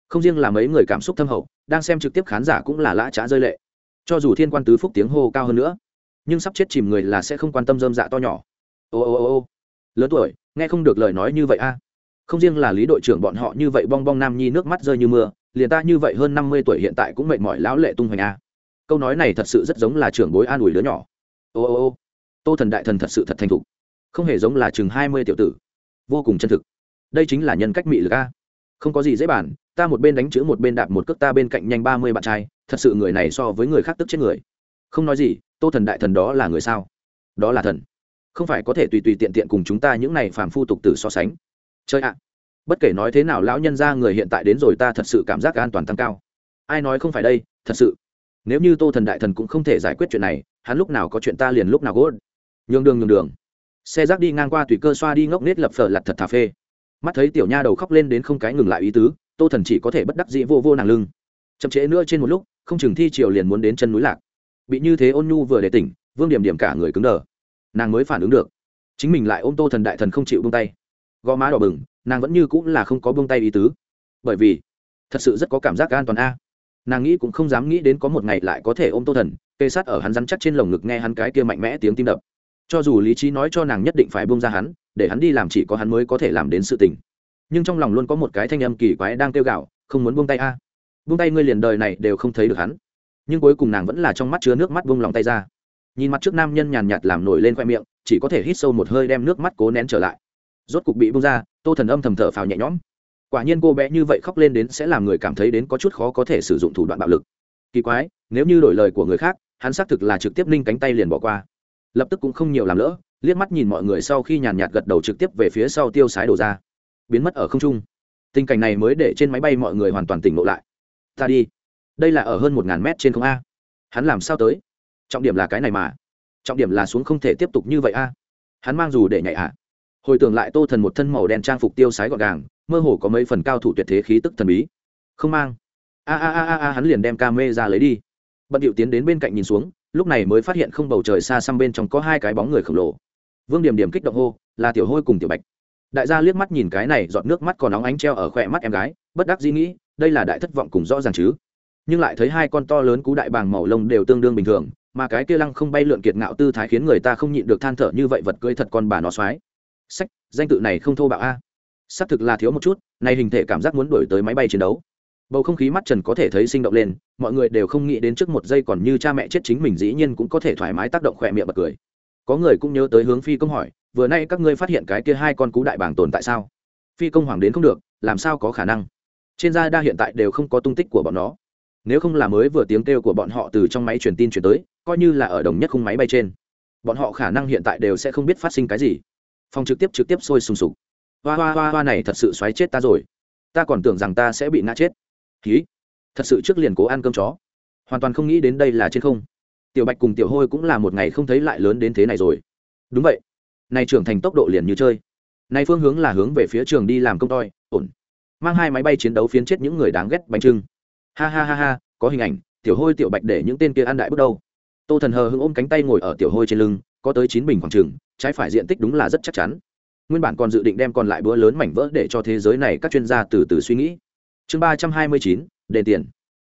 Không riêng là mấy người cảm xúc thâm hậu đang xem trực tiếp khán giả cũng là lã trá rơi lệ. Cho dù thiên quan tứ phúc tiếng hô cao hơn nữa nhưng sắp chết chìm người là sẽ không quan tâm dơm dạ to nhỏ. Ô ô ô ô lớn tuổi, nghe không được lời nói như vậy a. Không riêng là lý đội trưởng bọn họ như vậy bong bong nam nhi nước mắt rơi như mưa, liền ta như vậy hơn năm mươi tuổi hiện tại cũng mệt mỏi lão lệ tung hoành a. Câu nói này thật sự rất giống là trưởng bối an ủi đứa nhỏ. Ô ô ô. Tô thần đại thần thật sự thật thành thục. Không hề giống là chừng hai mươi tiểu tử. Vô cùng chân thực. Đây chính là nhân cách mị lực a. Không có gì dễ bản ta một bên đánh chữ một bên đạp một cước ta bên cạnh nhanh ba mươi bạn trai, thật sự người này so với người khác tức chết người. Không nói gì tô thần đại thần đó là người sao? Đó là thần. Không phải có thể tùy tùy tiện tiện cùng chúng ta những này phàm phu tục tử so sánh. Chơi ạ. Bất kể nói thế nào lão nhân ra người hiện tại đến rồi ta thật sự cảm giác an toàn tăng cao. Ai nói không phải đây, thật sự. Nếu như tô thần đại thần cũng không thể giải quyết chuyện này, hắn lúc nào có chuyện ta liền lúc nào gốt. Nhường đường nhường đường. Xe rác đi ngang qua tùy cơ xoa đi ngốc nết lập phở lặt thật thà phê. Mắt thấy tiểu nha đầu khóc lên đến không cái ngừng lại ý tứ, tô thần chỉ có thể bất đắc dĩ vô vô nàng lưng. Chậm trễ nữa trên một lúc, không chừng thi triều liền muốn đến chân núi lạc bị như thế ôn nhu vừa để tỉnh, vương điểm điểm cả người cứng đờ. Nàng mới phản ứng được. Chính mình lại ôm tô thần đại thần không chịu bông tay. Gò má đỏ bừng, nàng vẫn như cũng là không có bông tay ý tứ. Bởi vì, thật sự rất có cảm giác an toàn a. Nàng nghĩ cũng không dám nghĩ đến có một ngày lại có thể ôm tô thần, kê sát ở hắn rắn chắc trên lồng ngực nghe hắn cái kia mạnh mẽ tiếng tim đập. Cho dù lý trí nói cho nàng nhất định phải bông ra hắn, để hắn đi làm chỉ có hắn mới có thể làm đến sự tình. Nhưng trong lòng luôn có một cái thanh âm kỳ quái đang kêu gạo không muốn buông tay a. Buông tay ngươi liền đời này đều không thấy được hắn nhưng cuối cùng nàng vẫn là trong mắt chứa nước mắt vung lòng tay ra. Nhìn mặt trước nam nhân nhàn nhạt làm nổi lên khoe miệng, chỉ có thể hít sâu một hơi đem nước mắt cố nén trở lại. Rốt cục bị bung ra, tô thần âm thầm thở phào nhẹ nhõm. Quả nhiên cô bé như vậy khóc lên đến sẽ làm người cảm thấy đến có chút khó có thể sử dụng thủ đoạn bạo lực. Kỳ quái, nếu như đổi lời của người khác, hắn xác thực là trực tiếp ninh cánh tay liền bỏ qua. Lập tức cũng không nhiều làm lỡ, liếc mắt nhìn mọi người sau khi nhàn nhạt gật đầu trực tiếp về phía sau tiêu sái đổ ra. Biến mất ở không trung. Tình cảnh này mới để trên máy bay mọi người hoàn toàn tỉnh ngộ lại. Ta đi đây là ở hơn một ngàn mét trên không a. Hắn làm sao tới? Trọng điểm là cái này mà. Trọng điểm là xuống không thể tiếp tục như vậy a. Hắn mang dù để nhảy ạ. À. hồi tưởng lại tô thần một thân màu đen trang phục tiêu sái gọn gàng, mơ hồ có mấy phần cao thủ tuyệt thế khí tức thần bí. Không mang. A a a a hắn liền đem ca mê ra lấy đi. Bận điệu tiến đến bên cạnh nhìn xuống, lúc này mới phát hiện không bầu trời xa xăm bên trong có hai cái bóng người khổng lồ. Vương điểm điểm kích động hô, là tiểu hôi cùng tiểu bạch. Đại gia liếc mắt nhìn cái này, giọt nước mắt còn nóng ánh treo ở khỏe mắt em gái, bất đắc dĩ nghĩ, đây là đại thất vọng cùng rõ ràng chứ nhưng lại thấy hai con to lớn cú đại bàng màu lông đều tương đương bình thường, mà cái kia lăng không bay lượn kiệt ngạo tư thái khiến người ta không nhịn được than thở như vậy vật cưới thật con bà nó xoái. Sách, danh tự này không thô bạo a. Xác thực là thiếu một chút này hình thể cảm giác muốn đổi tới máy bay chiến đấu. Bầu không khí mắt trần có thể thấy sinh động lên, mọi người đều không nghĩ đến trước một giây còn như cha mẹ chết chính mình dĩ nhiên cũng có thể thoải mái tác động khỏe miệng bật cười. Có người cũng nhớ tới hướng phi công hỏi, vừa nay các ngươi phát hiện cái kia hai con cú đại bảng tồn tại sao? Phi công hoàng đến không được, làm sao có khả năng? Trên da đa hiện tại đều không có tung tích của bọn nó nếu không là mới vừa tiếng kêu của bọn họ từ trong máy truyền tin chuyển tới, coi như là ở đồng nhất khung máy bay trên, bọn họ khả năng hiện tại đều sẽ không biết phát sinh cái gì. Phòng trực tiếp trực tiếp sôi sùng sục. Hoa hoa hoa hoa này thật sự xoáy chết ta rồi. Ta còn tưởng rằng ta sẽ bị ngã chết. Ký thật sự trước liền cố ăn cơm chó. Hoàn toàn không nghĩ đến đây là trên không. Tiểu bạch cùng tiểu hôi cũng là một ngày không thấy lại lớn đến thế này rồi. Đúng vậy. Này trưởng thành tốc độ liền như chơi. Này phương hướng là hướng về phía trường đi làm công toi, ổn. Mang hai máy bay chiến đấu phiến chết những người đáng ghét bánh trưng ha ha ha ha, có hình ảnh, tiểu hôi tiểu bạch để những tên kia ăn đại bước đâu. Tô thần hờ hưng ôm cánh tay ngồi ở tiểu hôi trên lưng, có tới chín bình khoảng trường trái phải diện tích đúng là rất chắc chắn. Nguyên bản còn dự định đem còn lại bữa lớn mảnh vỡ để cho thế giới này các chuyên gia từ từ suy nghĩ. Chương ba trăm hai mươi chín đề tiền.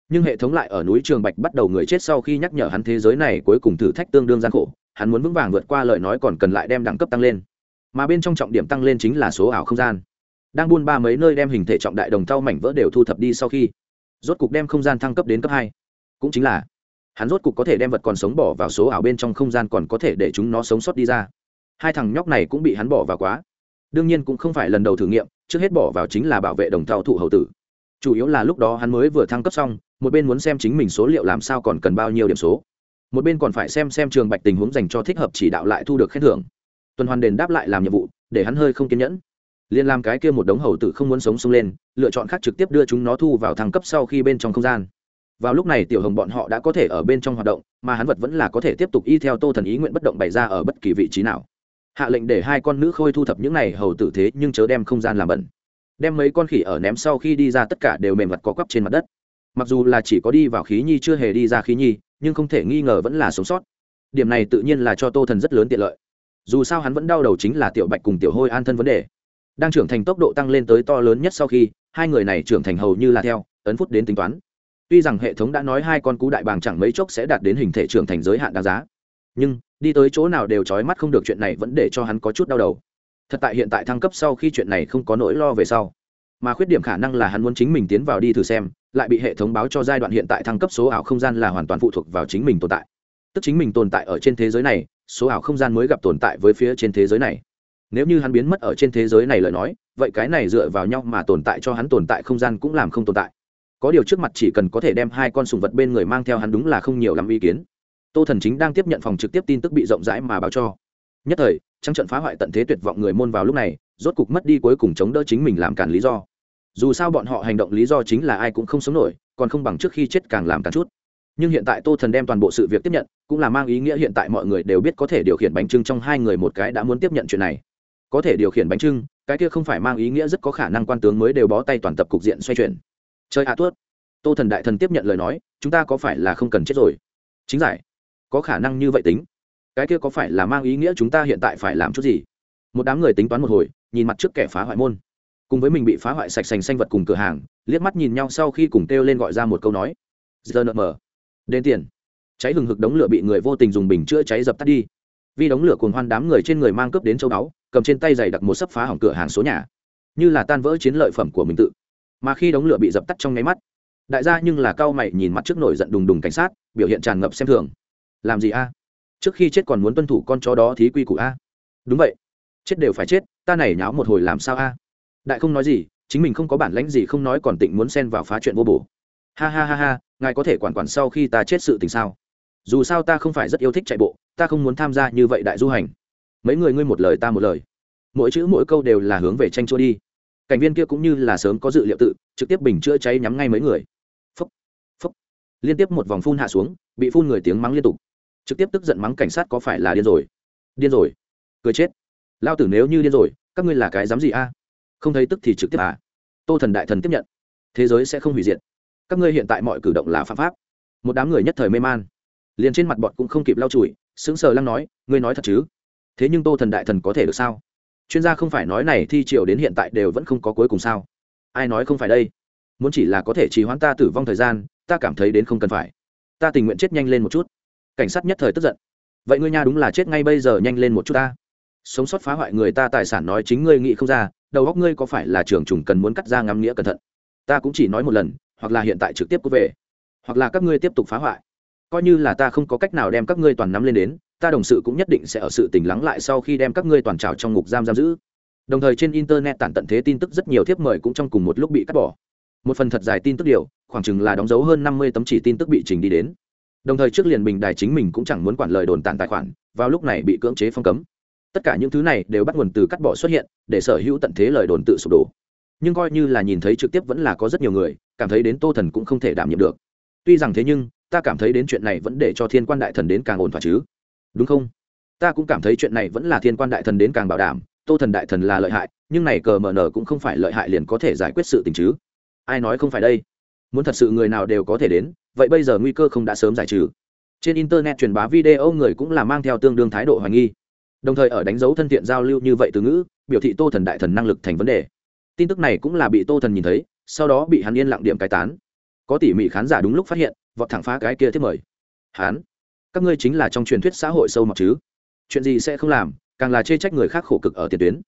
Nhưng hệ thống lại ở núi trường bạch bắt đầu người chết sau khi nhắc nhở hắn thế giới này cuối cùng thử thách tương đương gian khổ, hắn muốn vững vàng vượt qua lời nói còn cần lại đem đẳng cấp tăng lên. Mà bên trong trọng điểm tăng lên chính là số ảo không gian. Đang buôn ba mấy nơi đem hình thể trọng đại đồng thau mảnh vỡ đều thu thập đi sau khi rốt cục đem không gian thăng cấp đến cấp hai. Cũng chính là, hắn rốt cục có thể đem vật còn sống bỏ vào số ảo bên trong không gian còn có thể để chúng nó sống sót đi ra. Hai thằng nhóc này cũng bị hắn bỏ vào quá. Đương nhiên cũng không phải lần đầu thử nghiệm, trước hết bỏ vào chính là bảo vệ đồng thao thụ hậu tử. Chủ yếu là lúc đó hắn mới vừa thăng cấp xong, một bên muốn xem chính mình số liệu làm sao còn cần bao nhiêu điểm số. Một bên còn phải xem xem trường bạch tình huống dành cho thích hợp chỉ đạo lại thu được khen thưởng. Tuần hoàn đền đáp lại làm nhiệm vụ, để hắn hơi không kiên nhẫn liên làm cái kia một đống hầu tử không muốn sống sung lên, lựa chọn khác trực tiếp đưa chúng nó thu vào thăng cấp sau khi bên trong không gian. Vào lúc này tiểu hồng bọn họ đã có thể ở bên trong hoạt động, mà hắn vật vẫn là có thể tiếp tục y theo tô thần ý nguyện bất động bày ra ở bất kỳ vị trí nào. Hạ lệnh để hai con nữ khôi thu thập những này hầu tử thế nhưng chớ đem không gian làm bẩn. Đem mấy con khỉ ở ném sau khi đi ra tất cả đều mềm mặt có quắp trên mặt đất. Mặc dù là chỉ có đi vào khí nhi chưa hề đi ra khí nhi, nhưng không thể nghi ngờ vẫn là sống sót. Điểm này tự nhiên là cho tô thần rất lớn tiện lợi. Dù sao hắn vẫn đau đầu chính là tiểu bạch cùng tiểu hôi an thân vấn đề đang trưởng thành tốc độ tăng lên tới to lớn nhất sau khi, hai người này trưởng thành hầu như là theo, ấn phút đến tính toán. Tuy rằng hệ thống đã nói hai con cú đại bàng chẳng mấy chốc sẽ đạt đến hình thể trưởng thành giới hạn đáng giá, nhưng, đi tới chỗ nào đều trói mắt không được chuyện này vẫn để cho hắn có chút đau đầu. Thật tại hiện tại thăng cấp sau khi chuyện này không có nỗi lo về sau, mà khuyết điểm khả năng là hắn muốn chính mình tiến vào đi thử xem, lại bị hệ thống báo cho giai đoạn hiện tại thăng cấp số ảo không gian là hoàn toàn phụ thuộc vào chính mình tồn tại. Tức chính mình tồn tại ở trên thế giới này, số ảo không gian mới gặp tồn tại với phía trên thế giới này nếu như hắn biến mất ở trên thế giới này lời nói, vậy cái này dựa vào nhau mà tồn tại cho hắn tồn tại không gian cũng làm không tồn tại. Có điều trước mặt chỉ cần có thể đem hai con sùng vật bên người mang theo hắn đúng là không nhiều lắm ý kiến. Tô thần chính đang tiếp nhận phòng trực tiếp tin tức bị rộng rãi mà báo cho. Nhất thời, trăng trận phá hoại tận thế tuyệt vọng người môn vào lúc này, rốt cục mất đi cuối cùng chống đỡ chính mình làm cản lý do. Dù sao bọn họ hành động lý do chính là ai cũng không sống nổi, còn không bằng trước khi chết càng làm càng chút. Nhưng hiện tại tô thần đem toàn bộ sự việc tiếp nhận, cũng là mang ý nghĩa hiện tại mọi người đều biết có thể điều khiển bánh trưng trong hai người một cái đã muốn tiếp nhận chuyện này có thể điều khiển bánh trưng, cái kia không phải mang ý nghĩa rất có khả năng quan tướng mới đều bó tay toàn tập cục diện xoay chuyển. Chơi hạ à tuốt. Tô thần đại thần tiếp nhận lời nói, chúng ta có phải là không cần chết rồi? Chính giải. Có khả năng như vậy tính. Cái kia có phải là mang ý nghĩa chúng ta hiện tại phải làm chút gì? Một đám người tính toán một hồi, nhìn mặt trước kẻ phá hoại môn. Cùng với mình bị phá hoại sạch sành xanh vật cùng cửa hàng, liếc mắt nhìn nhau sau khi cùng kêu lên gọi ra một câu nói. Giờ nợ mờ đến tiền. Cháy hừng hực đống lửa bị người vô tình dùng bình chữa cháy dập tắt đi vì đống lửa cuồng hoan đám người trên người mang cướp đến châu đáo cầm trên tay giày đặt một sấp phá hỏng cửa hàng số nhà. Như là tan vỡ chiến lợi phẩm của mình tự. Mà khi đống lửa bị dập tắt trong nháy mắt, đại gia nhưng là cao mày nhìn mặt trước nổi giận đùng đùng cảnh sát, biểu hiện tràn ngập xem thường. Làm gì a? Trước khi chết còn muốn tuân thủ con chó đó thí quy củ a? Đúng vậy. Chết đều phải chết, ta này nháo một hồi làm sao a? Đại không nói gì, chính mình không có bản lãnh gì không nói còn tịnh muốn xen vào phá chuyện vô bổ. Ha ha ha ha, ngài có thể quản quản sau khi ta chết sự tình sao? Dù sao ta không phải rất yêu thích chạy bộ ta không muốn tham gia như vậy đại du hành. Mấy người ngươi một lời ta một lời. Mỗi chữ mỗi câu đều là hướng về tranh chua đi. Cảnh viên kia cũng như là sớm có dự liệu tự, trực tiếp bình chữa cháy nhắm ngay mấy người. Phúc phúc liên tiếp một vòng phun hạ xuống, bị phun người tiếng mắng liên tục. Trực tiếp tức giận mắng cảnh sát có phải là điên rồi? Điên rồi. Cười chết. Lao tử nếu như điên rồi, các ngươi là cái dám gì a? Không thấy tức thì trực tiếp à? Tô thần đại thần tiếp nhận. Thế giới sẽ không hủy diệt. Các ngươi hiện tại mọi cử động là phạm pháp. Một đám người nhất thời mê man. Liền trên mặt bọn cũng không kịp lau chùi sững sờ lăng nói, ngươi nói thật chứ? Thế nhưng tô thần đại thần có thể được sao? Chuyên gia không phải nói này thi triều đến hiện tại đều vẫn không có cuối cùng sao? Ai nói không phải đây? Muốn chỉ là có thể trì hoãn ta tử vong thời gian, ta cảm thấy đến không cần phải. Ta tình nguyện chết nhanh lên một chút. Cảnh sát nhất thời tức giận. Vậy ngươi nha đúng là chết ngay bây giờ nhanh lên một chút ta. Sống sót phá hoại người ta tài sản nói chính ngươi nghĩ không ra, đầu óc ngươi có phải là trường trùng cần muốn cắt ra ngắm nghĩa cẩn thận? Ta cũng chỉ nói một lần, hoặc là hiện tại trực tiếp cứ về, hoặc là các ngươi tiếp tục phá hoại coi như là ta không có cách nào đem các ngươi toàn nắm lên đến, ta đồng sự cũng nhất định sẽ ở sự tỉnh lắng lại sau khi đem các ngươi toàn trào trong ngục giam giam giữ. Đồng thời trên internet tản tận thế tin tức rất nhiều thiếp mời cũng trong cùng một lúc bị cắt bỏ. Một phần thật dài tin tức điều, khoảng chừng là đóng dấu hơn năm mươi tấm chỉ tin tức bị trình đi đến. Đồng thời trước liền bình đài chính mình cũng chẳng muốn quản lời đồn tàn tài khoản, vào lúc này bị cưỡng chế phong cấm. Tất cả những thứ này đều bắt nguồn từ cắt bỏ xuất hiện, để sở hữu tận thế lời đồn tự sụp đổ. Nhưng coi như là nhìn thấy trực tiếp vẫn là có rất nhiều người, cảm thấy đến tô thần cũng không thể đảm nhiệm được. Tuy rằng thế nhưng ta cảm thấy đến chuyện này vẫn để cho thiên quan đại thần đến càng ổn thỏa chứ. Đúng không? Ta cũng cảm thấy chuyện này vẫn là thiên quan đại thần đến càng bảo đảm, tô thần đại thần là lợi hại, nhưng này cờ mờ nở cũng không phải lợi hại liền có thể giải quyết sự tình chứ. Ai nói không phải đây? Muốn thật sự người nào đều có thể đến, vậy bây giờ nguy cơ không đã sớm giải trừ. Trên internet truyền bá video người cũng là mang theo tương đương thái độ hoài nghi. Đồng thời ở đánh dấu thân thiện giao lưu như vậy từ ngữ, biểu thị tô thần đại thần năng lực thành vấn đề. Tin tức này cũng là bị tô thần nhìn thấy, sau đó bị hắn yên lặng điểm cai tán có tỉ mỉ khán giả đúng lúc phát hiện vọt thẳng phá cái kia thiết mời. Hán, các ngươi chính là trong truyền thuyết xã hội sâu mọc chứ? Chuyện gì sẽ không làm càng là chê trách người khác khổ cực ở tiền tuyến.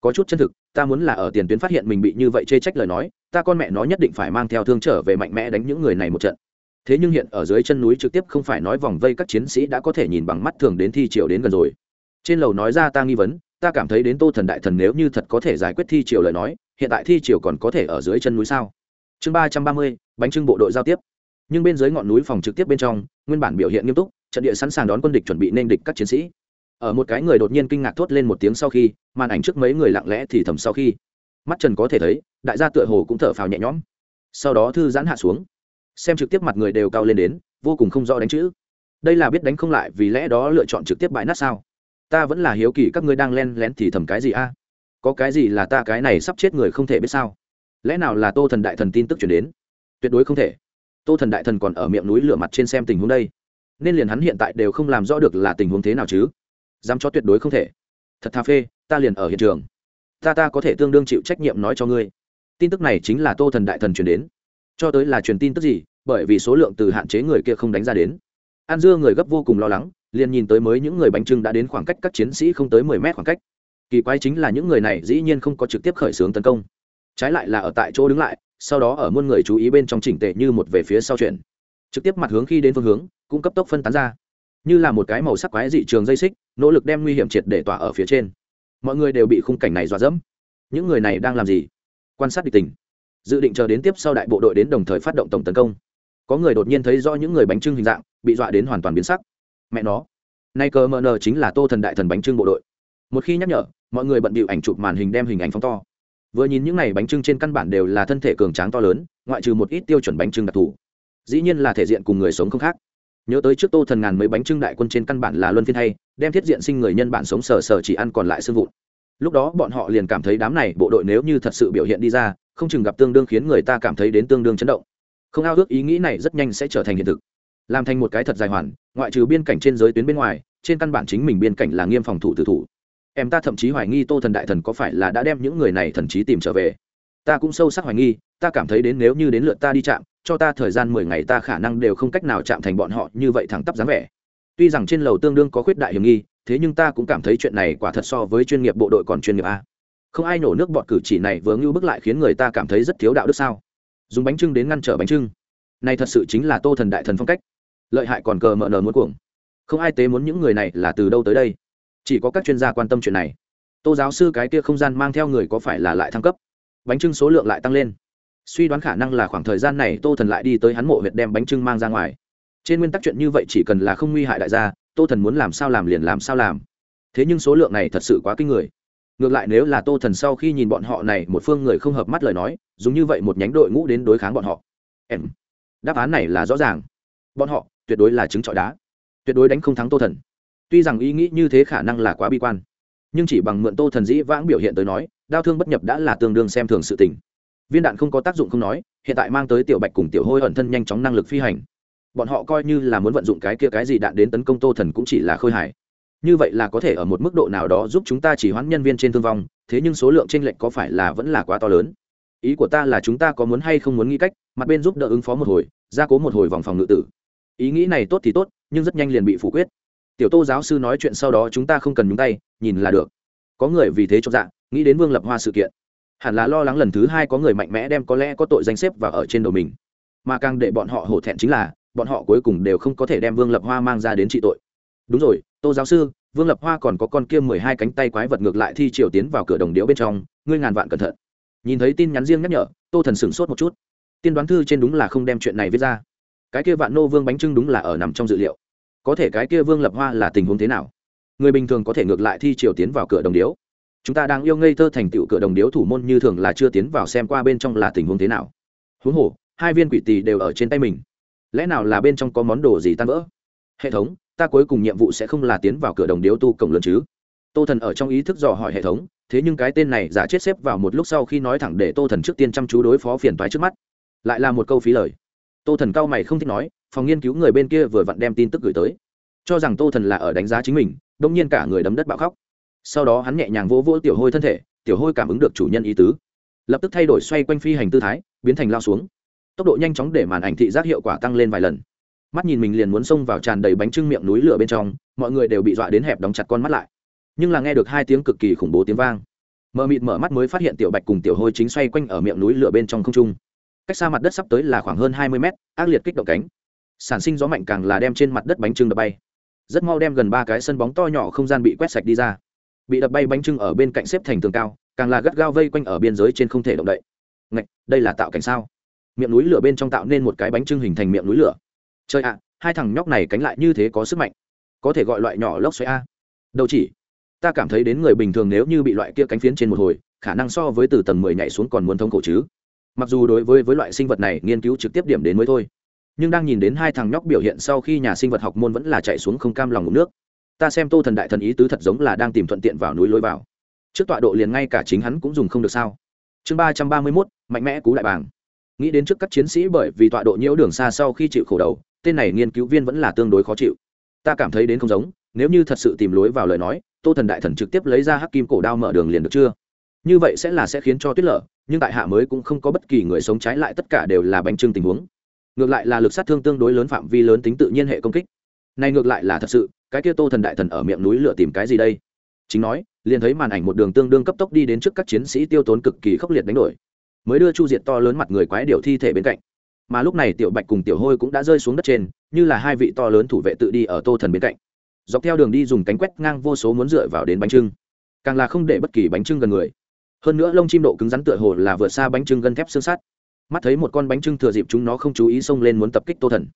Có chút chân thực ta muốn là ở tiền tuyến phát hiện mình bị như vậy chê trách lời nói ta con mẹ nó nhất định phải mang theo thương trở về mạnh mẽ đánh những người này một trận. Thế nhưng hiện ở dưới chân núi trực tiếp không phải nói vòng vây các chiến sĩ đã có thể nhìn bằng mắt thường đến thi triều đến gần rồi. Trên lầu nói ra ta nghi vấn ta cảm thấy đến tô thần đại thần nếu như thật có thể giải quyết thi triều lời nói hiện tại thi triều còn có thể ở dưới chân núi sao? Chương ba trăm ba mươi bánh trưng bộ đội giao tiếp. Nhưng bên dưới ngọn núi phòng trực tiếp bên trong, nguyên bản biểu hiện nghiêm túc, trận địa sẵn sàng đón quân địch chuẩn bị nên địch các chiến sĩ. Ở một cái người đột nhiên kinh ngạc thốt lên một tiếng sau khi, màn ảnh trước mấy người lặng lẽ thì thầm sau khi. Mắt trần có thể thấy, đại gia tựa hồ cũng thở phào nhẹ nhõm. Sau đó thư giãn hạ xuống. Xem trực tiếp mặt người đều cao lên đến, vô cùng không rõ đánh chữ. Đây là biết đánh không lại vì lẽ đó lựa chọn trực tiếp bãi nát sao? Ta vẫn là hiếu kỳ các ngươi đang len lén thì thầm cái gì a? Có cái gì là ta cái này sắp chết người không thể biết sao? Lẽ nào là tô thần đại thần tin tức chuyển đến? Tuyệt đối không thể. Tô thần đại thần còn ở miệng núi lửa mặt trên xem tình huống đây. Nên liền hắn hiện tại đều không làm rõ được là tình huống thế nào chứ? Dám cho tuyệt đối không thể. Thật thà phê, ta liền ở hiện trường. Ta ta có thể tương đương chịu trách nhiệm nói cho ngươi. Tin tức này chính là tô thần đại thần truyền đến. Cho tới là truyền tin tức gì, bởi vì số lượng từ hạn chế người kia không đánh ra đến. An dưa người gấp vô cùng lo lắng, liền nhìn tới mới những người bánh trưng đã đến khoảng cách các chiến sĩ không tới mười mét khoảng cách. Kỳ quái chính là những người này dĩ nhiên không có trực tiếp khởi xướng tấn công. Trái lại là ở tại chỗ đứng lại sau đó ở muôn người chú ý bên trong chỉnh tệ như một về phía sau chuyển. Trực tiếp mặt hướng khi đến phương hướng, cũng cấp tốc phân tán ra. Như là một cái màu sắc quái dị trường dây xích, nỗ lực đem nguy hiểm triệt để tỏa ở phía trên. Mọi người đều bị khung cảnh này dọa dẫm. Những người này đang làm gì? Quan sát địch tình. Dự định chờ đến tiếp sau đại bộ đội đến đồng thời phát động tổng tấn công. Có người đột nhiên thấy rõ những người bánh trưng hình dạng, bị dọa đến hoàn toàn biến sắc. Mẹ nó. Nay cờ mờ nờ chính là tô thần đại thần bánh trưng bộ đội. Một khi nhắc nhở, mọi người bận bịu ảnh chụp màn hình đem hình ảnh phóng to vừa nhìn những n à y bánh trưng trên căn bản đều là thân thể cường tráng to lớn, ngoại trừ một ít tiêu chuẩn bánh trưng đặc thù. Dĩ nhiên là thể diện cùng người sống không khác. Nhớ tới trước tô thần ngàn mấy bánh trưng đại quân trên căn bản là luân phiên hay, đem thiết diện sinh người nhân bản sống sờ sờ chỉ ăn còn lại sưng vụn. Lúc đó bọn họ liền cảm thấy đám này bộ đội nếu như thật sự biểu hiện đi ra, không chừng gặp tương đương khiến người ta cảm thấy đến tương đương chấn động. Không ao ước ý nghĩ này rất nhanh sẽ trở thành hiện thực. Làm thành một cái thật dài hoàn, ngoại trừ biên cảnh trên giới tuyến bên ngoài, trên căn bản chính mình biên cảnh là nghiêm phòng thủ tự thủ em ta thậm chí hoài nghi tô thần đại thần có phải là đã đem những người này thần trí tìm trở về. Ta cũng sâu sắc hoài nghi, ta cảm thấy đến nếu như đến lượt ta đi chạm, cho ta thời gian mười ngày ta khả năng đều không cách nào chạm thành bọn họ như vậy thẳng tắp dáng vẻ. Tuy rằng trên lầu tương đương có khuyết đại hiểm nghi, thế nhưng ta cũng cảm thấy chuyện này quả thật so với chuyên nghiệp bộ đội còn chuyên nghiệp a. Không ai nổ nước bọt cử chỉ này vướng như bức lại khiến người ta cảm thấy rất thiếu đạo đức sao? Dùng bánh trưng đến ngăn trở bánh trưng. Này thật sự chính là tô thần đại thần phong cách. Lợi hại còn cờ mợ nờ muốn cuồng. Không ai tế muốn những người này là từ đâu tới đây chỉ có các chuyên gia quan tâm chuyện này. Tô giáo sư cái kia không gian mang theo người có phải là lại thăng cấp? Bánh trưng số lượng lại tăng lên. Suy đoán khả năng là khoảng thời gian này tô thần lại đi tới hắn mộ huyện đem bánh trưng mang ra ngoài. Trên nguyên tắc chuyện như vậy chỉ cần là không nguy hại đại gia, tô thần muốn làm sao làm liền làm sao làm. Thế nhưng số lượng này thật sự quá kinh người. Ngược lại nếu là tô thần sau khi nhìn bọn họ này một phương người không hợp mắt lời nói, dùng như vậy một nhánh đội ngũ đến đối kháng bọn họ. Em. Đáp án này là rõ ràng. Bọn họ tuyệt đối là trứng trọi đá. Tuyệt đối đánh không thắng tô thần tuy rằng ý nghĩ như thế khả năng là quá bi quan, nhưng chỉ bằng mượn tô thần dĩ vãng biểu hiện tới nói đau thương bất nhập đã là tương đương xem thường sự tình. Viên đạn không có tác dụng không nói, hiện tại mang tới tiểu bạch cùng tiểu hôi ẩn thân nhanh chóng năng lực phi hành. Bọn họ coi như là muốn vận dụng cái kia cái gì đạn đến tấn công tô thần cũng chỉ là khôi hài. Như vậy là có thể ở một mức độ nào đó giúp chúng ta chỉ hoãn nhân viên trên thương vong, thế nhưng số lượng tranh lệch có phải là vẫn là quá to lớn? Ý của ta là chúng ta có muốn hay không muốn nghĩ cách, mặt bên giúp đỡ ứng phó một hồi, gia cố một hồi vòng phòng ngự tử. Ý nghĩ này tốt thì tốt, nhưng rất nhanh liền bị phủ quyết tiểu tô giáo sư nói chuyện sau đó chúng ta không cần nhúng tay, nhìn là được. Có người vì thế cho dạ nghĩ đến vương lập hoa sự kiện. Hẳn là lo lắng lần thứ hai có người mạnh mẽ đem có lẽ có tội danh xếp và ở trên đầu mình. Mà càng để bọn họ hổ thẹn chính là, bọn họ cuối cùng đều không có thể đem vương lập hoa mang ra đến trị tội. Đúng rồi, tô giáo sư, vương lập hoa còn có con kia mười hai cánh tay quái vật ngược lại thi triều tiến vào cửa đồng điếu bên trong, ngươi ngàn vạn cẩn thận. Nhìn thấy tin nhắn riêng nhắc nhở, tô thần sửng sốt một chút. Tiên đoán thư trên đúng là không đem chuyện này viết ra. Cái kia vạn nô vương bánh trưng đúng là ở nằm trong dự liệu có thể cái kia vương lập hoa là tình huống thế nào? Người bình thường có thể ngược lại thi triều tiến vào cửa đồng điếu. Chúng ta đang yêu ngây thơ thành tựu cửa đồng điếu thủ môn như thường là chưa tiến vào xem qua bên trong là tình huống thế nào. Huống hồ, hai viên quỷ tỳ đều ở trên tay mình. Lẽ nào là bên trong có món đồ gì tan vỡ? Hệ thống, ta cuối cùng nhiệm vụ sẽ không là tiến vào cửa đồng điếu tu cổng lớn chứ? Tô thần ở trong ý thức dò hỏi hệ thống, thế nhưng cái tên này giả chết xếp vào một lúc sau khi nói thẳng để tô thần trước tiên chăm chú đối phó phiền toái trước mắt. Lại là một câu phí lời. Tô thần cao mày không thích nói phòng nghiên cứu người bên kia vừa vặn đem tin tức gửi tới. Cho rằng tô thần là ở đánh giá chính mình, đông nhiên cả người đấm đất bạo khóc. Sau đó hắn nhẹ nhàng vỗ vỗ tiểu hôi thân thể, tiểu hôi cảm ứng được chủ nhân ý tứ. Lập tức thay đổi xoay quanh phi hành tư thái, biến thành lao xuống. Tốc độ nhanh chóng để màn ảnh thị giác hiệu quả tăng lên vài lần. Mắt nhìn mình liền muốn xông vào tràn đầy bánh trưng miệng núi lửa bên trong, mọi người đều bị dọa đến hẹp đóng chặt con mắt lại. Nhưng là nghe được hai tiếng cực kỳ khủng bố tiếng vang. Mờ mịt mở mắt mới phát hiện tiểu bạch cùng tiểu hôi chính xoay quanh ở miệng núi lửa bên trong không trung. Cách xa mặt đất sắp tới là khoảng hơn hai mươi mét, ác liệt kích động cánh sản sinh gió mạnh càng là đem trên mặt đất bánh trưng đập bay. Rất mau đem gần ba cái sân bóng to nhỏ không gian bị quét sạch đi ra. Bị đập bay bánh trưng ở bên cạnh xếp thành tường cao, càng là gắt gao vây quanh ở biên giới trên không thể động đậy. Ngạch, đây là tạo cảnh sao? Miệng núi lửa bên trong tạo nên một cái bánh trưng hình thành miệng núi lửa. Chơi ạ, hai thằng nhóc này cánh lại như thế có sức mạnh. Có thể gọi loại nhỏ lốc xoáy a. Đâu chỉ, ta cảm thấy đến người bình thường nếu như bị loại kia cánh phiến trên một hồi, khả năng so với từ tầng mười nhảy xuống còn muốn thống khổ chứ. Mặc dù đối với với loại sinh vật này nghiên cứu trực tiếp điểm đến mới thôi nhưng đang nhìn đến hai thằng nhóc biểu hiện sau khi nhà sinh vật học môn vẫn là chạy xuống không cam lòng ngụm nước. Ta xem tô thần đại thần ý tứ thật giống là đang tìm thuận tiện vào núi lối vào. Trước tọa độ liền ngay cả chính hắn cũng dùng không được sao? Chương ba trăm ba mươi mốt, mạnh mẽ cú đại bàng. Nghĩ đến trước các chiến sĩ bởi vì tọa độ nhiễu đường xa sau khi chịu khổ đầu, tên này nghiên cứu viên vẫn là tương đối khó chịu. Ta cảm thấy đến không giống, nếu như thật sự tìm lối vào lời nói, tô thần đại thần trực tiếp lấy ra hắc kim cổ đao mở đường liền được chưa? Như vậy sẽ là sẽ khiến cho tuyết lở, nhưng tại hạ mới cũng không có bất kỳ người sống trái lại tất cả đều là bánh trưng tình huống ngược lại là lực sát thương tương đối lớn phạm vi lớn tính tự nhiên hệ công kích. Này ngược lại là thật sự, cái kia tô thần đại thần ở miệng núi lửa tìm cái gì đây? Chính nói, liền thấy màn ảnh một đường tương đương cấp tốc đi đến trước các chiến sĩ tiêu tốn cực kỳ khốc liệt đánh đổi. Mới đưa chu diệt to lớn mặt người quái điều thi thể bên cạnh. Mà lúc này tiểu bạch cùng tiểu hôi cũng đã rơi xuống đất trên, như là hai vị to lớn thủ vệ tự đi ở tô thần bên cạnh. Dọc theo đường đi dùng cánh quét ngang vô số muốn dựa vào đến bánh trưng. Càng là không để bất kỳ bánh trưng gần người. Hơn nữa lông chim độ cứng rắn tựa hồ là vượt xa bánh trưng gân thép xương sắt mắt thấy một con bánh trưng thừa dịp chúng nó không chú ý xông lên muốn tập kích tô thần.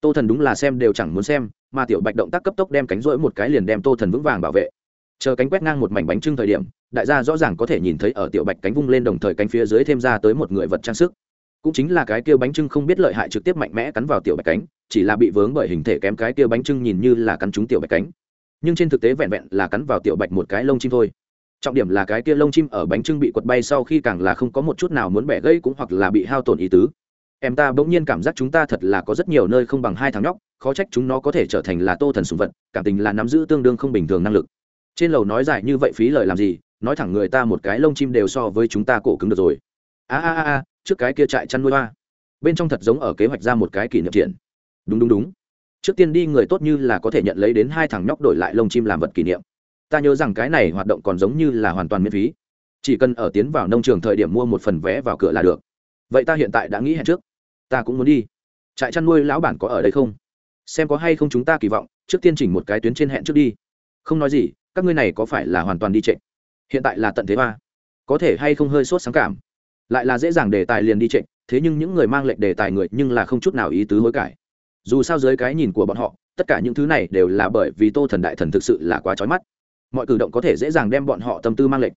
Tô thần đúng là xem đều chẳng muốn xem, mà tiểu bạch động tác cấp tốc đem cánh rỗi một cái liền đem tô thần vững vàng bảo vệ. Chờ cánh quét ngang một mảnh bánh trưng thời điểm, đại gia rõ ràng có thể nhìn thấy ở tiểu bạch cánh vung lên đồng thời cánh phía dưới thêm ra tới một người vật trang sức. Cũng chính là cái kia bánh trưng không biết lợi hại trực tiếp mạnh mẽ cắn vào tiểu bạch cánh, chỉ là bị vướng bởi hình thể kém cái kia bánh trưng nhìn như là cắn trúng tiểu bạch cánh. Nhưng trên thực tế vẹn vẹn là cắn vào tiểu bạch một cái lông chim thôi trọng điểm là cái kia lông chim ở bánh trưng bị quật bay sau khi càng là không có một chút nào muốn bẻ gây cũng hoặc là bị hao tổn ý tứ. Em ta bỗng nhiên cảm giác chúng ta thật là có rất nhiều nơi không bằng hai thằng nhóc, khó trách chúng nó có thể trở thành là tô thần sùng vật, cảm tình là nắm giữ tương đương không bình thường năng lực. Trên lầu nói dài như vậy phí lời làm gì, nói thẳng người ta một cái lông chim đều so với chúng ta cổ cứng được rồi. A a a trước cái kia trại chăn nuôi hoa. Bên trong thật giống ở kế hoạch ra một cái kỷ niệm triển đúng đúng đúng. Trước tiên đi người tốt như là có thể nhận lấy đến hai thằng nhóc đổi lại lông chim làm vật kỷ niệm ta nhớ rằng cái này hoạt động còn giống như là hoàn toàn miễn phí. Chỉ cần ở tiến vào nông trường thời điểm mua một phần vé vào cửa là được. Vậy ta hiện tại đã nghĩ hẹn trước. Ta cũng muốn đi. Trại chăn nuôi lão bản có ở đây không? Xem có hay không chúng ta kỳ vọng, trước tiên chỉnh một cái tuyến trên hẹn trước đi. Không nói gì, các ngươi này có phải là hoàn toàn đi trệ hiện tại là tận thế ba có thể hay không hơi sốt sáng cảm? Lại là dễ dàng đề tài liền đi trệ thế nhưng những người mang lệnh đề tài người nhưng là không chút nào ý tứ hối cải. Dù sao dưới cái nhìn của bọn họ, tất cả những thứ này đều là bởi vì tô thần đại thần thực sự là quá trói mắt mọi cử động có thể dễ dàng đem bọn họ tâm tư mang lệnh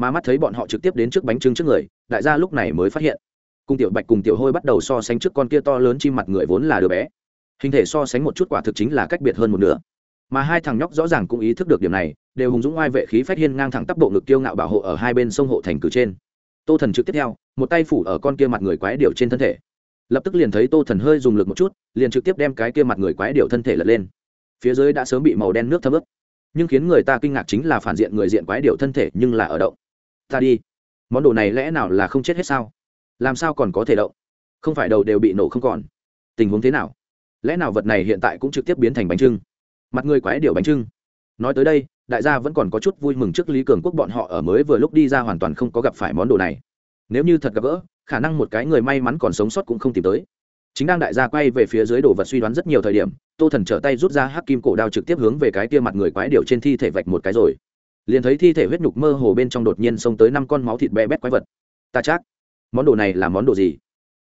mà mắt thấy bọn họ trực tiếp đến trước bánh trưng trước người, đại gia lúc này mới phát hiện. Cùng tiểu bạch cùng tiểu hôi bắt đầu so sánh trước con kia to lớn chim mặt người vốn là đứa bé. Hình thể so sánh một chút quả thực chính là cách biệt hơn một nửa. Mà hai thằng nhóc rõ ràng cũng ý thức được điểm này, đều hùng dũng oai vệ khí phách hiên ngang thẳng tắp bộ ngực tiêu ngạo bảo hộ ở hai bên sông hộ thành cử trên. Tô thần trực tiếp theo, một tay phủ ở con kia mặt người quái điệu trên thân thể. Lập tức liền thấy tô thần hơi dùng lực một chút, liền trực tiếp đem cái kia mặt người quái điệu thân thể lật lên. Phía dưới đã sớm bị màu đen nước thấm ướp nhưng khiến người ta kinh ngạc chính là phản diện người diện quái điệu thân thể nhưng là ở động. Ta đi. Món đồ này lẽ nào là không chết hết sao? Làm sao còn có thể động? Không phải đầu đều bị nổ không còn. Tình huống thế nào? Lẽ nào vật này hiện tại cũng trực tiếp biến thành bánh trưng? Mặt người quái điệu bánh trưng. Nói tới đây, đại gia vẫn còn có chút vui mừng trước lý cường quốc bọn họ ở mới vừa lúc đi ra hoàn toàn không có gặp phải món đồ này. Nếu như thật gặp gỡ, khả năng một cái người may mắn còn sống sót cũng không tìm tới chính đang đại gia quay về phía dưới đồ vật suy đoán rất nhiều thời điểm, tô thần trở tay rút ra hắc kim cổ đao trực tiếp hướng về cái kia mặt người quái điệu trên thi thể vạch một cái rồi. Liền thấy thi thể huyết nhục mơ hồ bên trong đột nhiên xông tới năm con máu thịt bé bét quái vật. Ta chắc, món đồ này là món đồ gì?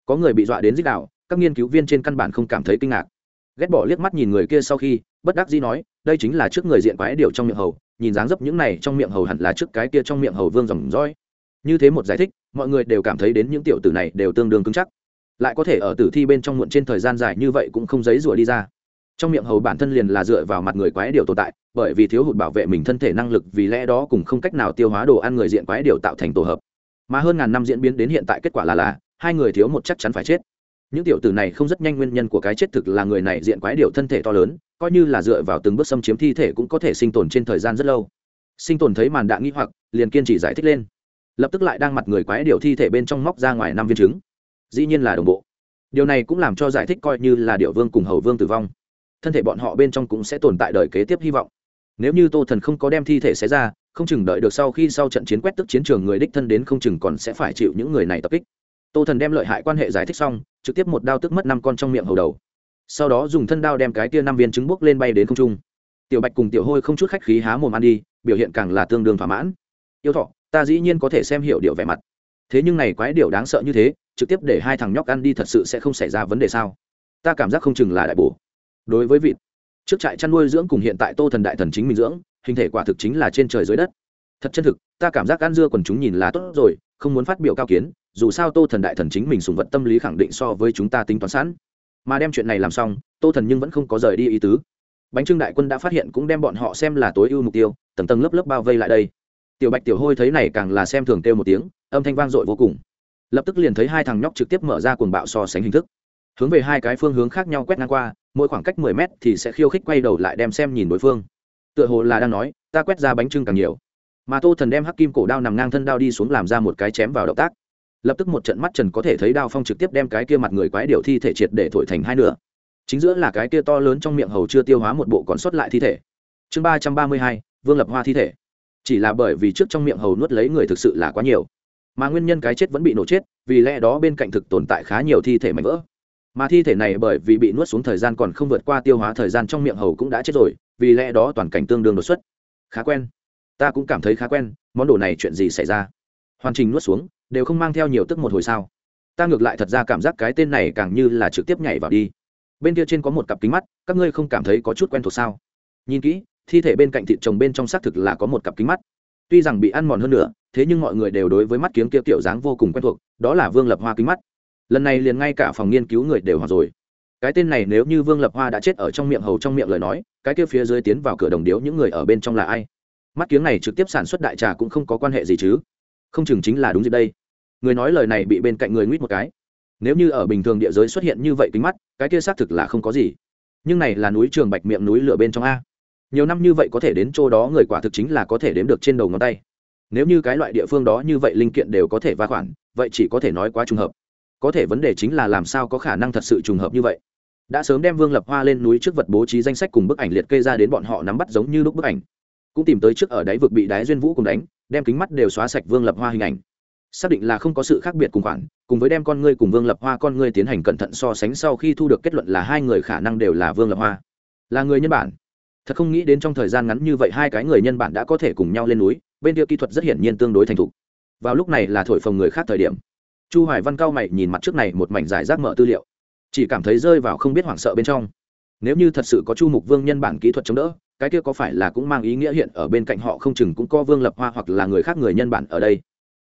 Có người bị dọa đến dích đạo các nghiên cứu viên trên căn bản không cảm thấy kinh ngạc. Ghét bỏ liếc mắt nhìn người kia sau khi, bất đắc dĩ nói, đây chính là trước người diện quái điệu trong miệng hầu, nhìn dáng dấp những này trong miệng hầu hẳn là trước cái kia trong miệng hầu vương dòng roi như thế một giải thích, mọi người đều cảm thấy đến những tiểu tử này đều tương đương cứng chắc lại có thể ở tử thi bên trong muộn trên thời gian dài như vậy cũng không giấy rủa đi ra. Trong miệng hầu bản thân liền là dựa vào mặt người quái điều tồn tại, bởi vì thiếu hụt bảo vệ mình thân thể năng lực, vì lẽ đó cũng không cách nào tiêu hóa đồ ăn người diện quái điều tạo thành tổ hợp. Mà hơn ngàn năm diễn biến đến hiện tại kết quả là là, hai người thiếu một chắc chắn phải chết. Những tiểu tử này không rất nhanh nguyên nhân của cái chết thực là người này diện quái điều thân thể to lớn, coi như là dựa vào từng bước xâm chiếm thi thể cũng có thể sinh tồn trên thời gian rất lâu. Sinh tồn thấy màn đạn nghĩ hoặc, liền kiên trì giải thích lên. Lập tức lại đang mặt người quái điều thi thể bên trong móc ra ngoài năm viên trứng dĩ nhiên là đồng bộ. Điều này cũng làm cho giải thích coi như là điệu vương cùng hầu vương tử vong. Thân thể bọn họ bên trong cũng sẽ tồn tại đời kế tiếp hy vọng. Nếu như tô thần không có đem thi thể xé ra, không chừng đợi được sau khi sau trận chiến quét tức chiến trường người đích thân đến không chừng còn sẽ phải chịu những người này tập kích. Tô thần đem lợi hại quan hệ giải thích xong, trực tiếp một đao tức mất năm con trong miệng hầu đầu. Sau đó dùng thân đao đem cái tia năm viên trứng bốc lên bay đến không trung. Tiểu bạch cùng tiểu hôi không chút khách khí há mồm ăn đi, biểu hiện càng là tương đương thỏa mãn. Yêu thọ, ta dĩ nhiên có thể xem hiểu điệu vẻ mặt. Thế nhưng này quái điệu đáng sợ như thế trực tiếp để hai thằng nhóc ăn đi thật sự sẽ không xảy ra vấn đề sao? Ta cảm giác không chừng là đại bổ. Đối với vịt, trước trại chăn nuôi dưỡng cùng hiện tại tô thần đại thần chính mình dưỡng, hình thể quả thực chính là trên trời dưới đất. Thật chân thực, ta cảm giác ăn dưa quần chúng nhìn là tốt rồi, không muốn phát biểu cao kiến, dù sao tô thần đại thần chính mình sùng vật tâm lý khẳng định so với chúng ta tính toán sẵn. Mà đem chuyện này làm xong, tô thần nhưng vẫn không có rời đi ý tứ. Bánh trưng đại quân đã phát hiện cũng đem bọn họ xem là tối ưu mục tiêu, tầng tầng lớp lớp bao vây lại đây. Tiểu bạch tiểu hôi thấy này càng là xem thường kêu một tiếng, âm thanh vang dội vô cùng lập tức liền thấy hai thằng nhóc trực tiếp mở ra cuồng bạo so sánh hình thức. Hướng về hai cái phương hướng khác nhau quét ngang qua, mỗi khoảng cách mười mét thì sẽ khiêu khích quay đầu lại đem xem nhìn đối phương. Tựa hồ là đang nói, ta quét ra bánh trưng càng nhiều. Mà tô thần đem hắc kim cổ đao nằm ngang thân đao đi xuống làm ra một cái chém vào động tác. Lập tức một trận mắt trần có thể thấy đao phong trực tiếp đem cái kia mặt người quái điệu thi thể triệt để thổi thành hai nửa. Chính giữa là cái kia to lớn trong miệng hầu chưa tiêu hóa một bộ còn sót lại thi thể. Chương ba trăm ba mươi hai, vương lập hoa thi thể. Chỉ là bởi vì trước trong miệng hầu nuốt lấy người thực sự là quá nhiều mà nguyên nhân cái chết vẫn bị nổ chết, vì lẽ đó bên cạnh thực tồn tại khá nhiều thi thể mảnh vỡ. Mà thi thể này bởi vì bị nuốt xuống thời gian còn không vượt qua tiêu hóa thời gian trong miệng hầu cũng đã chết rồi, vì lẽ đó toàn cảnh tương đương đột xuất. Khá quen. Ta cũng cảm thấy khá quen, món đồ này chuyện gì xảy ra? Hoàn trình nuốt xuống, đều không mang theo nhiều tức một hồi sao? Ta ngược lại thật ra cảm giác cái tên này càng như là trực tiếp nhảy vào đi. Bên kia trên có một cặp kính mắt, các ngươi không cảm thấy có chút quen thuộc sao? Nhìn kỹ, thi thể bên cạnh thịt trồng bên trong xác thực là có một cặp kính mắt. Tuy rằng bị ăn mòn hơn nữa thế nhưng mọi người đều đối với mắt kiếng kia kiểu dáng vô cùng quen thuộc, đó là vương lập hoa kính mắt. Lần này liền ngay cả phòng nghiên cứu người đều hoặc rồi. Cái tên này nếu như vương lập hoa đã chết ở trong miệng hầu trong miệng lời nói, cái kia phía dưới tiến vào cửa đồng điếu những người ở bên trong là ai? Mắt kiếng này trực tiếp sản xuất đại trà cũng không có quan hệ gì chứ. Không chừng chính là đúng gì đây. Người nói lời này bị bên cạnh người nguyết một cái. Nếu như ở bình thường địa giới xuất hiện như vậy kính mắt, cái kia xác thực là không có gì. Nhưng này là núi trường bạch miệng núi lửa bên trong a. Nhiều năm như vậy có thể đến chỗ đó người quả thực chính là có thể đếm được trên đầu ngón tay nếu như cái loại địa phương đó như vậy linh kiện đều có thể va khoản, vậy chỉ có thể nói quá trùng hợp. Có thể vấn đề chính là làm sao có khả năng thật sự trùng hợp như vậy. Đã sớm đem vương lập hoa lên núi trước vật bố trí danh sách cùng bức ảnh liệt kê ra đến bọn họ nắm bắt giống như lúc bức ảnh. Cũng tìm tới trước ở đáy vực bị đáy duyên vũ cùng đánh, đem kính mắt đều xóa sạch vương lập hoa hình ảnh. Xác định là không có sự khác biệt cùng khoản, cùng với đem con ngươi cùng vương lập hoa con ngươi tiến hành cẩn thận so sánh sau khi thu được kết luận là hai người khả năng đều là vương lập hoa. Là người nhân bản. Thật không nghĩ đến trong thời gian ngắn như vậy hai cái người nhân bản đã có thể cùng nhau lên núi bên kia kỹ thuật rất hiển nhiên tương đối thành thục. Vào lúc này là thổi phồng người khác thời điểm. Chu hoài văn cao mày nhìn mặt trước này một mảnh giải rác mở tư liệu. Chỉ cảm thấy rơi vào không biết hoảng sợ bên trong. Nếu như thật sự có chu mục vương nhân bản kỹ thuật chống đỡ, cái kia có phải là cũng mang ý nghĩa hiện ở bên cạnh họ không chừng cũng có vương lập hoa hoặc là người khác người nhân bản ở đây.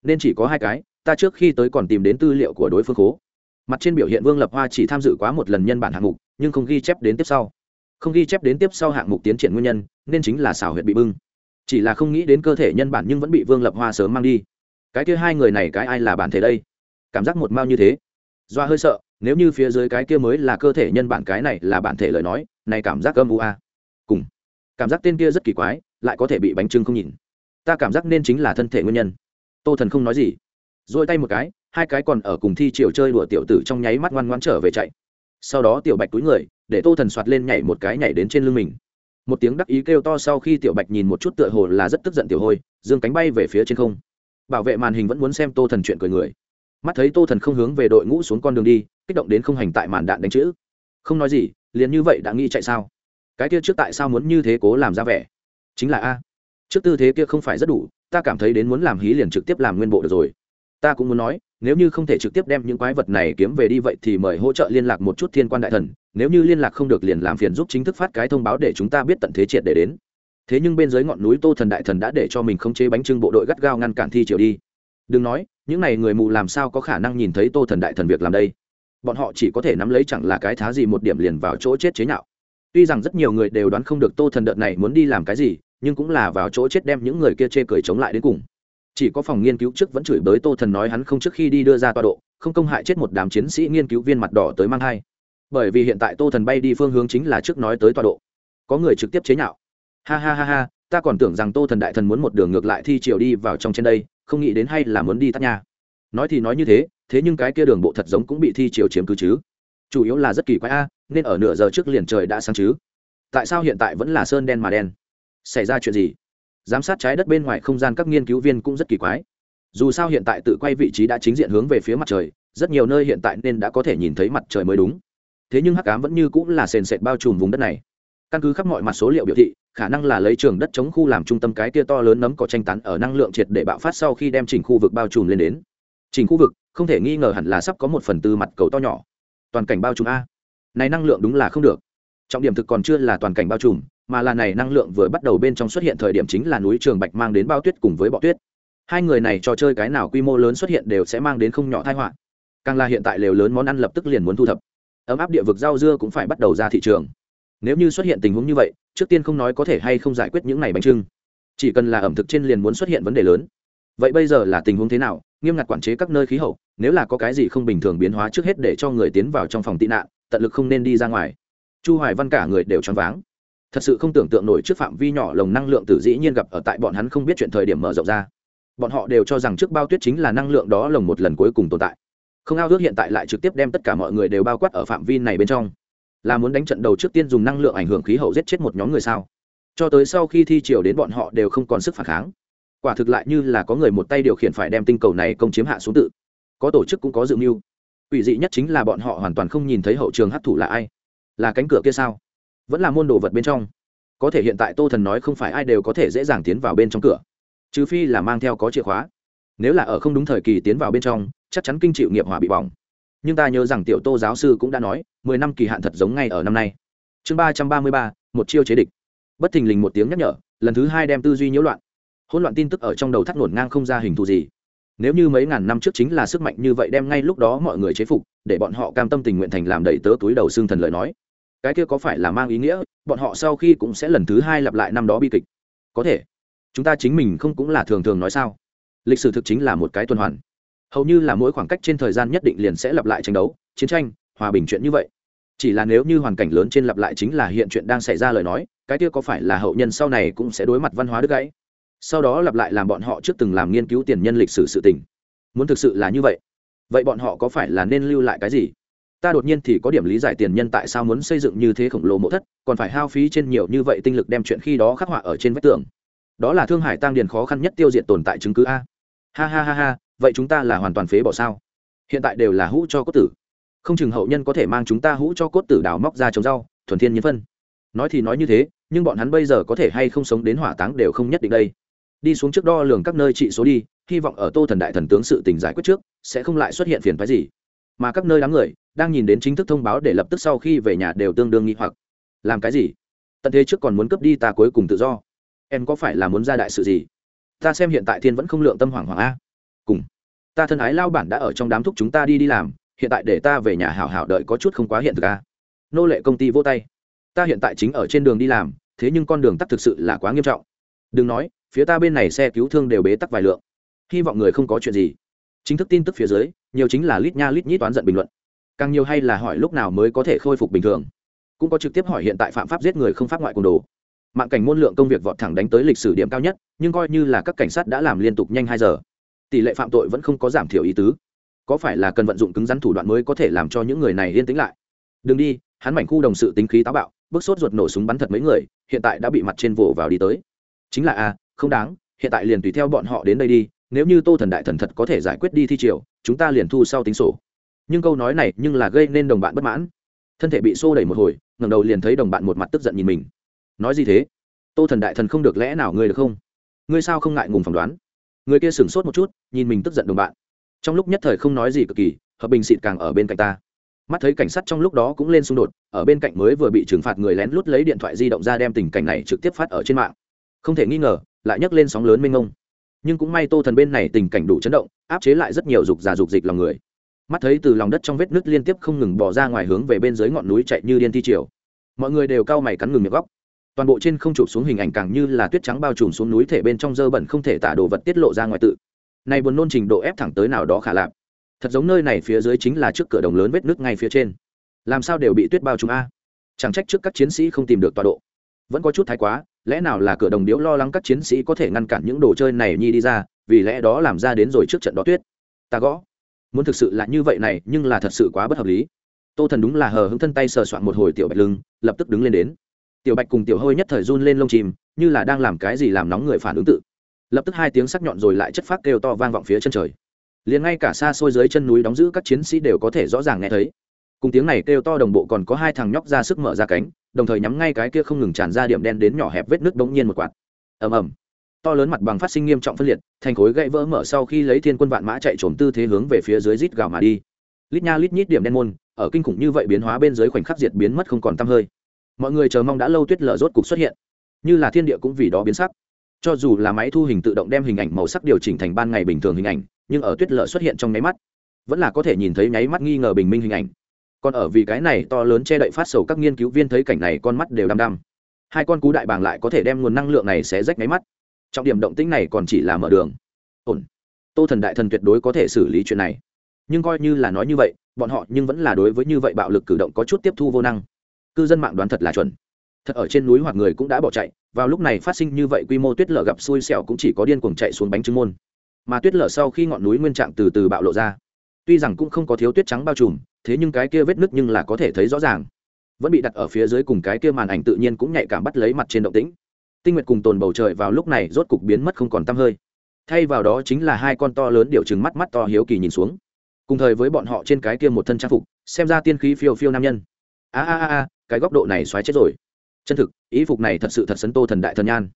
Nên chỉ có hai cái, ta trước khi tới còn tìm đến tư liệu của đối phương khố. Mặt trên biểu hiện vương lập hoa chỉ tham dự quá một lần nhân bản hạng mục, nhưng không ghi chép đến tiếp sau. Không ghi chép đến tiếp sau hạng mục tiến triển nguyên nhân, nên chính là xảo huyệt bị bưng chỉ là không nghĩ đến cơ thể nhân bản nhưng vẫn bị vương lập hoa sớm mang đi. Cái kia hai người này cái ai là bản thể đây? Cảm giác một mao như thế. Doa hơi sợ, nếu như phía dưới cái kia mới là cơ thể nhân bản cái này là bản thể lời nói, này cảm giác âm u a. Cùng cảm giác tên kia rất kỳ quái, lại có thể bị bánh trưng không nhìn. Ta cảm giác nên chính là thân thể nguyên nhân. Tô thần không nói gì. Dội tay một cái, hai cái còn ở cùng thi chiều chơi đùa tiểu tử trong nháy mắt ngoan ngoan trở về chạy. Sau đó tiểu bạch túi người, để tô thần soạt lên nhảy một cái nhảy đến trên lưng mình một tiếng đắc ý kêu to sau khi tiểu bạch nhìn một chút tựa hồ là rất tức giận tiểu hôi, dương cánh bay về phía trên không. Bảo vệ màn hình vẫn muốn xem tô thần chuyện cười người. Mắt thấy tô thần không hướng về đội ngũ xuống con đường đi, kích động đến không hành tại màn đạn đánh chữ. Không nói gì, liền như vậy đã nghĩ chạy sao? Cái kia trước tại sao muốn như thế cố làm ra vẻ? Chính là a. Trước tư thế kia không phải rất đủ, ta cảm thấy đến muốn làm hí liền trực tiếp làm nguyên bộ được rồi ta cũng muốn nói, nếu như không thể trực tiếp đem những quái vật này kiếm về đi vậy thì mời hỗ trợ liên lạc một chút thiên quan đại thần, nếu như liên lạc không được liền làm phiền giúp chính thức phát cái thông báo để chúng ta biết tận thế triệt để đến. Thế nhưng bên dưới ngọn núi tô thần đại thần đã để cho mình không chế bánh trưng bộ đội gắt gao ngăn cản thi triều đi. Đừng nói, những n à y người mù làm sao có khả năng nhìn thấy tô thần đại thần việc làm đây? Bọn họ chỉ có thể nắm lấy chẳng là cái thá gì một điểm liền vào chỗ chết chế nhạo. Tuy rằng rất nhiều người đều đoán không được tô thần đợt này muốn đi làm cái gì, nhưng cũng là vào chỗ chết đem những người kia chê cười chống lại đến cùng chỉ có phòng nghiên cứu trước vẫn chửi bới tô thần nói hắn không trước khi đi đưa ra tọa độ, không công hại chết một đám chiến sĩ nghiên cứu viên mặt đỏ tới mang hai bởi vì hiện tại tô thần bay đi phương hướng chính là trước nói tới tọa độ. Có người trực tiếp chế nhạo. Ha ha ha ha, ta còn tưởng rằng tô thần đại thần muốn một đường ngược lại thi triều đi vào trong trên đây, không nghĩ đến hay là muốn đi tắt nha. Nói thì nói như thế thế nhưng cái kia đường bộ thật giống cũng bị thi triều chiếm cứ chứ. Chủ yếu là rất kỳ quái a, nên ở nửa giờ trước liền trời đã sáng chứ. Tại sao hiện tại vẫn là sơn đen mà đen? Xảy ra chuyện gì? Giám sát trái đất bên ngoài không gian các nghiên cứu viên cũng rất kỳ quái. Dù sao hiện tại tự quay vị trí đã chính diện hướng về phía mặt trời, rất nhiều nơi hiện tại nên đã có thể nhìn thấy mặt trời mới đúng. Thế nhưng hắc ám vẫn như cũng là sền sệt bao trùm vùng đất này. Căn cứ khắp mọi mặt số liệu biểu thị, khả năng là lấy trường đất chống khu làm trung tâm cái kia to lớn nấm có tranh tán ở năng lượng triệt để bạo phát sau khi đem chỉnh khu vực bao trùm lên đến. Chỉnh khu vực, không thể nghi ngờ hẳn là sắp có một phần tư mặt cầu to nhỏ. Toàn cảnh bao trùm a. Này năng lượng đúng là không được trọng điểm thực còn chưa là toàn cảnh bao trùm, mà là này năng lượng vừa bắt đầu bên trong xuất hiện thời điểm chính là núi trường bạch mang đến bao tuyết cùng với bọ tuyết. Hai người này trò chơi cái nào quy mô lớn xuất hiện đều sẽ mang đến không nhỏ tai họa. Càng là hiện tại lều lớn món ăn lập tức liền muốn thu thập. Ấm áp địa vực rau dưa cũng phải bắt đầu ra thị trường. Nếu như xuất hiện tình huống như vậy, trước tiên không nói có thể hay không giải quyết những này bánh trưng. Chỉ cần là ẩm thực trên liền muốn xuất hiện vấn đề lớn. Vậy bây giờ là tình huống thế nào? Nghiêm ngặt quản chế các nơi khí hậu, nếu là có cái gì không bình thường biến hóa trước hết để cho người tiến vào trong phòng tị nạn, tận lực không nên đi ra ngoài chu hoài văn cả người đều choáng váng. Thật sự không tưởng tượng nổi trước phạm vi nhỏ lồng năng lượng tử dĩ nhiên gặp ở tại bọn hắn không biết chuyện thời điểm mở rộng ra. Bọn họ đều cho rằng trước bao tuyết chính là năng lượng đó lồng một lần cuối cùng tồn tại. Không ao ước hiện tại lại trực tiếp đem tất cả mọi người đều bao quát ở phạm vi này bên trong. Là muốn đánh trận đầu trước tiên dùng năng lượng ảnh hưởng khí hậu giết chết một nhóm người sao? Cho tới sau khi thi triều đến bọn họ đều không còn sức phản kháng. Quả thực lại như là có người một tay điều khiển phải đem tinh cầu này công chiếm hạ xuống tự. Có tổ chức cũng có dự mưu. Ủy dị nhất chính là bọn họ hoàn toàn không nhìn thấy hậu trường hấp thụ là ai là cánh cửa kia sao? Vẫn là môn đồ vật bên trong. Có thể hiện tại tô thần nói không phải ai đều có thể dễ dàng tiến vào bên trong cửa. Trừ phi là mang theo có chìa khóa. Nếu là ở không đúng thời kỳ tiến vào bên trong, chắc chắn kinh chịu nghiệp hỏa bị bỏng. Nhưng ta nhớ rằng tiểu tô giáo sư cũng đã nói, mười năm kỳ hạn thật giống ngay ở năm nay. Chương ba trăm ba mươi ba, một chiêu chế địch. Bất thình lình một tiếng nhắc nhở, lần thứ hai đem tư duy nhiễu loạn. Hỗn loạn tin tức ở trong đầu thắt nổn ngang không ra hình thù gì. Nếu như mấy ngàn năm trước chính là sức mạnh như vậy đem ngay lúc đó mọi người chế phục, để bọn họ cam tâm tình nguyện thành làm đầy tớ túi đầu xương thần lời nói cái kia có phải là mang ý nghĩa, bọn họ sau khi cũng sẽ lần thứ hai lặp lại năm đó bi kịch. Có thể. Chúng ta chính mình không cũng là thường thường nói sao? Lịch sử thực chính là một cái tuần hoàn. Hầu như là mỗi khoảng cách trên thời gian nhất định liền sẽ lặp lại tranh đấu, chiến tranh, hòa bình chuyện như vậy. Chỉ là nếu như hoàn cảnh lớn trên lặp lại chính là hiện chuyện đang xảy ra lời nói, cái kia có phải là hậu nhân sau này cũng sẽ đối mặt văn hóa đứt gãy? Sau đó lặp lại làm bọn họ trước từng làm nghiên cứu tiền nhân lịch sử sự tình. Muốn thực sự là như vậy vậy bọn họ có phải là nên lưu lại cái gì? Ta đột nhiên thì có điểm lý giải tiền nhân tại sao muốn xây dựng như thế khổng lồ mộ thất, còn phải hao phí trên nhiều như vậy tinh lực đem chuyện khi đó khắc họa ở trên vách tường. Đó là thương hải tăng điền khó khăn nhất tiêu diệt tồn tại chứng cứ a. Ha ha ha ha, vậy chúng ta là hoàn toàn phế bỏ sao? Hiện tại đều là hũ cho cốt tử. Không chừng hậu nhân có thể mang chúng ta hũ cho cốt tử đào móc ra trồng rau, thuần thiên nhân phân. Nói thì nói như thế, nhưng bọn hắn bây giờ có thể hay không sống đến hỏa táng đều không nhất định đây. Đi xuống trước đo lường các nơi trị số đi, hy vọng ở tô thần đại thần tướng sự tình giải quyết trước, sẽ không lại xuất hiện phiền phái gì. Mà các nơi đám người đang nhìn đến chính thức thông báo để lập tức sau khi về nhà đều tương đương nghi hoặc. Làm cái gì? Tận thế trước còn muốn cướp đi ta cuối cùng tự do. Em có phải là muốn ra đại sự gì? Ta xem hiện tại thiên vẫn không lượng tâm hoảng hoảng a. Cùng. Ta thân ái lao bản đã ở trong đám thúc chúng ta đi đi làm, hiện tại để ta về nhà hảo hảo đợi có chút không quá hiện thực a. Nô lệ công ty vô tay. Ta hiện tại chính ở trên đường đi làm, thế nhưng con đường tắc thực sự là quá nghiêm trọng. Đừng nói, phía ta bên này xe cứu thương đều bế tắc vài lượng. Hy vọng người không có chuyện gì. Chính thức tin tức phía dưới, nhiều chính là lít nha lít nhít toán giận bình luận càng nhiều hay là hỏi lúc nào mới có thể khôi phục bình thường. Cũng có trực tiếp hỏi hiện tại phạm pháp giết người không pháp ngoại côn đồ. Mạng cảnh môn lượng công việc vọt thẳng đánh tới lịch sử điểm cao nhất, nhưng coi như là các cảnh sát đã làm liên tục nhanh hai giờ, tỷ lệ phạm tội vẫn không có giảm thiểu ý tứ. Có phải là cần vận dụng cứng rắn thủ đoạn mới có thể làm cho những người này yên tĩnh lại? Đừng đi, hắn mảnh khu đồng sự tính khí táo bạo, bước sốt ruột nổ súng bắn thật mấy người, hiện tại đã bị mặt trên vồ vào đi tới. Chính là a không đáng, hiện tại liền tùy theo bọn họ đến đây đi, nếu như tô thần đại thần thật có thể giải quyết đi thi triều, chúng ta liền thu sau tính sổ nhưng câu nói này nhưng là gây nên đồng bạn bất mãn. Thân thể bị xô đẩy một hồi, ngẩng đầu liền thấy đồng bạn một mặt tức giận nhìn mình. Nói gì thế? Tô thần đại thần không được lẽ nào ngươi được không? Ngươi sao không ngại ngùng phỏng đoán? Người kia sửng sốt một chút, nhìn mình tức giận đồng bạn. Trong lúc nhất thời không nói gì cực kỳ, hợp bình xịt càng ở bên cạnh ta. Mắt thấy cảnh sát trong lúc đó cũng lên xung đột, ở bên cạnh mới vừa bị trừng phạt người lén lút lấy điện thoại di động ra đem tình cảnh này trực tiếp phát ở trên mạng. Không thể nghi ngờ, lại nhấc lên sóng lớn mênh mông. Nhưng cũng may tô thần bên này tình cảnh đủ chấn động, áp chế lại rất nhiều dục giả dục dịch lòng người mắt thấy từ lòng đất trong vết nứt liên tiếp không ngừng bỏ ra ngoài hướng về bên dưới ngọn núi chạy như điên thi triều. Mọi người đều cau mày cắn ngừng miệng góc. Toàn bộ trên không chụp xuống hình ảnh càng như là tuyết trắng bao trùm xuống núi thể bên trong dơ bẩn không thể tả đồ vật tiết lộ ra ngoài tự. Này buồn nôn trình độ ép thẳng tới nào đó khả lạp thật giống nơi này phía dưới chính là trước cửa đồng lớn vết nước ngay phía trên. Làm sao đều bị tuyết bao trùm a? Chẳng trách trước các chiến sĩ không tìm được tọa độ. Vẫn có chút thái quá, lẽ nào là cửa đồng điếu lo lắng các chiến sĩ có thể ngăn cản những đồ chơi này nhi đi ra, vì lẽ đó làm ra đến rồi trước trận đó tuyết. Ta gõ muốn thực sự là như vậy này, nhưng là thật sự quá bất hợp lý. Tô thần đúng là hờ hững thân tay sờ soạn một hồi tiểu bạch lưng, lập tức đứng lên đến. Tiểu bạch cùng tiểu hôi nhất thời run lên lông chìm, như là đang làm cái gì làm nóng người phản ứng tự. Lập tức hai tiếng sắc nhọn rồi lại chất phát kêu to vang vọng phía chân trời. Liền ngay cả xa xôi dưới chân núi đóng giữ các chiến sĩ đều có thể rõ ràng nghe thấy. Cùng tiếng này kêu to đồng bộ còn có hai thằng nhóc ra sức mở ra cánh, đồng thời nhắm ngay cái kia không ngừng tràn ra điểm đen đến nhỏ hẹp vết nước đống nhiên một quạt. Ầm ầm to lớn mặt bằng phát sinh nghiêm trọng phân liệt, thành khối gãy vỡ mở sau khi lấy thiên quân vạn mã chạy trốn tư thế hướng về phía dưới rít gào mà đi. Lít nha lít nhít điểm đen môn, ở kinh khủng như vậy biến hóa bên dưới khoảnh khắc diệt biến mất không còn tăm hơi. Mọi người chờ mong đã lâu tuyết lở rốt cục xuất hiện. Như là thiên địa cũng vì đó biến sắc. Cho dù là máy thu hình tự động đem hình ảnh màu sắc điều chỉnh thành ban ngày bình thường hình ảnh, nhưng ở tuyết lở xuất hiện trong nháy mắt, vẫn là có thể nhìn thấy nháy mắt nghi ngờ bình minh hình ảnh. Còn ở vì cái này to lớn che đậy phát sầu các nghiên cứu viên thấy cảnh này con mắt đều đăm đăm. Hai con cú đại bàng lại có thể đem nguồn năng lượng này sẽ rách nháy mắt trọng điểm động tĩnh này còn chỉ là mở đường. Ổn. Tô thần đại thần tuyệt đối có thể xử lý chuyện này. Nhưng coi như là nói như vậy, bọn họ nhưng vẫn là đối với như vậy bạo lực cử động có chút tiếp thu vô năng. Cư dân mạng đoán thật là chuẩn. Thật ở trên núi hoặc người cũng đã bỏ chạy, vào lúc này phát sinh như vậy quy mô tuyết lở gặp xui xẻo cũng chỉ có điên cuồng chạy xuống bánh trưng môn. Mà tuyết lở sau khi ngọn núi nguyên trạng từ từ bạo lộ ra, tuy rằng cũng không có thiếu tuyết trắng bao trùm, thế nhưng cái kia vết nứt nhưng là có thể thấy rõ ràng. Vẫn bị đặt ở phía dưới cùng cái kia màn ảnh tự nhiên cũng nhạy cảm bắt lấy mặt trên động tĩnh tinh nguyệt cùng tồn bầu trời vào lúc này rốt cục biến mất không còn tăm hơi. Thay vào đó chính là hai con to lớn điều chừng mắt mắt to hiếu kỳ nhìn xuống. Cùng thời với bọn họ trên cái kia một thân trang phục, xem ra tiên khí phiêu phiêu nam nhân. A a a cái góc độ này xoáy chết rồi. Chân thực, ý phục này thật sự thật sấn tô thần đại thần nhan.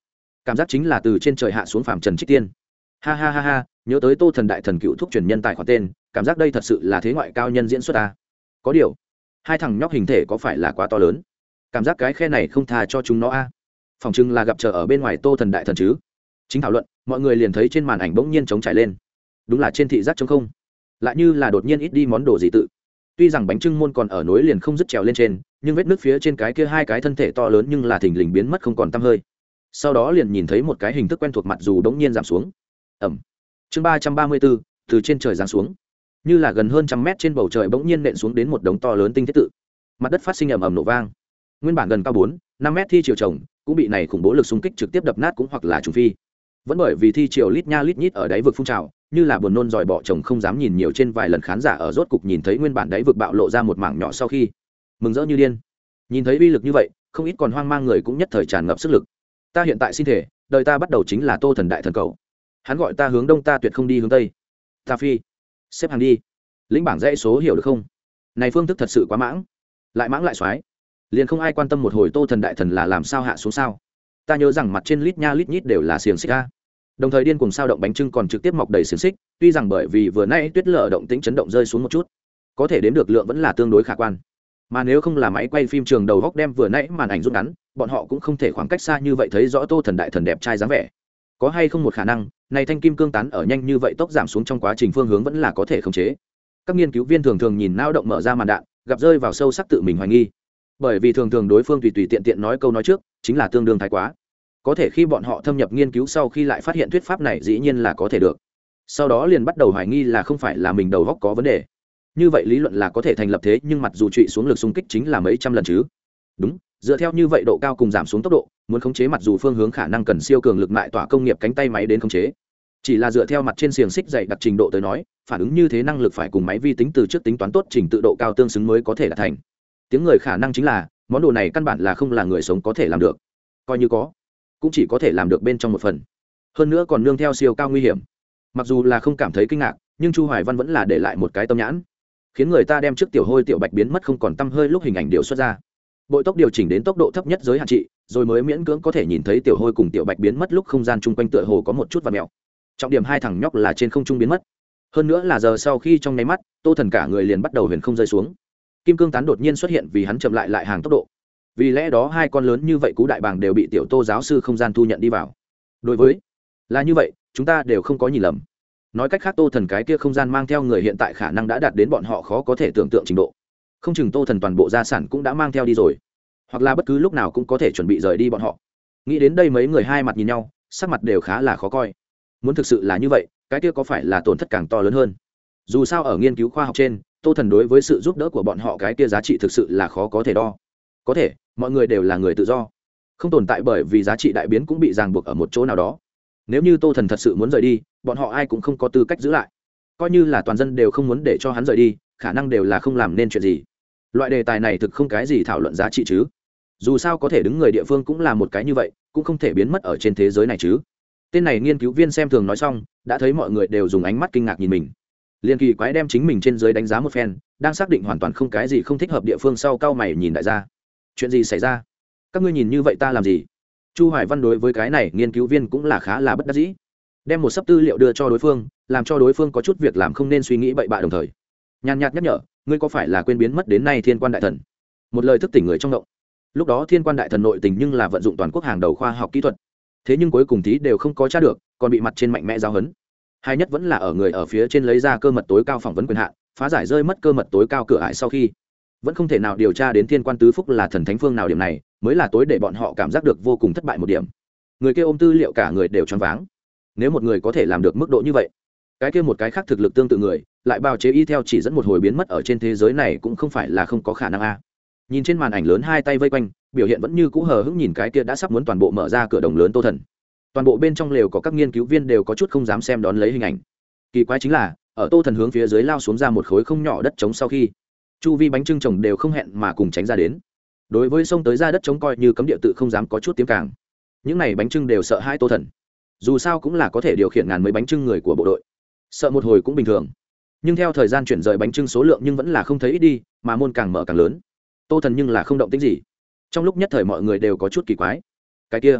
Cảm giác chính là từ trên trời hạ xuống phàm trần trích tiên. Ha ha ha ha, nhớ tới tô thần đại thần cựu thúc truyền nhân tài khoản tên, cảm giác đây thật sự là thế ngoại cao nhân diễn xuất ta. Có điều, hai thằng nhóc hình thể có phải là quá to lớn? Cảm giác cái khe này không thà cho chúng nó a phòng chừng là gặp chờ ở bên ngoài tô thần đại thần chứ? Chính thảo luận, mọi người liền thấy trên màn ảnh bỗng nhiên chống trải lên. Đúng là trên thị giác chống không. Lại như là đột nhiên ít đi món đồ gì tự. Tuy rằng bánh trưng môn còn ở nối liền không dứt trèo lên trên, nhưng vết nước phía trên cái kia hai cái thân thể to lớn nhưng là thình lình biến mất không còn tăm hơi. Sau đó liền nhìn thấy một cái hình thức quen thuộc mặt dù đống nhiên giảm xuống. Ẩm. Chương ba trăm ba mươi bốn từ trên trời giáng xuống. Như là gần hơn trăm mét trên bầu trời bỗng nhiên nện xuống đến một đống to lớn tinh thiết tự. Mặt đất phát sinh ầm ầm nổ vang. Nguyên bản gần cao bốn, năm mét thi chiều trồng cũng bị này khủng bố lực xung kích trực tiếp đập nát cũng hoặc là trùng phi. Vẫn bởi vì thi triều lít nha lít nhít ở đáy vực phun trào, như là buồn nôn dòi bỏ chồng không dám nhìn nhiều trên vài lần khán giả ở rốt cục nhìn thấy nguyên bản đáy vực bạo lộ ra một mảng nhỏ sau khi, mừng rỡ như điên. Nhìn thấy uy lực như vậy, không ít còn hoang mang người cũng nhất thời tràn ngập sức lực. Ta hiện tại xin thể, đời ta bắt đầu chính là tô thần đại thần cầu. Hắn gọi ta hướng đông ta tuyệt không đi hướng tây. Ta phi, xếp hàng đi. Lĩnh bảng dãy số hiểu được không? Này phương thức thật sự quá mãng. Lại mãng lại xoái liền không ai quan tâm một hồi tô thần đại thần là làm sao hạ xuống sao. Ta nhớ rằng mặt trên lít nha lít nhít đều là xiềng xích ca đồng thời điên cùng sao động bánh trưng còn trực tiếp mọc đầy xiềng xích, tuy rằng bởi vì vừa nay tuyết lở động tính chấn động rơi xuống một chút, có thể đến được lượng vẫn là tương đối khả quan. Mà nếu không là máy quay phim trường đầu góc đem vừa nãy màn ảnh rút ngắn, bọn họ cũng không thể khoảng cách xa như vậy thấy rõ tô thần đại thần đẹp trai dáng vẻ. Có hay không một khả năng, này thanh kim cương tán ở nhanh như vậy tốc giảm xuống trong quá trình phương hướng vẫn là có thể khống chế. Các nghiên cứu viên thường thường nhìn nao động mở ra màn đạn, gặp rơi vào sâu sắc tự mình hoài nghi bởi vì thường thường đối phương tùy tùy tiện tiện nói câu nói trước, chính là tương đương thái quá. Có thể khi bọn họ thâm nhập nghiên cứu sau khi lại phát hiện thuyết pháp này dĩ nhiên là có thể được. Sau đó liền bắt đầu hoài nghi là không phải là mình đầu góc có vấn đề. Như vậy lý luận là có thể thành lập thế, nhưng mặt dù trụy xuống lực xung kích chính là mấy trăm lần chứ. Đúng, dựa theo như vậy độ cao cùng giảm xuống tốc độ, muốn khống chế mặt dù phương hướng khả năng cần siêu cường lực mại tỏa công nghiệp cánh tay máy đến khống chế. Chỉ là dựa theo mặt trên xiềng xích dày đặc trình độ tới nói, phản ứng như thế năng lực phải cùng máy vi tính từ trước tính toán tốt trình tự độ cao tương xứng mới có thể đạt thành tiếng người khả năng chính là, món đồ này căn bản là không là người sống có thể làm được. Coi như có, cũng chỉ có thể làm được bên trong một phần. Hơn nữa còn nương theo siêu cao nguy hiểm. Mặc dù là không cảm thấy kinh ngạc, nhưng chu hoài văn vẫn là để lại một cái tâm nhãn. Khiến người ta đem trước tiểu hôi tiểu bạch biến mất không còn tâm hơi lúc hình ảnh điều xuất ra. Bội tốc điều chỉnh đến tốc độ thấp nhất giới hạn trị, rồi mới miễn cưỡng có thể nhìn thấy tiểu hôi cùng tiểu bạch biến mất lúc không gian chung quanh tựa hồ có một chút và mèo. Trọng điểm hai thằng nhóc là trên không trung biến mất. Hơn nữa là giờ sau khi trong nháy mắt, tô thần cả người liền bắt đầu huyền không rơi xuống kim cương tán đột nhiên xuất hiện vì hắn chậm lại lại hàng tốc độ. Vì lẽ đó hai con lớn như vậy cú đại bàng đều bị tiểu tô giáo sư không gian thu nhận đi vào. Đối với, là như vậy, chúng ta đều không có nhìn lầm. Nói cách khác tô thần cái kia không gian mang theo người hiện tại khả năng đã đạt đến bọn họ khó có thể tưởng tượng trình độ. Không chừng tô thần toàn bộ gia sản cũng đã mang theo đi rồi. Hoặc là bất cứ lúc nào cũng có thể chuẩn bị rời đi bọn họ. Nghĩ đến đây mấy người hai mặt nhìn nhau, sắc mặt đều khá là khó coi. Muốn thực sự là như vậy, cái kia có phải là tổn thất càng to lớn hơn? Dù sao ở nghiên cứu khoa học trên tô thần đối với sự giúp đỡ của bọn họ cái kia giá trị thực sự là khó có thể đo. Có thể, mọi người đều là người tự do. Không tồn tại bởi vì giá trị đại biến cũng bị ràng buộc ở một chỗ nào đó. Nếu như tô thần thật sự muốn rời đi, bọn họ ai cũng không có tư cách giữ lại. Coi như là toàn dân đều không muốn để cho hắn rời đi, khả năng đều là không làm nên chuyện gì. Loại đề tài này thực không cái gì thảo luận giá trị chứ. Dù sao có thể đứng người địa phương cũng là một cái như vậy, cũng không thể biến mất ở trên thế giới này chứ. Tên này nghiên cứu viên xem thường nói xong, đã thấy mọi người đều dùng ánh mắt kinh ngạc nhìn mình liên kỳ quái đem chính mình trên giới đánh giá một phen, đang xác định hoàn toàn không cái gì không thích hợp địa phương sau cao mày nhìn đại gia. Chuyện gì xảy ra? Các ngươi nhìn như vậy ta làm gì? Chu hoài văn đối với cái này nghiên cứu viên cũng là khá là bất đắc dĩ. Đem một sấp tư liệu đưa cho đối phương, làm cho đối phương có chút việc làm không nên suy nghĩ bậy bạ đồng thời. Nhàn nhạt nhắc nhở, ngươi có phải là quên biến mất đến nay thiên quan đại thần? Một lời thức tỉnh người trong động. Lúc đó thiên quan đại thần nội tình nhưng là vận dụng toàn quốc hàng đầu khoa học kỹ thuật. Thế nhưng cuối cùng thí đều không có tra được, còn bị mặt trên mạnh mẽ giao hấn hai nhất vẫn là ở người ở phía trên lấy ra cơ mật tối cao phỏng vấn quyền hạn, phá giải rơi mất cơ mật tối cao cửa ải sau khi. Vẫn không thể nào điều tra đến thiên quan tứ phúc là thần thánh phương nào điểm này, mới là tối để bọn họ cảm giác được vô cùng thất bại một điểm. Người kia ôm tư liệu cả người đều choáng váng. Nếu một người có thể làm được mức độ như vậy, cái kia một cái khác thực lực tương tự người, lại bào chế y theo chỉ dẫn một hồi biến mất ở trên thế giới này cũng không phải là không có khả năng a. Nhìn trên màn ảnh lớn hai tay vây quanh, biểu hiện vẫn như cũ hờ hững nhìn cái kia đã sắp muốn toàn bộ mở ra cửa đồng lớn tô thần toàn bộ bên trong lều có các nghiên cứu viên đều có chút không dám xem đón lấy hình ảnh. Kỳ quái chính là, ở tô thần hướng phía dưới lao xuống ra một khối không nhỏ đất trống sau khi, chu vi bánh trưng trồng đều không hẹn mà cùng tránh ra đến. Đối với sông tới ra đất trống coi như cấm địa tự không dám có chút tiếng càng. Những này bánh trưng đều sợ hai tô thần. Dù sao cũng là có thể điều khiển ngàn mấy bánh trưng người của bộ đội. Sợ một hồi cũng bình thường. Nhưng theo thời gian chuyển rời bánh trưng số lượng nhưng vẫn là không thấy ít đi, mà môn càng mở càng lớn. Tô thần nhưng là không động tính gì. Trong lúc nhất thời mọi người đều có chút kỳ quái. Cái kia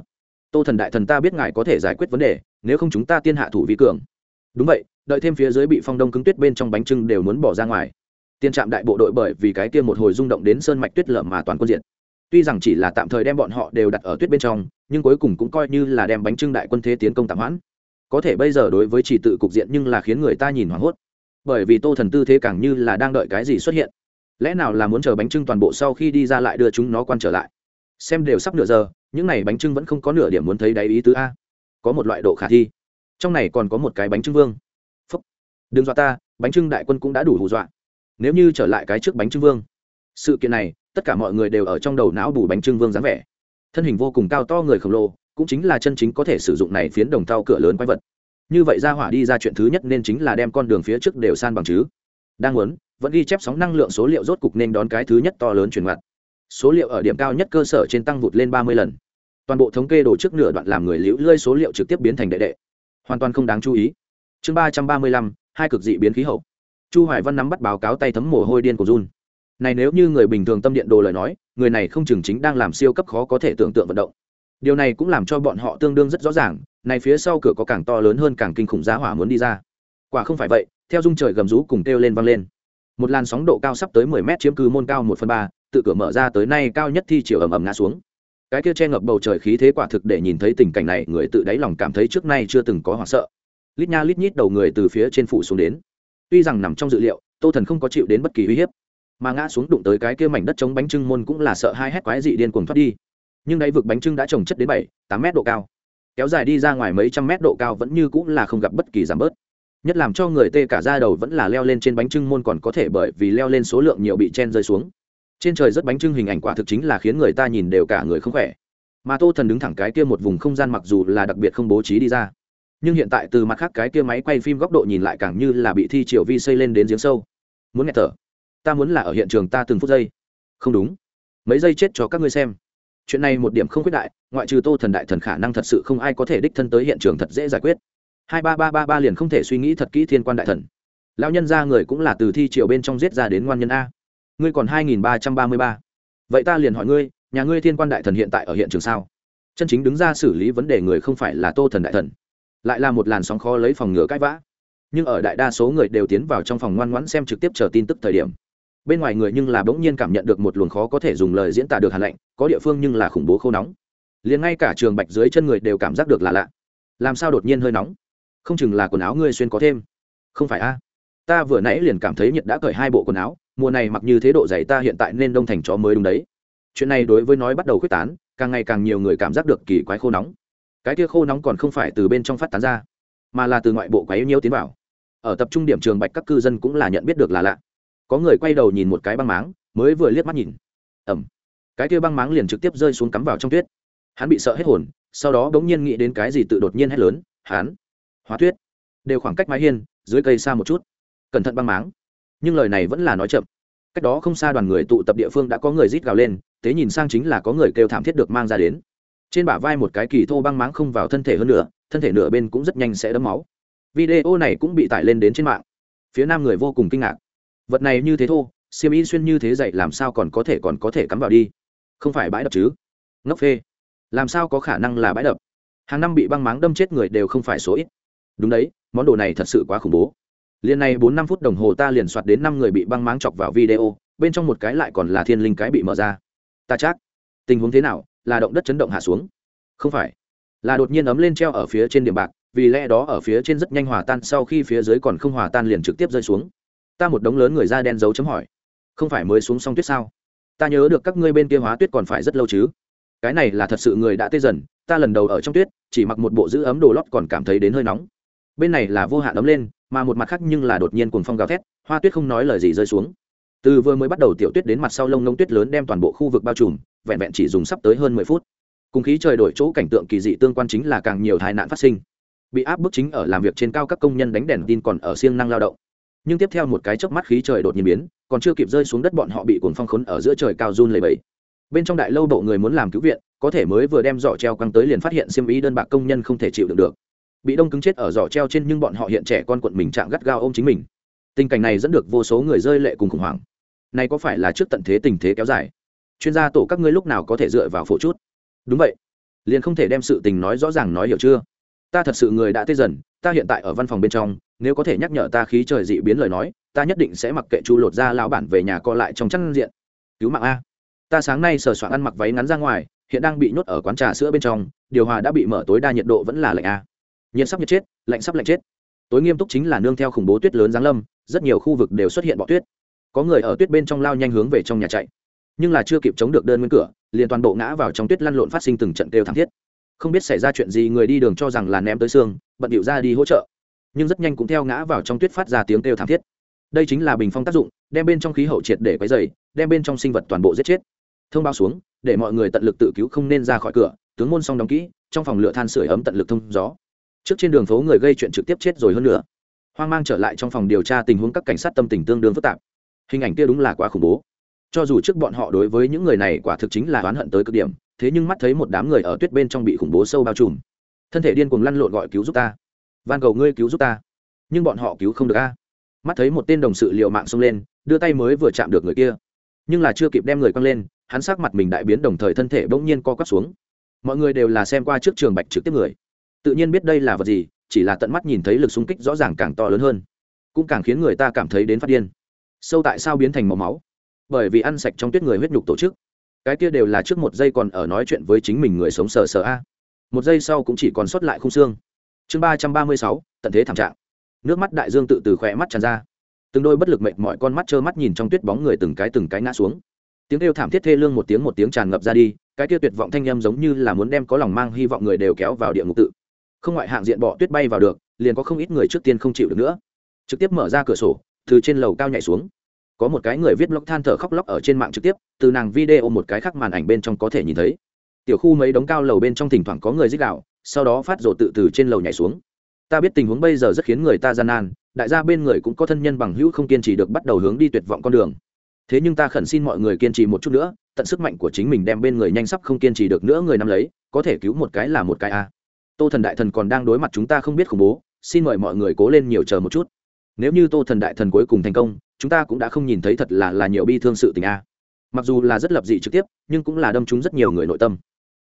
tô thần đại thần ta biết ngài có thể giải quyết vấn đề, nếu không chúng ta tiên hạ thủ vi cường. Đúng vậy, đợi thêm phía dưới bị phong đông cứng tuyết bên trong bánh trưng đều muốn bỏ ra ngoài. Tiên trạm đại bộ đội bởi vì cái kia một hồi rung động đến sơn mạch tuyết lở mà toàn quân diện tuy rằng chỉ là tạm thời đem bọn họ đều đặt ở tuyết bên trong, nhưng cuối cùng cũng coi như là đem bánh trưng đại quân thế tiến công tạm hoãn. Có thể bây giờ đối với chỉ tự cục diện nhưng là khiến người ta nhìn hoảng hốt. Bởi vì tô thần tư thế càng như là đang đợi cái gì xuất hiện. Lẽ nào là muốn chờ bánh trưng toàn bộ sau khi đi ra lại đưa chúng nó quan trở lại? Xem đều sắp nửa giờ những này bánh trưng vẫn không có nửa điểm muốn thấy đáy ý tứ a. Có một loại độ khả thi. Trong này còn có một cái bánh trưng vương. Phúc. Đừng dọa ta, bánh trưng đại quân cũng đã đủ hù dọa. Nếu như trở lại cái trước bánh trưng vương, sự kiện này, tất cả mọi người đều ở trong đầu não bù bánh trưng vương dáng vẻ. Thân hình vô cùng cao to người khổng lồ, cũng chính là chân chính có thể sử dụng này phiến đồng tàu cửa lớn quái vật. Như vậy ra hỏa đi ra chuyện thứ nhất nên chính là đem con đường phía trước đều san bằng chứ. Đang muốn, vẫn ghi chép sóng năng lượng số liệu rốt cục nên đón cái thứ nhất to lớn chuyển ngoặt. Số liệu ở điểm cao nhất cơ sở trên tăng vụt lên ba mươi lần toàn bộ thống kê đồ trước nửa đoạn làm người liễu lơi số liệu trực tiếp biến thành đệ đệ. Hoàn toàn không đáng chú ý. Chương ba trăm ba mươi lăm, hai cực dị biến khí hậu. Chu hoài văn nắm bắt báo cáo tay thấm mồ hôi điên của run này nếu như người bình thường tâm điện đồ lời nói, người này không chừng chính đang làm siêu cấp khó có thể tưởng tượng vận động. Điều này cũng làm cho bọn họ tương đương rất rõ ràng, này phía sau cửa có càng to lớn hơn càng kinh khủng giá hỏa muốn đi ra. Quả không phải vậy, theo dung trời gầm rú cùng kêu lên vang lên. Một làn sóng độ cao sắp tới mười mét chiếm cứ môn cao một phần ba, tự cửa mở ra tới nay cao nhất thi chiều ầm ầm ngã xuống cái kia che ngập bầu trời khí thế quả thực để nhìn thấy tình cảnh này, người tự đáy lòng cảm thấy trước nay chưa từng có hoảng sợ. Lít nha lít nhít đầu người từ phía trên phủ xuống đến. Tuy rằng nằm trong dự liệu, tô thần không có chịu đến bất kỳ uy hiếp, mà ngã xuống đụng tới cái kia mảnh đất chống bánh trưng môn cũng là sợ hai hét quái dị điên cuồng thoát đi. Nhưng đáy vực bánh trưng đã trồng chất đến bảy, tám mét độ cao. Kéo dài đi ra ngoài mấy trăm mét độ cao vẫn như cũng là không gặp bất kỳ giảm bớt. Nhất làm cho người tê cả ra đầu vẫn là leo lên trên bánh trưng môn còn có thể bởi vì leo lên số lượng nhiều bị chen rơi xuống trên trời rất bánh trưng hình ảnh quả thực chính là khiến người ta nhìn đều cả người không khỏe. Mà tô thần đứng thẳng cái kia một vùng không gian mặc dù là đặc biệt không bố trí đi ra, nhưng hiện tại từ mặt khác cái kia máy quay phim góc độ nhìn lại càng như là bị thi triều vi xây lên đến giếng sâu. Muốn nghe thở? Ta muốn là ở hiện trường ta từng phút giây. Không đúng. Mấy giây chết cho các ngươi xem. Chuyện này một điểm không quyết đại, ngoại trừ tô thần đại thần khả năng thật sự không ai có thể đích thân tới hiện trường thật dễ giải quyết. Hai ba ba ba ba liền không thể suy nghĩ thật kỹ thiên quan đại thần. Lão nhân ra người cũng là từ thi triều bên trong giết ra đến ngoan nhân a ngươi còn hai nghìn ba trăm ba mươi ba. Vậy ta liền hỏi ngươi, nhà ngươi thiên quan đại thần hiện tại ở hiện trường sao? Chân chính đứng ra xử lý vấn đề người không phải là tô thần đại thần, lại là một làn sóng khó lấy phòng ngừa cãi vã. Nhưng ở đại đa số người đều tiến vào trong phòng ngoan ngoãn xem trực tiếp chờ tin tức thời điểm. Bên ngoài người nhưng là bỗng nhiên cảm nhận được một luồng khó có thể dùng lời diễn tả được hàn lạnh, có địa phương nhưng là khủng bố khô nóng. Liền ngay cả trường bạch dưới chân người đều cảm giác được là lạ. Làm sao đột nhiên hơi nóng? Không chừng là quần áo ngươi xuyên có thêm. Không phải a? Ta vừa nãy liền cảm thấy nhiệt đã cởi hai bộ quần áo mùa này mặc như thế độ dày ta hiện tại nên đông thành chó mới đúng đấy. Chuyện này đối với nói bắt đầu quyết tán, càng ngày càng nhiều người cảm giác được kỳ quái khô nóng. Cái kia khô nóng còn không phải từ bên trong phát tán ra, mà là từ ngoại bộ quái nhiễu tiến vào. Ở tập trung điểm trường bạch các cư dân cũng là nhận biết được là lạ. Có người quay đầu nhìn một cái băng máng, mới vừa liếc mắt nhìn. Ẩm cái kia băng máng liền trực tiếp rơi xuống cắm vào trong tuyết. Hắn bị sợ hết hồn, sau đó đ ố n g nhiên nghĩ đến cái gì tự đột nhiên hét lớn, hắn! Hóa tuyết. Đều khoảng cách mái hiên, dưới cây xa một chút. Cẩn thận băng máng nhưng lời này vẫn là nói chậm. Cách đó không xa đoàn người tụ tập địa phương đã có người rít gào lên, thế nhìn sang chính là có người kêu thảm thiết được mang ra đến. Trên bả vai một cái kỳ thô băng máng không vào thân thể hơn nữa, thân thể nửa bên cũng rất nhanh sẽ đấm máu. Video này cũng bị tải lên đến trên mạng. Phía nam người vô cùng kinh ngạc. Vật này như thế thô siêm y xuyên như thế dậy làm sao còn có thể còn có thể cắm vào đi? Không phải bãi đập chứ? Ngốc phê. Làm sao có khả năng là bãi đập? Hàng năm bị băng máng đâm chết người đều không phải số ít. Đúng đấy, món đồ này thật sự quá khủng bố liền này bốn năm phút đồng hồ ta liền soạt đến năm người bị băng máng chọc vào video, bên trong một cái lại còn là thiên linh cái bị mở ra. Ta chắc, tình huống thế nào? Là động đất chấn động hạ xuống. Không phải. Là đột nhiên ấm lên treo ở phía trên điểm bạc, vì lẽ đó ở phía trên rất nhanh hòa tan, sau khi phía dưới còn không hòa tan liền trực tiếp rơi xuống. Ta một đống lớn người da đen dấu chấm hỏi. Không phải mới xuống xong tuyết sao? Ta nhớ được các ngươi bên kia hóa tuyết còn phải rất lâu chứ. Cái này là thật sự người đã tê dần, ta lần đầu ở trong tuyết, chỉ mặc một bộ giữ ấm đồ lót còn cảm thấy đến hơi nóng bên này là vô hạn ấm lên, mà một mặt khác nhưng là đột nhiên cuồng phong gào thét, hoa tuyết không nói lời gì rơi xuống. Từ vừa mới bắt đầu tiểu tuyết đến mặt sau lông nông tuyết lớn đem toàn bộ khu vực bao trùm, vẹn vẹn chỉ dùng sắp tới hơn mười phút. Cùng khí trời đổi chỗ cảnh tượng kỳ dị tương quan chính là càng nhiều tai nạn phát sinh. Bị áp bức chính ở làm việc trên cao các công nhân đánh đèn tin còn ở siêng năng lao động. Nhưng tiếp theo một cái chớp mắt khí trời đột nhiên biến, còn chưa kịp rơi xuống đất bọn họ bị cuồng phong khốn ở giữa trời cao run lầy bẫy. Bên trong đại lâu bộ người muốn làm cứu viện, có thể mới vừa đem giỏ treo căng tới liền phát hiện xiêm ý đơn bạc công nhân không thể chịu được được bị đông cứng chết ở giỏ treo trên nhưng bọn họ hiện trẻ con quận mình chạm gắt gao ôm chính mình. Tình cảnh này dẫn được vô số người rơi lệ cùng khủng hoảng. Này có phải là trước tận thế tình thế kéo dài? Chuyên gia tổ các ngươi lúc nào có thể dựa vào phổ chút? Đúng vậy. Liền không thể đem sự tình nói rõ ràng nói hiểu chưa? Ta thật sự người đã tê dần, ta hiện tại ở văn phòng bên trong, nếu có thể nhắc nhở ta khí trời dị biến lời nói, ta nhất định sẽ mặc kệ chu lột ra lão bản về nhà co lại trong chăn diện. Cứu mạng a. Ta sáng nay sờ soạn ăn mặc váy ngắn ra ngoài, hiện đang bị nhốt ở quán trà sữa bên trong, điều hòa đã bị mở tối đa nhiệt độ vẫn là lạnh a nhiệt sắp nhiệt chết, lạnh sắp lạnh chết. Tối nghiêm túc chính là nương theo khủng bố tuyết lớn giáng lâm, rất nhiều khu vực đều xuất hiện bọ tuyết. Có người ở tuyết bên trong lao nhanh hướng về trong nhà chạy, nhưng là chưa kịp chống được đơn nguyên cửa, liền toàn bộ ngã vào trong tuyết lăn lộn phát sinh từng trận đều thảm thiết. Không biết xảy ra chuyện gì, người đi đường cho rằng là ném tới xương, bận điệu ra đi hỗ trợ. Nhưng rất nhanh cũng theo ngã vào trong tuyết phát ra tiếng kêu thảm thiết. Đây chính là bình phong tác dụng, đem bên trong khí hậu triệt để quấy dày đem bên trong sinh vật toàn bộ giết chết. Thông báo xuống, để mọi người tận lực tự cứu không nên ra khỏi cửa, tướng môn xong đóng kỹ, trong phòng lửa than sửa ấm tận lực thông gió trước trên đường phố người gây chuyện trực tiếp chết rồi hơn nữa. Hoang mang trở lại trong phòng điều tra tình huống các cảnh sát tâm tình tương đương phức tạp. Hình ảnh kia đúng là quá khủng bố. Cho dù trước bọn họ đối với những người này quả thực chính là oán hận tới cực điểm, thế nhưng mắt thấy một đám người ở tuyết bên trong bị khủng bố sâu bao trùm. Thân thể điên cuồng lăn lộn gọi cứu giúp ta. Van cầu ngươi cứu giúp ta. Nhưng bọn họ cứu không được a. Mắt thấy một tên đồng sự liệu mạng xông lên, đưa tay mới vừa chạm được người kia. Nhưng là chưa kịp đem người quăng lên, hắn sắc mặt mình đại biến đồng thời thân thể bỗng nhiên co quắp xuống. Mọi người đều là xem qua trước trường bạch trực tiếp người tự nhiên biết đây là vật gì, chỉ là tận mắt nhìn thấy lực xung kích rõ ràng càng to lớn hơn. Cũng càng khiến người ta cảm thấy đến phát điên. Sâu tại sao biến thành màu máu? Bởi vì ăn sạch trong tuyết người huyết nhục tổ chức. Cái kia đều là trước một giây còn ở nói chuyện với chính mình người sống sờ sờ a. Một giây sau cũng chỉ còn sót lại khung xương. Chương ba trăm ba mươi sáu, tận thế thảm trạng. Nước mắt đại dương tự từ khỏe mắt tràn ra. Từng đôi bất lực mệt mọi con mắt trơ mắt nhìn trong tuyết bóng người từng cái từng cái ngã xuống. Tiếng kêu thảm thiết thê lương một tiếng một tiếng tràn ngập ra đi, cái kia tuyệt vọng thanh â m giống như là muốn đem có lòng mang hy vọng người đều kéo vào địa ngục tự không ngoại hạng diện bỏ tuyết bay vào được, liền có không ít người trước tiên không chịu được nữa. Trực tiếp mở ra cửa sổ, từ trên lầu cao nhảy xuống. Có một cái người viết blog than thở khóc lóc ở trên mạng trực tiếp, từ nàng video một cái khác màn ảnh bên trong có thể nhìn thấy. Tiểu khu mấy đống cao lầu bên trong thỉnh thoảng có người dích đạo, sau đó phát rộ tự từ trên lầu nhảy xuống. Ta biết tình huống bây giờ rất khiến người ta gian nan, đại gia bên người cũng có thân nhân bằng hữu không kiên trì được bắt đầu hướng đi tuyệt vọng con đường. Thế nhưng ta khẩn xin mọi người kiên trì một chút nữa, tận sức mạnh của chính mình đem bên người nhanh sắp không kiên trì được nữa người nắm lấy, có thể cứu một cái là một cái a tô thần đại thần còn đang đối mặt chúng ta không biết khủng bố, xin mời mọi người cố lên nhiều chờ một chút. Nếu như tô thần đại thần cuối cùng thành công, chúng ta cũng đã không nhìn thấy thật là là nhiều bi thương sự tình a. Mặc dù là rất lập dị trực tiếp, nhưng cũng là đâm trúng rất nhiều người nội tâm.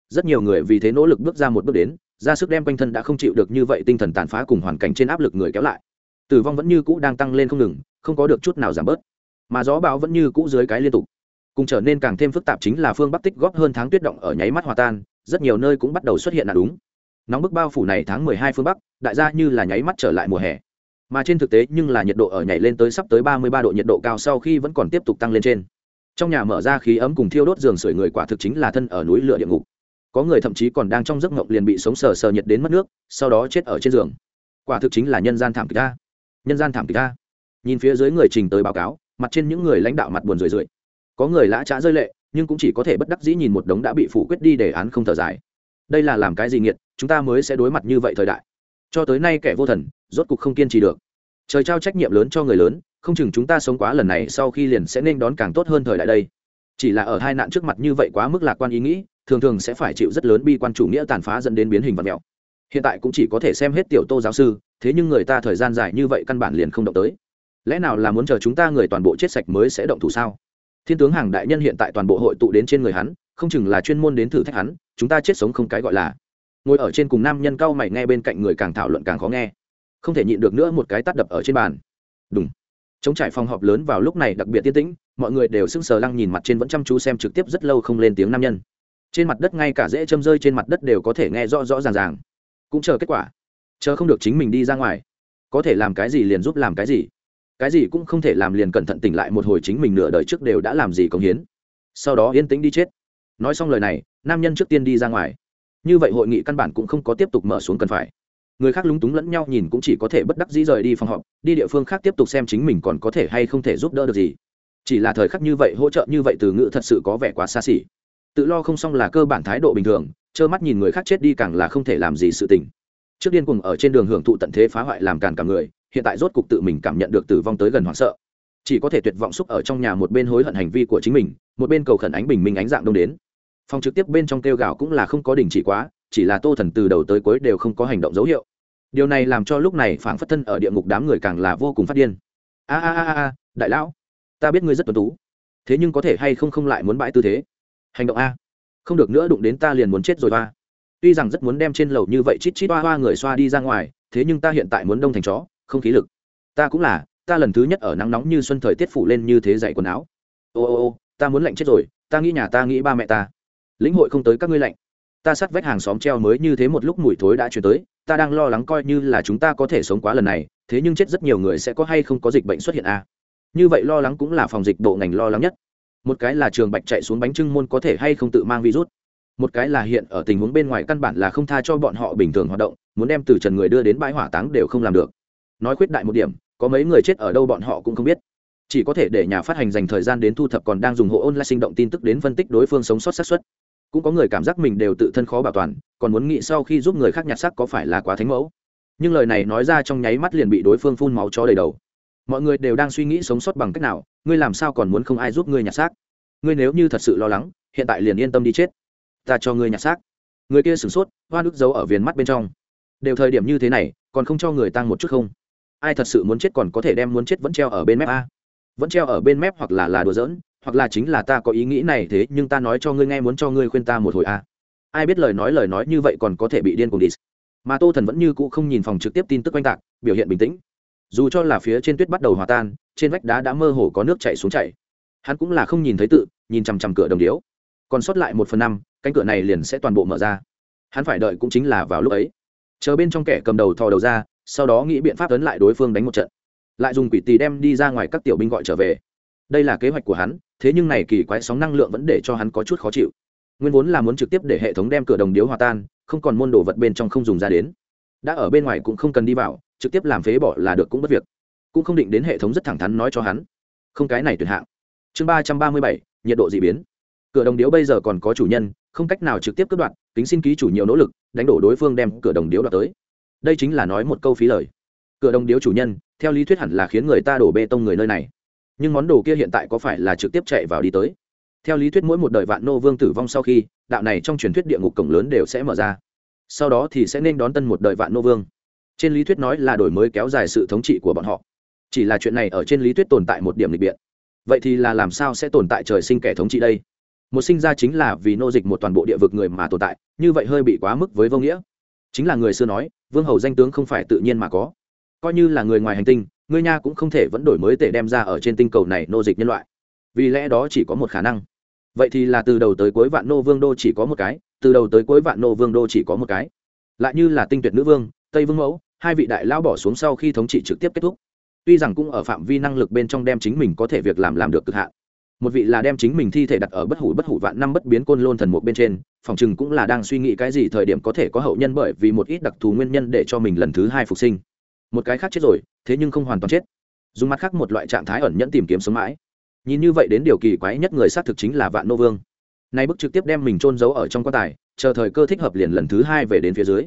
Rất nhiều người vì thế nỗ lực bước ra một bước đến, ra sức đem quanh thân đã không chịu được như vậy tinh thần tàn phá cùng hoàn cảnh trên áp lực người kéo lại. Tử vong vẫn như cũ đang tăng lên không ngừng, không có được chút nào giảm bớt. Mà gió bão vẫn như cũ dưới cái liên tục. Cùng trở nên càng thêm phức tạp chính là phương bắc tích góp hơn tháng tuyết động ở nháy mắt hòa tan, rất nhiều nơi cũng bắt đầu xuất hiện là đúng nóng bức bao phủ này tháng mười hai phương bắc, đại gia như là nháy mắt trở lại mùa hè. Mà trên thực tế nhưng là nhiệt độ ở nhảy lên tới sắp tới ba mươi ba độ nhiệt độ cao sau khi vẫn còn tiếp tục tăng lên trên. Trong nhà mở ra khí ấm cùng thiêu đốt giường sưởi người quả thực chính là thân ở núi lửa địa ngục. Có người thậm chí còn đang trong giấc ngộng liền bị sống sờ sờ nhiệt đến mất nước, sau đó chết ở trên giường. Quả thực chính là nhân gian thảm kịch ta nhân gian thảm kịch ta nhìn phía dưới người trình tới báo cáo, mặt trên những người lãnh đạo mặt buồn rười rượi. Có người lã trá rơi lệ, nhưng cũng chỉ có thể bất đắc dĩ nhìn một đống đã bị phủ quyết đi để án không thở dài. Đây là làm cái gì nghiệt? Chúng ta mới sẽ đối mặt như vậy thời đại. Cho tới nay kẻ vô thần, rốt cục không kiên trì được. Trời trao trách nhiệm lớn cho người lớn, không chừng chúng ta sống quá lần này sau khi liền sẽ nên đón càng tốt hơn thời đại đây. Chỉ là ở hai nạn trước mặt như vậy quá mức lạc quan ý nghĩ, thường thường sẽ phải chịu rất lớn bi quan chủ nghĩa tàn phá dẫn đến biến hình vật mèo hiện tại cũng chỉ có thể xem hết tiểu tô giáo sư, thế nhưng người ta thời gian dài như vậy căn bản liền không động tới. Lẽ nào là muốn chờ chúng ta người toàn bộ chết sạch mới sẽ động thủ sao? Thiên tướng hàng đại nhân hiện tại toàn bộ hội tụ đến trên người hắn, không chừng là chuyên môn đến thử thách hắn, chúng ta chết sống không cái gọi là ngồi ở trên cùng nam nhân cao mày nghe bên cạnh người càng thảo luận càng khó nghe. Không thể nhịn được nữa một cái tắt đập ở trên bàn. Đúng chống trải phòng họp lớn vào lúc này đặc biệt tiên tĩnh, mọi người đều sững sờ lăng nhìn mặt trên vẫn chăm chú xem trực tiếp rất lâu không lên tiếng nam nhân. Trên mặt đất ngay cả dễ châm rơi trên mặt đất đều có thể nghe rõ rõ ràng ràng. Cũng chờ kết quả. Chờ không được chính mình đi ra ngoài. Có thể làm cái gì liền giúp làm cái gì. Cái gì cũng không thể làm liền cẩn thận tỉnh lại một hồi chính mình nửa đời trước đều đã làm gì công hiến. Sau đó yên tĩnh đi chết. Nói xong lời này, nam nhân trước tiên đi ra ngoài như vậy hội nghị căn bản cũng không có tiếp tục mở xuống cần phải. Người khác lúng túng lẫn nhau nhìn cũng chỉ có thể bất đắc dĩ rời đi phòng họp, đi địa phương khác tiếp tục xem chính mình còn có thể hay không thể giúp đỡ được gì. Chỉ là thời khắc như vậy, hỗ trợ như vậy từ ngữ thật sự có vẻ quá xa xỉ. Tự lo không xong là cơ bản thái độ bình thường, trơ mắt nhìn người khác chết đi càng là không thể làm gì sự tình. Trước điên cùng ở trên đường hưởng thụ tận thế phá hoại làm càn cả người, hiện tại rốt cục tự mình cảm nhận được tử vong tới gần hoảng sợ. Chỉ có thể tuyệt vọng xúc ở trong nhà một bên hối hận hành vi của chính mình, một bên cầu khẩn ánh bình minh ánh dạng đông đến phòng trực tiếp bên trong kêu gạo cũng là không có đình chỉ quá, chỉ là tô thần từ đầu tới cuối đều không có hành động dấu hiệu. Điều này làm cho lúc này phảng phất thân ở địa ngục đám người càng là vô cùng phát điên. A a a a đại lão, ta biết ngươi rất tuân tú. Thế nhưng có thể hay không không lại muốn bãi tư thế? Hành động a. Không được nữa đụng đến ta liền muốn chết rồi ba. Tuy rằng rất muốn đem trên lầu như vậy chít chít hoa hoa người xoa đi ra ngoài, thế nhưng ta hiện tại muốn đông thành chó, không khí lực. Ta cũng là, ta lần thứ nhất ở nắng nóng như xuân thời tiết phủ lên như thế dậy quần áo. Ô ô ô, ta muốn lạnh chết rồi, ta nghĩ nhà ta nghĩ ba mẹ ta lĩnh hội không tới các ngươi lạnh. Ta sát vách hàng xóm treo mới như thế một lúc mùi thối đã chuyển tới, ta đang lo lắng coi như là chúng ta có thể sống quá lần này, thế nhưng chết rất nhiều người sẽ có hay không có dịch bệnh xuất hiện à. như vậy lo lắng cũng là phòng dịch bộ ngành lo lắng nhất. Một cái là trường bạch chạy xuống bánh trưng môn có thể hay không tự mang virus. Một cái là hiện ở tình huống bên ngoài căn bản là không tha cho bọn họ bình thường hoạt động, muốn đem từ trần người đưa đến bãi hỏa táng đều không làm được. Nói khuyết đại một điểm, có mấy người chết ở đâu bọn họ cũng không biết. Chỉ có thể để nhà phát hành dành thời gian đến thu thập còn đang dùng hộ ôn lại sinh động tin tức đến phân tích đối phương sống sót xác suất cũng có người cảm giác mình đều tự thân khó bảo toàn, còn muốn nghĩ sau khi giúp người khác nhặt xác có phải là quá thánh mẫu. Nhưng lời này nói ra trong nháy mắt liền bị đối phương phun máu cho đầy đầu. Mọi người đều đang suy nghĩ sống sót bằng cách nào, ngươi làm sao còn muốn không ai giúp ngươi nhặt xác? Ngươi nếu như thật sự lo lắng, hiện tại liền yên tâm đi chết. Ta cho ngươi nhặt xác. Người kia sửng sốt, hoa nước giấu ở viền mắt bên trong. Đều thời điểm như thế này, còn không cho người tăng một chút không? Ai thật sự muốn chết còn có thể đem muốn chết vẫn treo ở bên mép a. Vẫn treo ở bên mép hoặc là là đùa giỡn hoặc là chính là ta có ý nghĩ này thế, nhưng ta nói cho ngươi nghe muốn cho ngươi khuyên ta một hồi a ai biết lời nói lời nói như vậy còn có thể bị điên cùng đi. Mà tô thần vẫn như cũ không nhìn phòng trực tiếp tin tức oanh tạc, biểu hiện bình tĩnh. Dù cho là phía trên tuyết bắt đầu hòa tan, trên vách đá đã mơ hồ có nước chảy xuống chảy. Hắn cũng là không nhìn thấy tự, nhìn chằm chằm cửa đồng điếu. Còn sót lại một phần năm, cánh cửa này liền sẽ toàn bộ mở ra. Hắn phải đợi cũng chính là vào lúc ấy. Chờ bên trong kẻ cầm đầu thò đầu ra, sau đó nghĩ biện pháp tấn lại đối phương đánh một trận. Lại dùng quỷ tì đem đi ra ngoài các tiểu binh gọi trở về. Đây là kế hoạch của hắn thế nhưng này kỳ quái sóng năng lượng vẫn để cho hắn có chút khó chịu. Nguyên vốn là muốn trực tiếp để hệ thống đem cửa đồng điếu hòa tan, không còn môn đồ vật bên trong không dùng ra đến. Đã ở bên ngoài cũng không cần đi vào, trực tiếp làm phế bỏ là được cũng bất việc. Cũng không định đến hệ thống rất thẳng thắn nói cho hắn. Không cái này tuyệt hạng. Chương ba trăm ba mươi bảy, nhiệt độ d ị biến. Cửa đồng điếu bây giờ còn có chủ nhân, không cách nào trực tiếp cướp đoạt tính xin ký chủ nhiều nỗ lực, đánh đổ đối phương đem cửa đồng điếu đoạt tới. Đây chính là nói một câu phí lời. Cửa đồng điếu chủ nhân, theo lý thuyết hẳn là khiến người ta đổ bê tông người nơi này nhưng món đồ kia hiện tại có phải là trực tiếp chạy vào đi tới? Theo lý thuyết mỗi một đời vạn nô vương tử vong sau khi, đạo này trong truyền thuyết địa ngục cổng lớn đều sẽ mở ra. Sau đó thì sẽ nên đón tân một đời vạn nô vương. Trên lý thuyết nói là đổi mới kéo dài sự thống trị của bọn họ. Chỉ là chuyện này ở trên lý thuyết tồn tại một điểm lịch biện. Vậy thì là làm sao sẽ tồn tại trời sinh kẻ thống trị đây? Một sinh ra chính là vì nô dịch một toàn bộ địa vực người mà tồn tại, như vậy hơi bị quá mức với vô nghĩa. Chính là người xưa nói, vương hầu danh tướng không phải tự nhiên mà có. Coi như là người ngoài hành tinh ngươi nha cũng không thể vẫn đổi mới tể đem ra ở trên tinh cầu này nô dịch nhân loại. Vì lẽ đó chỉ có một khả năng. Vậy thì là từ đầu tới cuối vạn nô vương đô chỉ có một cái, từ đầu tới cuối vạn nô vương đô chỉ có một cái. Lại như là tinh tuyệt nữ vương, tây vương mẫu, hai vị đại lao bỏ xuống sau khi thống trị trực tiếp kết thúc. Tuy rằng cũng ở phạm vi năng lực bên trong đem chính mình có thể việc làm làm được cực hạn. Một vị là đem chính mình thi thể đặt ở bất hủ bất hủ vạn năm bất biến côn lôn thần một bên trên, phòng chừng cũng là đang suy nghĩ cái gì thời điểm có thể có hậu nhân bởi vì một ít đặc thù nguyên nhân để cho mình lần thứ hai phục sinh một cái khác chết rồi, thế nhưng không hoàn toàn chết. Dùng mắt khác một loại trạng thái ẩn nhẫn tìm kiếm sống mãi. Nhìn như vậy đến điều kỳ quái nhất người xác thực chính là vạn nô vương. Nay bức trực tiếp đem mình trôn giấu ở trong quan tài, chờ thời cơ thích hợp liền lần thứ hai về đến phía dưới.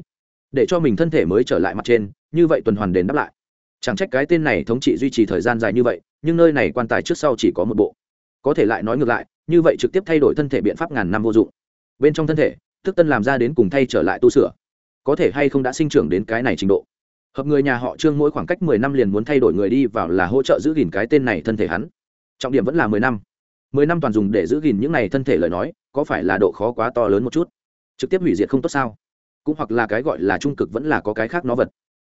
Để cho mình thân thể mới trở lại mặt trên, như vậy tuần hoàn đền đáp lại. Chẳng trách cái tên này thống trị duy trì thời gian dài như vậy, nhưng nơi này quan tài trước sau chỉ có một bộ. Có thể lại nói ngược lại, như vậy trực tiếp thay đổi thân thể biện pháp ngàn năm vô dụng. Bên trong thân thể thức tân làm ra đến cùng thay trở lại tu sửa. Có thể hay không đã sinh trưởng đến cái này trình độ hợp người nhà họ trương mỗi khoảng cách mười năm liền muốn thay đổi người đi vào là hỗ trợ giữ gìn cái tên này thân thể hắn. Trọng điểm vẫn là mười năm. Mười năm toàn dùng để giữ gìn những này thân thể lời nói, có phải là độ khó quá to lớn một chút? Trực tiếp hủy diệt không tốt sao? Cũng hoặc là cái gọi là trung cực vẫn là có cái khác nó vật.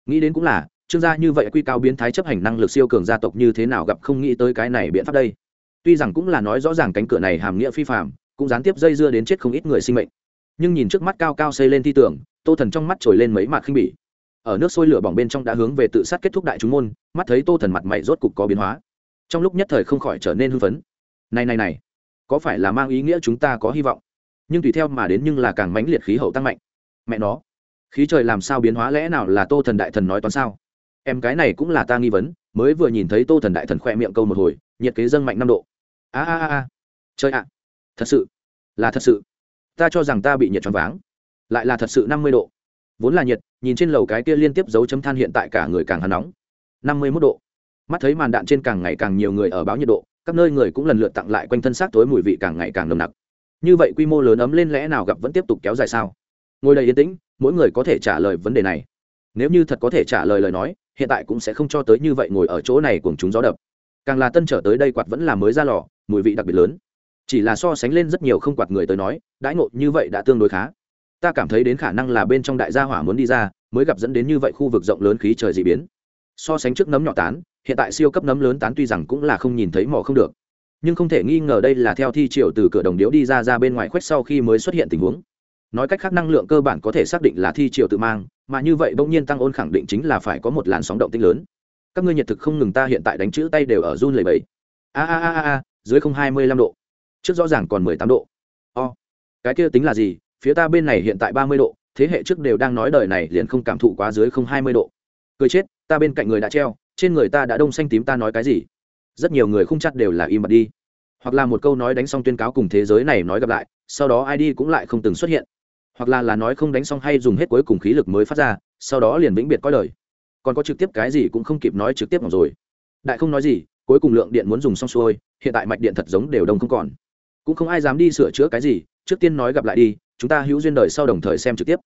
Nghĩ đến cũng là, trương gia như vậy quy cao biến thái chấp hành năng lực siêu cường gia tộc như thế nào gặp không nghĩ tới cái này biện pháp đây. Tuy rằng cũng là nói rõ ràng cánh cửa này hàm nghĩa phi phạm cũng gián tiếp dây dưa đến chết không ít người sinh mệnh. Nhưng nhìn trước mắt cao cao xây lên thi tưởng, tô thần trong mắt trồi lên mấy mạt khinh bỉ ở nước sôi lửa bỏng bên trong đã hướng về tự sát kết thúc đại chúng môn, mắt thấy tô thần mặt mày rốt cục có biến hóa. Trong lúc nhất thời không khỏi trở nên hưng phấn. Này này này, có phải là mang ý nghĩa chúng ta có hy vọng? Nhưng tùy theo mà đến nhưng là càng mãnh liệt khí hậu tăng mạnh. Mẹ nó, khí trời làm sao biến hóa lẽ nào là tô thần đại thần nói toán sao? Em cái này cũng là ta nghi vấn, mới vừa nhìn thấy tô thần đại thần khoe miệng câu một hồi, nhiệt kế dâng mạnh năm độ. A a a a chơi ạ, thật sự, là thật sự. Ta cho rằng ta bị nhiệt choáng váng, lại là thật sự năm mươi độ vốn là nhiệt, nhìn trên lầu cái kia liên tiếp dấu chấm than hiện tại cả người càng hắn nóng. Năm mươi mốt độ. Mắt thấy màn đạn trên càng ngày càng nhiều người ở báo nhiệt độ, các nơi người cũng lần lượt tặng lại quanh thân xác tối mùi vị càng ngày càng nồng nặc. Như vậy quy mô lớn ấm lên lẽ nào gặp vẫn tiếp tục kéo dài sao? Ngồi đây yên tĩnh, mỗi người có thể trả lời vấn đề này. Nếu như thật có thể trả lời lời nói, hiện tại cũng sẽ không cho tới như vậy ngồi ở chỗ này cùng chúng gió đập. Càng là tân trở tới đây quạt vẫn là mới ra lò, mùi vị đặc biệt lớn. Chỉ là so sánh lên rất nhiều không quạt người tới nói, đãi ngộ như vậy đã tương đối khá ta cảm thấy đến khả năng là bên trong đại gia hỏa muốn đi ra mới gặp dẫn đến như vậy khu vực rộng lớn khí trời dị biến. So sánh trước nấm nhỏ tán hiện tại siêu cấp nấm lớn tán tuy rằng cũng là không nhìn thấy mỏ không được. Nhưng không thể nghi ngờ đây là theo thi triệu từ cửa đồng điếu đi ra ra bên ngoài khoét sau khi mới xuất hiện tình huống. Nói cách khác năng lượng cơ bản có thể xác định là thi triệu tự mang mà như vậy bỗng nhiên tăng ôn khẳng định chính là phải có một làn sóng động tinh lớn. Các ngươi nhiệt thực không ngừng ta hiện tại đánh chữ tay đều ở run lầy bầy a a a a dưới không hai mươi lăm độ. Trước rõ ràng còn mười tám độ. Oh, cái kia tính là gì? Phía ta bên này hiện tại ba mươi độ, thế hệ trước đều đang nói đời này liền không cảm thụ quá dưới không hai mươi độ. Cười chết, ta bên cạnh người đã treo, trên người ta đã đông xanh tím ta nói cái gì? Rất nhiều người không chắc đều là im bặt đi. Hoặc là một câu nói đánh xong tuyên cáo cùng thế giới này nói gặp lại, sau đó ai đi cũng lại không từng xuất hiện. Hoặc là là nói không đánh xong hay dùng hết cuối cùng khí lực mới phát ra, sau đó liền vĩnh biệt coi lời còn có trực tiếp cái gì cũng không kịp nói trực tiếp ngọc rồi. Đại không nói gì, cuối cùng lượng điện muốn dùng xong xuôi, hiện tại mạch điện thật giống đều đông không còn. Cũng không ai dám đi sửa chữa cái gì, trước tiên nói gặp lại đi chúng ta hữu duyên đời sau đồng thời xem trực tiếp.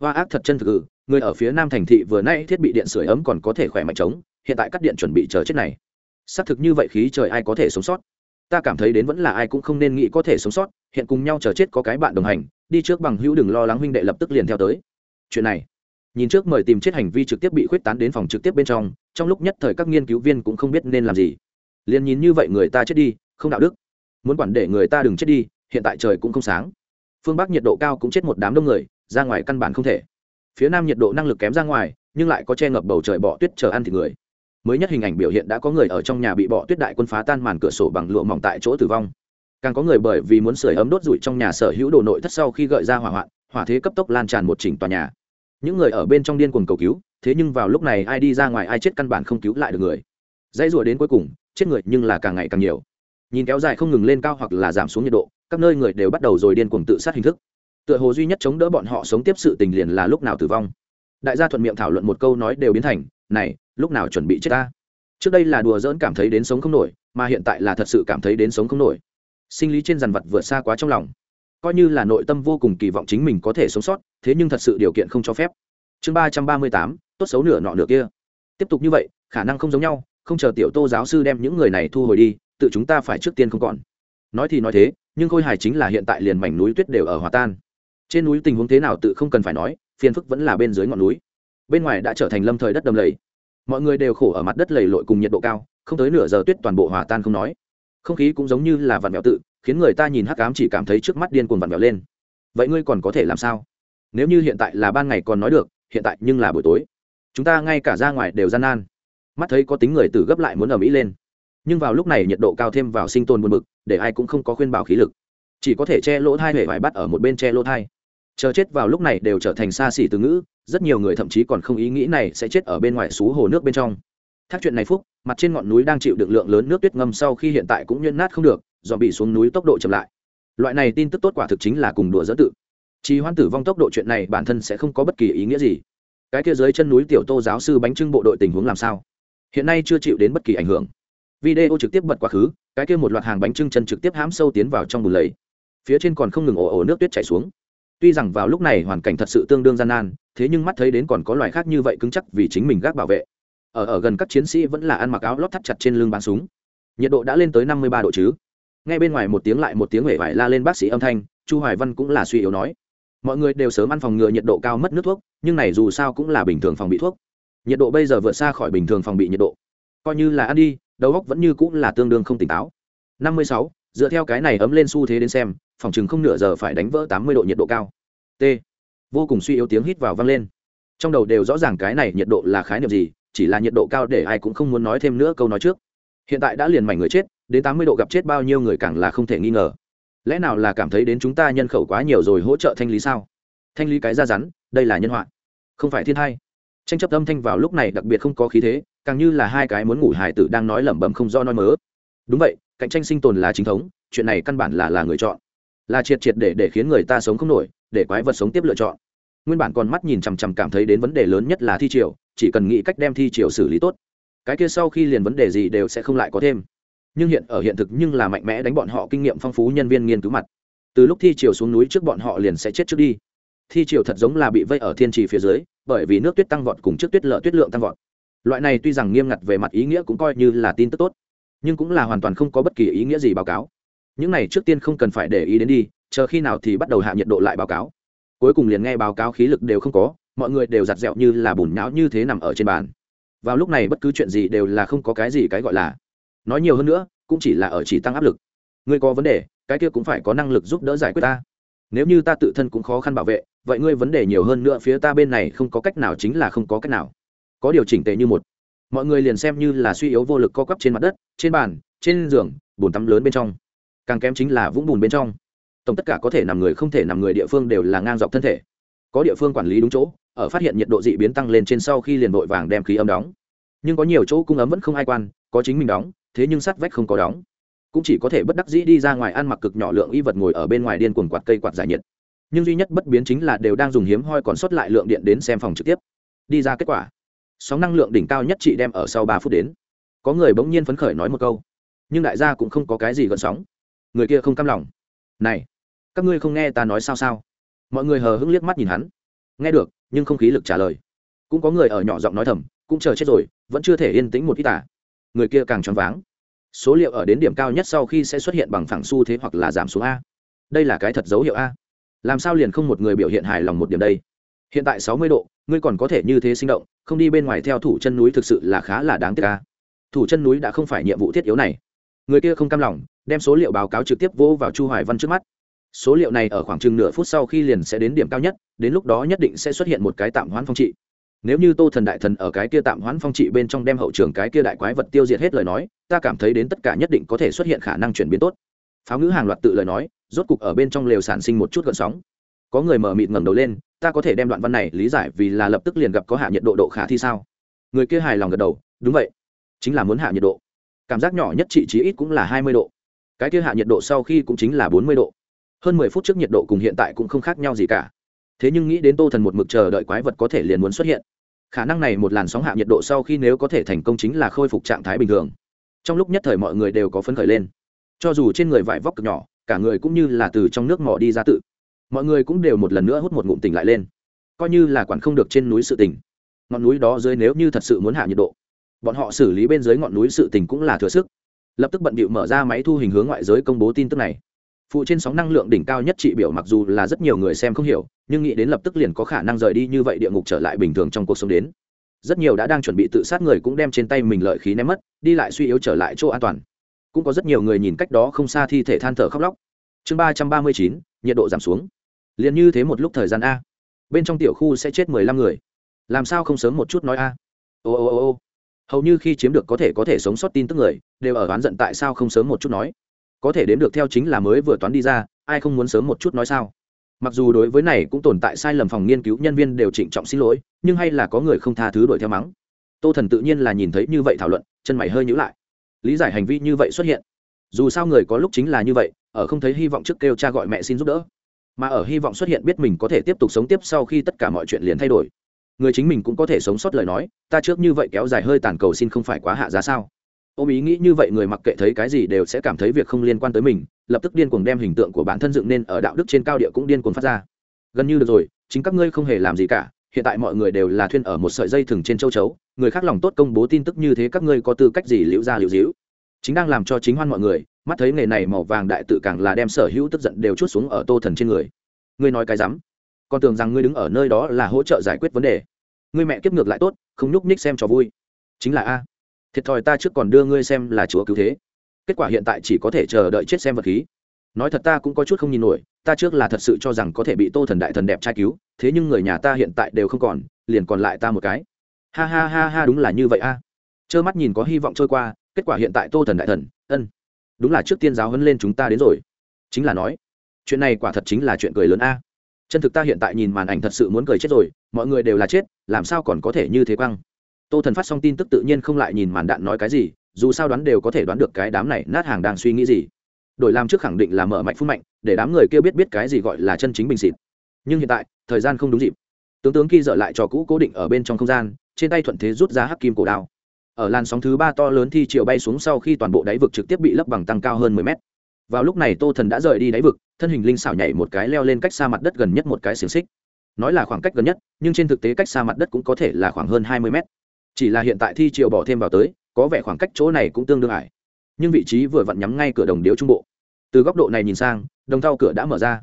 Hoa ác thật chân thực ừ người ở phía nam thành thị vừa nay thiết bị điện sửa ấm còn có thể khỏe mạnh chống, hiện tại cắt điện chuẩn bị chờ chết này. Xác thực như vậy khí trời ai có thể sống sót? Ta cảm thấy đến vẫn là ai cũng không nên nghĩ có thể sống sót, hiện cùng nhau chờ chết có cái bạn đồng hành, đi trước bằng hữu đừng lo lắng huynh đệ lập tức liền theo tới. Chuyện này, nhìn trước mời tìm chết hành vi trực tiếp bị khuyết tán đến phòng trực tiếp bên trong trong lúc nhất thời các nghiên cứu viên cũng không biết nên làm gì. Liền nhìn như vậy người ta chết đi, không đạo đức. Muốn quản để người ta đừng chết đi, hiện tại trời cũng không sáng phương bắc nhiệt độ cao cũng chết một đám đông người, ra ngoài căn bản không thể. Phía nam nhiệt độ năng lực kém ra ngoài, nhưng lại có che ngập bầu trời bọ tuyết chờ ăn thịt người. Mới nhất hình ảnh biểu hiện đã có người ở trong nhà bị bọ tuyết đại quân phá tan màn cửa sổ bằng lụa mỏng tại chỗ tử vong. Càng có người bởi vì muốn sửa ấm đốt rụi trong nhà sở hữu đồ nội thất sau khi gợi ra hỏa hoạn, hỏa thế cấp tốc lan tràn một chỉnh tòa nhà. Những người ở bên trong điên cuồng cầu cứu, thế nhưng vào lúc này ai đi ra ngoài ai chết căn bản không cứu lại được người. Dãy rủa đến cuối cùng, chết người nhưng là càng ngày càng nhiều. Nhìn kéo dài không ngừng lên cao hoặc là giảm xuống nhiệt độ các nơi người đều bắt đầu rồi điên cuồng tự sát hình thức. Tựa hồ duy nhất chống đỡ bọn họ sống tiếp sự tình liền là lúc nào tử vong. Đại gia thuận miệng thảo luận một câu nói đều biến thành, này, lúc nào chuẩn bị chết ta? Trước đây là đùa dỡn cảm thấy đến sống không nổi, mà hiện tại là thật sự cảm thấy đến sống không nổi. Sinh lý trên dàn vật vượt xa quá trong lòng. Coi như là nội tâm vô cùng kỳ vọng chính mình có thể sống sót, thế nhưng thật sự điều kiện không cho phép. Chương ba trăm ba mươi tám, tốt xấu nửa nọ nửa kia. Tiếp tục như vậy, khả năng không giống nhau, không chờ tiểu tô giáo sư đem những người này thu hồi đi, tự chúng ta phải trước tiên không còn nói thì nói thế, nhưng khôi hài chính là hiện tại liền mảnh núi tuyết đều ở hòa tan. Trên núi tình huống thế nào tự không cần phải nói, phiền phức vẫn là bên dưới ngọn núi. Bên ngoài đã trở thành lâm thời đất đầm lầy. Mọi người đều khổ ở mặt đất lầy lội cùng nhiệt độ cao, không tới nửa giờ tuyết toàn bộ hòa tan không nói. Không khí cũng giống như là vặn vẹo tự, khiến người ta nhìn hắc cám chỉ cảm thấy trước mắt điên cuồng vặn vẹo lên. Vậy ngươi còn có thể làm sao? Nếu như hiện tại là ban ngày còn nói được, hiện tại nhưng là buổi tối. Chúng ta ngay cả ra ngoài đều gian nan. Mắt thấy có tính người từ gấp lại muốn ở mỹ lên nhưng vào lúc này nhiệt độ cao thêm vào sinh tồn buồn bực, để ai cũng không có khuyên bảo khí lực. Chỉ có thể che lỗ thai huệ vải bắt ở một bên che lỗ thai. Chờ chết vào lúc này đều trở thành xa xỉ từ ngữ, rất nhiều người thậm chí còn không ý nghĩ này sẽ chết ở bên ngoài xú hồ nước bên trong. Thác chuyện này phúc, mặt trên ngọn núi đang chịu được lượng lớn nước tuyết ngâm sau khi hiện tại cũng nhuyễn nát không được do bị xuống núi tốc độ chậm lại. Loại này tin tức tốt quả thực chính là cùng đùa dỡ tự. Chỉ hoãn tử vong tốc độ chuyện này bản thân sẽ không có bất kỳ ý nghĩa gì. Cái kia dưới chân núi tiểu tô giáo sư bánh trưng bộ đội tình huống làm sao? Hiện nay chưa chịu đến bất kỳ ảnh hưởng video trực tiếp bật quá khứ, cái kia một loạt hàng bánh trưng chân trực tiếp hãm sâu tiến vào trong bùn lầy. Phía trên còn không ngừng ồ ồ nước tuyết chảy xuống. Tuy rằng vào lúc này hoàn cảnh thật sự tương đương gian nan, thế nhưng mắt thấy đến còn có loài khác như vậy cứng chắc vì chính mình gác bảo vệ. Ở ở gần các chiến sĩ vẫn là ăn mặc áo lót thắt chặt trên lưng bắn súng. Nhiệt độ đã lên tới năm mươi ba độ chứ. Ngay bên ngoài một tiếng lại một tiếng hể vải la lên bác sĩ âm thanh, chu hoài văn cũng là suy yếu nói. Mọi người đều sớm ăn phòng ngừa nhiệt độ cao mất nước thuốc, nhưng này dù sao cũng là bình thường phòng bị thuốc. Nhiệt độ bây giờ vượt xa khỏi bình thường phòng bị nhiệt độ. Coi như là ăn đi đầu óc vẫn như cũng là tương đương không tỉnh táo. Năm mươi sáu, dựa theo cái này ấm lên xu thế đến xem, phòng chừng không nửa giờ phải đánh vỡ tám mươi độ nhiệt độ cao. T. Vô cùng suy yếu tiếng hít vào vang lên. Trong đầu đều rõ ràng cái này nhiệt độ là khái niệm gì, chỉ là nhiệt độ cao để ai cũng không muốn nói thêm nữa câu nói trước. Hiện tại đã liền mảnh người chết, đến tám mươi độ gặp chết bao nhiêu người càng là không thể nghi ngờ. Lẽ nào là cảm thấy đến chúng ta nhân khẩu quá nhiều rồi hỗ trợ thanh lý sao? Thanh lý cái ra rắn, đây là nhân họa. Không phải thiên hai. Tranh chấp âm thanh vào lúc này đặc biệt không có khí thế càng như là hai cái muốn ngủ hài tử đang nói lẩm bẩm không do nói mớ. Đúng vậy, cạnh tranh sinh tồn là chính thống, chuyện này căn bản là là người chọn. Là triệt triệt để để khiến người ta sống không nổi, để quái vật sống tiếp lựa chọn. Nguyên bản còn mắt nhìn chằm chằm cảm thấy đến vấn đề lớn nhất là thi triều, chỉ cần nghĩ cách đem thi triều xử lý tốt. Cái kia sau khi liền vấn đề gì đều sẽ không lại có thêm. Nhưng hiện, ở hiện thực nhưng là mạnh mẽ đánh bọn họ kinh nghiệm phong phú nhân viên nghiên cứu mặt. Từ lúc thi triều xuống núi trước bọn họ liền sẽ chết trước đi. Thi triều thật giống là bị vây ở thiên trì phía dưới, bởi vì nước tuyết tăng vọt cùng trước tuyết lợ tuyết lượng tăng vọt loại này tuy rằng nghiêm ngặt về mặt ý nghĩa cũng coi như là tin tức tốt, nhưng cũng là hoàn toàn không có bất kỳ ý nghĩa gì báo cáo. Những này trước tiên không cần phải để ý đến đi, chờ khi nào thì bắt đầu hạ nhiệt độ lại báo cáo. Cuối cùng liền nghe báo cáo khí lực đều không có, mọi người đều giặt dẹo như là bùn nhão như thế nằm ở trên bàn. Vào lúc này bất cứ chuyện gì đều là không có cái gì cái gọi là. Nói nhiều hơn nữa, cũng chỉ là ở chỉ tăng áp lực. Ngươi có vấn đề, cái kia cũng phải có năng lực giúp đỡ giải quyết ta. Nếu như ta tự thân cũng khó khăn bảo vệ, vậy ngươi vấn đề nhiều hơn nữa phía ta bên này không có cách nào chính là không có cách nào có điều chỉnh tệ như một. Mọi người liền xem như là suy yếu vô lực co quắp trên mặt đất, trên bàn, trên giường, bồn tắm lớn bên trong. Càng kém chính là vũng bùn bên trong. Tổng tất cả có thể nằm người không thể nằm người địa phương đều là ngang dọc thân thể. Có địa phương quản lý đúng chỗ, ở phát hiện nhiệt độ dị biến tăng lên trên sau khi liền vội vàng đem khí ấm đóng. Nhưng có nhiều chỗ cung ấm vẫn không ai quan, có chính mình đóng, thế nhưng sắt vách không có đóng. Cũng chỉ có thể bất đắc dĩ đi ra ngoài ăn mặc cực nhỏ lượng y vật ngồi ở bên ngoài điên cuồng quạt cây quạt giải nhiệt. Nhưng duy nhất bất biến chính là đều đang dùng hiếm hoi còn sót lại lượng điện đến xem phòng trực tiếp. Đi ra kết quả sóng năng lượng đỉnh cao nhất chị đem ở sau ba phút đến. Có người bỗng nhiên phấn khởi nói một câu. Nhưng đại gia cũng không có cái gì gợn sóng. Người kia không cam lòng. Này, các ngươi không nghe ta nói sao sao? Mọi người hờ hững liếc mắt nhìn hắn. Nghe được, nhưng không khí lực trả lời. Cũng có người ở nhỏ giọng nói thầm, cũng chờ chết rồi, vẫn chưa thể yên tĩnh một ít tả người kia càng choáng váng. Số liệu ở đến điểm cao nhất sau khi sẽ xuất hiện bằng phẳng xu thế hoặc là giảm xuống a. Đây là cái thật dấu hiệu a. Làm sao liền không một người biểu hiện hài lòng một điểm đây? Hiện tại sáu mươi độ ngươi còn có thể như thế sinh động, không đi bên ngoài theo thủ chân núi thực sự là khá là đáng tiếc ca thủ chân núi đã không phải nhiệm vụ thiết yếu này. Người kia không cam lòng, đem số liệu báo cáo trực tiếp vỗ vào chu hoài văn trước mắt. Số liệu này ở khoảng chừng nửa phút sau khi liền sẽ đến điểm cao nhất, đến lúc đó nhất định sẽ xuất hiện một cái tạm hoãn phong trị. Nếu như tô thần đại thần ở cái kia tạm hoãn phong trị bên trong đem hậu trường cái kia đại quái vật tiêu diệt hết lời nói, ta cảm thấy đến tất cả nhất định có thể xuất hiện khả năng chuyển biến tốt. Pháo ngữ hàng loạt tự lời nói, rốt cục ở bên trong lều sản sinh một chút gợn sóng. Có người mở mịt ngẩng đầu lên ta có thể đem đoạn văn này lý giải vì là lập tức liền gặp có hạ nhiệt độ độ khả thi sao? Người kia hài lòng gật đầu, đúng vậy. Chính là muốn hạ nhiệt độ. Cảm giác nhỏ nhất trị trí ít cũng là hai mươi độ. Cái kia hạ nhiệt độ sau khi cũng chính là bốn mươi độ. Hơn mười phút trước nhiệt độ cùng hiện tại cũng không khác nhau gì cả. Thế nhưng nghĩ đến tô thần một mực chờ đợi quái vật có thể liền muốn xuất hiện. Khả năng này một làn sóng hạ nhiệt độ sau khi nếu có thể thành công chính là khôi phục trạng thái bình thường. Trong lúc nhất thời mọi người đều có phấn khởi lên. Cho dù trên người vải vóc cực nhỏ, cả người cũng như là từ trong nước mỏ đi ra tự mọi người cũng đều một lần nữa hút một ngụm tỉnh lại lên. Coi như là quản không được trên núi sự tỉnh ngọn núi đó dưới nếu như thật sự muốn hạ nhiệt độ, bọn họ xử lý bên dưới ngọn núi sự tỉnh cũng là thừa sức. Lập tức bận bịu mở ra máy thu hình hướng ngoại giới công bố tin tức này. Phụ trên sóng năng lượng đỉnh cao nhất trị biểu mặc dù là rất nhiều người xem không hiểu, nhưng nghĩ đến lập tức liền có khả năng rời đi như vậy địa ngục trở lại bình thường trong cuộc sống đến. Rất nhiều đã đang chuẩn bị tự sát người cũng đem trên tay mình lợi khí ném mất, đi lại suy yếu trở lại chỗ an toàn. Cũng có rất nhiều người nhìn cách đó không xa thi thể than thở khóc lóc. Chương ba trăm ba mươi chín, nhiệt độ giảm xuống liền như thế một lúc thời gian a. Bên trong tiểu khu sẽ chết mười lăm người. Làm sao không sớm một chút nói a? Ô ô ô ô. Hầu như khi chiếm được có thể có thể sống sót tin tức người, đều ở oán giận tại sao không sớm một chút nói. Có thể đến được theo chính là mới vừa toán đi ra, ai không muốn sớm một chút nói sao? Mặc dù đối với này cũng tồn tại sai lầm phòng nghiên cứu, nhân viên đều trịnh trọng xin lỗi, nhưng hay là có người không tha thứ đuổi theo mắng. Tô thần tự nhiên là nhìn thấy như vậy thảo luận, chân mày hơi nhữ lại. Lý giải hành vi như vậy xuất hiện. Dù sao người có lúc chính là như vậy, ở không thấy hy vọng trước kêu cha gọi mẹ xin giúp đỡ mà ở hy vọng xuất hiện biết mình có thể tiếp tục sống tiếp sau khi tất cả mọi chuyện liền thay đổi. Người chính mình cũng có thể sống sót lời nói, ta trước như vậy kéo dài hơi tàn cầu xin không phải quá hạ giá sao? Ôm ý nghĩ như vậy người mặc kệ thấy cái gì đều sẽ cảm thấy việc không liên quan tới mình, lập tức điên cuồng đem hình tượng của bản thân dựng nên ở đạo đức trên cao địa cũng điên cuồng phát ra. Gần như được rồi, chính các ngươi không hề làm gì cả, hiện tại mọi người đều là thuyên ở một sợi dây thừng trên châu chấu, người khác lòng tốt công bố tin tức như thế các ngươi có tư cách gì liễu ra liễu dĩu chính đang làm cho chính hoan mọi người mắt thấy nghề này màu vàng đại tự càng là đem sở hữu tức giận đều chút xuống ở tô thần trên người. Ngươi nói cái rắm. Con tưởng rằng ngươi đứng ở nơi đó là hỗ trợ giải quyết vấn đề. Ngươi mẹ kiếp ngược lại tốt, không nhúc nhích xem cho vui. Chính là a. Thiệt thòi ta trước còn đưa ngươi xem là chúa cứu thế. Kết quả hiện tại chỉ có thể chờ đợi chết xem vật khí. Nói thật ta cũng có chút không nhìn nổi, ta trước là thật sự cho rằng có thể bị tô thần đại thần đẹp trai cứu, thế nhưng người nhà ta hiện tại đều không còn, liền còn lại ta một cái. Ha ha ha ha, đúng là như vậy a. À. trơ mắt nhìn có hy vọng trôi qua, kết quả hiện tại tô thần đại thần, ân đúng là trước tiên giáo hấn lên chúng ta đến rồi. Chính là nói, chuyện này quả thật chính là chuyện cười lớn a. Chân thực ta hiện tại nhìn màn ảnh thật sự muốn cười chết rồi, mọi người đều là chết, làm sao còn có thể như thế quăng? Tô thần phát xong tin tức tự nhiên không lại nhìn màn đạn nói cái gì, dù sao đoán đều có thể đoán được cái đám này nát hàng đang suy nghĩ gì. Đổi làm trước khẳng định là mở mạnh phun mạnh, để đám người kia biết biết cái gì gọi là chân chính bình xịt nhưng hiện tại, thời gian không đúng dịp. Tướng tướng khi dở lại trò cũ cố định ở bên trong không gian, trên tay thuận thế rút ra hắc kim cổ đao ở làn sóng thứ ba to lớn thi chiều bay xuống sau khi toàn bộ đáy vực trực tiếp bị lấp bằng tăng cao hơn mười mét. Vào lúc này tô thần đã rời đi đáy vực, thân hình linh xảo nhảy một cái leo lên cách xa mặt đất gần nhất một cái xiềng xích. Nói là khoảng cách gần nhất, nhưng trên thực tế cách xa mặt đất cũng có thể là khoảng hơn hai mươi mét. Chỉ là hiện tại thi chiều bỏ thêm vào tới, có vẻ khoảng cách chỗ này cũng tương đương ải. Nhưng vị trí vừa vặn nhắm ngay cửa đồng điếu trung bộ. Từ góc độ này nhìn sang, đồng thau cửa đã mở ra.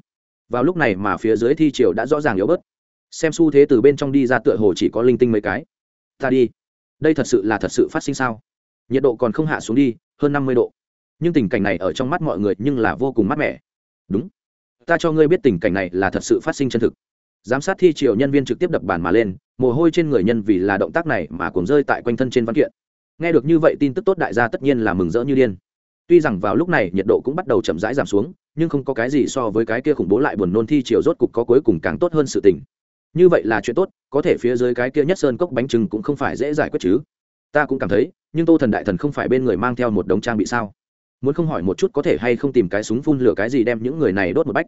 Vào lúc này mà phía dưới thi chiều đã rõ ràng yếu bớt. Xem xu thế từ bên trong đi ra tựa hồ chỉ có linh tinh mấy cái. Ta đi đây thật sự là thật sự phát sinh sao? Nhiệt độ còn không hạ xuống đi, hơn năm mươi độ. Nhưng tình cảnh này ở trong mắt mọi người nhưng là vô cùng mát mẻ. Đúng. Ta cho ngươi biết tình cảnh này là thật sự phát sinh chân thực. Giám sát thi triều nhân viên trực tiếp đập bàn mà lên, mồ hôi trên người nhân vì là động tác này mà cũng rơi tại quanh thân trên văn kiện. Nghe được như vậy tin tức tốt đại gia tất nhiên là mừng rỡ như điên. Tuy rằng vào lúc này nhiệt độ cũng bắt đầu chậm rãi giảm xuống, nhưng không có cái gì so với cái kia khủng bố lại buồn nôn thi triều rốt cục có cuối cùng càng tốt hơn sự tình như vậy là chuyện tốt, có thể phía dưới cái kia nhất sơn cốc bánh trưng cũng không phải dễ giải quyết chứ. Ta cũng cảm thấy, nhưng tô thần đại thần không phải bên người mang theo một đống trang bị sao? Muốn không hỏi một chút có thể hay không tìm cái súng phun lửa cái gì đem những người này đốt một bách?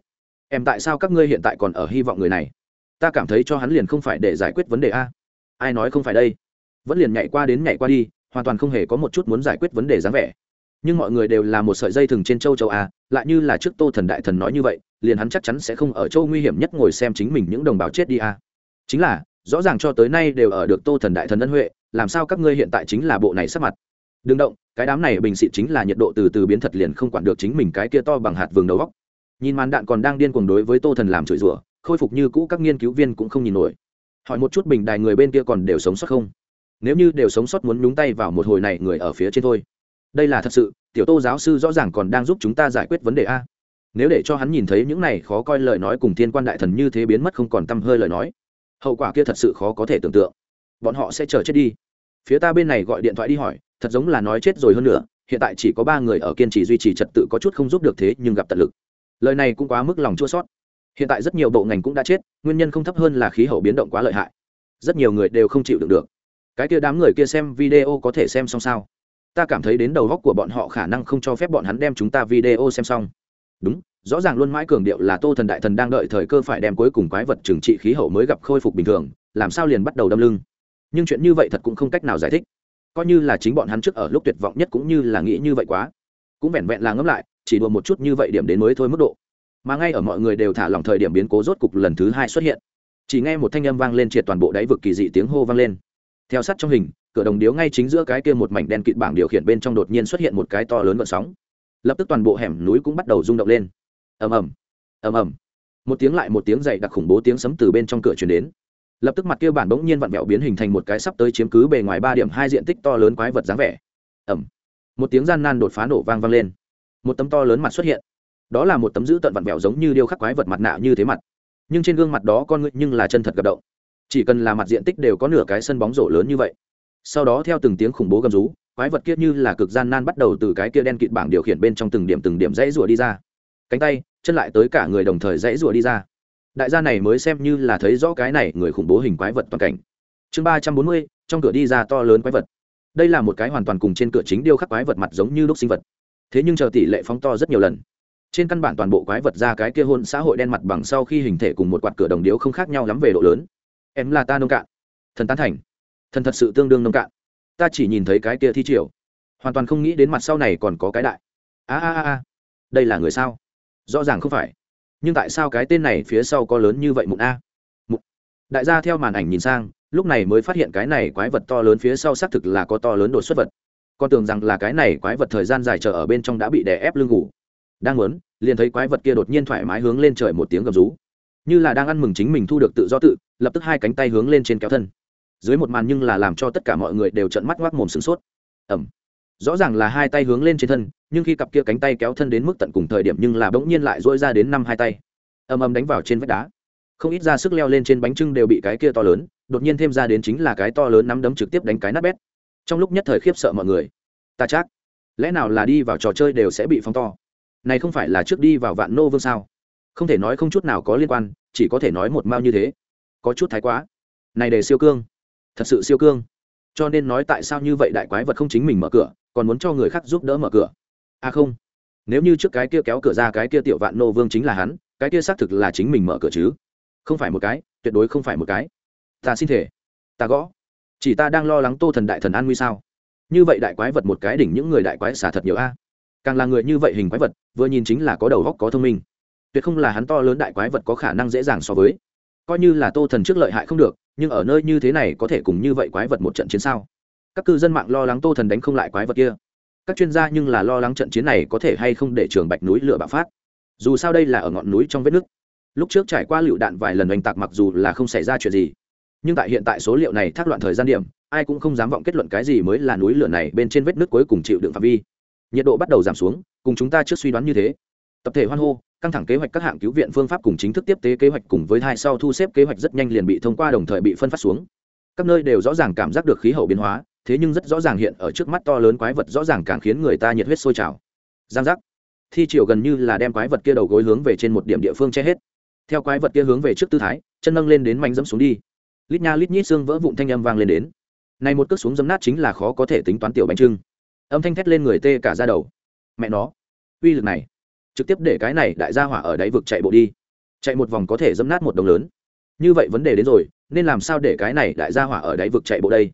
Em, tại sao các ngươi hiện tại còn ở hy vọng người này? Ta cảm thấy cho hắn liền không phải để giải quyết vấn đề a. Ai nói không phải đây? Vẫn liền nhảy qua đến nhảy qua đi, hoàn toàn không hề có một chút muốn giải quyết vấn đề dáng vẻ nhưng mọi người đều là một sợi dây thừng trên châu châu a, lại như là trước tô thần đại thần nói như vậy, liền hắn chắc chắn sẽ không ở châu nguy hiểm nhất ngồi xem chính mình những đồng bào chết đi a. Chính là, rõ ràng cho tới nay đều ở được tô thần đại thần ân huệ, làm sao các ngươi hiện tại chính là bộ này sắp mặt? Đừng động, cái đám này bình xịt chính là nhiệt độ từ từ biến thật liền không quản được chính mình cái kia to bằng hạt vườn đầu góc nhìn màn đạn còn đang điên cuồng đối với tô thần làm chửi rủa, khôi phục như cũ các nghiên cứu viên cũng không nhìn nổi. Hỏi một chút bình đài người bên kia còn đều sống sót không? Nếu như đều sống sót muốn nhúng tay vào một hồi này người ở phía trên thôi đây là thật sự, tiểu tô giáo sư rõ ràng còn đang giúp chúng ta giải quyết vấn đề a. Nếu để cho hắn nhìn thấy những này khó coi lời nói cùng thiên quan đại thần như thế biến mất không còn t hơi lời nói, hậu quả kia thật sự khó có thể tưởng tượng. Bọn họ sẽ chờ chết đi. Phía ta bên này gọi điện thoại đi hỏi, thật giống là nói chết rồi hơn nữa, hiện tại chỉ có ba người ở kiên trì duy trì trật tự có chút không giúp được thế nhưng gặp tận lực. Lời này cũng quá mức lòng chua sót hiện tại rất nhiều bộ ngành cũng đã chết, nguyên nhân không thấp hơn là khí hậu biến động quá lợi hại. Rất nhiều người đều không chịu được được. Cái kia đám người kia xem video có thể xem xong sao? Ta cảm thấy đến đầu góc của bọn họ khả năng không cho phép bọn hắn đem chúng ta video xem xong. Đúng, rõ ràng luôn mãi cường điệu là tô thần đại thần đang đợi thời cơ phải đem cuối cùng quái vật trừng trị khí hậu mới gặp khôi phục bình thường, làm sao liền bắt đầu đâm lưng. Nhưng chuyện như vậy thật cũng không cách nào giải thích. Coi như là chính bọn hắn trước ở lúc tuyệt vọng nhất cũng như là nghĩ như vậy quá. Cũng vẹn vẹn là ngẫm lại, chỉ đùa một chút như vậy điểm đến mới thôi mức độ. Mà ngay ở mọi người đều thả lòng thời điểm biến cố rốt cục lần thứ hai xuất hiện. Chỉ nghe một thanh âm vang lên triệt toàn bộ đáy vực kỳ dị tiếng hô vang lên. Theo sát trong hình cửa đồng điếu ngay chính giữa cái kia một mảnh đen kịt bảng điều khiển bên trong đột nhiên xuất hiện một cái to lớn vận sóng. Lập tức toàn bộ hẻm núi cũng bắt đầu rung động lên. Ầm ầm ầm ầm. Một tiếng lại một tiếng dậy đặc khủng bố tiếng sấm từ bên trong cửa truyền đến. Lập tức mặt kia bản bỗng nhiên vặn vẹo biến hình thành một cái sắp tới chiếm cứ bề ngoài ba điểm hai diện tích to lớn quái vật dáng vẻ. Ẩm một tiếng gian nan đột phá nổ vang vang lên. Một tấm to lớn mặt xuất hiện. Đó là một tấm giữ tận vặn vẹo giống như điêu khắc quái vật mặt nạ như thế mặt. Nhưng trên gương mặt đó con ngươi nhưng là chân thật gặp động. Chỉ cần là mặt diện tích đều có nửa cái sân bóng rổ lớn như vậy sau đó theo từng tiếng khủng bố gầm rú, quái vật kia như là cực gian nan bắt đầu từ cái kia đen kịt bảng điều khiển bên trong từng điểm từng điểm dãy rủa đi ra. Cánh tay, chân lại tới cả người đồng thời dãy rủa đi ra. Đại gia này mới xem như là thấy rõ cái này người khủng bố hình quái vật toàn cảnh. Chương ba trăm bốn mươi, trong cửa đi ra to lớn quái vật. Đây là một cái hoàn toàn cùng trên cửa chính điêu khắc quái vật mặt giống như đúc sinh vật. Thế nhưng chờ tỷ lệ phóng to rất nhiều lần. Trên căn bản toàn bộ quái vật ra cái kia hôn xã hội đen mặt bằng sau khi hình thể cùng một quạt cửa đồng điếu không khác nhau lắm về độ lớn. Em là ta nông cạn, thần tán thành thần thật sự tương đương nông cạn. Ta chỉ nhìn thấy cái kia thi triều. Hoàn toàn không nghĩ đến mặt sau này còn có cái đại. A a a đây là người sao? Rõ ràng không phải. Nhưng tại sao cái tên này phía sau có lớn như vậy mụn a? Mụn. Đại gia theo màn ảnh nhìn sang, lúc này mới phát hiện cái này quái vật to lớn phía sau xác thực là có to lớn đột xuất vật. Con tưởng rằng là cái này quái vật thời gian dài chờ ở bên trong đã bị đè ép lưng ngủ đang muốn, liền thấy quái vật kia đột nhiên thoải mái hướng lên trời một tiếng gầm rú. Như là đang ăn mừng chính mình thu được tự do tự, lập tức hai cánh tay hướng lên trên kéo thân dưới một màn nhưng là làm cho tất cả mọi người đều trận mắt ngoác mồm sửng sốt. Ẩm rõ ràng là hai tay hướng lên trên thân, nhưng khi cặp kia cánh tay kéo thân đến mức tận cùng thời điểm nhưng là bỗng nhiên lại dỗi ra đến năm hai tay. Ầm ầm đánh vào trên vách đá. Không ít ra sức leo lên trên bánh trưng đều bị cái kia to lớn, đột nhiên thêm ra đến chính là cái to lớn nắm đấm trực tiếp đánh cái nát bét. Trong lúc nhất thời khiếp sợ mọi người. Ta chắc, lẽ nào là đi vào trò chơi đều sẽ bị phóng to? Này không phải là trước đi vào vạn nô vương sao? Không thể nói không chút nào có liên quan, chỉ có thể nói một mao như thế. Có chút thái quá. Này để siêu cương thật sự siêu cương. Cho nên nói tại sao như vậy đại quái vật không chính mình mở cửa, còn muốn cho người khác giúp đỡ mở cửa? À không, nếu như trước cái kia kéo cửa ra cái kia tiểu vạn nô vương chính là hắn, cái kia xác thực là chính mình mở cửa chứ. Không phải một cái, tuyệt đối không phải một cái. Ta xin thể ta gõ. Chỉ ta đang lo lắng tô thần đại thần an nguy sao? Như vậy đại quái vật một cái đỉnh những người đại quái xả thật nhiều a. Càng là người như vậy hình quái vật, vừa nhìn chính là có đầu góc có thông minh. Tuyệt không là hắn to lớn đại quái vật có khả năng dễ dàng so với. Coi như là tô thần trước lợi hại không được nhưng ở nơi như thế này có thể cùng như vậy quái vật một trận chiến sao? Các cư dân mạng lo lắng tô thần đánh không lại quái vật kia. Các chuyên gia nhưng là lo lắng trận chiến này có thể hay không để trường bạch núi lửa bạo phát. Dù sao đây là ở ngọn núi trong vết nước lúc trước trải qua lựu đạn vài lần oanh tạc mặc dù là không xảy ra chuyện gì, nhưng tại hiện tại số liệu này thác loạn thời gian điểm, ai cũng không dám vọng kết luận cái gì mới là núi lửa này bên trên vết nước cuối cùng chịu đựng phạm vi. Nhiệt độ bắt đầu giảm xuống, cùng chúng ta trước suy đoán như thế. Tập thể hoan hô căng thẳng kế hoạch các hạng cứu viện phương pháp cùng chính thức tiếp tế kế hoạch cùng với hai sau thu xếp kế hoạch rất nhanh liền bị thông qua đồng thời bị phân phát xuống. Các nơi đều rõ ràng cảm giác được khí hậu biến hóa, thế nhưng rất rõ ràng hiện ở trước mắt to lớn quái vật rõ ràng càng khiến người ta nhiệt huyết sôi trào. Giang giác. Thi triều gần như là đem quái vật kia đầu gối hướng về trên một điểm địa phương che hết. Theo quái vật kia hướng về trước tư thái, chân nâng lên đến mạnh dẫm xuống đi. Lít nha lít nhít xương vỡ vụn thanh âm vang lên đến. Này một cước xuống dấm nát chính là khó có thể tính toán tiểu bánh trưng. Âm thanh thét lên người tê cả ra đầu. Mẹ nó. Uy lực này trực tiếp để cái này đại gia hỏa ở đáy vực chạy bộ đi. Chạy một vòng có thể dấm nát một đồng lớn. Như vậy vấn đề đến rồi, nên làm sao để cái này đại gia hỏa ở đáy vực chạy bộ đây?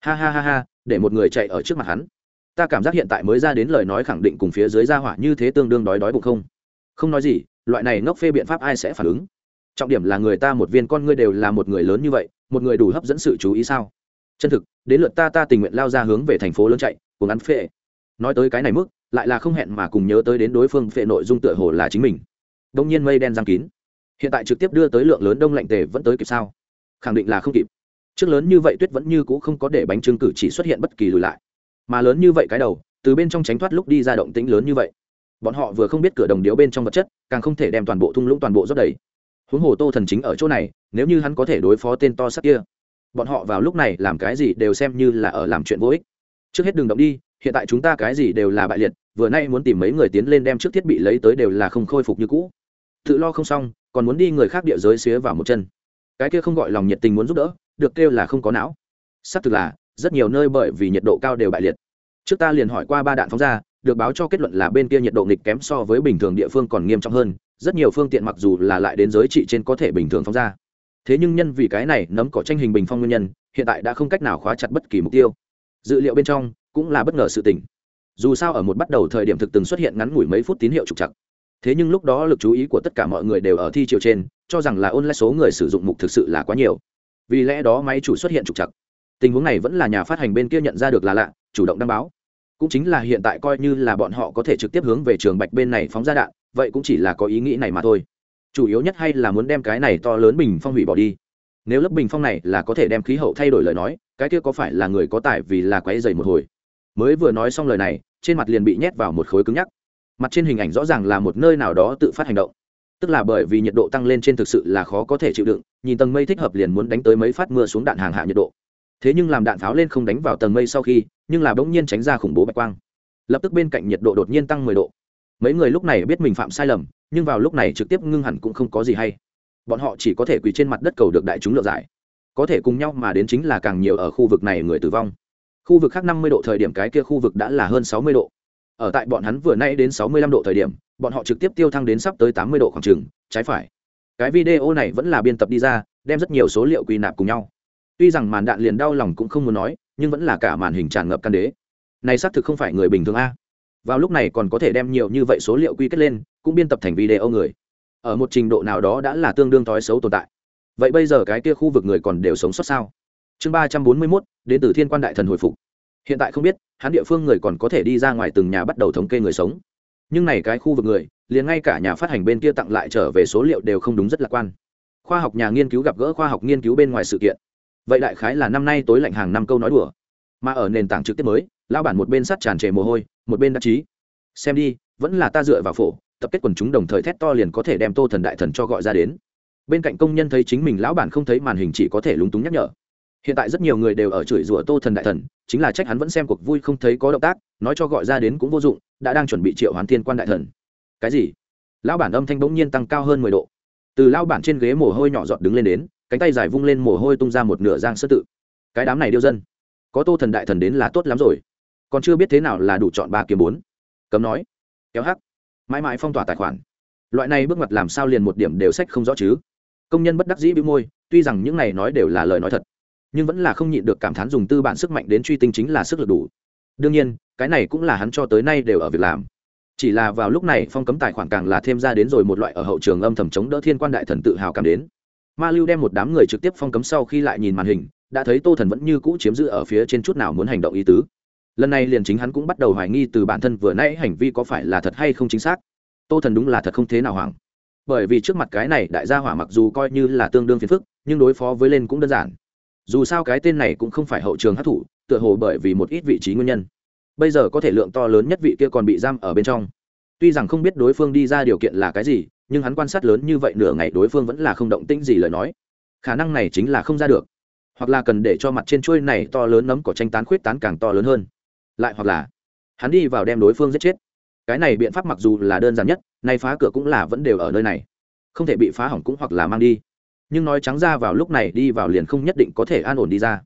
Ha ha ha ha, để một người chạy ở trước mặt hắn. Ta cảm giác hiện tại mới ra đến lời nói khẳng định cùng phía dưới gia hỏa như thế tương đương đói đói bụng không? Không nói gì, loại này ngốc phê biện pháp ai sẽ phản ứng? Trọng điểm là người ta một viên con ngươi đều là một người lớn như vậy, một người đủ hấp dẫn sự chú ý sao? Chân thực, đến lượt ta ta tình nguyện lao ra hướng về thành phố lớn chạy, cùng ăn phê. Nói tới cái này mức lại là không hẹn mà cùng nhớ tới đến đối phương phệ nội dung tựa hồ là chính mình. Đông nhiên mây đen giang kín. Hiện tại trực tiếp đưa tới lượng lớn đông lạnh tề vẫn tới kịp sao? Khẳng định là không kịp. Trước lớn như vậy tuyết vẫn như cũ không có để bánh trưng cử chỉ xuất hiện bất kỳ lùi lại. Mà lớn như vậy cái đầu, từ bên trong tránh thoát lúc đi ra động tĩnh lớn như vậy. Bọn họ vừa không biết cửa đồng điếu bên trong vật chất, càng không thể đem toàn bộ thung lũng toàn bộ dốc đầy. Huống hồ tô thần chính ở chỗ này, nếu như hắn có thể đối phó tên to sắc kia, bọn họ vào lúc này làm cái gì đều xem như là ở làm chuyện vô ích. Trước hết đừng động đi hiện tại chúng ta cái gì đều là bại liệt, vừa nay muốn tìm mấy người tiến lên đem trước thiết bị lấy tới đều là không khôi phục như cũ. Tự lo không xong, còn muốn đi người khác địa giới xía vào một chân. Cái kia không gọi lòng nhiệt tình muốn giúp đỡ, được kêu là không có não. Xác thực là, rất nhiều nơi bởi vì nhiệt độ cao đều bại liệt. Trước ta liền hỏi qua ba đạn phóng ra, được báo cho kết luận là bên kia nhiệt độ nghịch kém so với bình thường địa phương còn nghiêm trọng hơn, rất nhiều phương tiện mặc dù là lại đến giới trị trên có thể bình thường phóng ra. Thế nhưng nhân vì cái này nấm cỏ tranh hình bình phong nguyên nhân, hiện tại đã không cách nào khóa chặt bất kỳ mục tiêu. Dự liệu bên trong cũng là bất ngờ sự tình. dù sao ở một bắt đầu thời điểm thực từng xuất hiện ngắn ngủi mấy phút tín hiệu trục chặt thế nhưng lúc đó lực chú ý của tất cả mọi người đều ở thi chiều trên, cho rằng là ôn lại số người sử dụng mục thực sự là quá nhiều. Vì lẽ đó máy chủ xuất hiện trục chặt tình huống này vẫn là nhà phát hành bên kia nhận ra được là lạ, chủ động đăng báo. Cũng chính là hiện tại coi như là bọn họ có thể trực tiếp hướng về trường bạch bên này phóng ra đạn, vậy cũng chỉ là có ý nghĩ này mà thôi. Chủ yếu nhất hay là muốn đem cái này to lớn bình phong hủy bỏ đi. Nếu lớp bình phong này là có thể đem khí hậu thay đổi lời nói, cái kia có phải là người có tài vì là quấy dày một hồi? Mới vừa nói xong lời này, trên mặt liền bị nhét vào một khối cứng nhắc. Mặt trên hình ảnh rõ ràng là một nơi nào đó tự phát hành động. Tức là bởi vì nhiệt độ tăng lên trên thực sự là khó có thể chịu đựng, nhìn tầng mây thích hợp liền muốn đánh tới mấy phát mưa xuống đạn hàng hạ nhiệt độ. Thế nhưng làm đạn pháo lên không đánh vào tầng mây sau khi, nhưng là bỗng nhiên tránh ra khủng bố bạch quang. Lập tức bên cạnh nhiệt độ đột nhiên tăng mười độ. Mấy người lúc này biết mình phạm sai lầm, nhưng vào lúc này trực tiếp ngưng hẳn cũng không có gì hay. Bọn họ chỉ có thể quỳ trên mặt đất cầu được đại chúng lựa giải. Có thể cùng nhau mà đến chính là càng nhiều ở khu vực này người tử vong khu vực khác năm mươi độ thời điểm cái kia khu vực đã là hơn sáu mươi độ. Ở tại bọn hắn vừa nay đến sáu mươi lăm độ thời điểm, bọn họ trực tiếp tiêu thăng đến sắp tới tám mươi độ khoảng trừng trái phải. Cái video này vẫn là biên tập đi ra, đem rất nhiều số liệu quy nạp cùng nhau. Tuy rằng màn đạn liền đau lòng cũng không muốn nói, nhưng vẫn là cả màn hình tràn ngập căn đế. Này xác thực không phải người bình thường a. Vào lúc này còn có thể đem nhiều như vậy số liệu quy kết lên, cũng biên tập thành video người. Ở một trình độ nào đó đã là tương đương thói xấu tồn tại. Vậy bây giờ cái kia khu vực người còn đều sống sót sao? Chương ba trăm bốn mươi mốt, đến từ thiên quan đại thần hồi phục. Hiện tại không biết, hắn địa phương người còn có thể đi ra ngoài từng nhà bắt đầu thống kê người sống. Nhưng này cái khu vực người, liền ngay cả nhà phát hành bên kia tặng lại trở về số liệu đều không đúng rất lạc quan. Khoa học nhà nghiên cứu gặp gỡ khoa học nghiên cứu bên ngoài sự kiện. Vậy đại khái là năm nay tối lạnh hàng năm câu nói đùa. Mà ở nền tảng trực tiếp mới lao bản một bên sắt tràn trề mồ hôi, một bên đắc chí. Xem đi, vẫn là ta dựa vào phổ, tập kết quần chúng đồng thời thét to liền có thể đem tô thần đại thần cho gọi ra đến. Bên cạnh công nhân thấy chính mình lão bản không thấy màn hình chỉ có thể lúng túng nhắc nhở hiện tại rất nhiều người đều ở chửi rủa tô thần đại thần, chính là trách hắn vẫn xem cuộc vui không thấy có động tác, nói cho gọi ra đến cũng vô dụng, đã đang chuẩn bị triệu hoán thiên quan đại thần. Cái gì? Lão bản âm thanh bỗng nhiên tăng cao hơn mười độ. Từ lão bản trên ghế mồ hôi nhỏ giọt đứng lên đến, cánh tay dài vung lên mồ hôi tung ra một nửa giang sơ tự. Cái đám này điêu dân, có tô thần đại thần đến là tốt lắm rồi. Còn chưa biết thế nào là đủ chọn ba kiếm bốn. Cấm nói, kéo hắc, mãi mãi phong tỏa tài khoản. Loại này bước mặt làm sao liền một điểm đều sách không rõ chứ? Công nhân bất đắc dĩ bị môi, tuy rằng những này nói đều là lời nói thật nhưng vẫn là không nhịn được cảm thán dùng tư bản sức mạnh đến truy tinh chính là sức lực đủ. Đương nhiên, cái này cũng là hắn cho tới nay đều ở việc làm. Chỉ là vào lúc này, phong cấm tài khoản càng là thêm ra đến rồi một loại ở hậu trường âm thầm chống đỡ thiên quan đại thần tự hào cảm đến. Ma lưu đem một đám người trực tiếp phong cấm sau khi lại nhìn màn hình, đã thấy tô thần vẫn như cũ chiếm giữ ở phía trên chút nào muốn hành động ý tứ. Lần này liền chính hắn cũng bắt đầu hoài nghi từ bản thân vừa nãy hành vi có phải là thật hay không chính xác. Tô thần đúng là thật không thế nào hoảng. Bởi vì trước mặt cái này đại gia hỏa mặc dù coi như là tương đương phiền phức, nhưng đối phó với lên cũng đơn giản dù sao cái tên này cũng không phải hậu trường hát thủ tựa hồ bởi vì một ít vị trí nguyên nhân. Bây giờ có thể lượng to lớn nhất vị kia còn bị giam ở bên trong. Tuy rằng không biết đối phương đi ra điều kiện là cái gì, nhưng hắn quan sát lớn như vậy nửa ngày đối phương vẫn là không động tĩnh gì lời nói. Khả năng này chính là không ra được. Hoặc là cần để cho mặt trên chuôi này to lớn nấm cỏ tranh tán khuyết tán càng to lớn hơn. Lại hoặc là hắn đi vào đem đối phương giết chết. Cái này biện pháp mặc dù là đơn giản nhất, nay phá cửa cũng là vẫn đều ở nơi này. Không thể bị phá hỏng cũng hoặc là mang đi nhưng nói trắng ra vào lúc này đi vào liền không nhất định có thể an ổn đi ra.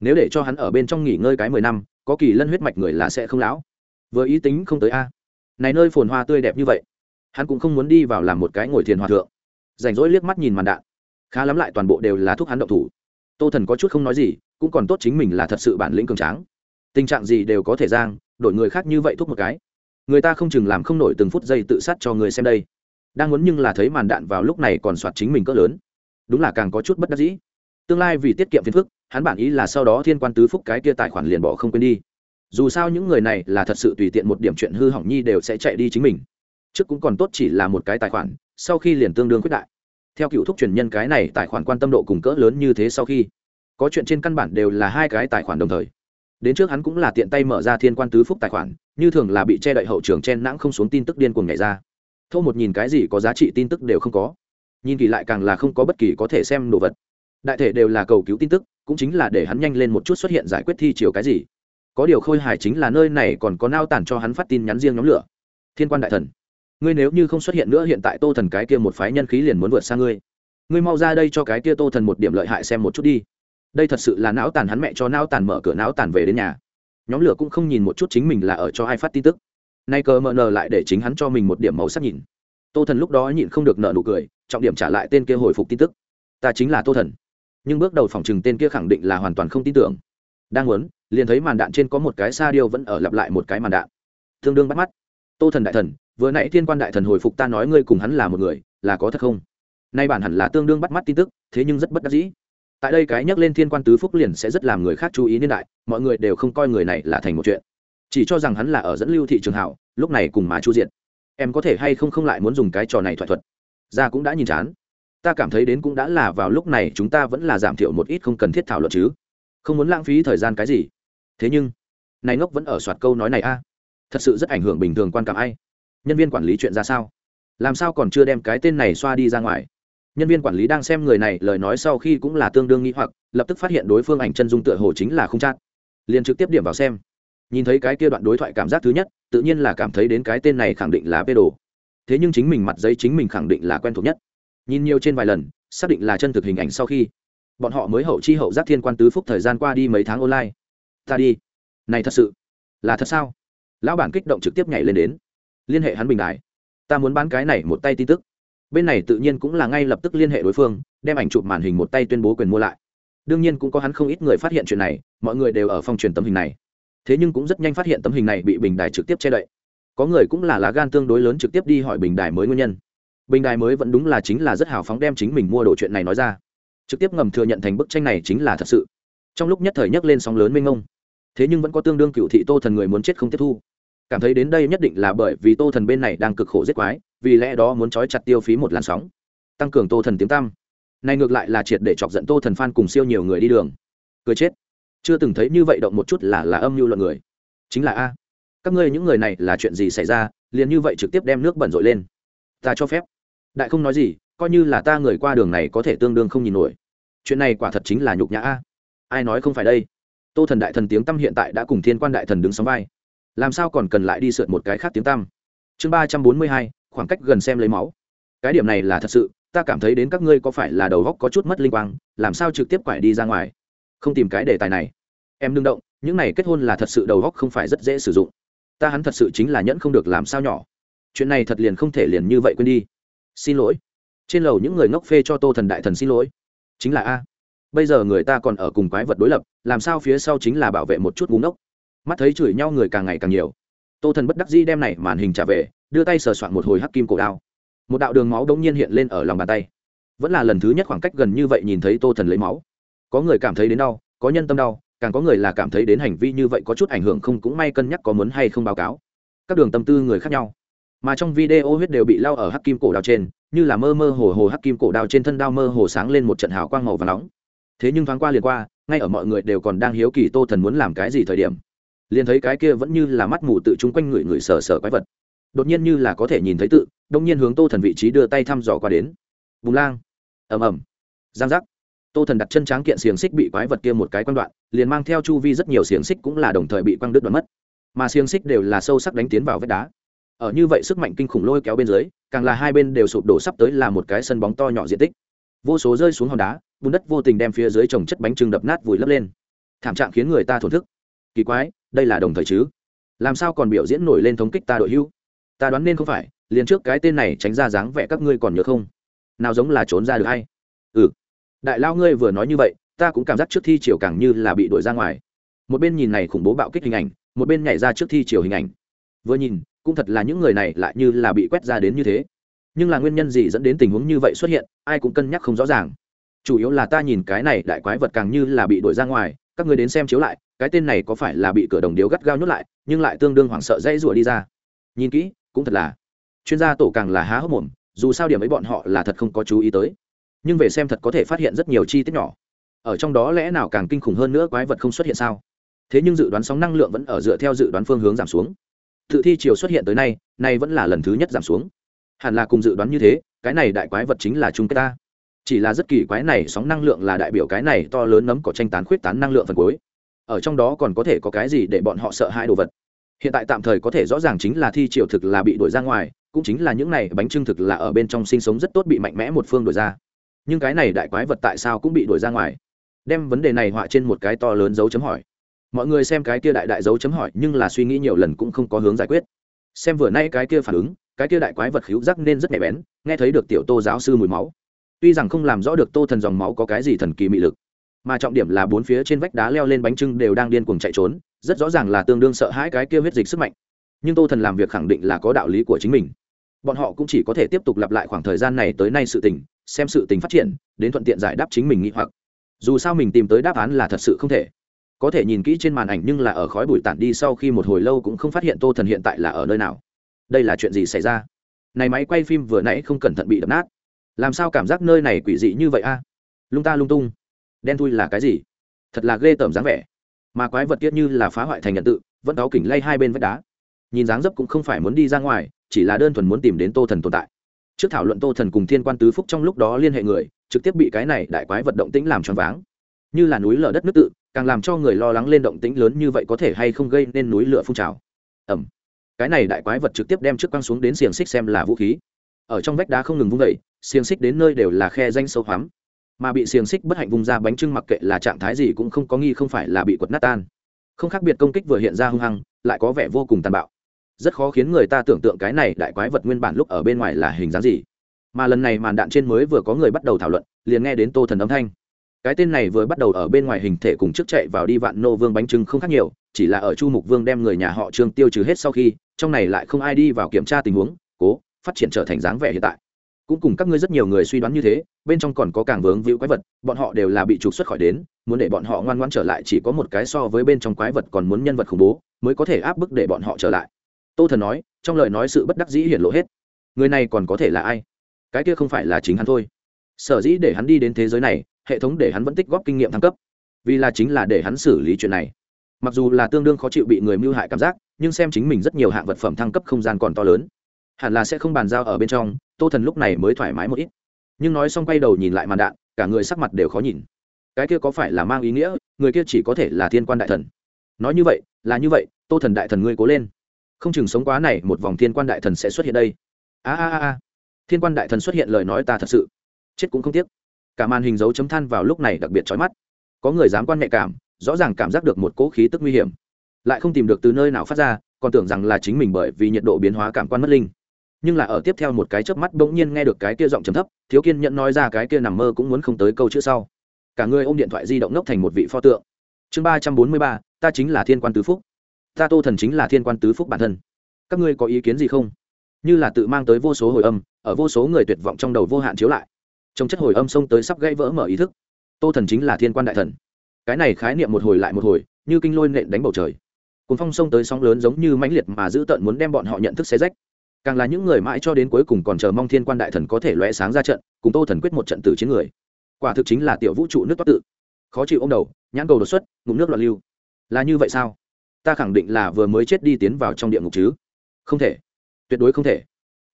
Nếu để cho hắn ở bên trong nghỉ ngơi cái mười năm, có kỳ lân huyết mạch người là sẽ không lão. Vừa ý tính không tới a. Này nơi phồn hoa tươi đẹp như vậy, hắn cũng không muốn đi vào làm một cái ngồi thiền hòa thượng. Rảnh rỗi liếc mắt nhìn màn đạn, khá lắm lại toàn bộ đều là thuốc hắn động thủ. Tô thần có chút không nói gì, cũng còn tốt chính mình là thật sự bản lĩnh cường tráng. Tình trạng gì đều có thể giang, đổi người khác như vậy thuốc một cái. Người ta không chừng làm không nổi từng phút giây tự sát cho người xem đây. Đang muốn nhưng là thấy màn đạn vào lúc này còn soạt chính mình cỡ lớn đúng là càng có chút bất đắc dĩ. Tương lai vì tiết kiệm phiền phức, hắn bản ý là sau đó thiên quan tứ phúc cái kia tài khoản liền bỏ không quên đi. Dù sao những người này là thật sự tùy tiện một điểm chuyện hư hỏng nhi đều sẽ chạy đi chính mình. Trước cũng còn tốt chỉ là một cái tài khoản, sau khi liền tương đương quyết đại. Theo cựu thúc truyền nhân cái này tài khoản quan tâm độ cùng cỡ lớn như thế sau khi, có chuyện trên căn bản đều là hai cái tài khoản đồng thời. Đến trước hắn cũng là tiện tay mở ra thiên quan tứ phúc tài khoản, như thường là bị che đậy hậu trường chen nãng không xuống tin tức điên cuồng nhảy ra. Thô một nhìn cái gì có giá trị tin tức đều không có nhìn kỳ lại càng là không có bất kỳ có thể xem đồ vật. Đại thể đều là cầu cứu tin tức, cũng chính là để hắn nhanh lên một chút xuất hiện giải quyết thi chiều cái gì. Có điều khôi hài chính là nơi này còn có nao tản cho hắn phát tin nhắn riêng nhóm lửa. Thiên quan đại thần, ngươi nếu như không xuất hiện nữa hiện tại tô thần cái kia một phái nhân khí liền muốn vượt xa ngươi. Ngươi mau ra đây cho cái kia tô thần một điểm lợi hại xem một chút đi. Đây thật sự là não tàn hắn mẹ cho não tàn mở cửa não tàn về đến nhà. Nhóm lửa cũng không nhìn một chút chính mình là ở cho ai phát tin tức. Nay cờ mờ nờ lại để chính hắn cho mình một điểm màu sắc nhìn. Tô thần lúc đó nhịn không được nợ nụ cười trọng điểm trả lại tên kia hồi phục tin tức. Ta chính là tô thần. Nhưng bước đầu phòng trừng tên kia khẳng định là hoàn toàn không tin tưởng. Đang muốn, liền thấy màn đạn trên có một cái sa điêu vẫn ở lặp lại một cái màn đạn. Tương đương bắt mắt. Tô thần đại thần, vừa nãy thiên quan đại thần hồi phục ta nói ngươi cùng hắn là một người, là có thật không? Nay bản hẳn là tương đương bắt mắt tin tức, thế nhưng rất bất đắc dĩ. Tại đây cái nhắc lên thiên quan tứ phúc liền sẽ rất làm người khác chú ý niên đại, mọi người đều không coi người này là thành một chuyện. Chỉ cho rằng hắn là ở dẫn lưu thị trường hảo, lúc này cùng má chu diện. Em có thể hay không không lại muốn dùng cái trò này thỏa thuật? Ra cũng đã nhìn chán. Ta cảm thấy đến cũng đã là vào lúc này chúng ta vẫn là giảm thiểu một ít không cần thiết thảo luận chứ. Không muốn lãng phí thời gian cái gì. Thế nhưng, này ngốc vẫn ở soạt câu nói này a. Thật sự rất ảnh hưởng bình thường quan cảm ai. Nhân viên quản lý chuyện ra sao? Làm sao còn chưa đem cái tên này xoa đi ra ngoài? Nhân viên quản lý đang xem người này, lời nói sau khi cũng là tương đương nghĩ hoặc, lập tức phát hiện đối phương ảnh chân dung tựa hồ chính là không chát liền trực tiếp điểm vào xem. Nhìn thấy cái kia đoạn đối thoại cảm giác thứ nhất, tự nhiên là cảm thấy đến cái tên này khẳng định là bê đồ thế nhưng chính mình mặt giấy chính mình khẳng định là quen thuộc nhất. Nhìn nhiều trên vài lần, xác định là chân thực hình ảnh sau khi, bọn họ mới hậu chi hậu giác thiên quan tứ phúc thời gian qua đi mấy tháng online. Ta đi. Này thật sự, là thật sao? Lão bản kích động trực tiếp nhảy lên đến. Liên hệ hắn bình đại. Ta muốn bán cái này một tay tin tức. Bên này tự nhiên cũng là ngay lập tức liên hệ đối phương, đem ảnh chụp màn hình một tay tuyên bố quyền mua lại. Đương nhiên cũng có hắn không ít người phát hiện chuyện này, mọi người đều ở phòng truyền tấm hình này. Thế nhưng cũng rất nhanh phát hiện tấm hình này bị bình đài trực tiếp che đậy có người cũng là lá gan tương đối lớn trực tiếp đi hỏi bình đài mới nguyên nhân. Bình đài mới vẫn đúng là chính là rất hào phóng đem chính mình mua đồ chuyện này nói ra. Trực tiếp ngầm thừa nhận thành bức tranh này chính là thật sự. Trong lúc nhất thời nhấc lên sóng lớn mênh ngông thế nhưng vẫn có tương đương cựu thị tô thần người muốn chết không tiếp thu. Cảm thấy đến đây nhất định là bởi vì tô thần bên này đang cực khổ giết quái, vì lẽ đó muốn trói chặt tiêu phí một làn sóng. Tăng cường tô thần tiếng tăm. Này ngược lại là triệt để chọc giận tô thần phan cùng siêu nhiều người đi đường. Cười chết. Chưa từng thấy như vậy động một chút là là âm mưu luận người. Chính là a các ngươi những người này là chuyện gì xảy ra, liền như vậy trực tiếp đem nước bẩn rội lên. Ta cho phép. Đại không nói gì, coi như là ta người qua đường này có thể tương đương không nhìn nổi. Chuyện này quả thật chính là nhục nhã a. Ai nói không phải đây? Tô thần đại thần tiếng tăm hiện tại đã cùng thiên quan đại thần đứng sóng vai. Làm sao còn cần lại đi sượt một cái khác tiếng tăm? Chương ba trăm bốn mươi hai, khoảng cách gần xem lấy máu. Cái điểm này là thật sự, ta cảm thấy đến các ngươi có phải là đầu góc có chút mất linh quang, làm sao trực tiếp quải đi ra ngoài? Không tìm cái đề tài này. Em đương động, những này kết hôn là thật sự đầu góc không phải rất dễ sử dụng ta hắn thật sự chính là nhẫn không được làm sao nhỏ. Chuyện này thật liền không thể liền như vậy quên đi. Xin lỗi. Trên lầu những người ngốc phê cho tô thần đại thần xin lỗi. Chính là a. Bây giờ người ta còn ở cùng quái vật đối lập, làm sao phía sau chính là bảo vệ một chút búng ngốc. Mắt thấy chửi nhau người càng ngày càng nhiều. Tô thần bất đắc dĩ đem này màn hình trả về, đưa tay sờ soạn một hồi hắc kim cổ đao. Một đạo đường máu đông nhiên hiện lên ở lòng bàn tay. Vẫn là lần thứ nhất khoảng cách gần như vậy nhìn thấy tô thần lấy máu. Có người cảm thấy đến đau, có nhân tâm đau càng có người là cảm thấy đến hành vi như vậy có chút ảnh hưởng không cũng may cân nhắc có muốn hay không báo cáo. Các đường tâm tư người khác nhau. Mà trong video huyết đều bị lao ở hắc kim cổ đao trên, như là mơ mơ hồ hồ hắc kim cổ đao trên thân đao mơ hồ sáng lên một trận hào quang màu và nóng. Thế nhưng thoáng qua liền qua, ngay ở mọi người đều còn đang hiếu kỳ tô thần muốn làm cái gì thời điểm, liền thấy cái kia vẫn như là mắt mù tự chung quanh người người sờ sờ quái vật. Đột nhiên như là có thể nhìn thấy tự, đông nhiên hướng tô thần vị trí đưa tay thăm dò qua đến. Bùng lang. Ầm ầm. Giang giác tô thần đặt chân tráng kiện xiềng xích bị quái vật kia một cái quan đoạn, liền mang theo chu vi rất nhiều xiềng xích cũng là đồng thời bị quăng đứt đoạn mất. Mà xiềng xích đều là sâu sắc đánh tiến vào vách đá. Ở như vậy sức mạnh kinh khủng lôi kéo bên dưới, càng là hai bên đều sụp đổ sắp tới là một cái sân bóng to nhỏ diện tích. Vô số rơi xuống hòn đá, bùn đất vô tình đem phía dưới trồng chất bánh trưng đập nát vùi lấp lên. Thảm trạng khiến người ta thổn thức. Kỳ quái, đây là đồng thời chứ? Làm sao còn biểu diễn nổi lên thống kích ta đội hưu? Ta đoán nên không phải, liền trước cái tên này tránh ra dáng vẻ các ngươi còn nhớ không? Nào giống là trốn ra được hay? Ừ đại lao ngươi vừa nói như vậy, ta cũng cảm giác trước thi chiều càng như là bị đuổi ra ngoài. Một bên nhìn này khủng bố bạo kích hình ảnh, một bên nhảy ra trước thi chiều hình ảnh. Vừa nhìn, cũng thật là những người này lại như là bị quét ra đến như thế. Nhưng là nguyên nhân gì dẫn đến tình huống như vậy xuất hiện, ai cũng cân nhắc không rõ ràng. Chủ yếu là ta nhìn cái này đại quái vật càng như là bị đuổi ra ngoài, các người đến xem chiếu lại, cái tên này có phải là bị cửa đồng điếu gắt gao nhốt lại, nhưng lại tương đương hoảng sợ dây rủa đi ra. Nhìn kỹ, cũng thật là. Chuyên gia tổ càng là há hốc mồm, dù sao điểm ấy bọn họ là thật không có chú ý tới nhưng về xem thật có thể phát hiện rất nhiều chi tiết nhỏ. Ở trong đó lẽ nào càng kinh khủng hơn nữa quái vật không xuất hiện sao? Thế nhưng dự đoán sóng năng lượng vẫn ở dựa theo dự đoán phương hướng giảm xuống. Tự thi chiều xuất hiện tới nay nay vẫn là lần thứ nhất giảm xuống. Hẳn là cùng dự đoán như thế, cái này đại quái vật chính là chung kết ta. Chỉ là rất kỳ quái này, sóng năng lượng là đại biểu cái này to lớn nấm có tranh tán khuyết tán năng lượng phần cuối. Ở trong đó còn có thể có cái gì để bọn họ sợ hai đồ vật? Hiện tại tạm thời có thể rõ ràng chính là thi triều thực là bị đuổi ra ngoài, cũng chính là những này bánh trưng thực là ở bên trong sinh sống rất tốt bị mạnh mẽ một phương đuổi ra nhưng cái này đại quái vật tại sao cũng bị đuổi ra ngoài? Đem vấn đề này họa trên một cái to lớn dấu chấm hỏi. Mọi người xem cái kia đại đại dấu chấm hỏi, nhưng là suy nghĩ nhiều lần cũng không có hướng giải quyết. Xem vừa nay cái kia phản ứng, cái kia đại quái vật khíu rắc nên rất nhạy bén, nghe thấy được tiểu tô giáo sư mùi máu. Tuy rằng không làm rõ được tô thần dòng máu có cái gì thần kỳ mị lực, mà trọng điểm là bốn phía trên vách đá leo lên bánh trưng đều đang điên cuồng chạy trốn, rất rõ ràng là tương đương sợ hãi cái kia huyết dịch sức mạnh. Nhưng tô thần làm việc khẳng định là có đạo lý của chính mình. Bọn họ cũng chỉ có thể tiếp tục lặp lại khoảng thời gian này tới nay sự tình xem sự tình phát triển, đến thuận tiện giải đáp chính mình nghĩ hoặc. Dù sao mình tìm tới đáp án là thật sự không thể. Có thể nhìn kỹ trên màn ảnh nhưng là ở khói bụi tản đi sau khi một hồi lâu cũng không phát hiện tô thần hiện tại là ở nơi nào. Đây là chuyện gì xảy ra? Này máy quay phim vừa nãy không cẩn thận bị đập nát. Làm sao cảm giác nơi này quỷ dị như vậy a? Lung ta lung tung. Đen thui là cái gì? Thật là ghê tởm dáng vẻ. Mà quái vật tiết như là phá hoại thành nhận tự, vẫn cáo kỉnh lay hai bên vách đá. Nhìn dáng dấp cũng không phải muốn đi ra ngoài, chỉ là đơn thuần muốn tìm đến tô thần tồn tại trước thảo luận tô thần cùng thiên quan tứ phúc trong lúc đó liên hệ người, trực tiếp bị cái này đại quái vật động tĩnh làm choáng váng. Như là núi lở đất nước tự, càng làm cho người lo lắng lên động tĩnh lớn như vậy có thể hay không gây nên núi lửa phun trào. Ẩm cái này đại quái vật trực tiếp đem trước quăng xuống đến xiềng xích xem là vũ khí. Ở trong vách đá không ngừng vung vẩy xiềng xích đến nơi đều là khe danh sâu hoắm. Mà bị xiềng xích bất hạnh vung ra bánh trưng mặc kệ là trạng thái gì cũng không có nghi không phải là bị quật nát tan. Không khác biệt công kích vừa hiện ra hung hăng, lại có vẻ vô cùng tàn bạo rất khó khiến người ta tưởng tượng cái này đại quái vật nguyên bản lúc ở bên ngoài là hình dáng gì. Mà lần này màn đạn trên mới vừa có người bắt đầu thảo luận, liền nghe đến tô thần âm thanh. Cái tên này vừa bắt đầu ở bên ngoài hình thể cùng trước chạy vào đi vạn nô vương bánh trưng không khác nhiều, chỉ là ở chu mục vương đem người nhà họ trương tiêu trừ hết sau khi, trong này lại không ai đi vào kiểm tra tình huống, cố, phát triển trở thành dáng vẻ hiện tại. Cũng cùng các ngươi rất nhiều người suy đoán như thế, bên trong còn có càng vướng víu quái vật, bọn họ đều là bị trục xuất khỏi đến, muốn để bọn họ ngoan ngoãn trở lại chỉ có một cái so với bên trong quái vật còn muốn nhân vật khủng bố, mới có thể áp bức để bọn họ trở lại tô thần nói, trong lời nói sự bất đắc dĩ hiển lộ hết. Người này còn có thể là ai? Cái kia không phải là chính hắn thôi. Sở dĩ để hắn đi đến thế giới này, hệ thống để hắn vẫn tích góp kinh nghiệm thăng cấp. Vì là chính là để hắn xử lý chuyện này. Mặc dù là tương đương khó chịu bị người mưu hại cảm giác, nhưng xem chính mình rất nhiều hạng vật phẩm thăng cấp không gian còn to lớn. Hẳn là sẽ không bàn giao ở bên trong, tô thần lúc này mới thoải mái một ít. Nhưng nói xong quay đầu nhìn lại màn đạn, cả người sắc mặt đều khó nhìn. Cái kia có phải là mang ý nghĩa, người kia chỉ có thể là thiên quan đại thần? Nói như vậy, là như vậy, tô thần đại thần ngươi cố lên không chừng sống quá này một vòng thiên quan đại thần sẽ xuất hiện đây. A a a thiên quan đại thần xuất hiện lời nói ta thật sự chết cũng không tiếc. Cả màn hình dấu chấm than vào lúc này đặc biệt trói mắt. Có người dám quan nhạy cảm, rõ ràng cảm giác được một cỗ khí tức nguy hiểm. Lại không tìm được từ nơi nào phát ra, còn tưởng rằng là chính mình bởi vì nhiệt độ biến hóa cảm quan mất linh. Nhưng là ở tiếp theo một cái chớp mắt bỗng nhiên nghe được cái kia giọng trầm thấp, thiếu kiên nhẫn nói ra cái kia nằm mơ cũng muốn không tới câu chữ sau. Cả người ôm điện thoại di động ngốc thành một vị pho tượng. Chương ba trăm bốn mươi ba, ta chính là thiên quan tứ phúc ta tô thần chính là thiên quan tứ phúc bản thân. Các ngươi có ý kiến gì không? Như là tự mang tới vô số hồi âm, ở vô số người tuyệt vọng trong đầu vô hạn chiếu lại. Trong chất hồi âm xông tới sắp gãy vỡ mở ý thức. Tô thần chính là thiên quan đại thần. Cái này khái niệm một hồi lại một hồi, như kinh lôi nện đánh bầu trời. Cùng phong xông tới sóng lớn giống như mãnh liệt mà giữ tận muốn đem bọn họ nhận thức xé rách. Càng là những người mãi cho đến cuối cùng còn chờ mong thiên quan đại thần có thể lóe sáng ra trận, cùng tô thần quyết một trận tử chiến người. Quả thực chính là tiểu vũ trụ nước toát tự. Khó chịu ông đầu, nhãn cầu đột xuất, ngụm nước loạn lưu. Là như vậy sao? Ta khẳng định là vừa mới chết đi tiến vào trong địa ngục chứ. Không thể. Tuyệt đối không thể.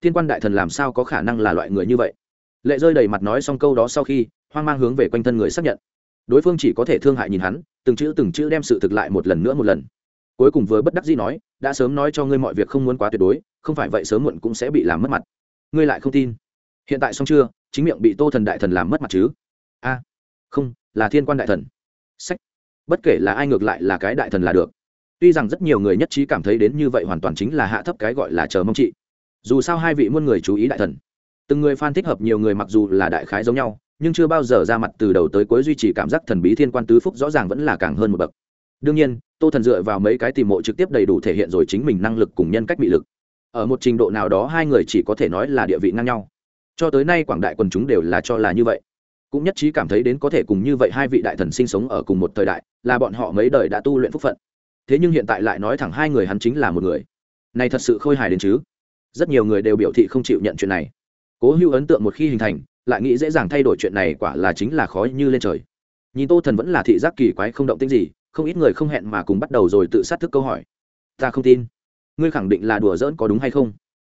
Thiên quan đại thần làm sao có khả năng là loại người như vậy? Lệ rơi đầy mặt nói xong câu đó sau khi, hoang mang hướng về quanh thân người xác nhận. Đối phương chỉ có thể thương hại nhìn hắn, từng chữ từng chữ đem sự thực lại một lần nữa một lần. Cuối cùng vừa bất đắc dĩ nói, đã sớm nói cho ngươi mọi việc không muốn quá tuyệt đối, không phải vậy sớm muộn cũng sẽ bị làm mất mặt. Ngươi lại không tin. Hiện tại xong chưa? Chính miệng bị tô thần đại thần làm mất mặt chứ? A. Không, là thiên quan đại thần. Sách. Bất kể là ai ngược lại là cái đại thần là được tuy rằng rất nhiều người nhất trí cảm thấy đến như vậy hoàn toàn chính là hạ thấp cái gọi là chờ mong chị. Dù sao hai vị muôn người chú ý đại thần. Từng người phan thích hợp nhiều người mặc dù là đại khái giống nhau, nhưng chưa bao giờ ra mặt từ đầu tới cuối duy trì cảm giác thần bí thiên quan tứ phúc rõ ràng vẫn là càng hơn một bậc. Đương nhiên, tô thần dựa vào mấy cái tìm mộ trực tiếp đầy đủ thể hiện rồi chính mình năng lực cùng nhân cách bị lực. Ở một trình độ nào đó hai người chỉ có thể nói là địa vị ngang nhau. Cho tới nay quảng đại quần chúng đều là cho là như vậy. Cũng nhất trí cảm thấy đến có thể cùng như vậy hai vị đại thần sinh sống ở cùng một thời đại, là bọn họ mấy đời đã tu luyện phúc phận thế nhưng hiện tại lại nói thẳng hai người hắn chính là một người. Này thật sự khôi hài đến chứ? Rất nhiều người đều biểu thị không chịu nhận chuyện này. Cố hữu ấn tượng một khi hình thành, lại nghĩ dễ dàng thay đổi chuyện này quả là chính là khó như lên trời. Nhìn tô thần vẫn là thị giác kỳ quái không động tính gì, không ít người không hẹn mà cùng bắt đầu rồi tự sát thức câu hỏi. Ta không tin. Ngươi khẳng định là đùa giỡn có đúng hay không?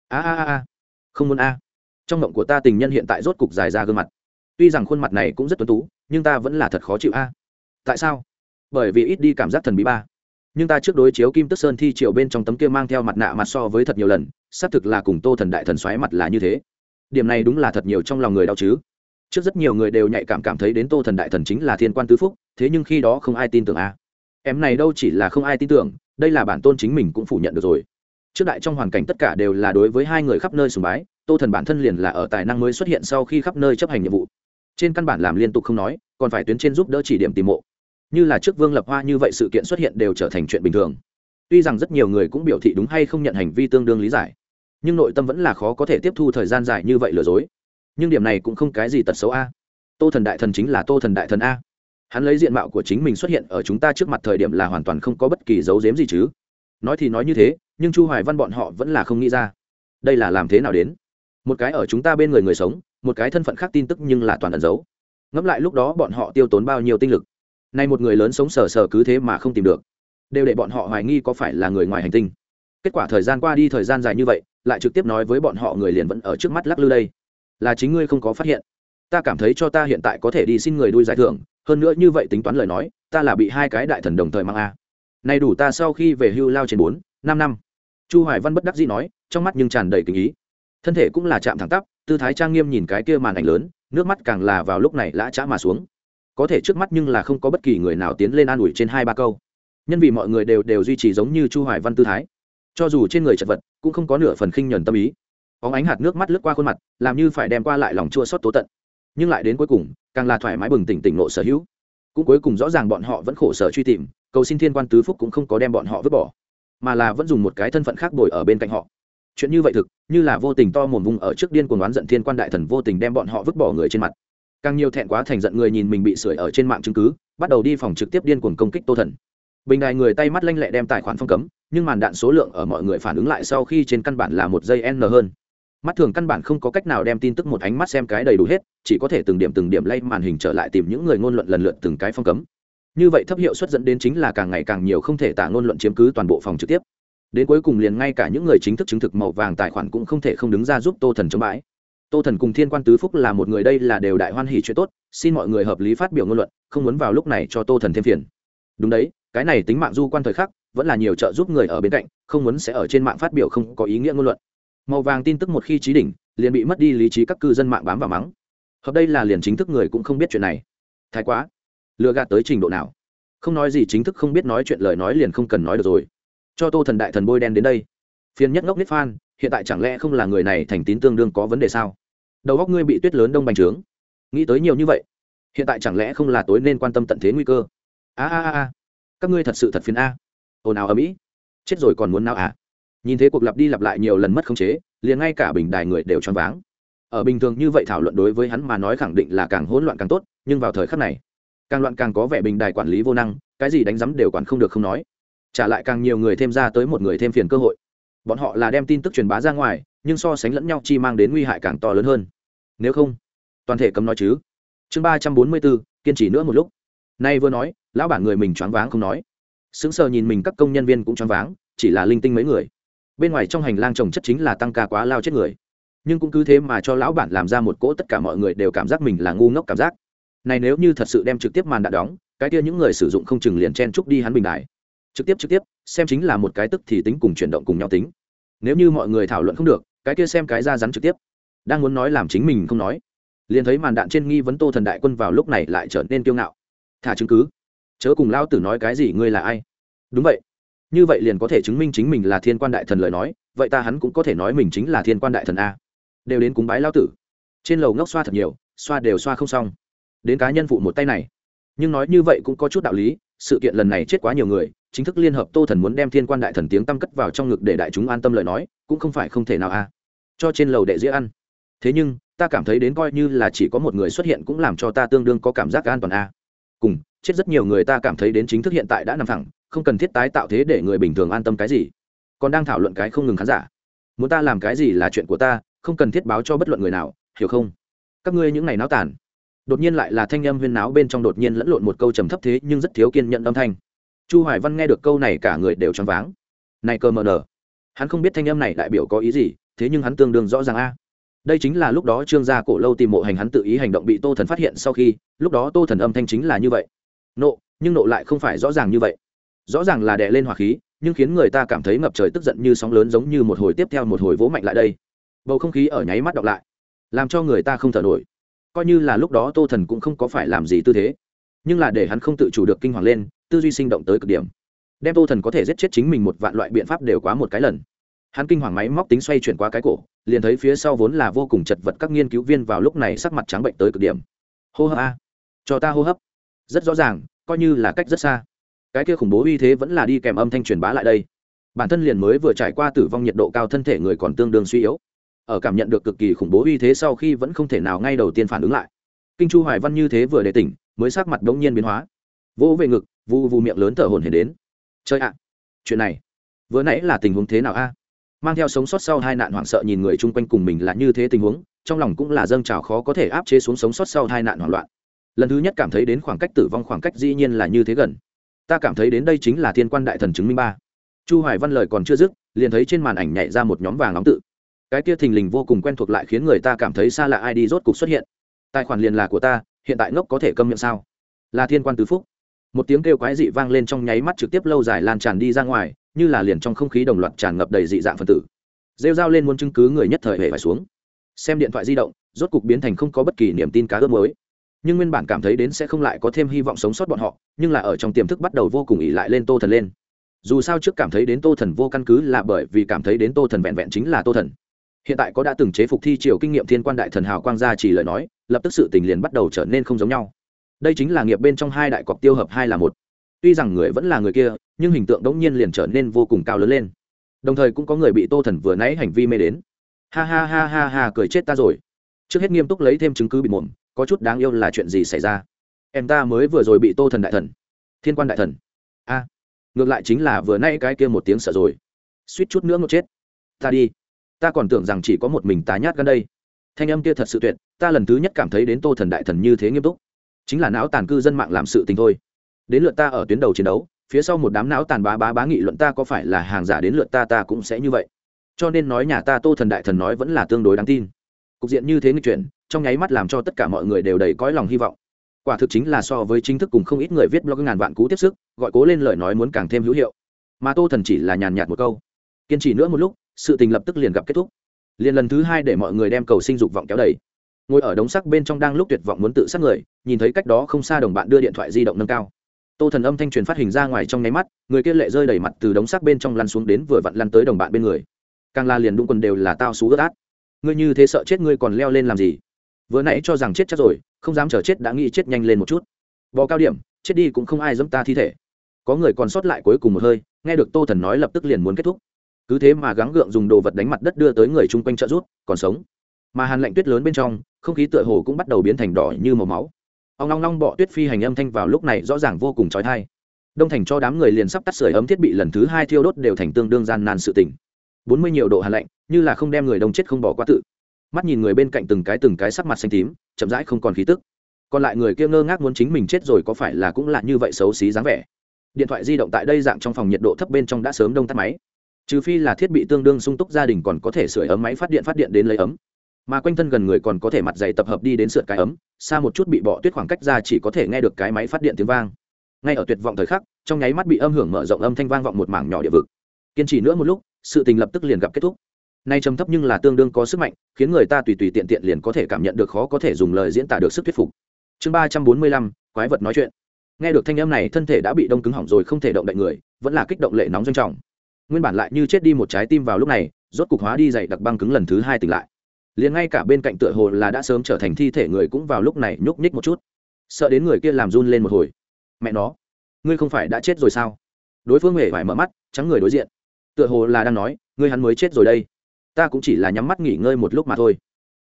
A a a không muốn a. Trong mộng của ta tình nhân hiện tại rốt cục dài ra gương mặt. Tuy rằng khuôn mặt này cũng rất tuấn tú, nhưng ta vẫn là thật khó chịu a. Tại sao? Bởi vì ít đi cảm giác thần bí ba nhưng ta trước đối chiếu kim tức sơn thi triều bên trong tấm kia mang theo mặt nạ mặt so với thật nhiều lần, xác thực là cùng tô thần đại thần xoáy mặt là như thế. Điểm này đúng là thật nhiều trong lòng người đau chứ. Trước rất nhiều người đều nhạy cảm cảm thấy đến tô thần đại thần chính là thiên quan tứ phúc, thế nhưng khi đó không ai tin tưởng a em này đâu chỉ là không ai tin tưởng, đây là bản tôn chính mình cũng phủ nhận được rồi. Trước đại trong hoàn cảnh tất cả đều là đối với hai người khắp nơi sùng bái, tô thần bản thân liền là ở tài năng mới xuất hiện sau khi khắp nơi chấp hành nhiệm vụ. Trên căn bản làm liên tục không nói, còn phải tuyến trên giúp đỡ chỉ điểm tìm mộ như là trước vương lập hoa như vậy sự kiện xuất hiện đều trở thành chuyện bình thường. Tuy rằng rất nhiều người cũng biểu thị đúng hay không nhận hành vi tương đương lý giải, nhưng nội tâm vẫn là khó có thể tiếp thu thời gian dài như vậy lừa dối. Nhưng điểm này cũng không cái gì tật xấu a. Tô thần đại thần chính là tô thần đại thần a. Hắn lấy diện mạo của chính mình xuất hiện ở chúng ta trước mặt thời điểm là hoàn toàn không có bất kỳ dấu dếm gì chứ. Nói thì nói như thế, nhưng chu hoài văn bọn họ vẫn là không nghĩ ra. Đây là làm thế nào đến? Một cái ở chúng ta bên người người sống, một cái thân phận khác tin tức nhưng là toàn ẩn giấu. Ngẫm lại lúc đó bọn họ tiêu tốn bao nhiêu tinh lực nay một người lớn sống sờ sờ cứ thế mà không tìm được. Đều để bọn họ hoài nghi có phải là người ngoài hành tinh. Kết quả thời gian qua đi thời gian dài như vậy, lại trực tiếp nói với bọn họ người liền vẫn ở trước mắt lắc lư đây. Là chính ngươi không có phát hiện. Ta cảm thấy cho ta hiện tại có thể đi xin người đuôi giải thưởng, hơn nữa như vậy tính toán lời nói, ta là bị hai cái đại thần đồng thời mang a. Nay đủ ta sau khi về hưu lao trên bốn, năm năm. Chu hoài văn bất đắc dĩ nói, trong mắt nhưng tràn đầy tình ý. Thân thể cũng là chạm thẳng tắp, tư thái trang nghiêm nhìn cái kia màn ảnh lớn, nước mắt càng là vào lúc này lã chã mà xuống có thể trước mắt nhưng là không có bất kỳ người nào tiến lên an ủi trên hai ba câu. Nhân vì mọi người đều đều duy trì giống như chu hoài văn tư thái. Cho dù trên người chật vật, cũng không có nửa phần khinh nhuần tâm ý. Óng ánh hạt nước mắt lướt qua khuôn mặt, làm như phải đem qua lại lòng chua xót tố tận. Nhưng lại đến cuối cùng, càng là thoải mái bừng tỉnh tỉnh nộ sở hữu. Cũng cuối cùng rõ ràng bọn họ vẫn khổ sở truy tìm, cầu xin thiên quan tứ phúc cũng không có đem bọn họ vứt bỏ, mà là vẫn dùng một cái thân phận khác bồi ở bên cạnh họ. Chuyện như vậy thực, như là vô tình to mồm vùng ở trước điên cuồng oán giận thiên quan đại thần vô tình đem bọn họ vứt bỏ người trên mặt càng nhiều thẹn quá thành giận người nhìn mình bị sưởi ở trên mạng chứng cứ, bắt đầu đi phòng trực tiếp điên cuồng công kích tô thần. Bình đài người tay mắt lanh lẹ đem tài khoản phong cấm, nhưng màn đạn số lượng ở mọi người phản ứng lại sau khi trên căn bản là một giây n hơn. Mắt thường căn bản không có cách nào đem tin tức một ánh mắt xem cái đầy đủ hết, chỉ có thể từng điểm từng điểm lay màn hình trở lại tìm những người ngôn luận lần lượt từng cái phong cấm. Như vậy thấp hiệu suất dẫn đến chính là càng ngày càng nhiều không thể tả ngôn luận chiếm cứ toàn bộ phòng trực tiếp. Đến cuối cùng liền ngay cả những người chính thức chứng thực màu vàng tài khoản cũng không thể không đứng ra giúp tô thần chống bãi tô thần cùng thiên quan tứ phúc là một người đây là đều đại hoan hỉ chuyện tốt, xin mọi người hợp lý phát biểu ngôn luận, không muốn vào lúc này cho tô thần thêm phiền. Đúng đấy, cái này tính mạng du quan thời khắc, vẫn là nhiều trợ giúp người ở bên cạnh, không muốn sẽ ở trên mạng phát biểu không có ý nghĩa ngôn luận. Màu vàng tin tức một khi trí đỉnh, liền bị mất đi lý trí các cư dân mạng bám vào mắng. Hợp đây là liền chính thức người cũng không biết chuyện này. Thái quá. Lừa gạt tới trình độ nào? Không nói gì chính thức không biết nói chuyện lời nói liền không cần nói được rồi. Cho tô thần đại thần bôi đen đến đây. Phiền nhất ngốc nít phan hiện tại chẳng lẽ không là người này thành tín tương đương có vấn đề sao? Đầu góc ngươi bị tuyết lớn đông bành trướng. Nghĩ tới nhiều như vậy, hiện tại chẳng lẽ không là tối nên quan tâm tận thế nguy cơ? A a a các ngươi thật sự thật phiền a. Ồn ào ở mỹ chết rồi còn muốn nào à? Nhìn thấy cuộc lặp đi lặp lại nhiều lần mất khống chế, liền ngay cả bình đài người đều choáng váng. Ở bình thường như vậy thảo luận đối với hắn mà nói khẳng định là càng hỗn loạn càng tốt, nhưng vào thời khắc này, càng loạn càng có vẻ bình đài quản lý vô năng, cái gì đánh giấm đều quản không được không nói. Trả lại càng nhiều người thêm ra tới một người thêm phiền cơ hội bọn họ là đem tin tức truyền bá ra ngoài, nhưng so sánh lẫn nhau chi mang đến nguy hại càng to lớn hơn. Nếu không, toàn thể cấm nói chứ. Chương ba trăm bốn mươi bốn, kiên trì nữa một lúc. Nay vừa nói, lão bản người mình choáng váng không nói. Sững sờ nhìn mình các công nhân viên cũng choáng váng, chỉ là linh tinh mấy người. Bên ngoài trong hành lang trồng chất chính là tăng ca quá lao chết người. Nhưng cũng cứ thế mà cho lão bản làm ra một cỗ tất cả mọi người đều cảm giác mình là ngu ngốc cảm giác. Này nếu như thật sự đem trực tiếp màn đã đóng, cái kia những người sử dụng không chừng liền chen chúc đi hắn bình đại trực tiếp trực tiếp, xem chính là một cái tức thì tính cùng chuyển động cùng nhau tính. Nếu như mọi người thảo luận không được, cái kia xem cái ra rắn trực tiếp. Đang muốn nói làm chính mình không nói, liền thấy màn đạn trên nghi vấn tô thần đại quân vào lúc này lại trở nên kiêu ngạo. Thả chứng cứ. Chớ cùng lao tử nói cái gì, ngươi là ai? Đúng vậy. Như vậy liền có thể chứng minh chính mình là thiên quan đại thần lời nói, vậy ta hắn cũng có thể nói mình chính là thiên quan đại thần a. Đều đến cúng bái lao tử. Trên lầu ngốc xoa thật nhiều, xoa đều xoa không xong. Đến cá nhân phụ một tay này. Nhưng nói như vậy cũng có chút đạo lý, sự kiện lần này chết quá nhiều người chính thức liên hợp tô thần muốn đem thiên quan đại thần tiếng tăm cất vào trong ngực để đại chúng an tâm lời nói, cũng không phải không thể nào a cho trên lầu đệ dĩa ăn. Thế nhưng, ta cảm thấy đến coi như là chỉ có một người xuất hiện cũng làm cho ta tương đương có cảm giác an toàn a cùng, chết rất nhiều người ta cảm thấy đến chính thức hiện tại đã nằm thẳng, không cần thiết tái tạo thế để người bình thường an tâm cái gì. Còn đang thảo luận cái không ngừng khán giả. Muốn ta làm cái gì là chuyện của ta, không cần thiết báo cho bất luận người nào, hiểu không? Các ngươi những ngày náo tàn. Đột nhiên lại là thanh âm huyên náo bên trong đột nhiên lẫn lộn một câu trầm thấp thế nhưng rất thiếu kiên nhận âm thanh chu hoài văn nghe được câu này cả người đều choáng váng. Này cơ mờ nở hắn không biết thanh âm này đại biểu có ý gì, thế nhưng hắn tương đương rõ ràng a. Đây chính là lúc đó trương gia cổ lâu tìm mộ hành hắn tự ý hành động bị tô thần phát hiện sau khi, lúc đó tô thần âm thanh chính là như vậy. Nộ, nhưng nộ lại không phải rõ ràng như vậy. Rõ ràng là đè lên hỏa khí, nhưng khiến người ta cảm thấy ngập trời tức giận như sóng lớn giống như một hồi tiếp theo một hồi vỗ mạnh lại đây. Bầu không khí ở nháy mắt đọc lại, làm cho người ta không thở nổi. Coi như là lúc đó tô thần cũng không có phải làm gì tư thế, nhưng là để hắn không tự chủ được kinh hoàng lên tư duy sinh động tới cực điểm. Đem tô thần có thể giết chết chính mình một vạn loại biện pháp đều quá một cái lần. Hắn kinh hoàng máy móc tính xoay chuyển qua cái cổ, liền thấy phía sau vốn là vô cùng chật vật các nghiên cứu viên vào lúc này sắc mặt trắng bệnh tới cực điểm. Hô hấp a. Cho ta hô hấp. Rất rõ ràng, coi như là cách rất xa. Cái kia khủng bố uy thế vẫn là đi kèm âm thanh truyền bá lại đây. Bản thân liền mới vừa trải qua tử vong nhiệt độ cao thân thể người còn tương đương suy yếu. Ở cảm nhận được cực kỳ khủng bố uy thế sau khi vẫn không thể nào ngay đầu tiên phản ứng lại. Kinh chu hoài văn như thế vừa để tỉnh, mới sắc mặt đống nhiên biến hóa. Vỗ về ngực vu vu miệng lớn thở hồn hển đến. Chơi ạ, chuyện này, vừa nãy là tình huống thế nào a? Mang theo sống sót sau hai nạn hoảng sợ nhìn người chung quanh cùng mình là như thế tình huống, trong lòng cũng là dâng trào khó có thể áp chế xuống sống sót sau hai nạn hoảng loạn. Lần thứ nhất cảm thấy đến khoảng cách tử vong khoảng cách dĩ nhiên là như thế gần. Ta cảm thấy đến đây chính là thiên quan đại thần chứng minh ba. Chu hoài văn lời còn chưa dứt, liền thấy trên màn ảnh nhảy ra một nhóm vàng nóng tự. Cái kia thình lình vô cùng quen thuộc lại khiến người ta cảm thấy xa lạ ai đi rốt cục xuất hiện. Tài khoản liền là của ta, hiện tại ngốc có thể câm miệng sao? Là thiên quan tứ phúc một tiếng kêu quái dị vang lên trong nháy mắt trực tiếp lâu dài lan tràn đi ra ngoài, như là liền trong không khí đồng loạt tràn ngập đầy dị dạng phân tử. Rêu dao lên muốn chứng cứ người nhất thời hệ phải xuống. Xem điện thoại di động, rốt cục biến thành không có bất kỳ niềm tin cá ước mới nhưng nguyên bản cảm thấy đến sẽ không lại có thêm hy vọng sống sót bọn họ, nhưng là ở trong tiềm thức bắt đầu vô cùng ỉ lại lên tô thần lên. Dù sao trước cảm thấy đến tô thần vô căn cứ là bởi vì cảm thấy đến tô thần vẹn vẹn chính là tô thần. Hiện tại có đã từng chế phục thi triều kinh nghiệm thiên quan đại thần hào quang gia chỉ lời nói, lập tức sự tình liền bắt đầu trở nên không giống nhau đây chính là nghiệp bên trong hai đại cọc tiêu hợp hai là một. Tuy rằng người vẫn là người kia, nhưng hình tượng đống nhiên liền trở nên vô cùng cao lớn lên. Đồng thời cũng có người bị tô thần vừa nãy hành vi mê đến. Ha ha ha ha ha, cười chết ta rồi. Trước hết nghiêm túc lấy thêm chứng cứ bị mồm, có chút đáng yêu là chuyện gì xảy ra? Em ta mới vừa rồi bị tô thần đại thần. Thiên quan đại thần. A, ngược lại chính là vừa nay cái kia một tiếng sợ rồi. Suýt chút nữa ngột chết. Ta đi. Ta còn tưởng rằng chỉ có một mình tá nhát gần đây. Thanh âm kia thật sự tuyệt, ta lần thứ nhất cảm thấy đến tô thần đại thần như thế nghiêm túc chính là não tàn cư dân mạng làm sự tình thôi. Đến lượt ta ở tuyến đầu chiến đấu, phía sau một đám não tàn bá bá bá nghị luận ta có phải là hàng giả đến lượt ta ta cũng sẽ như vậy. Cho nên nói nhà ta tô thần đại thần nói vẫn là tương đối đáng tin. Cục diện như thế nghịch chuyển, trong nháy mắt làm cho tất cả mọi người đều đầy cõi lòng hy vọng. Quả thực chính là so với chính thức cùng không ít người viết blog ngàn vạn cú tiếp sức, gọi cố lên lời nói muốn càng thêm hữu hiệu. Mà tô thần chỉ là nhàn nhạt một câu. Kiên trì nữa một lúc, sự tình lập tức liền gặp kết thúc. Liền lần thứ hai để mọi người đem cầu sinh dục vọng kéo đầy ngồi ở đống sắc bên trong đang lúc tuyệt vọng muốn tự sát người, nhìn thấy cách đó không xa đồng bạn đưa điện thoại di động nâng cao. Tô thần âm thanh truyền phát hình ra ngoài trong nháy mắt, người kia lệ rơi đầy mặt từ đống sắc bên trong lăn xuống đến vừa vặn lăn tới đồng bạn bên người. Càng la liền đúng quần đều là tao xú ướt át. Ngươi như thế sợ chết ngươi còn leo lên làm gì? Vừa nãy cho rằng chết chắc rồi, không dám chờ chết đã nghĩ chết nhanh lên một chút. Bò cao điểm, chết đi cũng không ai dẫm ta thi thể. Có người còn sót lại cuối cùng một hơi, nghe được tô thần nói lập tức liền muốn kết thúc. Cứ thế mà gắng gượng dùng đồ vật đánh mặt đất đưa tới người chung quanh trợ rút còn sống. Mà hàn lạnh tuyết lớn bên trong không khí tựa hồ cũng bắt đầu biến thành đỏ như màu máu. Ông long long bọ tuyết phi hành âm thanh vào lúc này rõ ràng vô cùng trói thai đông thành cho đám người liền sắp tắt sưởi ấm thiết bị lần thứ hai thiêu đốt đều thành tương đương gian nan sự tỉnh bốn mươi nhiều độ hàn lạnh, như là không đem người đông chết không bỏ qua tự. Mắt nhìn người bên cạnh từng cái từng cái sắc mặt xanh tím, chậm rãi không còn khí tức. Còn lại người kia ngơ ngác muốn chính mình chết rồi có phải là cũng là như vậy xấu xí dáng vẻ. Điện thoại di động tại đây dạng trong phòng nhiệt độ thấp bên trong đã sớm đông tắt máy. Trừ phi là thiết bị tương đương sung túc gia đình còn có thể sửa ấm máy phát điện phát điện đến lấy ấm mà quanh thân gần người còn có thể mặt dày tập hợp đi đến sượt cái ấm, xa một chút bị bọ tuyết khoảng cách ra chỉ có thể nghe được cái máy phát điện tiếng vang. Ngay ở tuyệt vọng thời khắc, trong nháy mắt bị âm hưởng mở rộng âm thanh vang vọng một mảng nhỏ địa vực. Kiên trì nữa một lúc, sự tình lập tức liền gặp kết thúc. Nay trầm thấp nhưng là tương đương có sức mạnh, khiến người ta tùy tùy tiện tiện liền có thể cảm nhận được khó có thể dùng lời diễn tả được sức thuyết phục. Chương ba trăm bốn mươi lăm, quái vật nói chuyện. Nghe được thanh âm này, thân thể đã bị đông cứng hỏng rồi, không thể động đậy người, vẫn là kích động lệ nóng doanh trọng. Nguyên bản lại như chết đi một trái tim vào lúc này, rốt cục hóa đi dày đặc băng cứng lần thứ hai tỉnh lại liền ngay cả bên cạnh tựa hồ là đã sớm trở thành thi thể người cũng vào lúc này nhúc nhích một chút. Sợ đến người kia làm run lên một hồi. Mẹ nó, ngươi không phải đã chết rồi sao? Đối phương hề phải mở mắt, trắng người đối diện. Tựa hồ là đang nói, ngươi hắn mới chết rồi đây. Ta cũng chỉ là nhắm mắt nghỉ ngơi một lúc mà thôi.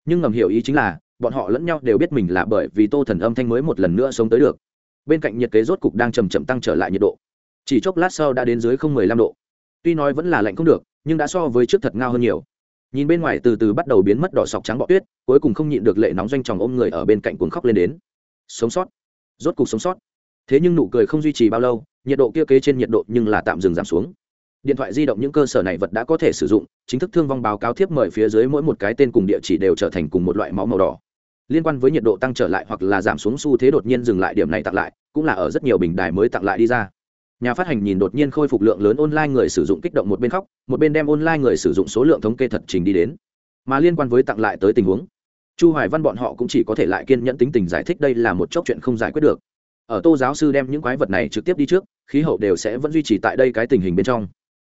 Nhưng ngầm hiểu ý chính là, bọn họ lẫn nhau đều biết mình là bởi vì tô thần âm thanh mới một lần nữa sống tới được. Bên cạnh nhiệt kế rốt cục đang chầm chậm tăng trở lại nhiệt độ. Chỉ chốc lát sau đã đến dưới không mười lăm độ. Tuy nói vẫn là lạnh không được, nhưng đã so với trước thật ngao hơn nhiều nhìn bên ngoài từ từ bắt đầu biến mất đỏ sọc trắng bọ tuyết, cuối cùng không nhịn được lệ nóng doanh tròng ôm người ở bên cạnh cuồng khóc lên đến. Sống sót. Rốt cục sống sót. Thế nhưng nụ cười không duy trì bao lâu, nhiệt độ kia kế trên nhiệt độ nhưng là tạm dừng giảm xuống. Điện thoại di động những cơ sở này vật đã có thể sử dụng, chính thức thương vong báo cáo thiếp mời phía dưới mỗi một cái tên cùng địa chỉ đều trở thành cùng một loại máu màu đỏ. Liên quan với nhiệt độ tăng trở lại hoặc là giảm xuống xu thế đột nhiên dừng lại điểm này tặng lại, cũng là ở rất nhiều bình đài mới tặng lại đi ra nhà phát hành nhìn đột nhiên khôi phục lượng lớn online người sử dụng kích động một bên khóc, một bên đem online người sử dụng số lượng thống kê thật trình đi đến. Mà liên quan với tặng lại tới tình huống, chu hoài văn bọn họ cũng chỉ có thể lại kiên nhẫn tính tình giải thích đây là một chốc chuyện không giải quyết được. Ở tô giáo sư đem những quái vật này trực tiếp đi trước, khí hậu đều sẽ vẫn duy trì tại đây cái tình hình bên trong.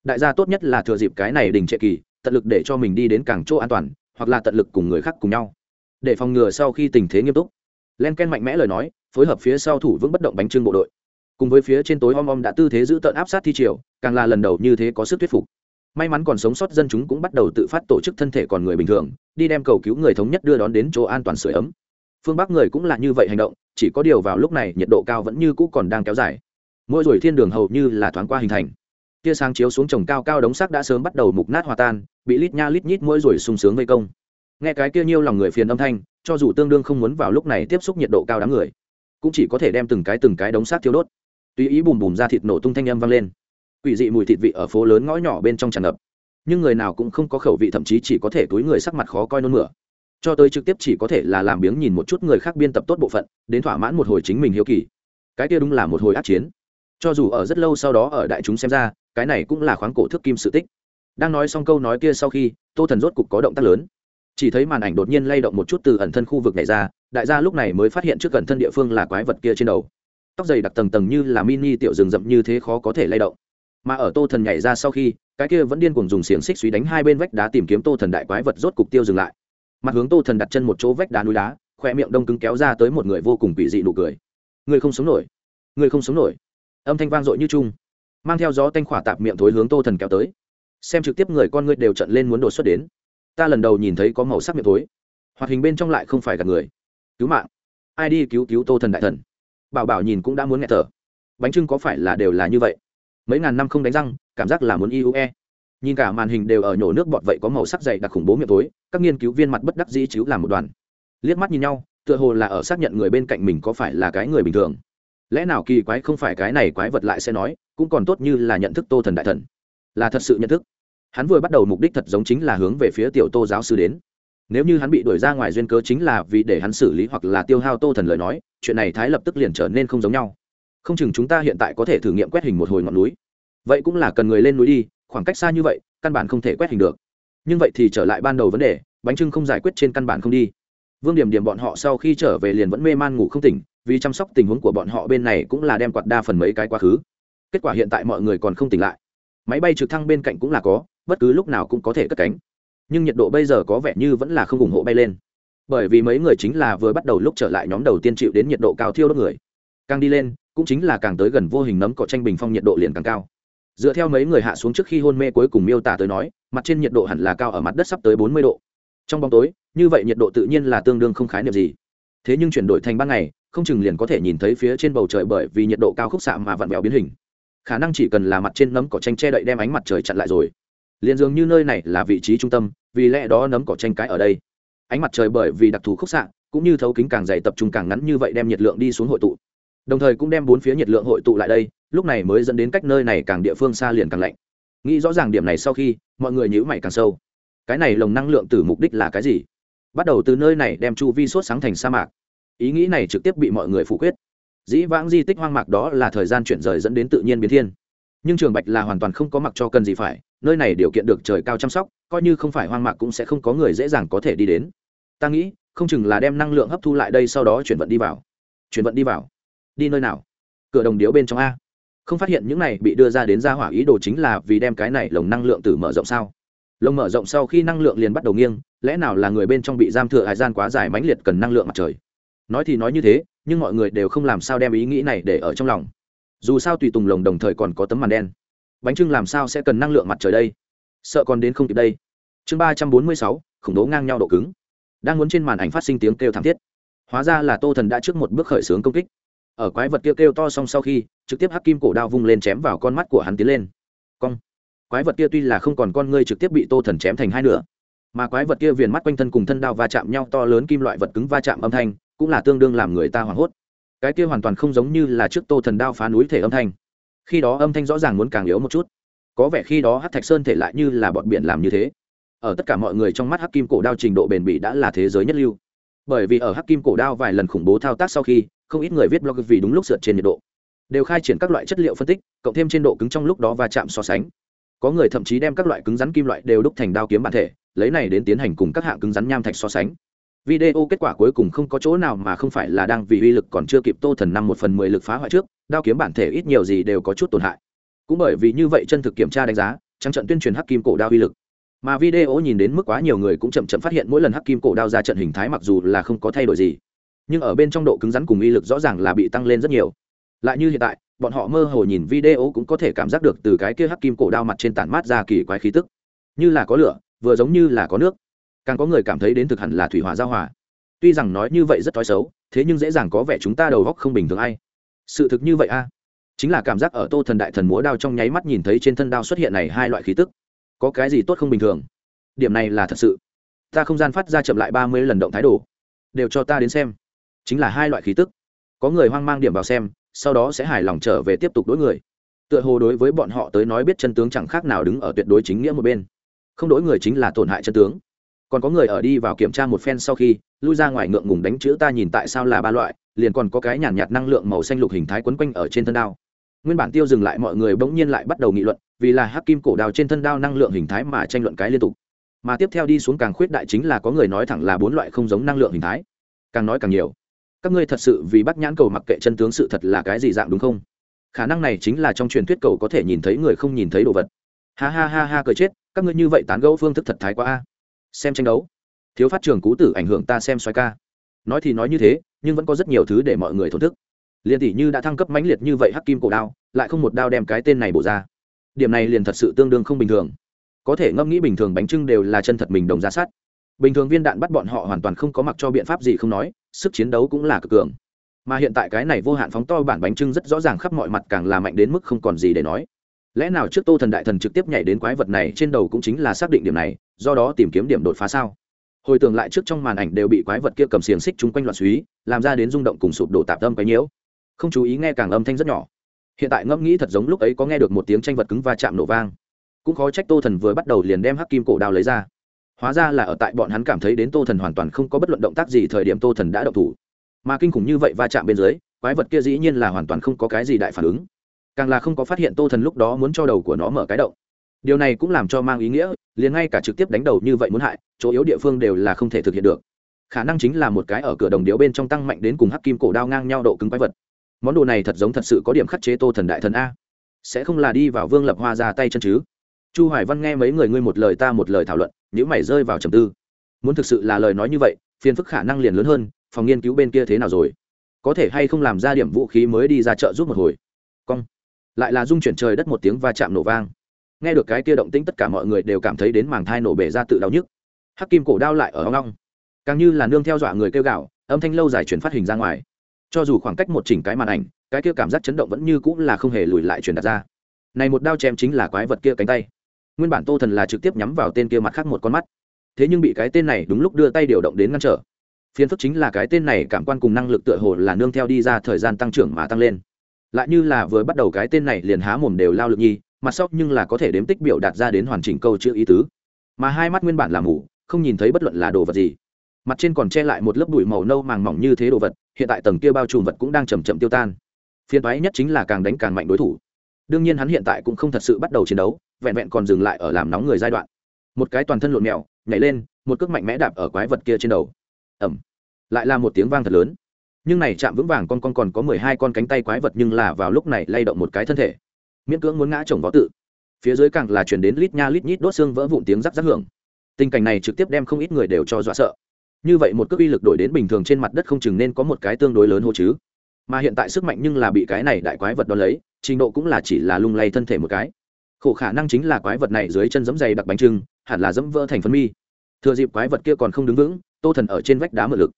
Đại gia tốt nhất là thừa dịp cái này đình trệ kỳ, tận lực để cho mình đi đến càng chỗ an toàn, hoặc là tận lực cùng người khác cùng nhau. Để phòng ngừa sau khi tình thế nghiêm túc. Len ken mạnh mẽ lời nói, phối hợp phía sau thủ vững bất động bánh trưng bộ đội cùng với phía trên tối om om đã tư thế giữ tận áp sát thi triều, càng là lần đầu như thế có sức thuyết phục. May mắn còn sống sót dân chúng cũng bắt đầu tự phát tổ chức thân thể còn người bình thường, đi đem cầu cứu người thống nhất đưa đón đến chỗ an toàn sửa ấm. Phương bắc người cũng là như vậy hành động, chỉ có điều vào lúc này nhiệt độ cao vẫn như cũ còn đang kéo dài. Mỗi rồi thiên đường hầu như là thoáng qua hình thành. Tia sáng chiếu xuống trồng cao cao đống xác đã sớm bắt đầu mục nát hòa tan, bị lít nha lít nhít mỗi rồi sung sướng vây công. Nghe cái kia nhiêu lòng người phiền âm thanh, cho dù tương đương không muốn vào lúc này tiếp xúc nhiệt độ cao đám người, cũng chỉ có thể đem từng cái từng cái đống xác thiêu đốt tùy ý bùm bùm ra thịt nổ tung thanh âm vang lên. Quỷ dị mùi thịt vị ở phố lớn ngõ nhỏ bên trong tràn ngập. Nhưng người nào cũng không có khẩu vị, thậm chí chỉ có thể túi người sắc mặt khó coi nôn mửa. Cho tới trực tiếp chỉ có thể là làm biếng nhìn một chút người khác biên tập tốt bộ phận, đến thỏa mãn một hồi chính mình hiếu kỳ. Cái kia đúng là một hồi át chiến. Cho dù ở rất lâu sau đó ở đại chúng xem ra, cái này cũng là khoáng cổ thước kim sự tích. Đang nói xong câu nói kia sau khi, tô thần rốt cục có động tác lớn. Chỉ thấy màn ảnh đột nhiên lay động một chút từ ẩn thân khu vực này ra, đại gia lúc này mới phát hiện trước gần thân địa phương là quái vật kia trên đầu tóc dày đặc tầng tầng như là mini tiểu rừng rậm như thế khó có thể lay động. Mà ở tô thần nhảy ra sau khi, cái kia vẫn điên cuồng dùng xiềng xích suy đánh hai bên vách đá tìm kiếm tô thần đại quái vật rốt cục tiêu dừng lại. Mặt hướng tô thần đặt chân một chỗ vách đá núi đá khoe miệng đông cứng kéo ra tới một người vô cùng quỷ dị nụ cười. Người không sống nổi. Người không sống nổi. Âm thanh vang dội như chung. Mang theo gió tanh khỏa tạp miệng thối hướng tô thần kéo tới. Xem trực tiếp người con ngươi đều trận lên muốn đột xuất đến. Ta lần đầu nhìn thấy có màu sắc miệng thối. Hoạt hình bên trong lại không phải gặp người. Cứu mạng. Ai đi cứu cứu tô thần đại thần? Bảo bảo nhìn cũng đã muốn nghe thở. Bánh trưng có phải là đều là như vậy? Mấy ngàn năm không đánh răng, cảm giác là muốn iue nhìn cả màn hình đều ở nhổ nước bọt vậy có màu sắc dày đặc khủng bố miệng tối, các nghiên cứu viên mặt bất đắc dĩ chứ làm một đoàn. Liếc mắt nhìn nhau, tựa hồ là ở xác nhận người bên cạnh mình có phải là cái người bình thường. Lẽ nào kỳ quái không phải cái này quái vật lại sẽ nói, cũng còn tốt như là nhận thức tô thần đại thần. Là thật sự nhận thức. Hắn vừa bắt đầu mục đích thật giống chính là hướng về phía tiểu tô giáo sư đến nếu như hắn bị đuổi ra ngoài duyên cớ chính là vì để hắn xử lý hoặc là tiêu hao tô thần lời nói, chuyện này thái lập tức liền trở nên không giống nhau. Không chừng chúng ta hiện tại có thể thử nghiệm quét hình một hồi ngọn núi. Vậy cũng là cần người lên núi đi, khoảng cách xa như vậy, căn bản không thể quét hình được. Nhưng vậy thì trở lại ban đầu vấn đề, bánh trưng không giải quyết trên căn bản không đi. Vương điểm điểm bọn họ sau khi trở về liền vẫn mê man ngủ không tỉnh, vì chăm sóc tình huống của bọn họ bên này cũng là đem quạt đa phần mấy cái quá khứ. Kết quả hiện tại mọi người còn không tỉnh lại. Máy bay trực thăng bên cạnh cũng là có, bất cứ lúc nào cũng có thể cất cánh nhưng nhiệt độ bây giờ có vẻ như vẫn là không ủng hộ bay lên. Bởi vì mấy người chính là vừa bắt đầu lúc trở lại nhóm đầu tiên chịu đến nhiệt độ cao thiêu đốt người. Càng đi lên, cũng chính là càng tới gần vô hình nấm cỏ tranh bình phong nhiệt độ liền càng cao. Dựa theo mấy người hạ xuống trước khi hôn mê cuối cùng miêu tả tới nói, mặt trên nhiệt độ hẳn là cao ở mặt đất sắp tới bốn mươi độ. Trong bóng tối, như vậy nhiệt độ tự nhiên là tương đương không khái niệm gì. Thế nhưng chuyển đổi thành ban ngày, không chừng liền có thể nhìn thấy phía trên bầu trời bởi vì nhiệt độ cao khúc xạ mà vặn vẹo biến hình. Khả năng chỉ cần là mặt trên nấm cỏ tranh che đậy đem ánh mặt trời chặn lại rồi liền dường như nơi này là vị trí trung tâm, vì lẽ đó nấm cỏ tranh cãi ở đây. Ánh mặt trời bởi vì đặc thù khúc xạ, cũng như thấu kính càng dày tập trung càng ngắn như vậy đem nhiệt lượng đi xuống hội tụ. Đồng thời cũng đem bốn phía nhiệt lượng hội tụ lại đây, lúc này mới dẫn đến cách nơi này càng địa phương xa liền càng lạnh. Nghĩ rõ ràng điểm này sau khi, mọi người nhữ mày càng sâu. Cái này lồng năng lượng từ mục đích là cái gì? Bắt đầu từ nơi này đem chu vi sốt sáng thành sa mạc. Ý nghĩ này trực tiếp bị mọi người phủ quyết. Dĩ vãng di tích hoang mạc đó là thời gian chuyển rời dẫn đến tự nhiên biến thiên. Nhưng trường bạch là hoàn toàn không có mặc cho cần gì phải nơi này điều kiện được trời cao chăm sóc, coi như không phải hoang mạc cũng sẽ không có người dễ dàng có thể đi đến. Ta nghĩ, không chừng là đem năng lượng hấp thu lại đây sau đó chuyển vận đi vào. Chuyển vận đi vào. Đi nơi nào? Cửa đồng điếu bên trong a. Không phát hiện những này bị đưa ra đến ra hỏa ý đồ chính là vì đem cái này lồng năng lượng từ mở rộng sao? Lồng mở rộng sau khi năng lượng liền bắt đầu nghiêng, lẽ nào là người bên trong bị giam thừa hải gian quá dài mãnh liệt cần năng lượng mặt trời? Nói thì nói như thế, nhưng mọi người đều không làm sao đem ý nghĩ này để ở trong lòng. Dù sao tùy tùng lồng đồng thời còn có tấm màn đen bánh trưng làm sao sẽ cần năng lượng mặt trời đây? Sợ còn đến không kịp đây. Chương ba trăm bốn mươi sáu khủng bố ngang nhau độ cứng. Đang muốn trên màn ảnh phát sinh tiếng kêu thảm thiết. Hóa ra là tô thần đã trước một bước khởi xướng công kích. Ở quái vật kia kêu, kêu to xong sau khi trực tiếp hắc kim cổ đao vung lên chém vào con mắt của hắn tiến lên. Cong. Quái vật kia tuy là không còn con ngươi trực tiếp bị tô thần chém thành hai nửa mà quái vật kia viền mắt quanh thân cùng thân đao va chạm nhau to lớn kim loại vật cứng va chạm âm thanh cũng là tương đương làm người ta hoảng hốt. Cái kia hoàn toàn không giống như là trước tô thần đao phá núi thể âm thanh khi đó âm thanh rõ ràng muốn càng yếu một chút. Có vẻ khi đó hát thạch sơn thể lại như là bọn biển làm như thế. Ở tất cả mọi người trong mắt hắc kim cổ đao trình độ bền bỉ đã là thế giới nhất lưu. Bởi vì ở hắc kim cổ đao vài lần khủng bố thao tác sau khi, không ít người viết blog vì đúng lúc sượt trên nhiệt độ. Đều khai triển các loại chất liệu phân tích, cộng thêm trên độ cứng trong lúc đó va chạm so sánh. Có người thậm chí đem các loại cứng rắn kim loại đều đúc thành đao kiếm bản thể, lấy này đến tiến hành cùng các hạng cứng rắn nham thạch so sánh. Video kết quả cuối cùng không có chỗ nào mà không phải là đang vì uy lực còn chưa kịp tô thần năm một phần mười lực phá hoại trước đao kiếm bản thể ít nhiều gì đều có chút tổn hại. Cũng bởi vì như vậy chân thực kiểm tra đánh giá, trắng trận tuyên truyền hắc kim cổ đao uy lực. Mà video nhìn đến mức quá nhiều người cũng chậm chậm phát hiện mỗi lần hắc kim cổ đao ra trận hình thái mặc dù là không có thay đổi gì, nhưng ở bên trong độ cứng rắn cùng uy lực rõ ràng là bị tăng lên rất nhiều. Lại như hiện tại, bọn họ mơ hồ nhìn video cũng có thể cảm giác được từ cái kia hắc kim cổ đao mặt trên tản mát ra kỳ quái khí tức. Như là có lửa, vừa giống như là có nước. Càng có người cảm thấy đến thực hẳn là thủy hỏa giao hòa. Tuy rằng nói như vậy rất thói xấu, thế nhưng dễ dàng có vẻ chúng ta đầu góc không bình thường ai sự thực như vậy a? Chính là cảm giác ở tô thần đại thần múa đao trong nháy mắt nhìn thấy trên thân đao xuất hiện này hai loại khí tức. Có cái gì tốt không bình thường? Điểm này là thật sự. Ta không gian phát ra chậm lại ba mươi lần động thái đồ đều cho ta đến xem. Chính là hai loại khí tức. Có người hoang mang điểm vào xem, sau đó sẽ hài lòng trở về tiếp tục đối người. Tựa hồ đối với bọn họ tới nói biết chân tướng chẳng khác nào đứng ở tuyệt đối chính nghĩa một bên. Không đối người chính là tổn hại chân tướng. Còn có người ở đi vào kiểm tra một phen sau khi lui ra ngoài ngượng ngùng đánh chữ ta nhìn tại sao là ba loại, liền còn có cái nhàn nhạt năng lượng màu xanh lục hình thái quấn quanh ở trên thân đao. Nguyên bản tiêu dừng lại mọi người bỗng nhiên lại bắt đầu nghị luận, vì là hắc kim cổ đào trên thân đao năng lượng hình thái mà tranh luận cái liên tục. Mà tiếp theo đi xuống càng khuyết đại chính là có người nói thẳng là bốn loại không giống năng lượng hình thái. Càng nói càng nhiều. Các ngươi thật sự vì bắt nhãn cầu mặc kệ chân tướng sự thật là cái gì dạng đúng không? Khả năng này chính là trong truyền thuyết cầu có thể nhìn thấy người không nhìn thấy đồ vật. Ha ha ha ha cười chết, các ngươi như vậy tán gẫu phương thức thật thái quá a. Xem tranh đấu thiếu phát trường cú tử ảnh hưởng ta xem xoay ca. Nói thì nói như thế, nhưng vẫn có rất nhiều thứ để mọi người thổn thức. Liền tỷ như đã thăng cấp mãnh liệt như vậy hắc kim cổ đao, lại không một đao đem cái tên này bổ ra. Điểm này liền thật sự tương đương không bình thường. Có thể ngẫm nghĩ bình thường bánh trưng đều là chân thật mình đồng ra sát. Bình thường viên đạn bắt bọn họ hoàn toàn không có mặc cho biện pháp gì không nói, sức chiến đấu cũng là cực cường. Mà hiện tại cái này vô hạn phóng to bản bánh trưng rất rõ ràng khắp mọi mặt càng là mạnh đến mức không còn gì để nói. Lẽ nào trước tô thần đại thần trực tiếp nhảy đến quái vật này trên đầu cũng chính là xác định điểm này, do đó tìm kiếm điểm đột phá sao? Hồi tưởng lại trước trong màn ảnh đều bị quái vật kia cầm xiềng xích chung quanh loạn suý làm ra đến rung động cùng sụp đổ tạp tâm quấy nhiễu. Không chú ý nghe càng âm thanh rất nhỏ. Hiện tại ngẫm nghĩ thật giống lúc ấy có nghe được một tiếng tranh vật cứng va chạm nổ vang. Cũng khó trách tô thần vừa bắt đầu liền đem hắc kim cổ đao lấy ra. Hóa ra là ở tại bọn hắn cảm thấy đến tô thần hoàn toàn không có bất luận động tác gì thời điểm tô thần đã động thủ. Mà kinh khủng như vậy va chạm bên dưới, quái vật kia dĩ nhiên là hoàn toàn không có cái gì đại phản ứng. Càng là không có phát hiện tô thần lúc đó muốn cho đầu của nó mở cái động điều này cũng làm cho mang ý nghĩa, liền ngay cả trực tiếp đánh đầu như vậy muốn hại, chỗ yếu địa phương đều là không thể thực hiện được. Khả năng chính là một cái ở cửa đồng điếu bên trong tăng mạnh đến cùng hắc kim cổ đao ngang nhau độ cứng quái vật. Món đồ này thật giống thật sự có điểm khắc chế tô thần đại thần a. Sẽ không là đi vào vương lập hoa ra tay chân chứ? Chu hoài văn nghe mấy người ngươi một lời ta một lời thảo luận những mày rơi vào trầm tư. Muốn thực sự là lời nói như vậy, phiền phức khả năng liền lớn hơn, phòng nghiên cứu bên kia thế nào rồi? Có thể hay không làm ra điểm vũ khí mới đi ra chợ giúp một hồi? Cong. Lại là dung chuyển trời đất một tiếng va chạm nổ vang nghe được cái kia động tĩnh, tất cả mọi người đều cảm thấy đến màng thai nổ bể ra tự đau nhức. Hắc kim cổ đao lại ở ong càng như là nương theo dọa người kêu gạo âm thanh lâu dài chuyển phát hình ra ngoài. Cho dù khoảng cách một chỉnh cái màn ảnh, cái kia cảm giác chấn động vẫn như cũng là không hề lùi lại truyền đặt ra. Này một đao chém chính là quái vật kia cánh tay. Nguyên bản tô thần là trực tiếp nhắm vào tên kia mặt khác một con mắt. Thế nhưng bị cái tên này đúng lúc đưa tay điều động đến ngăn trở. Phiến phức chính là cái tên này cảm quan cùng năng lực tựa hồ là nương theo đi ra thời gian tăng trưởng mà tăng lên. Lại như là vừa bắt đầu cái tên này liền há mồm đều lao lực nhi mặt sóc nhưng là có thể đếm tích biểu đạt ra đến hoàn chỉnh câu chữ ý tứ. Mà hai mắt nguyên bản là mù, không nhìn thấy bất luận là đồ vật gì. Mặt trên còn che lại một lớp bụi màu nâu màng mỏng như thế đồ vật, hiện tại tầng kia bao trùm vật cũng đang chầm chậm tiêu tan. Phiên toái nhất chính là càng đánh càng mạnh đối thủ. Đương nhiên hắn hiện tại cũng không thật sự bắt đầu chiến đấu, vẹn vẹn còn dừng lại ở làm nóng người giai đoạn. Một cái toàn thân lộn mèo nhảy lên, một cước mạnh mẽ đạp ở quái vật kia trên đầu. Ẩm lại là một tiếng vang thật lớn. Nhưng này chạm vững vàng con con còn có mười hai con cánh tay quái vật nhưng là vào lúc này lay động một cái thân thể miễn cưỡng muốn ngã chồng vó tự. Phía dưới càng là chuyển đến lít nha lít nhít đốt xương vỡ vụn tiếng rắc rắc hưởng. Tình cảnh này trực tiếp đem không ít người đều cho dọa sợ. Như vậy một cước uy lực đổi đến bình thường trên mặt đất không chừng nên có một cái tương đối lớn hô chứ. Mà hiện tại sức mạnh nhưng là bị cái này đại quái vật đo lấy, trình độ cũng là chỉ là lung lay thân thể một cái. Khổ khả năng chính là quái vật này dưới chân dẫm dày đặc bánh trưng, hẳn là dẫm vỡ thành phân mi. Thừa dịp quái vật kia còn không đứng vững, tô thần ở trên vách đá mượn lực.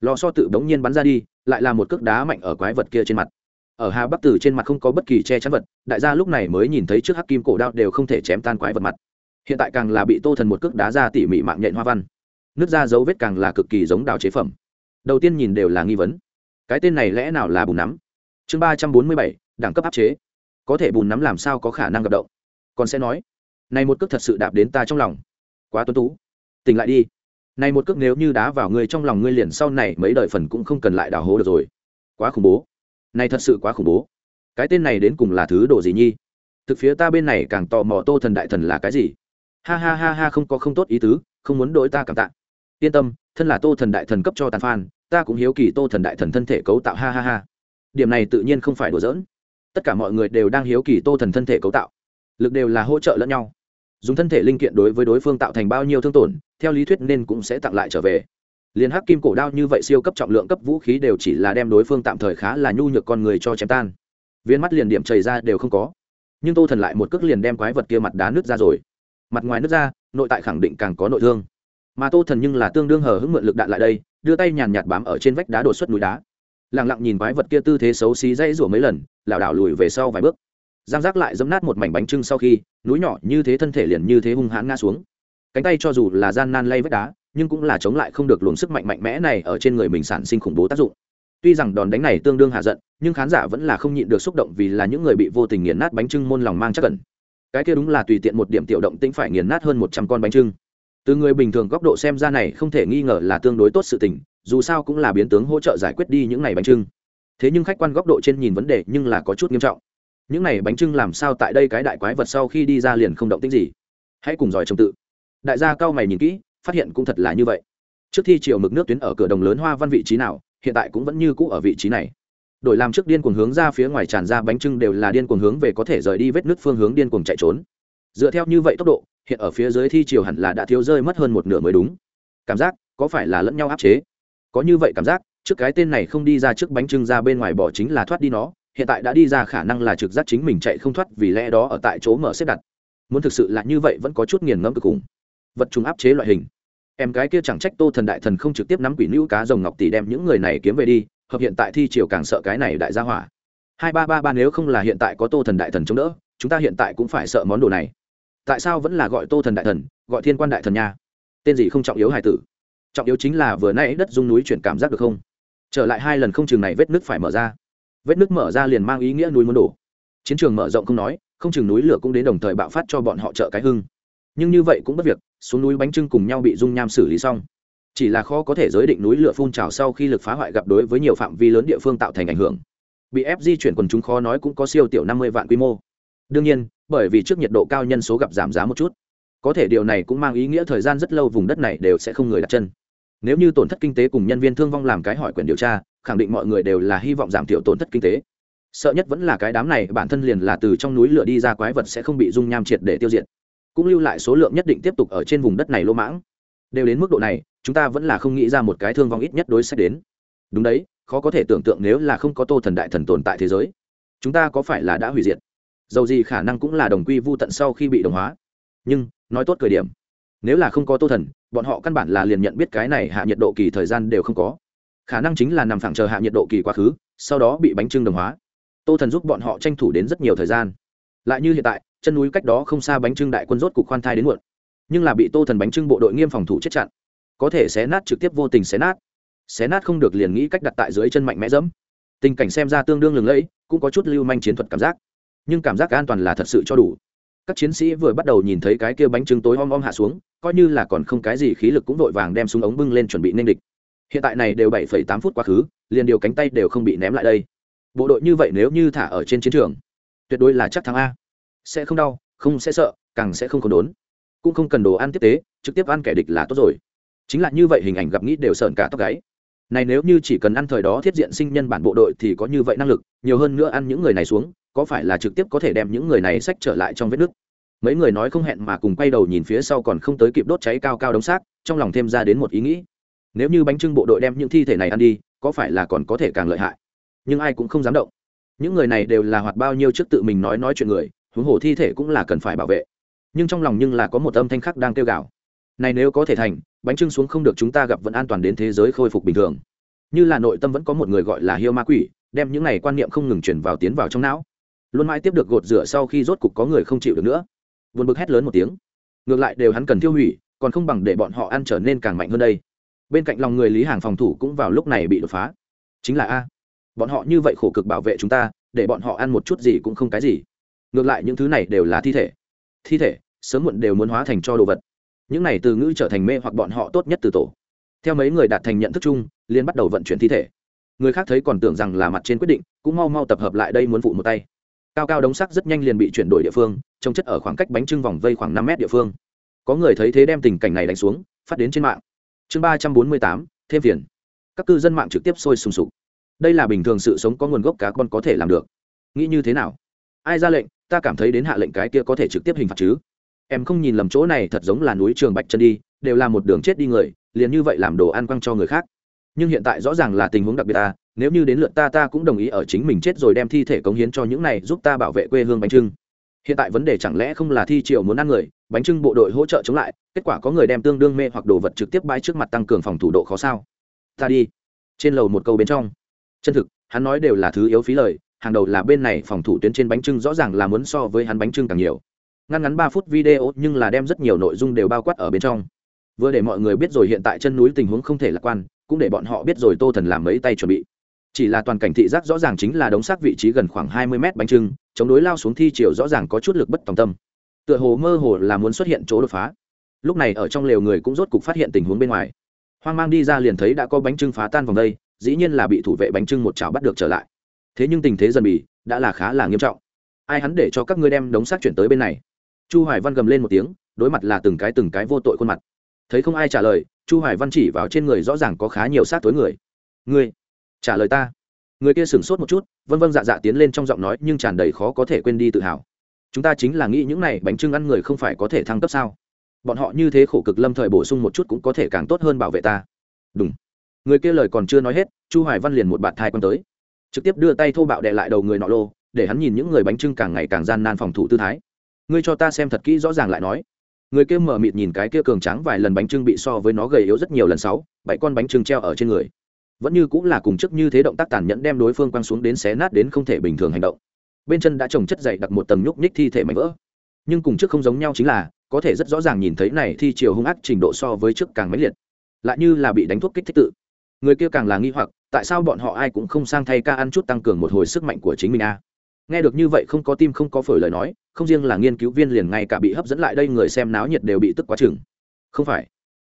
Lò so tự bỗng nhiên bắn ra đi, lại là một cước đá mạnh ở quái vật kia trên mặt ở hà bắc tử trên mặt không có bất kỳ che chắn vật, đại gia lúc này mới nhìn thấy trước hắc kim cổ đao đều không thể chém tan quái vật mặt. Hiện tại càng là bị tô thần một cước đá ra tỉ mỉ mạng nhện hoa văn. Nước ra dấu vết càng là cực kỳ giống đào chế phẩm. Đầu tiên nhìn đều là nghi vấn. Cái tên này lẽ nào là bùn nắm? Chương ba trăm bốn mươi bảy, đẳng cấp áp chế. Có thể bùn nắm làm sao có khả năng gặp động? Còn sẽ nói, này một cước thật sự đạp đến ta trong lòng. Quá tuân tú. Tỉnh lại đi. Này một cước nếu như đá vào ngươi trong lòng ngươi liền sau này mấy đời phần cũng không cần lại đào hố được rồi. Quá khủng bố này thật sự quá khủng bố. Cái tên này đến cùng là thứ đồ gì nhi? Thực phía ta bên này càng tò mò tô thần đại thần là cái gì? Ha ha ha ha, không có không tốt ý tứ, không muốn đổi ta cảm tạ. Yên tâm, thân là tô thần đại thần cấp cho tàn phan, ta cũng hiếu kỳ tô thần đại thần thân thể cấu tạo, ha ha ha. Điểm này tự nhiên không phải đùa giỡn. Tất cả mọi người đều đang hiếu kỳ tô thần thân thể cấu tạo. Lực đều là hỗ trợ lẫn nhau. Dùng thân thể linh kiện đối với đối phương tạo thành bao nhiêu thương tổn, theo lý thuyết nên cũng sẽ tặng lại trở về liền hắc kim cổ đao như vậy siêu cấp trọng lượng cấp vũ khí đều chỉ là đem đối phương tạm thời khá là nhu nhược con người cho chém tan. Viên mắt liền điểm chảy ra đều không có. Nhưng tô thần lại một cước liền đem quái vật kia mặt đá nước ra rồi. Mặt ngoài nước ra, nội tại khẳng định càng có nội thương. Mà tô thần nhưng là tương đương hờ hững mượn lực đạn lại đây, đưa tay nhàn nhạt bám ở trên vách đá đột xuất núi đá. Lẳng lặng nhìn quái vật kia tư thế xấu xí dãy rủa mấy lần, lảo đảo lùi về sau vài bước. Giang giác lại dẫm nát một mảnh bánh trưng sau khi, núi nhỏ như thế thân thể liền như thế hung hãn ngã xuống. Cánh tay cho dù là gian nan lay vách đá nhưng cũng là chống lại không được luồng sức mạnh mạnh mẽ này ở trên người mình sản sinh khủng bố tác dụng. Tuy rằng đòn đánh này tương đương hạ giận, nhưng khán giả vẫn là không nhịn được xúc động vì là những người bị vô tình nghiền nát bánh trưng môn lòng mang chắc cần cái kia đúng là tùy tiện một điểm tiểu động tĩnh phải nghiền nát hơn một trăm con bánh trưng. Từ người bình thường góc độ xem ra này không thể nghi ngờ là tương đối tốt sự tình, dù sao cũng là biến tướng hỗ trợ giải quyết đi những này bánh trưng. Thế nhưng khách quan góc độ trên nhìn vấn đề nhưng là có chút nghiêm trọng. Những này bánh trưng làm sao tại đây cái đại quái vật sau khi đi ra liền không động tĩnh gì? Hãy cùng giỏi trông tự. Đại gia cao mày nhìn kỹ phát hiện cũng thật là như vậy. Trước thi chiều mực nước tuyến ở cửa đồng lớn hoa văn vị trí nào, hiện tại cũng vẫn như cũ ở vị trí này. Đổi làm trước điên cuồng hướng ra phía ngoài tràn ra bánh trưng đều là điên cuồng hướng về có thể rời đi vết nước phương hướng điên cuồng chạy trốn. Dựa theo như vậy tốc độ, hiện ở phía dưới thi chiều hẳn là đã thiếu rơi mất hơn một nửa mới đúng. Cảm giác, có phải là lẫn nhau áp chế? Có như vậy cảm giác, trước cái tên này không đi ra trước bánh trưng ra bên ngoài bỏ chính là thoát đi nó, hiện tại đã đi ra khả năng là trực giác chính mình chạy không thoát vì lẽ đó ở tại chỗ mở xếp đặt. Muốn thực sự là như vậy vẫn có chút nghiền ngẫm cực cùng vật chúng áp chế loại hình em cái kia chẳng trách tô thần đại thần không trực tiếp nắm quỷ nữ cá rồng ngọc tỷ đem những người này kiếm về đi, hợp hiện tại thi triều càng sợ cái này đại gia hỏa. Hai ba ba ba nếu không là hiện tại có tô thần đại thần chống đỡ, chúng ta hiện tại cũng phải sợ món đồ này. Tại sao vẫn là gọi tô thần đại thần, gọi thiên quan đại thần nha? Tên gì không trọng yếu hài tử? Trọng yếu chính là vừa nãy đất dung núi chuyển cảm giác được không? Trở lại hai lần không chừng này vết nước phải mở ra. Vết nước mở ra liền mang ý nghĩa núi muốn đổ. Chiến trường mở rộng không nói, không chừng núi lửa cũng đến đồng thời bạo phát cho bọn họ trợ cái hưng nhưng như vậy cũng bất việc, xuống núi bánh trưng cùng nhau bị dung nham xử lý xong. Chỉ là khó có thể giới định núi lửa phun trào sau khi lực phá hoại gặp đối với nhiều phạm vi lớn địa phương tạo thành ảnh hưởng. Bị ép di chuyển quần chúng khó nói cũng có siêu tiểu năm mươi vạn quy mô. Đương nhiên, bởi vì trước nhiệt độ cao nhân số gặp giảm giá một chút, có thể điều này cũng mang ý nghĩa thời gian rất lâu vùng đất này đều sẽ không người đặt chân. Nếu như tổn thất kinh tế cùng nhân viên thương vong làm cái hỏi quyền điều tra, khẳng định mọi người đều là hy vọng giảm thiểu tổn thất kinh tế. Sợ nhất vẫn là cái đám này, bản thân liền là từ trong núi lửa đi ra quái vật sẽ không bị dung nham triệt để tiêu diệt cũng lưu lại số lượng nhất định tiếp tục ở trên vùng đất này lỗ mãng. Đều đến mức độ này, chúng ta vẫn là không nghĩ ra một cái thương vong ít nhất đối sách đến. Đúng đấy, khó có thể tưởng tượng nếu là không có tô thần đại thần tồn tại thế giới. Chúng ta có phải là đã hủy diệt? Dầu gì khả năng cũng là đồng quy vô tận sau khi bị đồng hóa. Nhưng, nói tốt cười điểm, nếu là không có tô thần, bọn họ căn bản là liền nhận biết cái này hạ nhiệt độ kỳ thời gian đều không có. Khả năng chính là nằm phẳng chờ hạ nhiệt độ kỳ quá khứ, sau đó bị bánh trưng đồng hóa. Tô thần giúp bọn họ tranh thủ đến rất nhiều thời gian. Lại như hiện tại chân núi cách đó không xa bánh trưng đại quân rốt cục khoan thai đến muộn. Nhưng là bị tô thần bánh trưng bộ đội nghiêm phòng thủ chết chặn. Có thể xé nát trực tiếp vô tình xé nát. Xé nát không được liền nghĩ cách đặt tại dưới chân mạnh mẽ dẫm. Tình cảnh xem ra tương đương lừng lẫy, cũng có chút lưu manh chiến thuật cảm giác. Nhưng cảm giác an toàn là thật sự cho đủ. Các chiến sĩ vừa bắt đầu nhìn thấy cái kia bánh trưng tối om om hạ xuống, coi như là còn không cái gì khí lực cũng vội vàng đem súng ống bưng lên chuẩn bị nên địch. Hiện tại này đều bảy tám phút quá khứ, liền điều cánh tay đều không bị ném lại đây. Bộ đội như vậy nếu như thả ở trên chiến trường, tuyệt đối là chắc thắng a sẽ không đau, không sẽ sợ, càng sẽ không còn đốn. Cũng không cần đồ ăn tiếp tế, trực tiếp ăn kẻ địch là tốt rồi. Chính là như vậy hình ảnh gặp nghĩ đều sợn cả tóc gáy. Này nếu như chỉ cần ăn thời đó thiết diện sinh nhân bản bộ đội thì có như vậy năng lực, nhiều hơn nữa ăn những người này xuống, có phải là trực tiếp có thể đem những người này sách trở lại trong vết nước mấy người nói không hẹn mà cùng quay đầu nhìn phía sau còn không tới kịp đốt cháy cao cao đống xác, trong lòng thêm ra đến một ý nghĩ. Nếu như bánh trưng bộ đội đem những thi thể này ăn đi, có phải là còn có thể càng lợi hại? Nhưng ai cũng không dám động. Những người này đều là hoạt bao nhiêu trước tự mình nói nói chuyện người huống hồ thi thể cũng là cần phải bảo vệ. Nhưng trong lòng nhưng là có một âm thanh khác đang kêu gào. Này nếu có thể thành, bánh trưng xuống không được chúng ta gặp vẫn an toàn đến thế giới khôi phục bình thường. Như là nội tâm vẫn có một người gọi là hiêu ma quỷ, đem những này quan niệm không ngừng chuyển vào tiến vào trong não. Luôn mãi tiếp được gột rửa sau khi rốt cục có người không chịu được nữa. Vượt bực hét lớn một tiếng. Ngược lại đều hắn cần tiêu hủy, còn không bằng để bọn họ ăn trở nên càng mạnh hơn đây. Bên cạnh lòng người lý hàng phòng thủ cũng vào lúc này bị đột phá. Chính là a. Bọn họ như vậy khổ cực bảo vệ chúng ta, để bọn họ ăn một chút gì cũng không cái gì ngược lại những thứ này đều là thi thể. Thi thể, sớm muộn đều muốn hóa thành cho đồ vật. Những này từ ngữ trở thành mê hoặc bọn họ tốt nhất từ tổ. Theo mấy người đạt thành nhận thức chung liên bắt đầu vận chuyển thi thể. Người khác thấy còn tưởng rằng là mặt trên quyết định, cũng mau mau tập hợp lại đây muốn phụ một tay. Cao cao đống sắc rất nhanh liền bị chuyển đổi địa phương, trông chất ở khoảng cách bánh trưng vòng vây khoảng năm mét địa phương. Có người thấy thế đem tình cảnh này đánh xuống, phát đến trên mạng. Chương ba trăm bốn mươi tám, thêm phiền. Các cư dân mạng trực tiếp sôi sùng sục. Đây là bình thường sự sống có nguồn gốc cá con có thể làm được. Nghĩ như thế nào? Ai ra lệnh, ta cảm thấy đến hạ lệnh cái kia có thể trực tiếp hình phạt chứ. Em không nhìn lầm chỗ này thật giống là núi trường bạch chân đi, đều là một đường chết đi người, liền như vậy làm đồ ăn quăng cho người khác. Nhưng hiện tại rõ ràng là tình huống đặc biệt ta nếu như đến lượt ta ta cũng đồng ý ở chính mình chết rồi đem thi thể cống hiến cho những này giúp ta bảo vệ quê hương bánh trưng. Hiện tại vấn đề chẳng lẽ không là thi triệu muốn ăn người, bánh trưng bộ đội hỗ trợ chống lại, kết quả có người đem tương đương mê hoặc đồ vật trực tiếp bãi trước mặt tăng cường phòng thủ độ khó sao? Ta đi. Trên lầu một câu bên trong. Chân thực, hắn nói đều là thứ yếu phí lời hàng đầu là bên này phòng thủ tuyến trên bánh trưng rõ ràng là muốn so với hắn bánh trưng càng nhiều. Ngắn ngắn ba phút video nhưng là đem rất nhiều nội dung đều bao quát ở bên trong. Vừa để mọi người biết rồi hiện tại chân núi tình huống không thể lạc quan, cũng để bọn họ biết rồi tô thần làm mấy tay chuẩn bị. Chỉ là toàn cảnh thị giác rõ ràng chính là đống xác vị trí gần khoảng hai mươi mét bánh trưng, chống đối lao xuống thi chiều rõ ràng có chút lực bất tòng tâm. Tựa hồ mơ hồ là muốn xuất hiện chỗ đột phá. Lúc này ở trong lều người cũng rốt cục phát hiện tình huống bên ngoài. Hoang mang đi ra liền thấy đã có bánh trưng phá tan vòng đây, dĩ nhiên là bị thủ vệ bánh trưng một chảo bắt được trở lại thế nhưng tình thế dần bị đã là khá là nghiêm trọng. Ai hắn để cho các ngươi đem đống xác chuyển tới bên này? Chu hoài văn gầm lên một tiếng, đối mặt là từng cái từng cái vô tội khuôn mặt. Thấy không ai trả lời, chu hoài văn chỉ vào trên người rõ ràng có khá nhiều xác tối người. Ngươi, trả lời ta. Người kia sửng sốt một chút vân vân dạ dạ tiến lên trong giọng nói nhưng tràn đầy khó có thể quên đi tự hào. Chúng ta chính là nghĩ những này bánh trưng ăn người không phải có thể thăng cấp sao? Bọn họ như thế khổ cực lâm thời bổ sung một chút cũng có thể càng tốt hơn bảo vệ ta. Đúng người kia lời còn chưa nói hết, chu hoài văn liền một bạt thai quan tới trực tiếp đưa tay thô bạo đè lại đầu người nọ lô, để hắn nhìn những người bánh trưng càng ngày càng gian nan phòng thủ tư thái. Ngươi cho ta xem thật kỹ rõ ràng lại nói. Người kia mở mịt nhìn cái kia cường trắng vài lần bánh trưng bị so với nó gầy yếu rất nhiều lần sáu, bảy con bánh trưng treo ở trên người. Vẫn như cũng là cùng chức như thế động tác tàn nhẫn đem đối phương quăng xuống đến xé nát đến không thể bình thường hành động. Bên chân đã trồng chất dày đặt một tầng nhúc nhích thi thể mảnh vỡ. Nhưng cùng trước không giống nhau chính là, có thể rất rõ ràng nhìn thấy này thi chiều hung ác trình độ so với trước càng mãnh liệt. Lại như là bị đánh thuốc kích thích tự. Người kia càng là nghi hoặc tại sao bọn họ ai cũng không sang thay ca ăn chút tăng cường một hồi sức mạnh của chính mình a nghe được như vậy không có tim không có phổi lời nói, không riêng là nghiên cứu viên liền ngay cả bị hấp dẫn lại đây người xem náo nhiệt đều bị tức quá chừng. Không phải.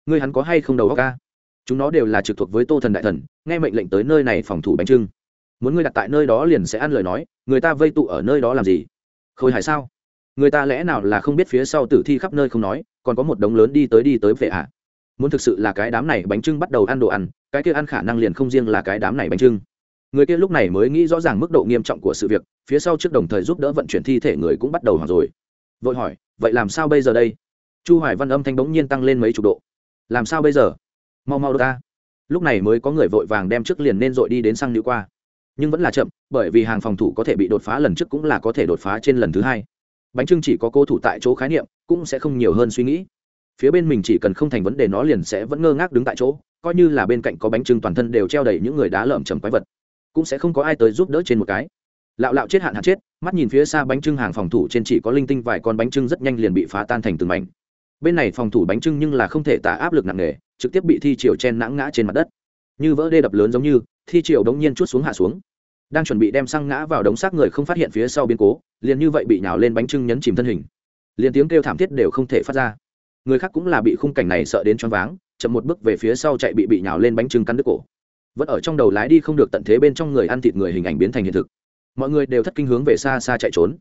Người hắn có hay không đầu óc ca? Chúng nó đều là trực thuộc với tô thần đại thần, nghe mệnh lệnh tới nơi này phòng thủ bánh trưng. Muốn ngươi đặt tại nơi đó liền sẽ ăn lời nói, người ta vây tụ ở nơi đó làm gì? Khôi hài sao? Người ta lẽ nào là không biết phía sau tử thi khắp nơi không nói, còn có một đống lớn đi tới đi tới vệ ạ à? muốn thực sự là cái đám này bánh trưng bắt đầu ăn đồ ăn cái kia ăn khả năng liền không riêng là cái đám này bánh trưng. Người kia lúc này mới nghĩ rõ ràng mức độ nghiêm trọng của sự việc, phía sau trước đồng thời giúp đỡ vận chuyển thi thể người cũng bắt đầu hoảng rồi. Vội hỏi, vậy làm sao bây giờ đây? Chu hoài văn âm thanh bỗng nhiên tăng lên mấy chục độ. Làm sao bây giờ? Mau mau đ ta. Lúc này mới có người vội vàng đem trước liền nên dội đi đến sang nữ qua. Nhưng vẫn là chậm, bởi vì hàng phòng thủ có thể bị đột phá lần trước cũng là có thể đột phá trên lần thứ hai. Bánh trưng chỉ có cố thủ tại chỗ khái niệm, cũng sẽ không nhiều hơn suy nghĩ phía bên mình chỉ cần không thành vấn đề nó liền sẽ vẫn ngơ ngác đứng tại chỗ, coi như là bên cạnh có bánh trưng toàn thân đều treo đầy những người đá lởm chầm quái vật. Cũng sẽ không có ai tới giúp đỡ trên một cái. Lạo lạo chết hạn hạn chết, mắt nhìn phía xa bánh trưng hàng phòng thủ trên chỉ có linh tinh vài con bánh trưng rất nhanh liền bị phá tan thành từng mảnh. Bên này phòng thủ bánh trưng nhưng là không thể tả áp lực nặng nề, trực tiếp bị thi triều chen nãng ngã trên mặt đất. Như vỡ đê đập lớn giống như, thi triều đống nhiên chút xuống hạ xuống. Đang chuẩn bị đem xăng ngã vào đống xác người không phát hiện phía sau biến cố, liền như vậy bị nhào lên bánh trưng nhấn chìm thân hình. Liền tiếng kêu thảm thiết đều không thể phát ra người khác cũng là bị khung cảnh này sợ đến choáng váng, chậm một bước về phía sau chạy bị bị nhào lên bánh trưng cắn đứt cổ. Vẫn ở trong đầu lái đi không được tận thế bên trong người ăn thịt người hình ảnh biến thành hiện thực. Mọi người đều thất kinh hướng về xa xa chạy trốn.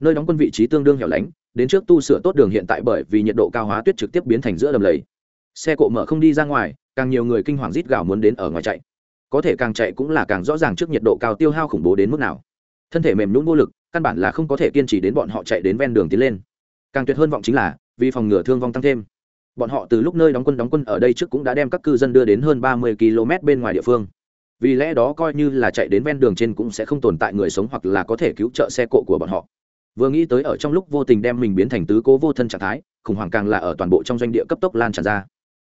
Nơi đóng quân vị trí tương đương hẻo lánh, đến trước tu sửa tốt đường hiện tại bởi vì nhiệt độ cao hóa tuyết trực tiếp biến thành giữa đầm lầy. Xe cộ mở không đi ra ngoài, càng nhiều người kinh hoàng rít gào muốn đến ở ngoài chạy. Có thể càng chạy cũng là càng rõ ràng trước nhiệt độ cao tiêu hao khủng bố đến mức nào. Thân thể mềm nhũn vô lực, căn bản là không có thể kiên trì đến bọn họ chạy đến ven đường tiến lên. Càng tuyệt hơn vọng chính là vì phòng ngừa thương vong tăng thêm. Bọn họ từ lúc nơi đóng quân đóng quân ở đây trước cũng đã đem các cư dân đưa đến hơn ba mươi km bên ngoài địa phương. Vì lẽ đó coi như là chạy đến ven đường trên cũng sẽ không tồn tại người sống hoặc là có thể cứu trợ xe cộ của bọn họ. Vừa nghĩ tới ở trong lúc vô tình đem mình biến thành tứ cố vô thân trạng thái, khủng hoảng càng là ở toàn bộ trong doanh địa cấp tốc lan tràn ra.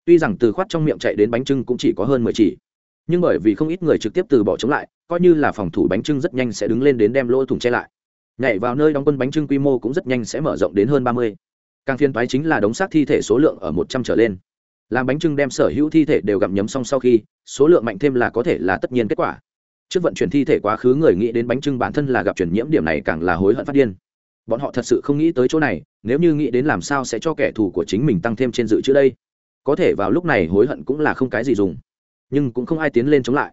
Tuy rằng từ khoát trong miệng chạy đến bánh trưng cũng chỉ có hơn mười chỉ, nhưng bởi vì không ít người trực tiếp từ bỏ chống lại, coi như là phòng thủ bánh trưng rất nhanh sẽ đứng lên đến đem lỗ thủng che lại. Nhảy vào nơi đóng quân bánh trưng quy mô cũng rất nhanh sẽ mở rộng đến hơn ba mươi càng phiên toái chính là đống xác thi thể số lượng ở một trăm trở lên. Làm bánh trưng đem sở hữu thi thể đều gặm nhấm xong sau khi, số lượng mạnh thêm là có thể là tất nhiên kết quả. Trước vận chuyển thi thể quá khứ người nghĩ đến bánh trưng bản thân là gặp chuyển nhiễm điểm này càng là hối hận phát điên. Bọn họ thật sự không nghĩ tới chỗ này, nếu như nghĩ đến làm sao sẽ cho kẻ thù của chính mình tăng thêm trên dự trữ đây. Có thể vào lúc này hối hận cũng là không cái gì dùng. Nhưng cũng không ai tiến lên chống lại.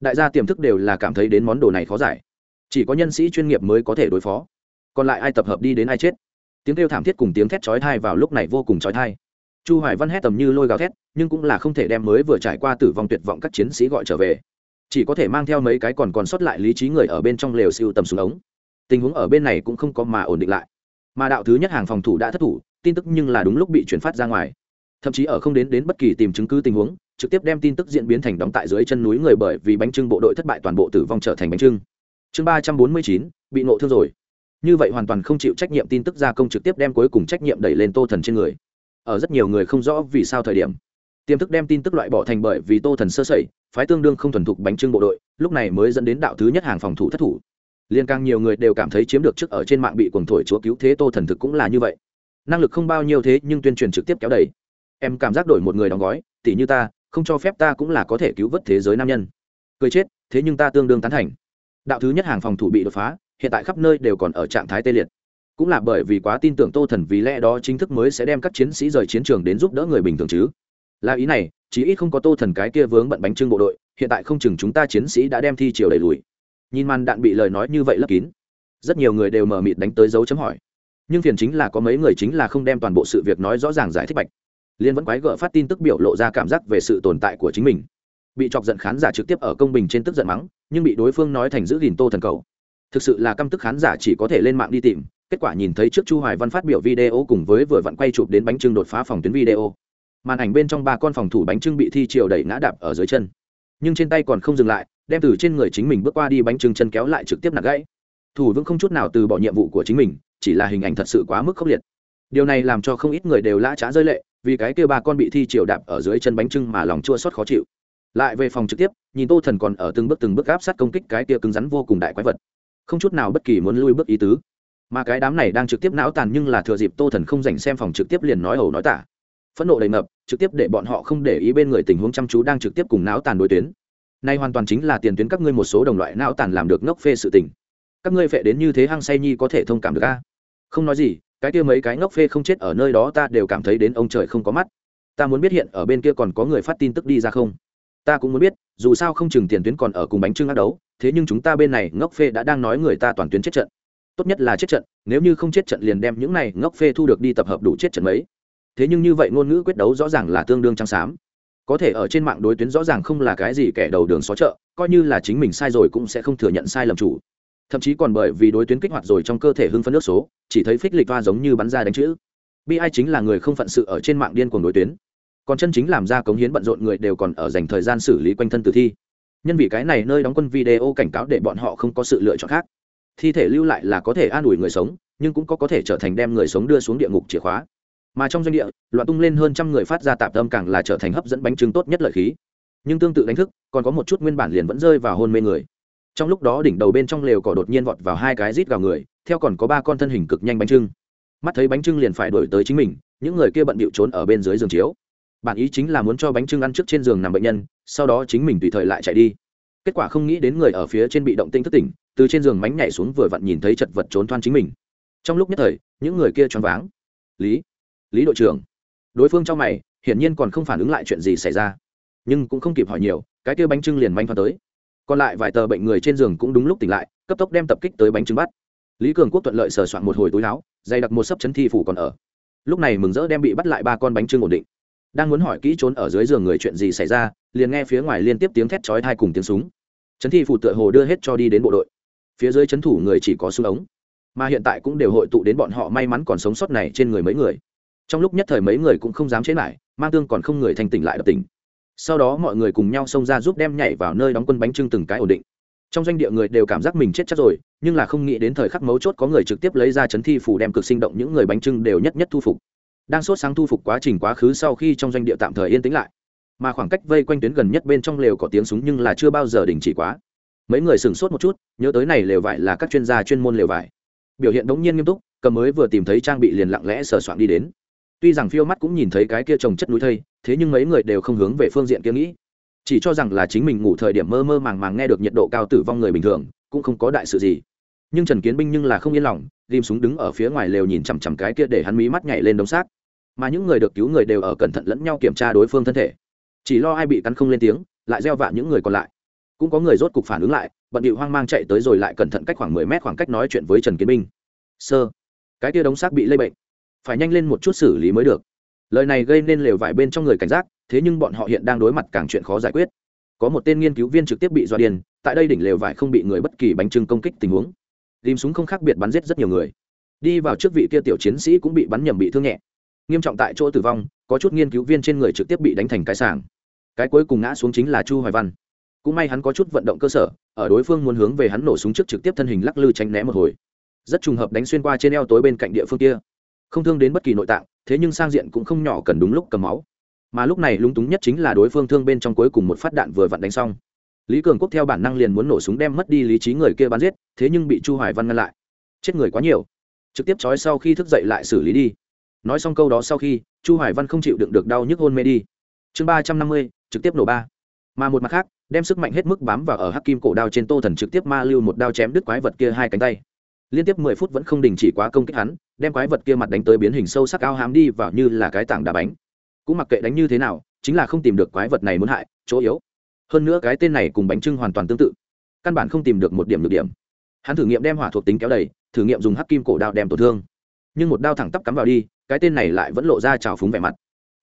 Đại gia tiềm thức đều là cảm thấy đến món đồ này khó giải. Chỉ có nhân sĩ chuyên nghiệp mới có thể đối phó. Còn lại ai tập hợp đi đến ai chết? Tiếng kêu thảm thiết cùng tiếng thét chói thai vào lúc này vô cùng chói thai chu hoài văn hét tầm như lôi gào thét, nhưng cũng là không thể đem mới vừa trải qua tử vong tuyệt vọng các chiến sĩ gọi trở về. Chỉ có thể mang theo mấy cái còn còn sót lại lý trí người ở bên trong lều siêu tầm xuống ống. Tình huống ở bên này cũng không có mà ổn định lại. Mà đạo thứ nhất hàng phòng thủ đã thất thủ, tin tức nhưng là đúng lúc bị chuyển phát ra ngoài. Thậm chí ở không đến đến bất kỳ tìm chứng cứ tình huống, trực tiếp đem tin tức diễn biến thành đóng tại dưới chân núi người bởi vì bánh trưng bộ đội thất bại toàn bộ tử vong trở thành bánh trưng. Chương ba trăm bốn mươi chín, bị nộ thương rồi như vậy hoàn toàn không chịu trách nhiệm tin tức gia công trực tiếp đem cuối cùng trách nhiệm đẩy lên tô thần trên người. Ở rất nhiều người không rõ vì sao thời điểm, tiềm thức đem tin tức loại bỏ thành bởi vì tô thần sơ sẩy, phái tương đương không thuần thục bánh trưng bộ đội, lúc này mới dẫn đến đạo thứ nhất hàng phòng thủ thất thủ. Liên càng nhiều người đều cảm thấy chiếm được chức ở trên mạng bị cuồng thổi chúa cứu thế tô thần thực cũng là như vậy. Năng lực không bao nhiêu thế nhưng tuyên truyền trực tiếp kéo đầy. Em cảm giác đổi một người đóng gói tỷ như ta, không cho phép ta cũng là có thể cứu vớt thế giới nam nhân. Cười chết, thế nhưng ta tương đương tán thành. Đạo thứ nhất hàng phòng thủ bị đột phá hiện tại khắp nơi đều còn ở trạng thái tê liệt. Cũng là bởi vì quá tin tưởng tô thần vì lẽ đó chính thức mới sẽ đem các chiến sĩ rời chiến trường đến giúp đỡ người bình thường chứ. Là ý này, chí ít không có tô thần cái kia vướng bận bánh trưng bộ đội, hiện tại không chừng chúng ta chiến sĩ đã đem thi chiều đẩy lùi. Nhìn màn đạn bị lời nói như vậy lấp kín, rất nhiều người đều mở mịt đánh tới dấu chấm hỏi. Nhưng phiền chính là có mấy người chính là không đem toàn bộ sự việc nói rõ ràng giải thích bạch. Liên vẫn quái gợ phát tin tức biểu lộ ra cảm giác về sự tồn tại của chính mình. Bị chọc giận khán giả trực tiếp ở công bình trên tức giận mắng, nhưng bị đối phương nói thành giữ gìn tô thần cầu thực sự là căm tức khán giả chỉ có thể lên mạng đi tìm. Kết quả nhìn thấy trước chu hoài văn phát biểu video cùng với vừa vặn quay chụp đến bánh trưng đột phá phòng tuyến video. Màn ảnh bên trong ba con phòng thủ bánh trưng bị thi triều đẩy ngã đạp ở dưới chân. Nhưng trên tay còn không dừng lại, đem từ trên người chính mình bước qua đi bánh trưng chân kéo lại trực tiếp nạt gãy. Thủ vững không chút nào từ bỏ nhiệm vụ của chính mình, chỉ là hình ảnh thật sự quá mức khốc liệt. Điều này làm cho không ít người đều lã trá rơi lệ, vì cái kia ba con bị thi triều đạp ở dưới chân bánh trưng mà lòng chua xót khó chịu. Lại về phòng trực tiếp, nhìn tô thần còn ở từng bước từng bước áp sát công kích cái kia cứng rắn vô cùng đại quái vật không chút nào bất kỳ muốn lui bước ý tứ. Mà cái đám này đang trực tiếp não tàn nhưng là thừa dịp tô thần không dành xem phòng trực tiếp liền nói ẩu nói tả. Phẫn nộ đầy ngập, trực tiếp để bọn họ không để ý bên người tình huống chăm chú đang trực tiếp cùng não tàn đối tuyến. Nay hoàn toàn chính là tiền tuyến các ngươi một số đồng loại não tàn làm được ngốc phê sự tình. Các ngươi phệ đến như thế hăng say nhi có thể thông cảm được a? Không nói gì, cái kia mấy cái ngốc phê không chết ở nơi đó ta đều cảm thấy đến ông trời không có mắt. Ta muốn biết hiện ở bên kia còn có người phát tin tức đi ra không? Ta cũng muốn biết, dù sao không chừng tiền tuyến còn ở cùng bánh trưng ác đấu thế nhưng chúng ta bên này ngốc phê đã đang nói người ta toàn tuyến chết trận. Tốt nhất là chết trận, nếu như không chết trận liền đem những này ngốc phê thu được đi tập hợp đủ chết trận mấy. Thế nhưng như vậy ngôn ngữ quyết đấu rõ ràng là tương đương trắng xám. Có thể ở trên mạng đối tuyến rõ ràng không là cái gì kẻ đầu đường xó chợ, coi như là chính mình sai rồi cũng sẽ không thừa nhận sai lầm chủ. Thậm chí còn bởi vì đối tuyến kích hoạt rồi trong cơ thể hưng phân nước số, chỉ thấy phích lịch va giống như bắn ra đánh chữ. Bi ai chính là người không phận sự ở trên mạng điên cuồng đối tuyến. Còn chân chính làm ra cống hiến bận rộn người đều còn ở dành thời gian xử lý quanh thân tử thi nhân vì cái này nơi đóng quân video cảnh cáo để bọn họ không có sự lựa chọn khác. Thi thể lưu lại là có thể an ủi người sống, nhưng cũng có có thể trở thành đem người sống đưa xuống địa ngục chìa khóa. Mà trong doanh địa, loạn tung lên hơn trăm người phát ra tạp tâm càng là trở thành hấp dẫn bánh trưng tốt nhất lợi khí. Nhưng tương tự đánh thức, còn có một chút nguyên bản liền vẫn rơi vào hôn mê người. Trong lúc đó đỉnh đầu bên trong lều cỏ đột nhiên vọt vào hai cái rít vào người, theo còn có ba con thân hình cực nhanh bánh trưng. Mắt thấy bánh trưng liền phải đổi tới chính mình, những người kia bận bịu trốn ở bên dưới giường chiếu bản ý chính là muốn cho bánh trưng ăn trước trên giường nằm bệnh nhân, sau đó chính mình tùy thời lại chạy đi. Kết quả không nghĩ đến người ở phía trên bị động tinh thất tỉnh, từ trên giường mánh nhảy xuống vừa vặn nhìn thấy chật vật trốn thoan chính mình. Trong lúc nhất thời, những người kia choáng váng. Lý lý đội trưởng. Đối phương trong mày, hiển nhiên còn không phản ứng lại chuyện gì xảy ra. Nhưng cũng không kịp hỏi nhiều, cái kia bánh trưng liền manh thoan tới. Còn lại vài tờ bệnh người trên giường cũng đúng lúc tỉnh lại, cấp tốc đem tập kích tới bánh trưng bắt. Lý cường quốc thuận lợi sờ soạn một hồi túi láo dày đặc một sấp chấn thi phủ còn ở. Lúc này mừng rỡ đem bị bắt lại ba con bánh trưng ổn định đang muốn hỏi kỹ trốn ở dưới giường người chuyện gì xảy ra, liền nghe phía ngoài liên tiếp tiếng thét chói thai cùng tiếng súng. Trấn thi phủ tựa hồ đưa hết cho đi đến bộ đội. Phía dưới trấn thủ người chỉ có súng ống, mà hiện tại cũng đều hội tụ đến bọn họ may mắn còn sống sót này trên người mấy người. Trong lúc nhất thời mấy người cũng không dám chế lại, mang tương còn không người thành tỉnh lại đập tỉnh. Sau đó mọi người cùng nhau xông ra giúp đem nhảy vào nơi đóng quân bánh trưng từng cái ổn định. Trong doanh địa người đều cảm giác mình chết chắc rồi, nhưng là không nghĩ đến thời khắc mấu chốt có người trực tiếp lấy ra chấn thi phủ đem cực sinh động những người bánh trưng đều nhất nhất thu phục đang sốt sáng thu phục quá trình quá khứ sau khi trong doanh địa tạm thời yên tĩnh lại. Mà khoảng cách vây quanh tuyến gần nhất bên trong lều có tiếng súng nhưng là chưa bao giờ đình chỉ quá. Mấy người sửng sốt một chút, nhớ tới này lều vải là các chuyên gia chuyên môn lều vải. Biểu hiện đống nhiên nghiêm túc, cầm mới vừa tìm thấy trang bị liền lặng lẽ sờ soạn đi đến. Tuy rằng phiêu mắt cũng nhìn thấy cái kia trồng chất núi thây, thế nhưng mấy người đều không hướng về phương diện kia nghĩ. Chỉ cho rằng là chính mình ngủ thời điểm mơ mơ màng màng nghe được nhiệt độ cao tử vong người bình thường, cũng không có đại sự gì nhưng trần kiến binh nhưng là không yên lòng, ghim súng đứng ở phía ngoài lều nhìn chằm chằm cái kia để hắn mí mắt nhảy lên đống xác. Mà những người được cứu người đều ở cẩn thận lẫn nhau kiểm tra đối phương thân thể. Chỉ lo ai bị cắn không lên tiếng, lại gieo vạ những người còn lại. Cũng có người rốt cục phản ứng lại, bận điệu hoang mang chạy tới rồi lại cẩn thận cách khoảng mười mét khoảng cách nói chuyện với trần kiến binh. Sơ, cái kia đống xác bị lây bệnh. Phải nhanh lên một chút xử lý mới được. Lời này gây nên lều vải bên trong người cảnh giác, thế nhưng bọn họ hiện đang đối mặt càng chuyện khó giải quyết. Có một tên nghiên cứu viên trực tiếp bị dọa điền, tại đây đỉnh lều vải không bị người bất kỳ bánh trưng công kích tình huống tìm súng không khác biệt bắn giết rất nhiều người. Đi vào trước vị kia tiểu chiến sĩ cũng bị bắn nhầm bị thương nhẹ. Nghiêm trọng tại chỗ tử vong, có chút nghiên cứu viên trên người trực tiếp bị đánh thành cái sàng. Cái cuối cùng ngã xuống chính là chu hoài văn. Cũng may hắn có chút vận động cơ sở, ở đối phương muốn hướng về hắn nổ súng trước trực tiếp thân hình lắc lư tránh né một hồi. Rất trùng hợp đánh xuyên qua trên eo tối bên cạnh địa phương kia. Không thương đến bất kỳ nội tạng, thế nhưng sang diện cũng không nhỏ cần đúng lúc cầm máu. Mà lúc này lúng túng nhất chính là đối phương thương bên trong cuối cùng một phát đạn vừa vặn đánh xong lý cường quốc theo bản năng liền muốn nổ súng đem mất đi lý trí người kia bắn giết, thế nhưng bị chu hoài văn ngăn lại. Chết người quá nhiều. Trực tiếp trói sau khi thức dậy lại xử lý đi. Nói xong câu đó sau khi, chu hoài văn không chịu đựng được đau nhức hôn mê đi. Chương ba trăm năm mươi, trực tiếp nổ ba. Mà một mặt khác, đem sức mạnh hết mức bám vào ở hắc kim cổ đao trên tô thần trực tiếp ma lưu một đao chém đứt quái vật kia hai cánh tay. Liên tiếp mười phút vẫn không đình chỉ quá công kích hắn, đem quái vật kia mặt đánh tới biến hình sâu sắc ao hám đi vào như là cái tảng đá bánh. Cũng mặc kệ đánh như thế nào, chính là không tìm được quái vật này muốn hại, chỗ yếu hơn nữa cái tên này cùng bánh trưng hoàn toàn tương tự. Căn bản không tìm được một điểm được điểm. Hắn thử nghiệm đem hỏa thuộc tính kéo đầy, thử nghiệm dùng hắc kim cổ đao đem tổn thương. Nhưng một đao thẳng tắp cắm vào đi, cái tên này lại vẫn lộ ra trào phúng vẻ mặt.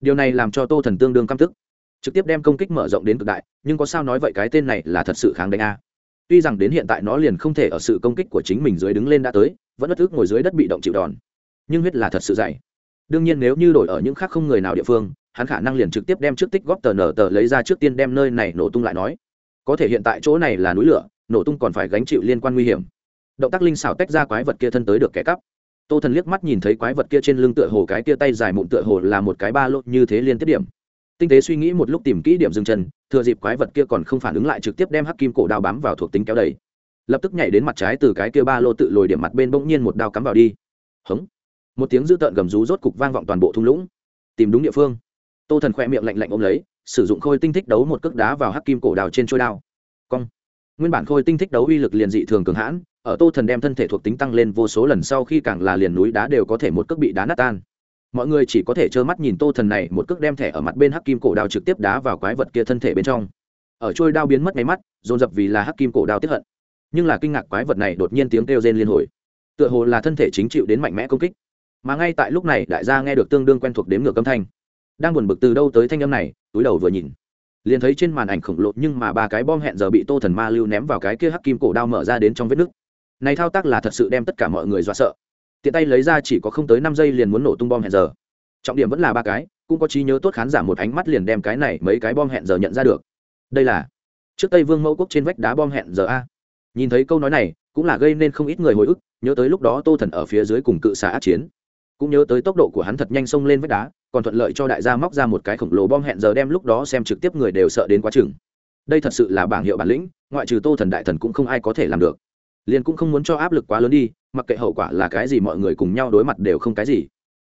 Điều này làm cho tô thần tương đương căm tức. Trực tiếp đem công kích mở rộng đến cực đại, nhưng có sao nói vậy cái tên này là thật sự kháng đánh a. Tuy rằng đến hiện tại nó liền không thể ở sự công kích của chính mình dưới đứng lên đã tới, vẫn bất ức ngồi dưới đất bị động chịu đòn. Nhưng huyết là thật sự dày. Đương nhiên nếu như đổi ở những khác không người nào địa phương hắn khả năng liền trực tiếp đem trước tích góp tờ nở tờ lấy ra trước tiên đem nơi này nổ tung lại nói. Có thể hiện tại chỗ này là núi lửa, nổ tung còn phải gánh chịu liên quan nguy hiểm. Động tác linh xảo tách ra quái vật kia thân tới được kẻ cắp. Tô thần liếc mắt nhìn thấy quái vật kia trên lưng tựa hồ cái kia tay dài mụn tựa hồ là một cái ba lô như thế liên tiếp điểm. Tinh tế suy nghĩ một lúc tìm kỹ điểm dừng chân, thừa dịp quái vật kia còn không phản ứng lại trực tiếp đem hắc kim cổ đao bám vào thuộc tính kéo đầy. Lập tức nhảy đến mặt trái từ cái kia ba lô tự lồi điểm mặt bên bỗng nhiên một đao cắm vào đi. Hống. Một tiếng dữ tợn gầm rú rốt cục vang vọng toàn bộ thung lũng. Tìm đúng địa phương tô thần khoe miệng lạnh lạnh ôm lấy, sử dụng khôi tinh thích đấu một cước đá vào hắc kim cổ đào trên trôi đao. Cong. Nguyên bản khôi tinh thích đấu uy lực liền dị thường cường hãn, ở tô thần đem thân thể thuộc tính tăng lên vô số lần sau khi càng là liền núi đá đều có thể một cước bị đá nát tan. Mọi người chỉ có thể trơ mắt nhìn tô thần này một cước đem thẻ ở mặt bên hắc kim cổ đao trực tiếp đá vào quái vật kia thân thể bên trong. Ở trôi đao biến mất máy mắt, dồn dập vì là hắc kim cổ đao tiếp hận. Nhưng là kinh ngạc quái vật này đột nhiên tiếng kêu rên liên hồi. Tựa hồ là thân thể chính chịu đến mạnh mẽ công kích. Mà ngay tại lúc này, đại gia nghe được tương đương quen thuộc đếm ngược âm thanh đang buồn bực từ đâu tới thanh âm này, túi đầu vừa nhìn. Liền thấy trên màn ảnh khổng lồ nhưng mà ba cái bom hẹn giờ bị tô thần ma lưu ném vào cái kia hắc kim cổ đao mở ra đến trong vết nước. Này thao tác là thật sự đem tất cả mọi người dọa sợ. Tiện tay lấy ra chỉ có không tới năm giây liền muốn nổ tung bom hẹn giờ. Trọng điểm vẫn là ba cái, cũng có trí nhớ tốt khán giả một ánh mắt liền đem cái này mấy cái bom hẹn giờ nhận ra được. Đây là trước tây vương mẫu quốc trên vách đá bom hẹn giờ a. Nhìn thấy câu nói này, cũng là gây nên không ít người hồi ức, nhớ tới lúc đó tô thần ở phía dưới cùng cự xạ át chiến. Cũng nhớ tới tốc độ của hắn thật nhanh xông lên vách đá còn thuận lợi cho đại gia móc ra một cái khổng lồ bom hẹn giờ đem lúc đó xem trực tiếp người đều sợ đến quá chừng. Đây thật sự là bảng hiệu bản lĩnh, ngoại trừ tô thần đại thần cũng không ai có thể làm được. Liền cũng không muốn cho áp lực quá lớn đi, mặc kệ hậu quả là cái gì mọi người cùng nhau đối mặt đều không cái gì.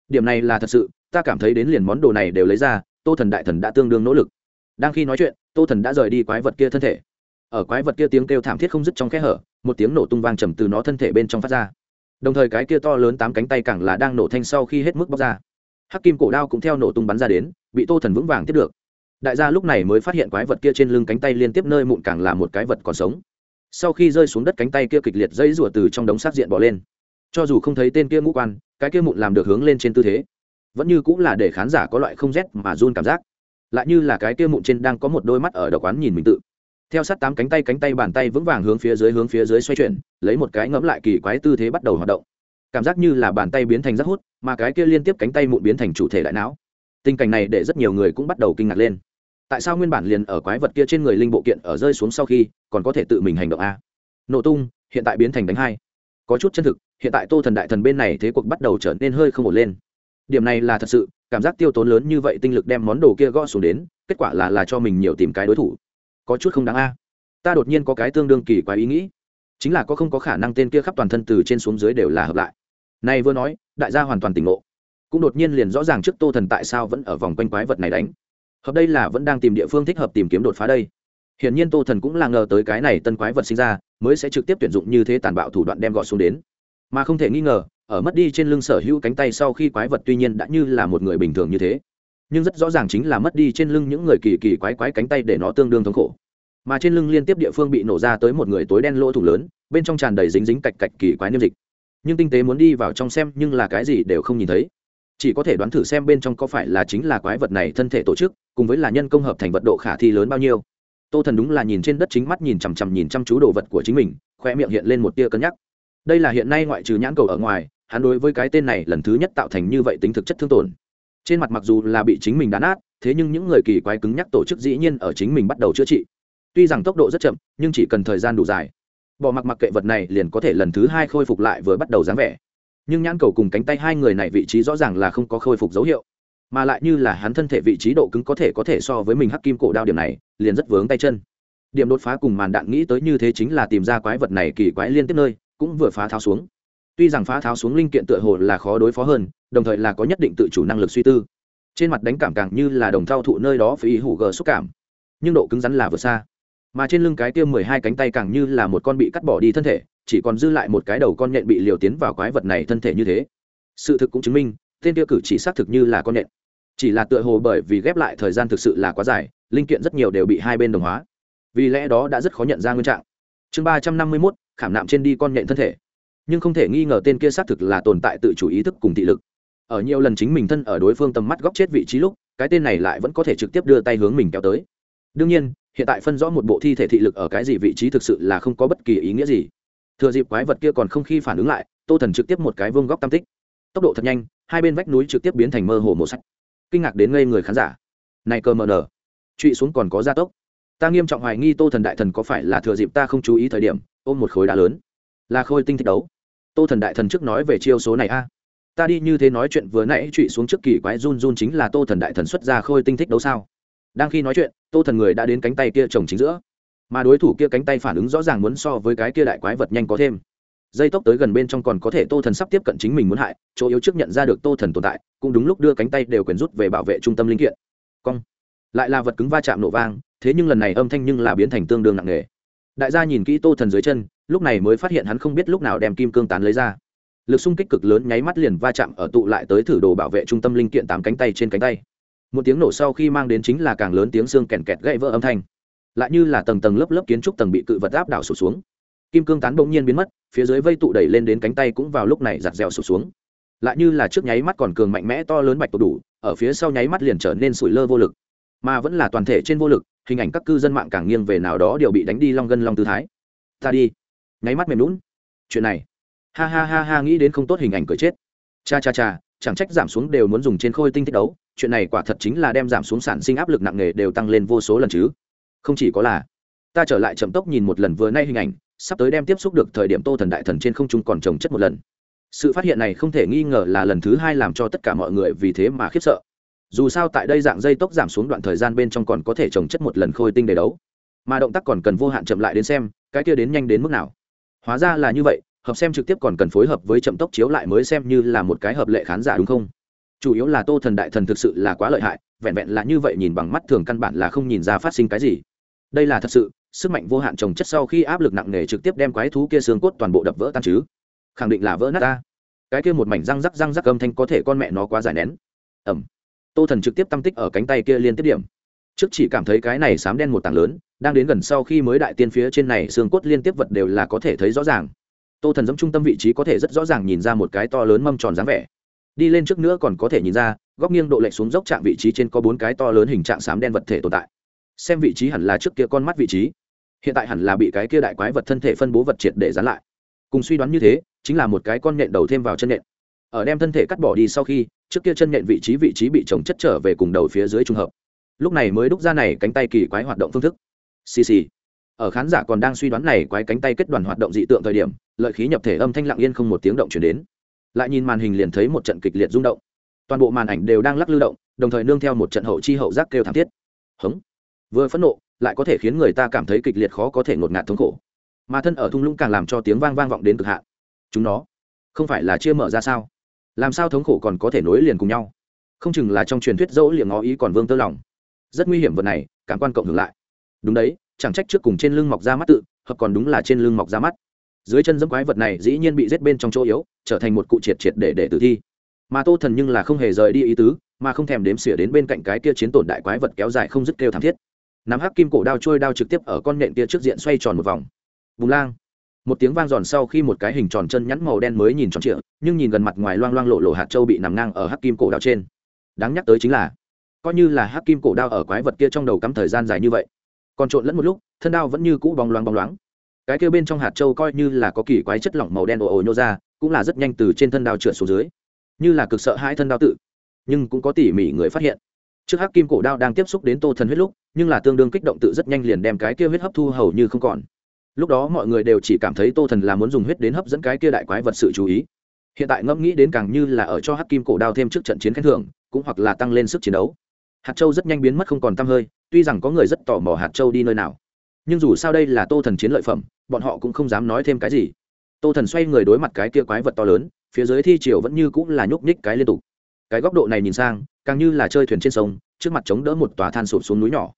Điểm này là thật sự, ta cảm thấy đến liền món đồ này đều lấy ra, tô thần đại thần đã tương đương nỗ lực. Đang khi nói chuyện, tô thần đã rời đi quái vật kia thân thể. Ở quái vật kia tiếng kêu thảm thiết không dứt trong kẽ hở, một tiếng nổ tung vang trầm từ nó thân thể bên trong phát ra. Đồng thời cái kia to lớn tám cánh tay càng là đang nổ thanh sau khi hết mức bóc ra hắc kim cổ đao cũng theo nổ tung bắn ra đến, bị tô thần vững vàng tiếp được. Đại gia lúc này mới phát hiện quái vật kia trên lưng cánh tay liên tiếp nơi mụn càng là một cái vật còn sống. Sau khi rơi xuống đất cánh tay kia kịch liệt dây rủa từ trong đống sát diện bỏ lên. Cho dù không thấy tên kia ngũ quan, cái kia mụn làm được hướng lên trên tư thế. Vẫn như cũng là để khán giả có loại không rét mà run cảm giác. Lại như là cái kia mụn trên đang có một đôi mắt ở đầu quán nhìn mình tự. Theo sát tám cánh tay cánh tay bàn tay vững vàng hướng phía dưới hướng phía dưới xoay chuyển, lấy một cái ngẫm lại kỳ quái tư thế bắt đầu hoạt động cảm giác như là bàn tay biến thành rác hút, mà cái kia liên tiếp cánh tay mụn biến thành chủ thể đại não. Tình cảnh này để rất nhiều người cũng bắt đầu kinh ngạc lên. Tại sao nguyên bản liền ở quái vật kia trên người linh bộ kiện ở rơi xuống sau khi, còn có thể tự mình hành động a? Nổ tung, hiện tại biến thành đánh hai. Có chút chân thực, hiện tại tô thần đại thần bên này thế cuộc bắt đầu trở nên hơi không ổn lên. Điểm này là thật sự, cảm giác tiêu tốn lớn như vậy tinh lực đem món đồ kia gõ xuống đến, kết quả là là cho mình nhiều tìm cái đối thủ. Có chút không đáng a. Ta đột nhiên có cái tương đương kỳ quái ý nghĩ. Chính là có không có khả năng tên kia khắp toàn thân từ trên xuống dưới đều là hợp lại này vừa nói, đại gia hoàn toàn tỉnh ngộ. Cũng đột nhiên liền rõ ràng trước tô thần tại sao vẫn ở vòng quanh quái vật này đánh. Hợp đây là vẫn đang tìm địa phương thích hợp tìm kiếm đột phá đây. Hiển nhiên tô thần cũng là ngờ tới cái này tân quái vật sinh ra, mới sẽ trực tiếp tuyển dụng như thế tàn bạo thủ đoạn đem gọt xuống đến. Mà không thể nghi ngờ, ở mất đi trên lưng sở hữu cánh tay sau khi quái vật tuy nhiên đã như là một người bình thường như thế, nhưng rất rõ ràng chính là mất đi trên lưng những người kỳ kỳ quái quái cánh tay để nó tương đương thống khổ. Mà trên lưng liên tiếp địa phương bị nổ ra tới một người tối đen lỗ thủng lớn, bên trong tràn đầy dính dính cạch cạch kỳ quái niêm dịch nhưng tinh tế muốn đi vào trong xem nhưng là cái gì đều không nhìn thấy. Chỉ có thể đoán thử xem bên trong có phải là chính là quái vật này thân thể tổ chức, cùng với là nhân công hợp thành vật độ khả thi lớn bao nhiêu. Tô thần đúng là nhìn trên đất chính mắt nhìn chằm chằm nhìn chăm chú đồ vật của chính mình khoe miệng hiện lên một tia cân nhắc. Đây là hiện nay ngoại trừ nhãn cầu ở ngoài, hắn đối với cái tên này lần thứ nhất tạo thành như vậy tính thực chất thương tổn. Trên mặt mặc dù là bị chính mình đá nát, thế nhưng những người kỳ quái cứng nhắc tổ chức dĩ nhiên ở chính mình bắt đầu chữa trị. Tuy rằng tốc độ rất chậm, nhưng chỉ cần thời gian đủ dài bỏ mặc mặc kệ vật này liền có thể lần thứ hai khôi phục lại vừa bắt đầu dáng vẻ. Nhưng nhãn cầu cùng cánh tay hai người này vị trí rõ ràng là không có khôi phục dấu hiệu, mà lại như là hắn thân thể vị trí độ cứng có thể có thể so với mình hắc kim cổ đao điểm này, liền rất vướng tay chân. Điểm đột phá cùng màn đạn nghĩ tới như thế chính là tìm ra quái vật này kỳ quái liên tiếp nơi, cũng vừa phá tháo xuống. Tuy rằng phá tháo xuống linh kiện tựa hồ là khó đối phó hơn, đồng thời là có nhất định tự chủ năng lực suy tư. Trên mặt đánh cảm càng như là đồng thao thụ nơi đó phải ý hủ gờ xúc cảm, nhưng độ cứng rắn là vượt xa mà trên lưng cái tiêm mười hai cánh tay càng như là một con bị cắt bỏ đi thân thể, chỉ còn dư lại một cái đầu con nhện bị liều tiến vào quái vật này thân thể như thế. Sự thực cũng chứng minh, tên kia cử chỉ xác thực như là con nhện. Chỉ là tựa hồ bởi vì ghép lại thời gian thực sự là quá dài, linh kiện rất nhiều đều bị hai bên đồng hóa. Vì lẽ đó đã rất khó nhận ra nguyên trạng. Chương ba trăm năm mươi mốt, khảm nạm trên đi con nhện thân thể. Nhưng không thể nghi ngờ tên kia xác thực là tồn tại tự chủ ý thức cùng thị lực. Ở nhiều lần chính mình thân ở đối phương tầm mắt góc chết vị trí lúc, cái tên này lại vẫn có thể trực tiếp đưa tay hướng mình kéo tới đương nhiên, hiện tại phân rõ một bộ thi thể thị lực ở cái gì vị trí thực sự là không có bất kỳ ý nghĩa gì. Thừa dịp quái vật kia còn không khi phản ứng lại, tô thần trực tiếp một cái vương góc tam tích. Tốc độ thật nhanh, hai bên vách núi trực tiếp biến thành mơ hồ một sắc. Kinh ngạc đến ngây người khán giả. Này cơ mờ nở. Trụy xuống còn có gia tốc. Ta nghiêm trọng hoài nghi tô thần đại thần có phải là thừa dịp ta không chú ý thời điểm, ôm một khối đá lớn. Là khôi tinh thích đấu. Tô thần đại thần trước nói về chiêu số này a. Ta đi như thế nói chuyện vừa nãy trụy xuống trước kỳ quái run run chính là tô thần đại thần xuất ra khôi tinh thích đấu sao. Đang khi nói chuyện tô thần người đã đến cánh tay kia trồng chính giữa. Mà đối thủ kia cánh tay phản ứng rõ ràng muốn so với cái kia đại quái vật nhanh có thêm. Dây tốc tới gần bên trong còn có thể tô thần sắp tiếp cận chính mình muốn hại, chỗ yếu trước nhận ra được tô thần tồn tại, cũng đúng lúc đưa cánh tay đều quyền rút về bảo vệ trung tâm linh kiện. Cong. Lại là vật cứng va chạm nổ vang, thế nhưng lần này âm thanh nhưng là biến thành tương đương nặng nề. Đại gia nhìn kỹ tô thần dưới chân, lúc này mới phát hiện hắn không biết lúc nào đem kim cương tán lấy ra. Lực xung kích cực lớn nháy mắt liền va chạm ở tụ lại tới thử đồ bảo vệ trung tâm linh kiện tám cánh tay trên cánh tay một tiếng nổ sau khi mang đến chính là càng lớn tiếng xương kèn kẹt gãy vỡ âm thanh. Lại như là tầng tầng lớp lớp kiến trúc tầng bị cự vật áp đảo sụt xuống. Kim cương tán bỗng nhiên biến mất, phía dưới vây tụ đẩy lên đến cánh tay cũng vào lúc này giặt dẻo sụt xuống. Lại như là trước nháy mắt còn cường mạnh mẽ to lớn bạch tổ đủ, ở phía sau nháy mắt liền trở nên sủi lơ vô lực. Mà vẫn là toàn thể trên vô lực, hình ảnh các cư dân mạng càng nghiêng về nào đó đều bị đánh đi long gân long tư thái. Ta đi. Nháy mắt mềm lún chuyện này. Ha ha ha ha, nghĩ đến không tốt hình ảnh cười chết. Cha cha cha chẳng trách giảm xuống đều muốn dùng trên khôi tinh thích đấu, chuyện này quả thật chính là đem giảm xuống sản sinh áp lực nặng nề đều tăng lên vô số lần chứ. Không chỉ có là, ta trở lại chậm tốc nhìn một lần vừa nay hình ảnh, sắp tới đem tiếp xúc được thời điểm tô thần đại thần trên không trung còn trồng chất một lần. Sự phát hiện này không thể nghi ngờ là lần thứ hai làm cho tất cả mọi người vì thế mà khiếp sợ. Dù sao tại đây dạng dây tốc giảm xuống đoạn thời gian bên trong còn có thể trồng chất một lần khôi tinh để đấu. Mà động tác còn cần vô hạn chậm lại đến xem, cái kia đến nhanh đến mức nào. Hóa ra là như vậy hợp xem trực tiếp còn cần phối hợp với chậm tốc chiếu lại mới xem như là một cái hợp lệ khán giả đúng không? Chủ yếu là tô thần đại thần thực sự là quá lợi hại, vẹn vẹn là như vậy nhìn bằng mắt thường căn bản là không nhìn ra phát sinh cái gì. Đây là thật sự, sức mạnh vô hạn trồng chất sau khi áp lực nặng nề trực tiếp đem quái thú kia xương cốt toàn bộ đập vỡ tan chứ. Khẳng định là vỡ nát ta. Cái kia một mảnh răng rắc răng rắc âm thanh có thể con mẹ nó quá dài nén. Ẩm tô thần trực tiếp tâm tích ở cánh tay kia liên tiếp điểm. Trước chỉ cảm thấy cái này sám đen một tảng lớn, đang đến gần sau khi mới đại tiên phía trên này xương cốt liên tiếp vật đều là có thể thấy rõ ràng tô thần giống trung tâm vị trí có thể rất rõ ràng nhìn ra một cái to lớn mâm tròn dáng vẻ. Đi lên trước nữa còn có thể nhìn ra, góc nghiêng độ lệch xuống dốc chạm vị trí trên có bốn cái to lớn hình trạng sám đen vật thể tồn tại. Xem vị trí hẳn là trước kia con mắt vị trí. Hiện tại hẳn là bị cái kia đại quái vật thân thể phân bố vật triệt để dán lại. Cùng suy đoán như thế, chính là một cái con nhện đầu thêm vào chân nhện. Ở đem thân thể cắt bỏ đi sau khi, trước kia chân nhện vị trí vị trí bị trồng chất trở về cùng đầu phía dưới trung hợp. Lúc này mới đúc ra này cánh tay kỳ quái hoạt động phương thức. Xì xì ở khán giả còn đang suy đoán này quái cánh tay kết đoàn hoạt động dị tượng thời điểm, lợi khí nhập thể âm thanh lặng yên không một tiếng động chuyển đến. Lại nhìn màn hình liền thấy một trận kịch liệt rung động. Toàn bộ màn ảnh đều đang lắc lư động, đồng thời nương theo một trận hậu chi hậu giác kêu thảm thiết. Hống. Vừa phẫn nộ, lại có thể khiến người ta cảm thấy kịch liệt khó có thể ngột ngạt thống khổ. Mà thân ở thung lũng càng làm cho tiếng vang vang vọng đến cực hạn. Chúng nó, không phải là chia mở ra sao? Làm sao thống khổ còn có thể nối liền cùng nhau? Không chừng là trong truyền thuyết dẫu liệng ngó ý còn vương tơ lòng. Rất nguy hiểm vật này, cảm quan cộng hưởng lại. Đúng đấy chẳng trách trước cùng trên lưng mọc ra mắt tự hoặc còn đúng là trên lưng mọc ra mắt. Dưới chân dẫm quái vật này dĩ nhiên bị rết bên trong chỗ yếu, trở thành một cụ triệt triệt để để tử thi. Mà tô thần nhưng là không hề rời đi ý tứ, mà không thèm đếm xỉa đến bên cạnh cái kia chiến tổn đại quái vật kéo dài không dứt kêu thảm thiết. Nắm hắc kim cổ đao trôi đao trực tiếp ở con nện kia trước diện xoay tròn một vòng. Bùng lang. Một tiếng vang giòn sau khi một cái hình tròn chân nhắn màu đen mới nhìn tròn trịa, nhưng nhìn gần mặt ngoài loang loang lộ lộ hạt châu bị nằm ngang ở hắc kim cổ đao trên. Đáng nhắc tới chính là, coi như là hắc kim cổ đao ở quái vật kia trong đầu cắm thời gian dài như vậy còn trộn lẫn một lúc, thân đao vẫn như cũ bóng loáng bóng loáng. Cái kia bên trong hạt châu coi như là có kỳ quái chất lỏng màu đen ồ ồ nhô ra, cũng là rất nhanh từ trên thân đao trượt xuống dưới. Như là cực sợ hai thân đao tự, nhưng cũng có tỉ mỉ người phát hiện. Trước hắc kim cổ đao đang tiếp xúc đến tô thần huyết lúc, nhưng là tương đương kích động tự rất nhanh liền đem cái kia huyết hấp thu hầu như không còn. Lúc đó mọi người đều chỉ cảm thấy tô thần là muốn dùng huyết đến hấp dẫn cái kia đại quái vật sự chú ý. Hiện tại ngẫm nghĩ đến càng như là ở cho hắc kim cổ đao thêm trước trận chiến khen thưởng, cũng hoặc là tăng lên sức chiến đấu. Hạt châu rất nhanh biến mất không còn t hơi tuy rằng có người rất tò mò hạt châu đi nơi nào, nhưng dù sao đây là tô thần chiến lợi phẩm, bọn họ cũng không dám nói thêm cái gì. Tô thần xoay người đối mặt cái kia quái vật to lớn, phía dưới thi triều vẫn như cũng là nhúc nhích cái liên tục. Cái góc độ này nhìn sang, càng như là chơi thuyền trên sông, trước mặt chống đỡ một tòa than sụp xuống núi nhỏ.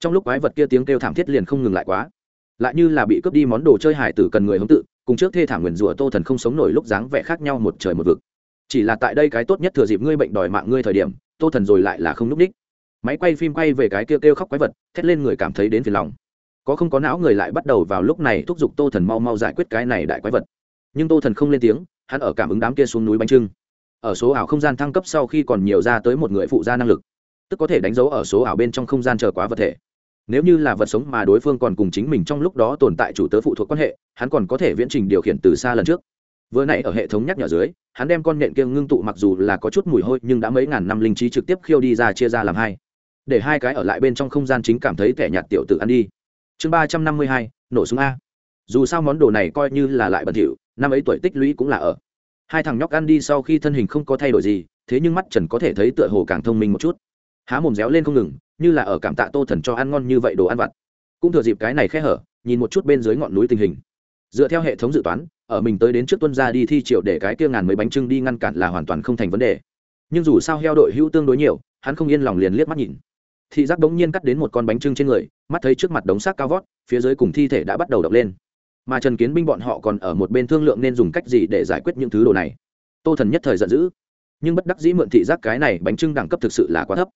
Trong lúc quái vật kia tiếng kêu thảm thiết liền không ngừng lại quá, lại như là bị cướp đi món đồ chơi hải tử cần người hống tự, cùng trước thê thảm nguyền rủa tô thần không sống nổi lúc dáng vẻ khác nhau một trời một vực. Chỉ là tại đây cái tốt nhất thừa dịp ngươi bệnh đòi mạng ngươi thời điểm, tô thần rồi lại là không núp ních máy quay phim quay về cái kêu kêu khóc quái vật, thét lên người cảm thấy đến phiền lòng. Có không có não người lại bắt đầu vào lúc này thúc giục tô thần mau mau giải quyết cái này đại quái vật. Nhưng tô thần không lên tiếng, hắn ở cảm ứng đám kia xuống núi bánh trưng. Ở số ảo không gian thăng cấp sau khi còn nhiều ra tới một người phụ gia năng lực, tức có thể đánh dấu ở số ảo bên trong không gian chờ quá vật thể. Nếu như là vật sống mà đối phương còn cùng chính mình trong lúc đó tồn tại chủ tớ phụ thuộc quan hệ, hắn còn có thể viễn trình điều khiển từ xa lần trước. Vừa nãy ở hệ thống nhắc nhở dưới, hắn đem con nhện kia ngưng tụ mặc dù là có chút mùi hôi nhưng đã mấy ngàn năm linh trí trực tiếp khiêu đi ra chia ra làm hai để hai cái ở lại bên trong không gian chính cảm thấy kẻ nhạt tiểu tự ăn đi. Chương ba trăm năm mươi hai, nổ súng a. Dù sao món đồ này coi như là lại bẩn thỉu, năm ấy tuổi tích lũy cũng là ở. Hai thằng nhóc ăn đi sau khi thân hình không có thay đổi gì, thế nhưng mắt trần có thể thấy tựa hồ càng thông minh một chút. Há mồm réo lên không ngừng, như là ở cảm tạ tô thần cho ăn ngon như vậy đồ ăn vặt. Cũng thừa dịp cái này khe hở, nhìn một chút bên dưới ngọn núi tình hình. Dựa theo hệ thống dự toán, ở mình tới đến trước tuân ra đi thi triệu để cái kia ngàn mấy bánh trưng đi ngăn cản là hoàn toàn không thành vấn đề. Nhưng dù sao heo đội hữu tương đối nhiều, hắn không yên lòng liền liếc mắt nhìn thị giác đống nhiên cắt đến một con bánh trưng trên người, mắt thấy trước mặt đống xác cao vót, phía dưới cùng thi thể đã bắt đầu đập lên. Mà trần kiến binh bọn họ còn ở một bên thương lượng nên dùng cách gì để giải quyết những thứ đồ này. Tô thần nhất thời giận dữ. Nhưng bất đắc dĩ mượn thị giác cái này bánh trưng đẳng cấp thực sự là quá thấp.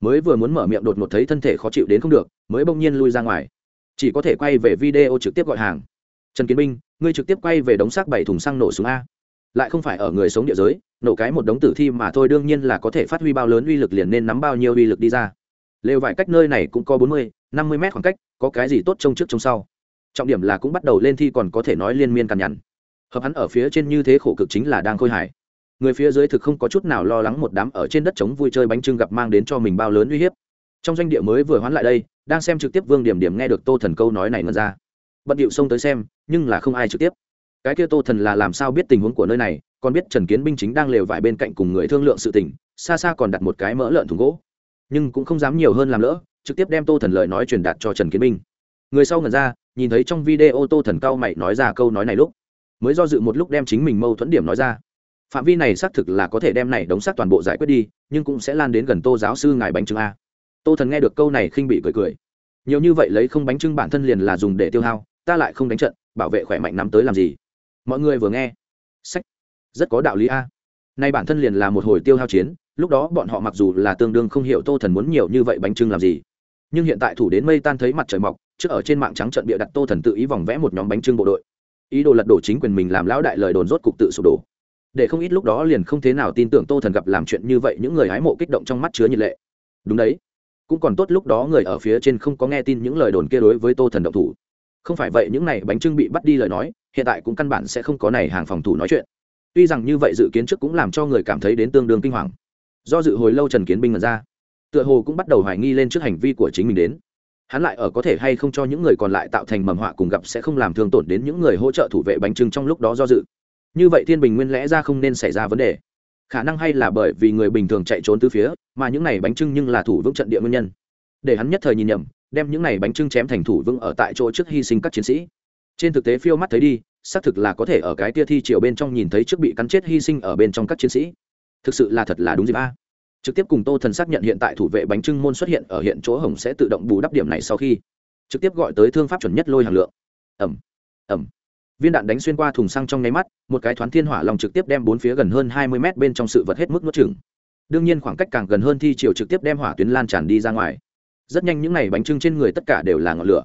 Mới vừa muốn mở miệng đột ngột thấy thân thể khó chịu đến không được, mới bỗng nhiên lui ra ngoài. Chỉ có thể quay về video trực tiếp gọi hàng. Trần kiến binh, ngươi trực tiếp quay về đống xác bảy thùng xăng nổ súng a. Lại không phải ở người sống địa giới, nổ cái một đống tử thi mà thôi đương nhiên là có thể phát huy bao lớn uy lực liền nên nắm bao nhiêu uy lực đi ra lều vải cách nơi này cũng có bốn mươi, năm mươi mét khoảng cách, có cái gì tốt trông trước trông sau. Trọng điểm là cũng bắt đầu lên thi còn có thể nói liên miên cằn nhằn. Hợp hắn ở phía trên như thế khổ cực chính là đang khôi hài. Người phía dưới thực không có chút nào lo lắng một đám ở trên đất trống vui chơi bánh trưng gặp mang đến cho mình bao lớn uy hiếp. Trong doanh địa mới vừa hoán lại đây, đang xem trực tiếp vương điểm điểm nghe được tô thần câu nói này ngân ra. Bận điệu xông tới xem, nhưng là không ai trực tiếp. Cái kia tô thần là làm sao biết tình huống của nơi này, còn biết trần kiến binh chính đang lều vải bên cạnh cùng người thương lượng sự tình, xa xa còn đặt một cái mỡ lợn thùng gỗ nhưng cũng không dám nhiều hơn làm lỡ, trực tiếp đem tô thần lời nói truyền đạt cho trần kiến minh. người sau ngần ra, nhìn thấy trong video tô thần cao mày nói ra câu nói này lúc, mới do dự một lúc đem chính mình mâu thuẫn điểm nói ra. Phạm vi này xác thực là có thể đem này đóng xác toàn bộ giải quyết đi, nhưng cũng sẽ lan đến gần tô giáo sư ngài bánh trưng a. Tô thần nghe được câu này khinh bị cười cười. Nhiều như vậy lấy không bánh trưng bản thân liền là dùng để tiêu hao, ta lại không đánh trận, bảo vệ khỏe mạnh nắm tới làm gì? Mọi người vừa nghe, sách, rất có đạo lý a. Nay bản thân liền là một hồi tiêu hao chiến lúc đó bọn họ mặc dù là tương đương không hiểu tô thần muốn nhiều như vậy bánh trưng làm gì, nhưng hiện tại thủ đến mây tan thấy mặt trời mọc, trước ở trên mạng trắng trận bịa đặt tô thần tự ý vòng vẽ một nhóm bánh trưng bộ đội. Ý đồ lật đổ chính quyền mình làm lão đại lời đồn rốt cục tự sụp đổ. Để không ít lúc đó liền không thế nào tin tưởng tô thần gặp làm chuyện như vậy những người hái mộ kích động trong mắt chứa nhiệt lệ. Đúng đấy, cũng còn tốt lúc đó người ở phía trên không có nghe tin những lời đồn kia đối với tô thần động thủ. Không phải vậy những này bánh trưng bị bắt đi lời nói, hiện tại cũng căn bản sẽ không có này hàng phòng thủ nói chuyện. Tuy rằng như vậy dự kiến trước cũng làm cho người cảm thấy đến tương đương kinh hoàng do dự hồi lâu trần kiến binh mật ra. Tựa hồ cũng bắt đầu hoài nghi lên trước hành vi của chính mình đến. Hắn lại ở có thể hay không cho những người còn lại tạo thành mầm họa cùng gặp sẽ không làm thương tổn đến những người hỗ trợ thủ vệ bánh trưng trong lúc đó do dự. Như vậy thiên bình nguyên lẽ ra không nên xảy ra vấn đề. Khả năng hay là bởi vì người bình thường chạy trốn từ phía, mà những này bánh trưng nhưng là thủ vững trận địa nguyên nhân. Để hắn nhất thời nhìn nhầm, đem những này bánh trưng chém thành thủ vững ở tại chỗ trước hy sinh các chiến sĩ. Trên thực tế phiêu mắt thấy đi, xác thực là có thể ở cái tia thi triều bên trong nhìn thấy trước bị cắn chết hy sinh ở bên trong các chiến sĩ thực sự là thật là đúng dịp a. Trực tiếp cùng tô thần xác nhận hiện tại thủ vệ bánh trưng môn xuất hiện ở hiện chỗ hồng sẽ tự động bù đắp điểm này sau khi trực tiếp gọi tới thương pháp chuẩn nhất lôi hàng lượng. Ẩm ẩm viên đạn đánh xuyên qua thùng xăng trong nháy mắt, một cái thoáng thiên hỏa lòng trực tiếp đem bốn phía gần hơn hai mươi mét bên trong sự vật hết mức nuốt chừng đương nhiên khoảng cách càng gần hơn thi chiều trực tiếp đem hỏa tuyến lan tràn đi ra ngoài. Rất nhanh những n à y bánh trưng trên người tất cả đều là ngọn lửa.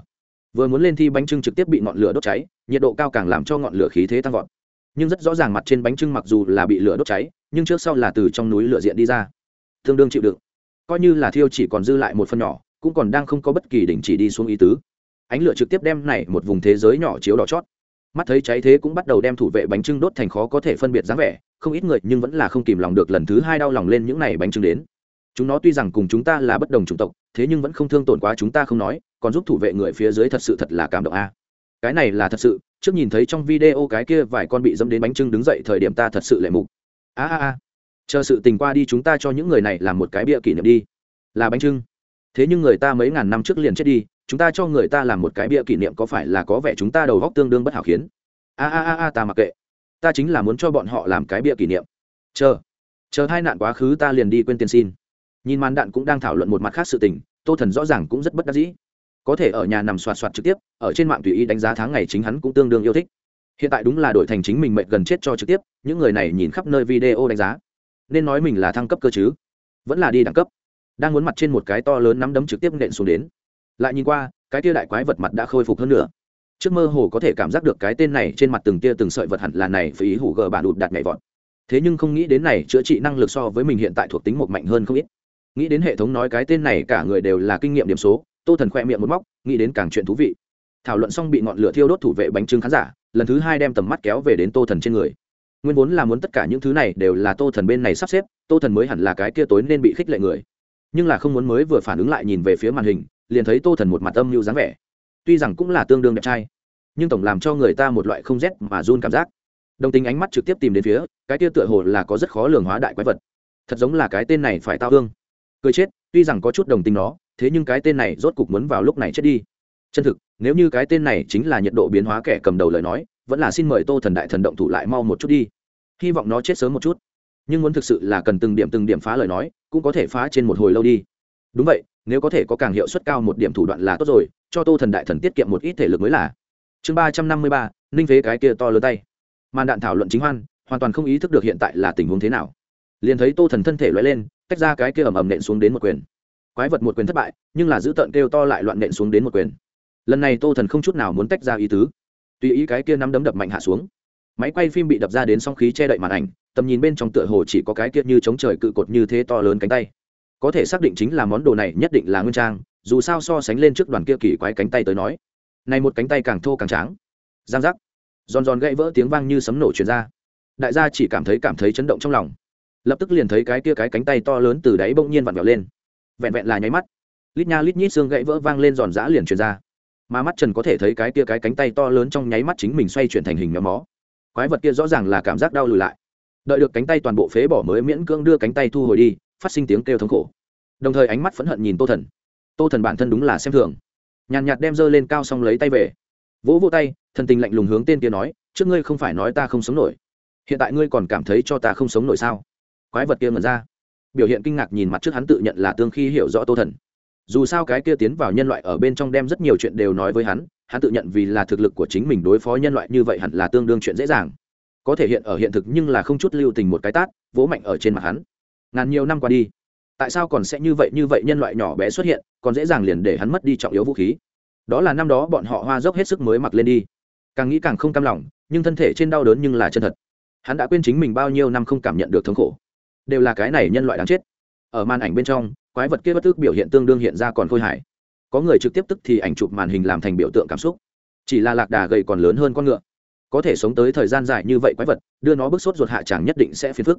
Vừa muốn lên thi bánh trưng trực tiếp bị ngọn lửa đốt cháy, nhiệt độ cao càng làm cho ngọn lửa khí thế tăng vọt nhưng rất rõ ràng mặt trên bánh trưng mặc dù là bị lửa đốt cháy, nhưng trước sau là từ trong núi lửa diện đi ra. Tương đương chịu đựng. Coi như là thiêu chỉ còn dư lại một phần nhỏ, cũng còn đang không có bất kỳ đình chỉ đi xuống ý tứ. Ánh lửa trực tiếp đem này một vùng thế giới nhỏ chiếu đỏ chót. Mắt thấy cháy thế cũng bắt đầu đem thủ vệ bánh trưng đốt thành khó có thể phân biệt dáng vẻ, không ít người nhưng vẫn là không kìm lòng được lần thứ hai đau lòng lên những này bánh trưng đến. Chúng nó tuy rằng cùng chúng ta là bất đồng chủng tộc, thế nhưng vẫn không thương tổn quá chúng ta không nói, còn giúp thủ vệ người phía dưới thật sự thật là cảm động a. Cái này là thật sự trước nhìn thấy trong video cái kia vài con bị dẫm đến bánh trưng đứng dậy thời điểm ta thật sự lệ mục. A a a, chờ sự tình qua đi chúng ta cho những người này làm một cái bia kỷ niệm đi. Là bánh trưng. Thế nhưng người ta mấy ngàn năm trước liền chết đi, chúng ta cho người ta làm một cái bia kỷ niệm có phải là có vẻ chúng ta đầu góc tương đương bất hảo khiến? A a a a, ta mặc kệ. Ta chính là muốn cho bọn họ làm cái bia kỷ niệm. Chờ. Chờ hai nạn quá khứ ta liền đi quên tiền xin. Nhìn màn đạn cũng đang thảo luận một mặt khác sự tình, tô thần rõ ràng cũng rất bất đắc dĩ có thể ở nhà nằm soạt soạt trực tiếp, ở trên mạng tùy ý đánh giá tháng ngày chính hắn cũng tương đương yêu thích. Hiện tại đúng là đổi thành chính mình mệnh gần chết cho trực tiếp, những người này nhìn khắp nơi video đánh giá. Nên nói mình là thăng cấp cơ chứ? Vẫn là đi đẳng cấp. Đang muốn mặt trên một cái to lớn nắm đấm trực tiếp nện xuống đến. Lại nhìn qua, cái tia đại quái vật mặt đã khôi phục hơn nữa. Trước mơ hồ có thể cảm giác được cái tên này trên mặt từng tia từng sợi vật hẳn là này phải ý hủ gờ bản đụt đạt nhảy vọt. Thế nhưng không nghĩ đến này chữa trị năng lực so với mình hiện tại thuộc tính một mạnh hơn không ít. Nghĩ đến hệ thống nói cái tên này cả người đều là kinh nghiệm điểm số tô thần khoe miệng một móc, nghĩ đến càng chuyện thú vị. Thảo luận xong bị ngọn lửa thiêu đốt thủ vệ bánh trưng khán giả, lần thứ hai đem tầm mắt kéo về đến tô thần trên người. Nguyên vốn là muốn tất cả những thứ này đều là tô thần bên này sắp xếp, tô thần mới hẳn là cái kia tối nên bị khích lệ người. Nhưng là không muốn mới vừa phản ứng lại nhìn về phía màn hình, liền thấy tô thần một mặt âm mưu dáng vẻ. Tuy rằng cũng là tương đương đẹp trai, nhưng tổng làm cho người ta một loại không rét mà run cảm giác. Đồng tình ánh mắt trực tiếp tìm đến phía, cái kia tựa hồ là có rất khó lường hóa đại quái vật. Thật giống là cái tên này phải tao hương cười chết, tuy rằng có chút đồng tình nó, thế nhưng cái tên này rốt cục muốn vào lúc này chết đi. Chân thực, nếu như cái tên này chính là nhiệt độ biến hóa kẻ cầm đầu lời nói, vẫn là xin mời tô thần đại thần động thủ lại mau một chút đi. Hy vọng nó chết sớm một chút. Nhưng muốn thực sự là cần từng điểm từng điểm phá lời nói, cũng có thể phá trên một hồi lâu đi. Đúng vậy, nếu có thể có càng hiệu suất cao một điểm thủ đoạn là tốt rồi, cho tô thần đại thần tiết kiệm một ít thể lực mới là. Chương ba trăm năm mươi ba, ninh phế cái kia to lớn tay. Màn đạn thảo luận chính hoan, hoàn toàn không ý thức được hiện tại là tình huống thế nào. Liền thấy tô thần thân thể loay lên tách ra cái kia ầm ầm nện xuống đến một quyền. Quái vật một quyền thất bại, nhưng là giữ tợn kêu to lại loạn nện xuống đến một quyền. Lần này tô thần không chút nào muốn tách ra ý tứ. Tùy ý cái kia nắm đấm đập mạnh hạ xuống. Máy quay phim bị đập ra đến song khí che đậy màn ảnh, tầm nhìn bên trong tựa hồ chỉ có cái kia như chống trời cự cột như thế to lớn cánh tay. Có thể xác định chính là món đồ này nhất định là nguyên trang, dù sao so sánh lên trước đoàn kia kỳ quái cánh tay tới nói. Này một cánh tay càng thô càng tráng. Giang giác. Giòn giòn gãy vỡ tiếng vang như sấm nổ truyền ra. Đại gia chỉ cảm thấy cảm thấy chấn động trong lòng lập tức liền thấy cái kia cái cánh tay to lớn từ đáy bỗng nhiên vặn vẹo lên. Vẹn vẹn là nháy mắt, lít nha lít nhít xương gãy vỡ vang lên giòn giã liền truyền ra. Mà mắt trần có thể thấy cái kia cái cánh tay to lớn trong nháy mắt chính mình xoay chuyển thành hình nhóm mó. Quái vật kia rõ ràng là cảm giác đau lùi lại. Đợi được cánh tay toàn bộ phế bỏ mới miễn cưỡng đưa cánh tay thu hồi đi, phát sinh tiếng kêu thống khổ. Đồng thời ánh mắt phẫn hận nhìn tô thần. Tô thần bản thân đúng là xem thường. Nhàn nhạt đem dơ lên cao xong lấy tay về. Vỗ vỗ tay, thần tình lạnh lùng hướng tên kia nói, trước ngươi không phải nói ta không sống nổi. Hiện tại ngươi còn cảm thấy cho ta không sống nổi sao? Quái vật kia ngẩn ra. Biểu hiện kinh ngạc nhìn mặt trước hắn tự nhận là tương khi hiểu rõ tô thần. Dù sao cái kia tiến vào nhân loại ở bên trong đem rất nhiều chuyện đều nói với hắn hắn tự nhận vì là thực lực của chính mình đối phó nhân loại như vậy hẳn là tương đương chuyện dễ dàng. Có thể hiện ở hiện thực nhưng là không chút lưu tình một cái tát, vỗ mạnh ở trên mặt hắn. Ngàn nhiều năm qua đi, tại sao còn sẽ như vậy như vậy nhân loại nhỏ bé xuất hiện, còn dễ dàng liền để hắn mất đi trọng yếu vũ khí. Đó là năm đó bọn họ hoa dốc hết sức mới mặc lên đi. Càng nghĩ càng không cam lòng, nhưng thân thể trên đau đớn nhưng là chân thật. Hắn đã quên chính mình bao nhiêu năm không cảm nhận được thống khổ đều là cái này nhân loại đáng chết. Ở màn ảnh bên trong, quái vật kia bất tức biểu hiện tương đương hiện ra còn khôi hài. Có người trực tiếp tức thì ảnh chụp màn hình làm thành biểu tượng cảm xúc. Chỉ là lạc đà gầy còn lớn hơn con ngựa. Có thể sống tới thời gian dài như vậy quái vật, đưa nó bước sốt ruột hạ chẳng nhất định sẽ phiền phức.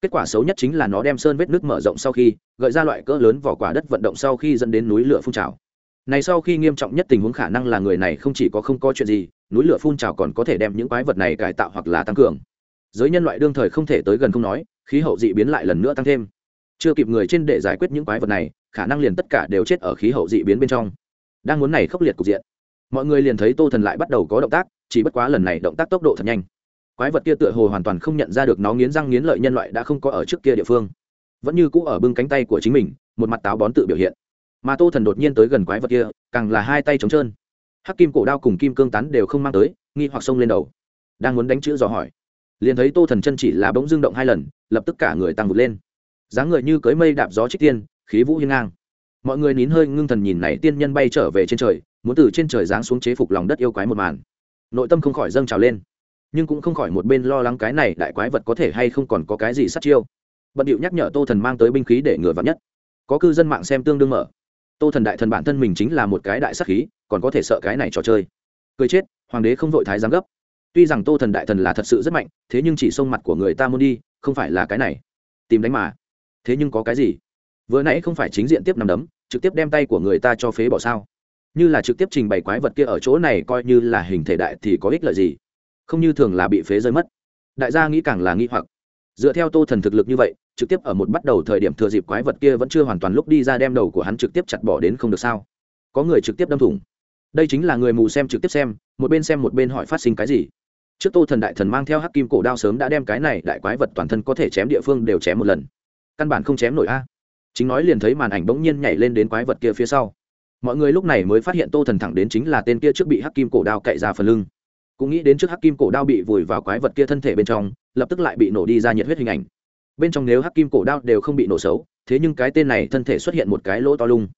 Kết quả xấu nhất chính là nó đem sơn vết nước mở rộng sau khi, gợi ra loại cỡ lớn vỏ quả đất vận động sau khi dẫn đến núi lửa phun trào. Này sau khi nghiêm trọng nhất tình huống khả năng là người này không chỉ có không có chuyện gì, núi lửa phun trào còn có thể đem những quái vật này cải tạo hoặc là tăng cường. Giới nhân loại đương thời không thể tới gần không nói khí hậu dị biến lại lần nữa tăng thêm. Chưa kịp người trên để giải quyết những quái vật này, khả năng liền tất cả đều chết ở khí hậu dị biến bên trong. Đang muốn này khốc liệt cục diện, mọi người liền thấy tô thần lại bắt đầu có động tác, chỉ bất quá lần này động tác tốc độ thật nhanh. Quái vật kia tựa hồ hoàn toàn không nhận ra được nó nghiến răng nghiến lợi nhân loại đã không có ở trước kia địa phương. Vẫn như cũ ở bưng cánh tay của chính mình, một mặt táo bón tự biểu hiện. Mà tô thần đột nhiên tới gần quái vật kia, càng là hai tay trống trơn. Hắc kim cổ đao cùng kim cương tán đều không mang tới, nghi hoặc xông lên đầu. Đang muốn đánh chữ dò hỏi liền thấy tô thần chân chỉ là bỗng dưng động hai lần, lập tức cả người tăng vụt lên. Dáng người như cưới mây đạp gió trích tiên, khí vũ hiên ngang. Mọi người nín hơi ngưng thần nhìn này tiên nhân bay trở về trên trời, muốn từ trên trời giáng xuống chế phục lòng đất yêu quái một màn. Nội tâm không khỏi dâng trào lên. Nhưng cũng không khỏi một bên lo lắng cái này đại quái vật có thể hay không còn có cái gì sát chiêu. Bận điệu nhắc nhở tô thần mang tới binh khí để ngừa vắn nhất. Có cư dân mạng xem tương đương mở. Tô thần đại thần bản thân mình chính là một cái đại sắc khí, còn có thể sợ cái này trò chơi. Cười chết, hoàng đế không vội thái giám gấp tuy rằng tô thần đại thần là thật sự rất mạnh, thế nhưng chỉ xông mặt của người ta muốn đi, không phải là cái này. Tìm đánh mà. Thế nhưng có cái gì? Vừa nãy không phải chính diện tiếp nằm đấm, trực tiếp đem tay của người ta cho phế bỏ sao? Như là trực tiếp trình bày quái vật kia ở chỗ này coi như là hình thể đại thì có ích lợi gì? Không như thường là bị phế rơi mất. Đại gia nghĩ càng là nghĩ hoặc. Dựa theo tô thần thực lực như vậy, trực tiếp ở một bắt đầu thời điểm thừa dịp quái vật kia vẫn chưa hoàn toàn lúc đi ra đem đầu của hắn trực tiếp chặt bỏ đến không được sao? Có người trực tiếp đâm thủng. Đây chính là người mù xem trực tiếp xem, một bên xem một bên hỏi phát sinh cái gì? Trước tô thần đại thần mang theo hắc kim cổ đao sớm đã đem cái này đại quái vật toàn thân có thể chém địa phương đều chém một lần. Căn bản không chém nổi a. Chính nói liền thấy màn ảnh bỗng nhiên nhảy lên đến quái vật kia phía sau. Mọi người lúc này mới phát hiện tô thần thẳng đến chính là tên kia trước bị hắc kim cổ đao cậy ra phần lưng. Cũng nghĩ đến trước hắc kim cổ đao bị vùi vào quái vật kia thân thể bên trong, lập tức lại bị nổ đi ra nhiệt huyết hình ảnh. Bên trong nếu hắc kim cổ đao đều không bị nổ xấu, thế nhưng cái tên này thân thể xuất hiện một cái lỗ to lung.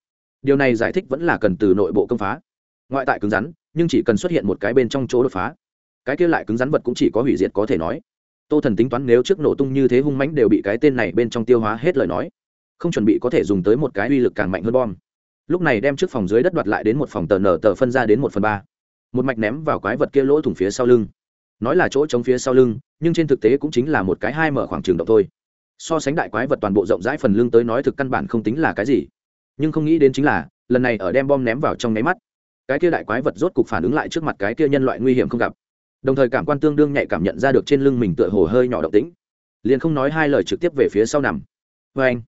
Điều này giải thích vẫn là cần từ nội bộ công phá. Ngoại tại cứng rắn, nhưng chỉ cần xuất hiện một cái bên trong chỗ đột phá cái kia lại cứng rắn vật cũng chỉ có hủy diệt có thể nói. Tô thần tính toán nếu trước nổ tung như thế hung mãnh đều bị cái tên này bên trong tiêu hóa hết lời nói, không chuẩn bị có thể dùng tới một cái uy lực càng mạnh hơn bom. Lúc này đem trước phòng dưới đất đoạt lại đến một phòng tờ nở tờ phân ra đến một phần ba. Một mạch ném vào quái vật kia lỗ thủng phía sau lưng. Nói là chỗ chống phía sau lưng, nhưng trên thực tế cũng chính là một cái hai mở khoảng trường động thôi. So sánh đại quái vật toàn bộ rộng rãi phần lưng tới nói thực căn bản không tính là cái gì. Nhưng không nghĩ đến chính là, lần này ở đem bom ném vào trong nháy mắt, cái kia đại quái vật rốt cục phản ứng lại trước mặt cái kia nhân loại nguy hiểm không gặp đồng thời cảm quan tương đương nhạy cảm nhận ra được trên lưng mình tựa hồ hơi nhỏ động tĩnh. Liền không nói hai lời trực tiếp về phía sau nằm. Vê anh,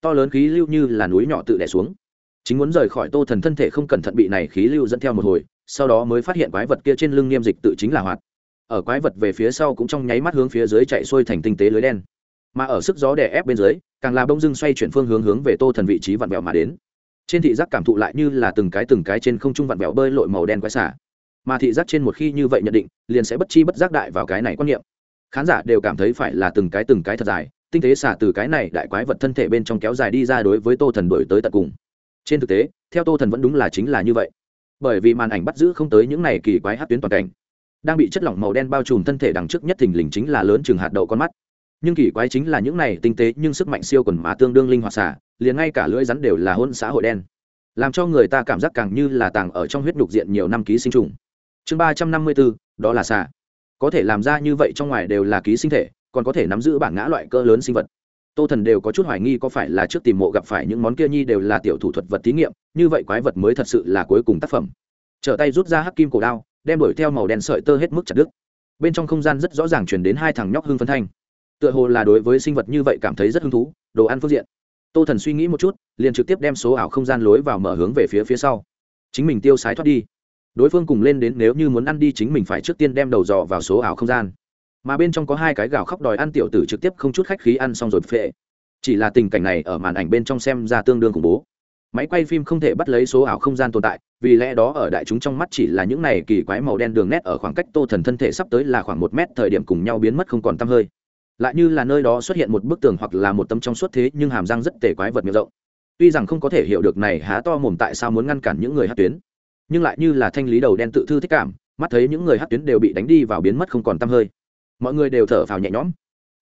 to lớn khí lưu như là núi nhỏ tự đẻ xuống. Chính muốn rời khỏi tô thần thân thể không cẩn thận bị này khí lưu dẫn theo một hồi, sau đó mới phát hiện quái vật kia trên lưng niêm dịch tự chính là hoạt. Ở quái vật về phía sau cũng trong nháy mắt hướng phía dưới chạy xuôi thành tinh tế lưới đen. Mà ở sức gió đè ép bên dưới, càng là bông dưng xoay chuyển phương hướng hướng về tô thần vị trí vặn vẹo mà đến. Trên thị giác cảm thụ lại như là từng cái từng cái trên không trung vặn vẹo bơi lội màu đen quái xả mà thị giác trên một khi như vậy nhận định, liền sẽ bất chi bất giác đại vào cái này quan niệm. Khán giả đều cảm thấy phải là từng cái từng cái thật dài, tinh tế xả từ cái này đại quái vật thân thể bên trong kéo dài đi ra đối với tô thần đổi tới tận cùng. Trên thực tế, theo tô thần vẫn đúng là chính là như vậy. Bởi vì màn ảnh bắt giữ không tới những này kỳ quái hát tuyến toàn cảnh. Đang bị chất lỏng màu đen bao trùm thân thể đằng trước nhất thình lình chính là lớn chừng hạt đậu con mắt. Nhưng kỳ quái chính là những này tinh tế nhưng sức mạnh siêu quần mà tương đương linh hoạt xả, liền ngay cả lưỡi rắn đều là hôn xã hội đen. Làm cho người ta cảm giác càng như là tàng ở trong huyết nhục diện nhiều năm ký sinh trùng chương ba trăm năm mươi bốn, đó là xả có thể làm ra như vậy trong ngoài đều là ký sinh thể, còn có thể nắm giữ bản ngã loại cơ lớn sinh vật. Tô thần đều có chút hoài nghi có phải là trước tìm mộ gặp phải những món kia nhi đều là tiểu thủ thuật vật thí nghiệm, như vậy quái vật mới thật sự là cuối cùng tác phẩm. Trở tay rút ra hắc kim cổ đao, đem đuổi theo màu đen sợi tơ hết mức chặt đứt. Bên trong không gian rất rõ ràng chuyển đến hai thằng nhóc hưng phấn thanh. Tựa hồ là đối với sinh vật như vậy cảm thấy rất hứng thú, đồ ăn phương diện. Tô thần suy nghĩ một chút, liền trực tiếp đem số ảo không gian lối vào mở hướng về phía phía sau. Chính mình tiêu sái thoát đi đối phương cùng lên đến nếu như muốn ăn đi chính mình phải trước tiên đem đầu dò vào số ảo không gian. Mà bên trong có hai cái gạo khóc đòi ăn tiểu tử trực tiếp không chút khách khí ăn xong rồi phệ. Chỉ là tình cảnh này ở màn ảnh bên trong xem ra tương đương khủng bố. Máy quay phim không thể bắt lấy số ảo không gian tồn tại, vì lẽ đó ở đại chúng trong mắt chỉ là những này kỳ quái màu đen đường nét ở khoảng cách tô thần thân thể sắp tới là khoảng một mét, thời điểm cùng nhau biến mất không còn tăm hơi. Lại như là nơi đó xuất hiện một bức tường hoặc là một tấm trong suốt thế, nhưng hàm răng rất tể quái vật miệng rộng. Tuy rằng không có thể hiểu được này há to mồm tại sao muốn ngăn cản những người hát tuyến nhưng lại như là thanh lý đầu đen tự thư thích cảm, mắt thấy những người hát tuyến đều bị đánh đi vào biến mất không còn tăm hơi. Mọi người đều thở phào nhẹ nhõm.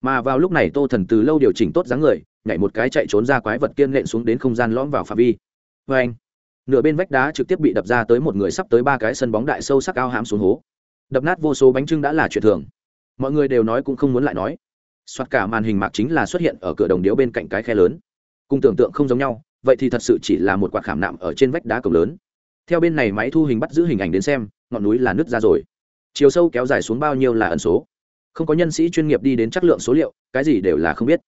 Mà vào lúc này tô thần từ lâu điều chỉnh tốt dáng người, nhảy một cái chạy trốn ra quái vật kiên nện xuống đến không gian lõm vào phạm vi. Vê anh, nửa bên vách đá trực tiếp bị đập ra tới một người sắp tới ba cái sân bóng đại sâu sắc ao hãm xuống hố. Đập nát vô số bánh trưng đã là chuyện thường. Mọi người đều nói cũng không muốn lại nói. Soạt cả màn hình mạc chính là xuất hiện ở cửa đồng điếu bên cạnh cái khe lớn. Cùng tưởng tượng không giống nhau, vậy thì thật sự chỉ là một quạt khảm nạm ở trên vách đá cổng lớn theo bên này máy thu hình bắt giữ hình ảnh đến xem, ngọn núi là nứt ra rồi. Chiều sâu kéo dài xuống bao nhiêu là ẩn số. Không có nhân sĩ chuyên nghiệp đi đến chất lượng số liệu, cái gì đều là không biết.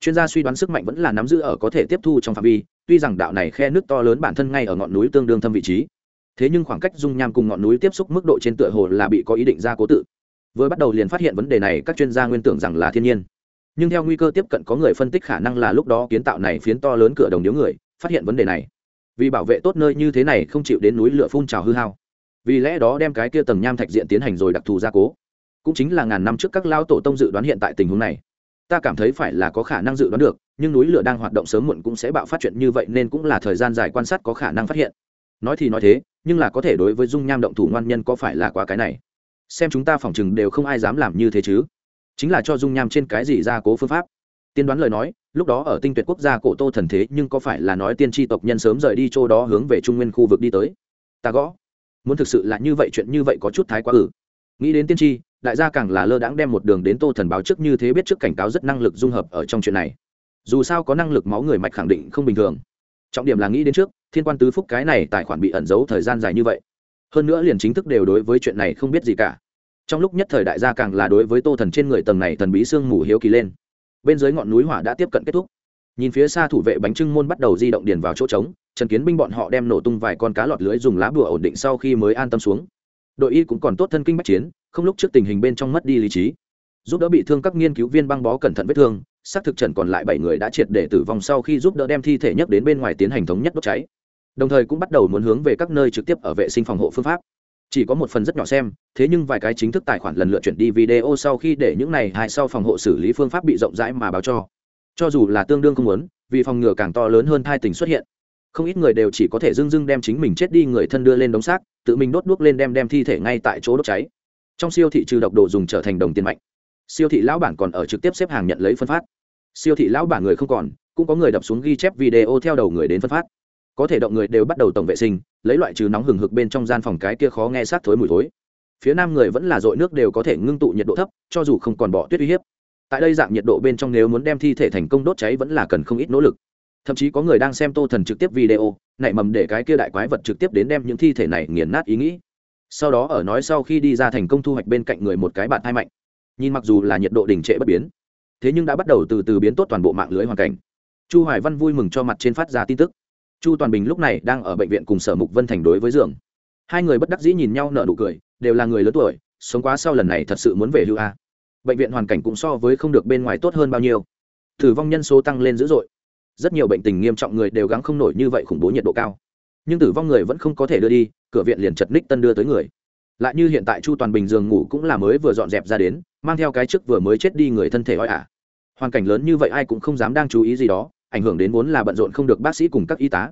Chuyên gia suy đoán sức mạnh vẫn là nắm giữ ở có thể tiếp thu trong phạm vi, tuy rằng đạo này khe nước to lớn bản thân ngay ở ngọn núi tương đương thâm vị trí. Thế nhưng khoảng cách dung nham cùng ngọn núi tiếp xúc mức độ trên tựa hồ là bị có ý định ra cố tự. Vừa bắt đầu liền phát hiện vấn đề này, các chuyên gia nguyên tưởng rằng là thiên nhiên. Nhưng theo nguy cơ tiếp cận có người phân tích khả năng là lúc đó kiến tạo này phiến to lớn cửa đồng điếu người, phát hiện vấn đề này vì bảo vệ tốt nơi như thế này không chịu đến núi lửa phun trào hư hao. Vì lẽ đó đem cái kia tầng nham thạch diện tiến hành rồi đặc thù gia cố. Cũng chính là ngàn năm trước các lao tổ tông dự đoán hiện tại tình huống này. Ta cảm thấy phải là có khả năng dự đoán được, nhưng núi lửa đang hoạt động sớm muộn cũng sẽ bạo phát chuyện như vậy nên cũng là thời gian dài quan sát có khả năng phát hiện. Nói thì nói thế, nhưng là có thể đối với dung nham động thủ ngoan nhân có phải là quá cái này? Xem chúng ta phỏng chừng đều không ai dám làm như thế chứ. Chính là cho dung nham trên cái gì ra cố phương pháp. Tiên đoán lời nói lúc đó ở tinh tuyệt quốc gia cổ tô thần thế, nhưng có phải là nói tiên tri tộc nhân sớm rời đi chỗ đó hướng về trung nguyên khu vực đi tới? Ta gõ. Muốn thực sự là như vậy chuyện như vậy có chút thái quá ử nghĩ đến tiên tri, đại gia càng là lơ đãng đem một đường đến tô thần báo trước như thế biết trước cảnh cáo rất năng lực dung hợp ở trong chuyện này. Dù sao có năng lực máu người mạch khẳng định không bình thường. Trọng điểm là nghĩ đến trước, thiên quan tứ phúc cái này tài khoản bị ẩn giấu thời gian dài như vậy. Hơn nữa liền chính thức đều đối với chuyện này không biết gì cả. Trong lúc nhất thời đại gia càng là đối với tô thần trên người tầng này thần bí sương mù hiếu kỳ lên bên dưới ngọn núi hỏa đã tiếp cận kết thúc. Nhìn phía xa thủ vệ bánh trưng môn bắt đầu di động điền vào chỗ trống, trần kiến binh bọn họ đem nổ tung vài con cá lọt lưới dùng lá bùa ổn định sau khi mới an tâm xuống. Đội y cũng còn tốt thân kinh bách chiến, không lúc trước tình hình bên trong mất đi lý trí. Giúp đỡ bị thương các nghiên cứu viên băng bó cẩn thận vết thương, xác thực trần còn lại bảy người đã triệt để tử vong sau khi giúp đỡ đem thi thể nhấc đến bên ngoài tiến hành thống nhất đốt cháy. Đồng thời cũng bắt đầu muốn hướng về các nơi trực tiếp ở vệ sinh phòng hộ phương pháp chỉ có một phần rất nhỏ xem, thế nhưng vài cái chính thức tài khoản lần lượt chuyển đi video sau khi để những này hai sau phòng hộ xử lý phương pháp bị rộng rãi mà báo cho. Cho dù là tương đương không muốn, vì phòng ngừa càng to lớn hơn thai tình xuất hiện, không ít người đều chỉ có thể dưng dưng đem chính mình chết đi người thân đưa lên đống xác, tự mình đốt đuốc lên đem đem thi thể ngay tại chỗ đốt cháy. Trong siêu thị trừ độc đồ dùng trở thành đồng tiền mạnh. Siêu thị lão bản còn ở trực tiếp xếp hàng nhận lấy phân phát. Siêu thị lão bản người không còn, cũng có người đập xuống ghi chép video theo đầu người đến phân phát. Có thể động người đều bắt đầu tổng vệ sinh lấy loại trừ nóng hừng hực bên trong gian phòng cái kia khó nghe sát thối mùi thối. Phía nam người vẫn là dội nước đều có thể ngưng tụ nhiệt độ thấp, cho dù không còn bỏ tuyết uy hiếp. Tại đây dạng nhiệt độ bên trong nếu muốn đem thi thể thành công đốt cháy vẫn là cần không ít nỗ lực. Thậm chí có người đang xem tô thần trực tiếp video, nảy mầm để cái kia đại quái vật trực tiếp đến đem những thi thể này nghiền nát ý nghĩ. Sau đó ở nói sau khi đi ra thành công thu hoạch bên cạnh người một cái bạn thai mạnh. Nhìn mặc dù là nhiệt độ đình trệ bất biến, thế nhưng đã bắt đầu từ từ biến tốt toàn bộ mạng lưới hoàn cảnh. Chu hoài văn vui mừng cho mặt trên phát ra tin tức chu toàn bình lúc này đang ở bệnh viện cùng sở mục vân thành đối với giường. Hai người bất đắc dĩ nhìn nhau nở nụ cười, đều là người lớn tuổi, sống quá sau lần này thật sự muốn về hưu a. Bệnh viện hoàn cảnh cũng so với không được bên ngoài tốt hơn bao nhiêu. Tử vong nhân số tăng lên dữ dội. Rất nhiều bệnh tình nghiêm trọng người đều gắng không nổi như vậy khủng bố nhiệt độ cao. Nhưng tử vong người vẫn không có thể đưa đi, cửa viện liền chật ních tân đưa tới người. Lại như hiện tại chu toàn bình giường ngủ cũng là mới vừa dọn dẹp ra đến, mang theo cái trước vừa mới chết đi người thân thể oi ả. Hoàn cảnh lớn như vậy ai cũng không dám đang chú ý gì đó ảnh hưởng đến vốn là bận rộn không được bác sĩ cùng các y tá.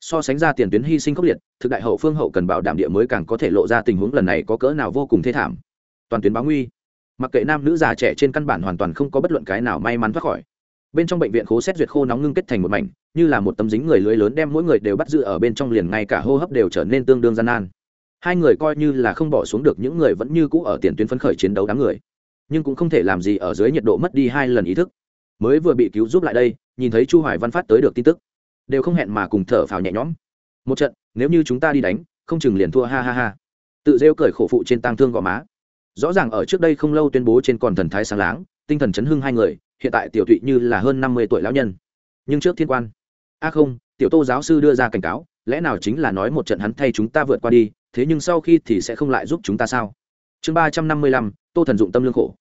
So sánh ra tiền tuyến hy sinh khốc liệt, thực đại hậu phương hậu cần bảo đảm địa mới càng có thể lộ ra tình huống lần này có cỡ nào vô cùng thê thảm. Toàn tuyến báo nguy. Mặc kệ nam nữ già trẻ trên căn bản hoàn toàn không có bất luận cái nào may mắn thoát khỏi. Bên trong bệnh viện khố xét duyệt khô nóng ngưng kết thành một mảnh, như là một tấm dính người lưới lớn đem mỗi người đều bắt giữ ở bên trong liền ngay cả hô hấp đều trở nên tương đương gian nan. Hai người coi như là không bỏ xuống được những người vẫn như cũ ở tiền tuyến phấn khởi chiến đấu đám người, nhưng cũng không thể làm gì ở dưới nhiệt độ mất đi hai lần ý thức. Mới vừa bị cứu giúp lại đây nhìn thấy chu hoài văn phát tới được tin tức, đều không hẹn mà cùng thở phào nhẹ nhõm. Một trận, nếu như chúng ta đi đánh, không chừng liền thua, ha ha ha. Tự rêu cởi khổ phụ trên tang thương gò má. Rõ ràng ở trước đây không lâu tuyên bố trên còn thần thái sáng láng, tinh thần chấn hưng hai người, hiện tại tiểu thụy như là hơn năm mươi tuổi lão nhân. Nhưng trước thiên quan. A à không, tiểu tô giáo sư đưa ra cảnh cáo, lẽ nào chính là nói một trận hắn thay chúng ta vượt qua đi, thế nhưng sau khi thì sẽ không lại giúp chúng ta sao? Chương ba trăm năm mươi lăm, tô thần dụng tâm lương khổ.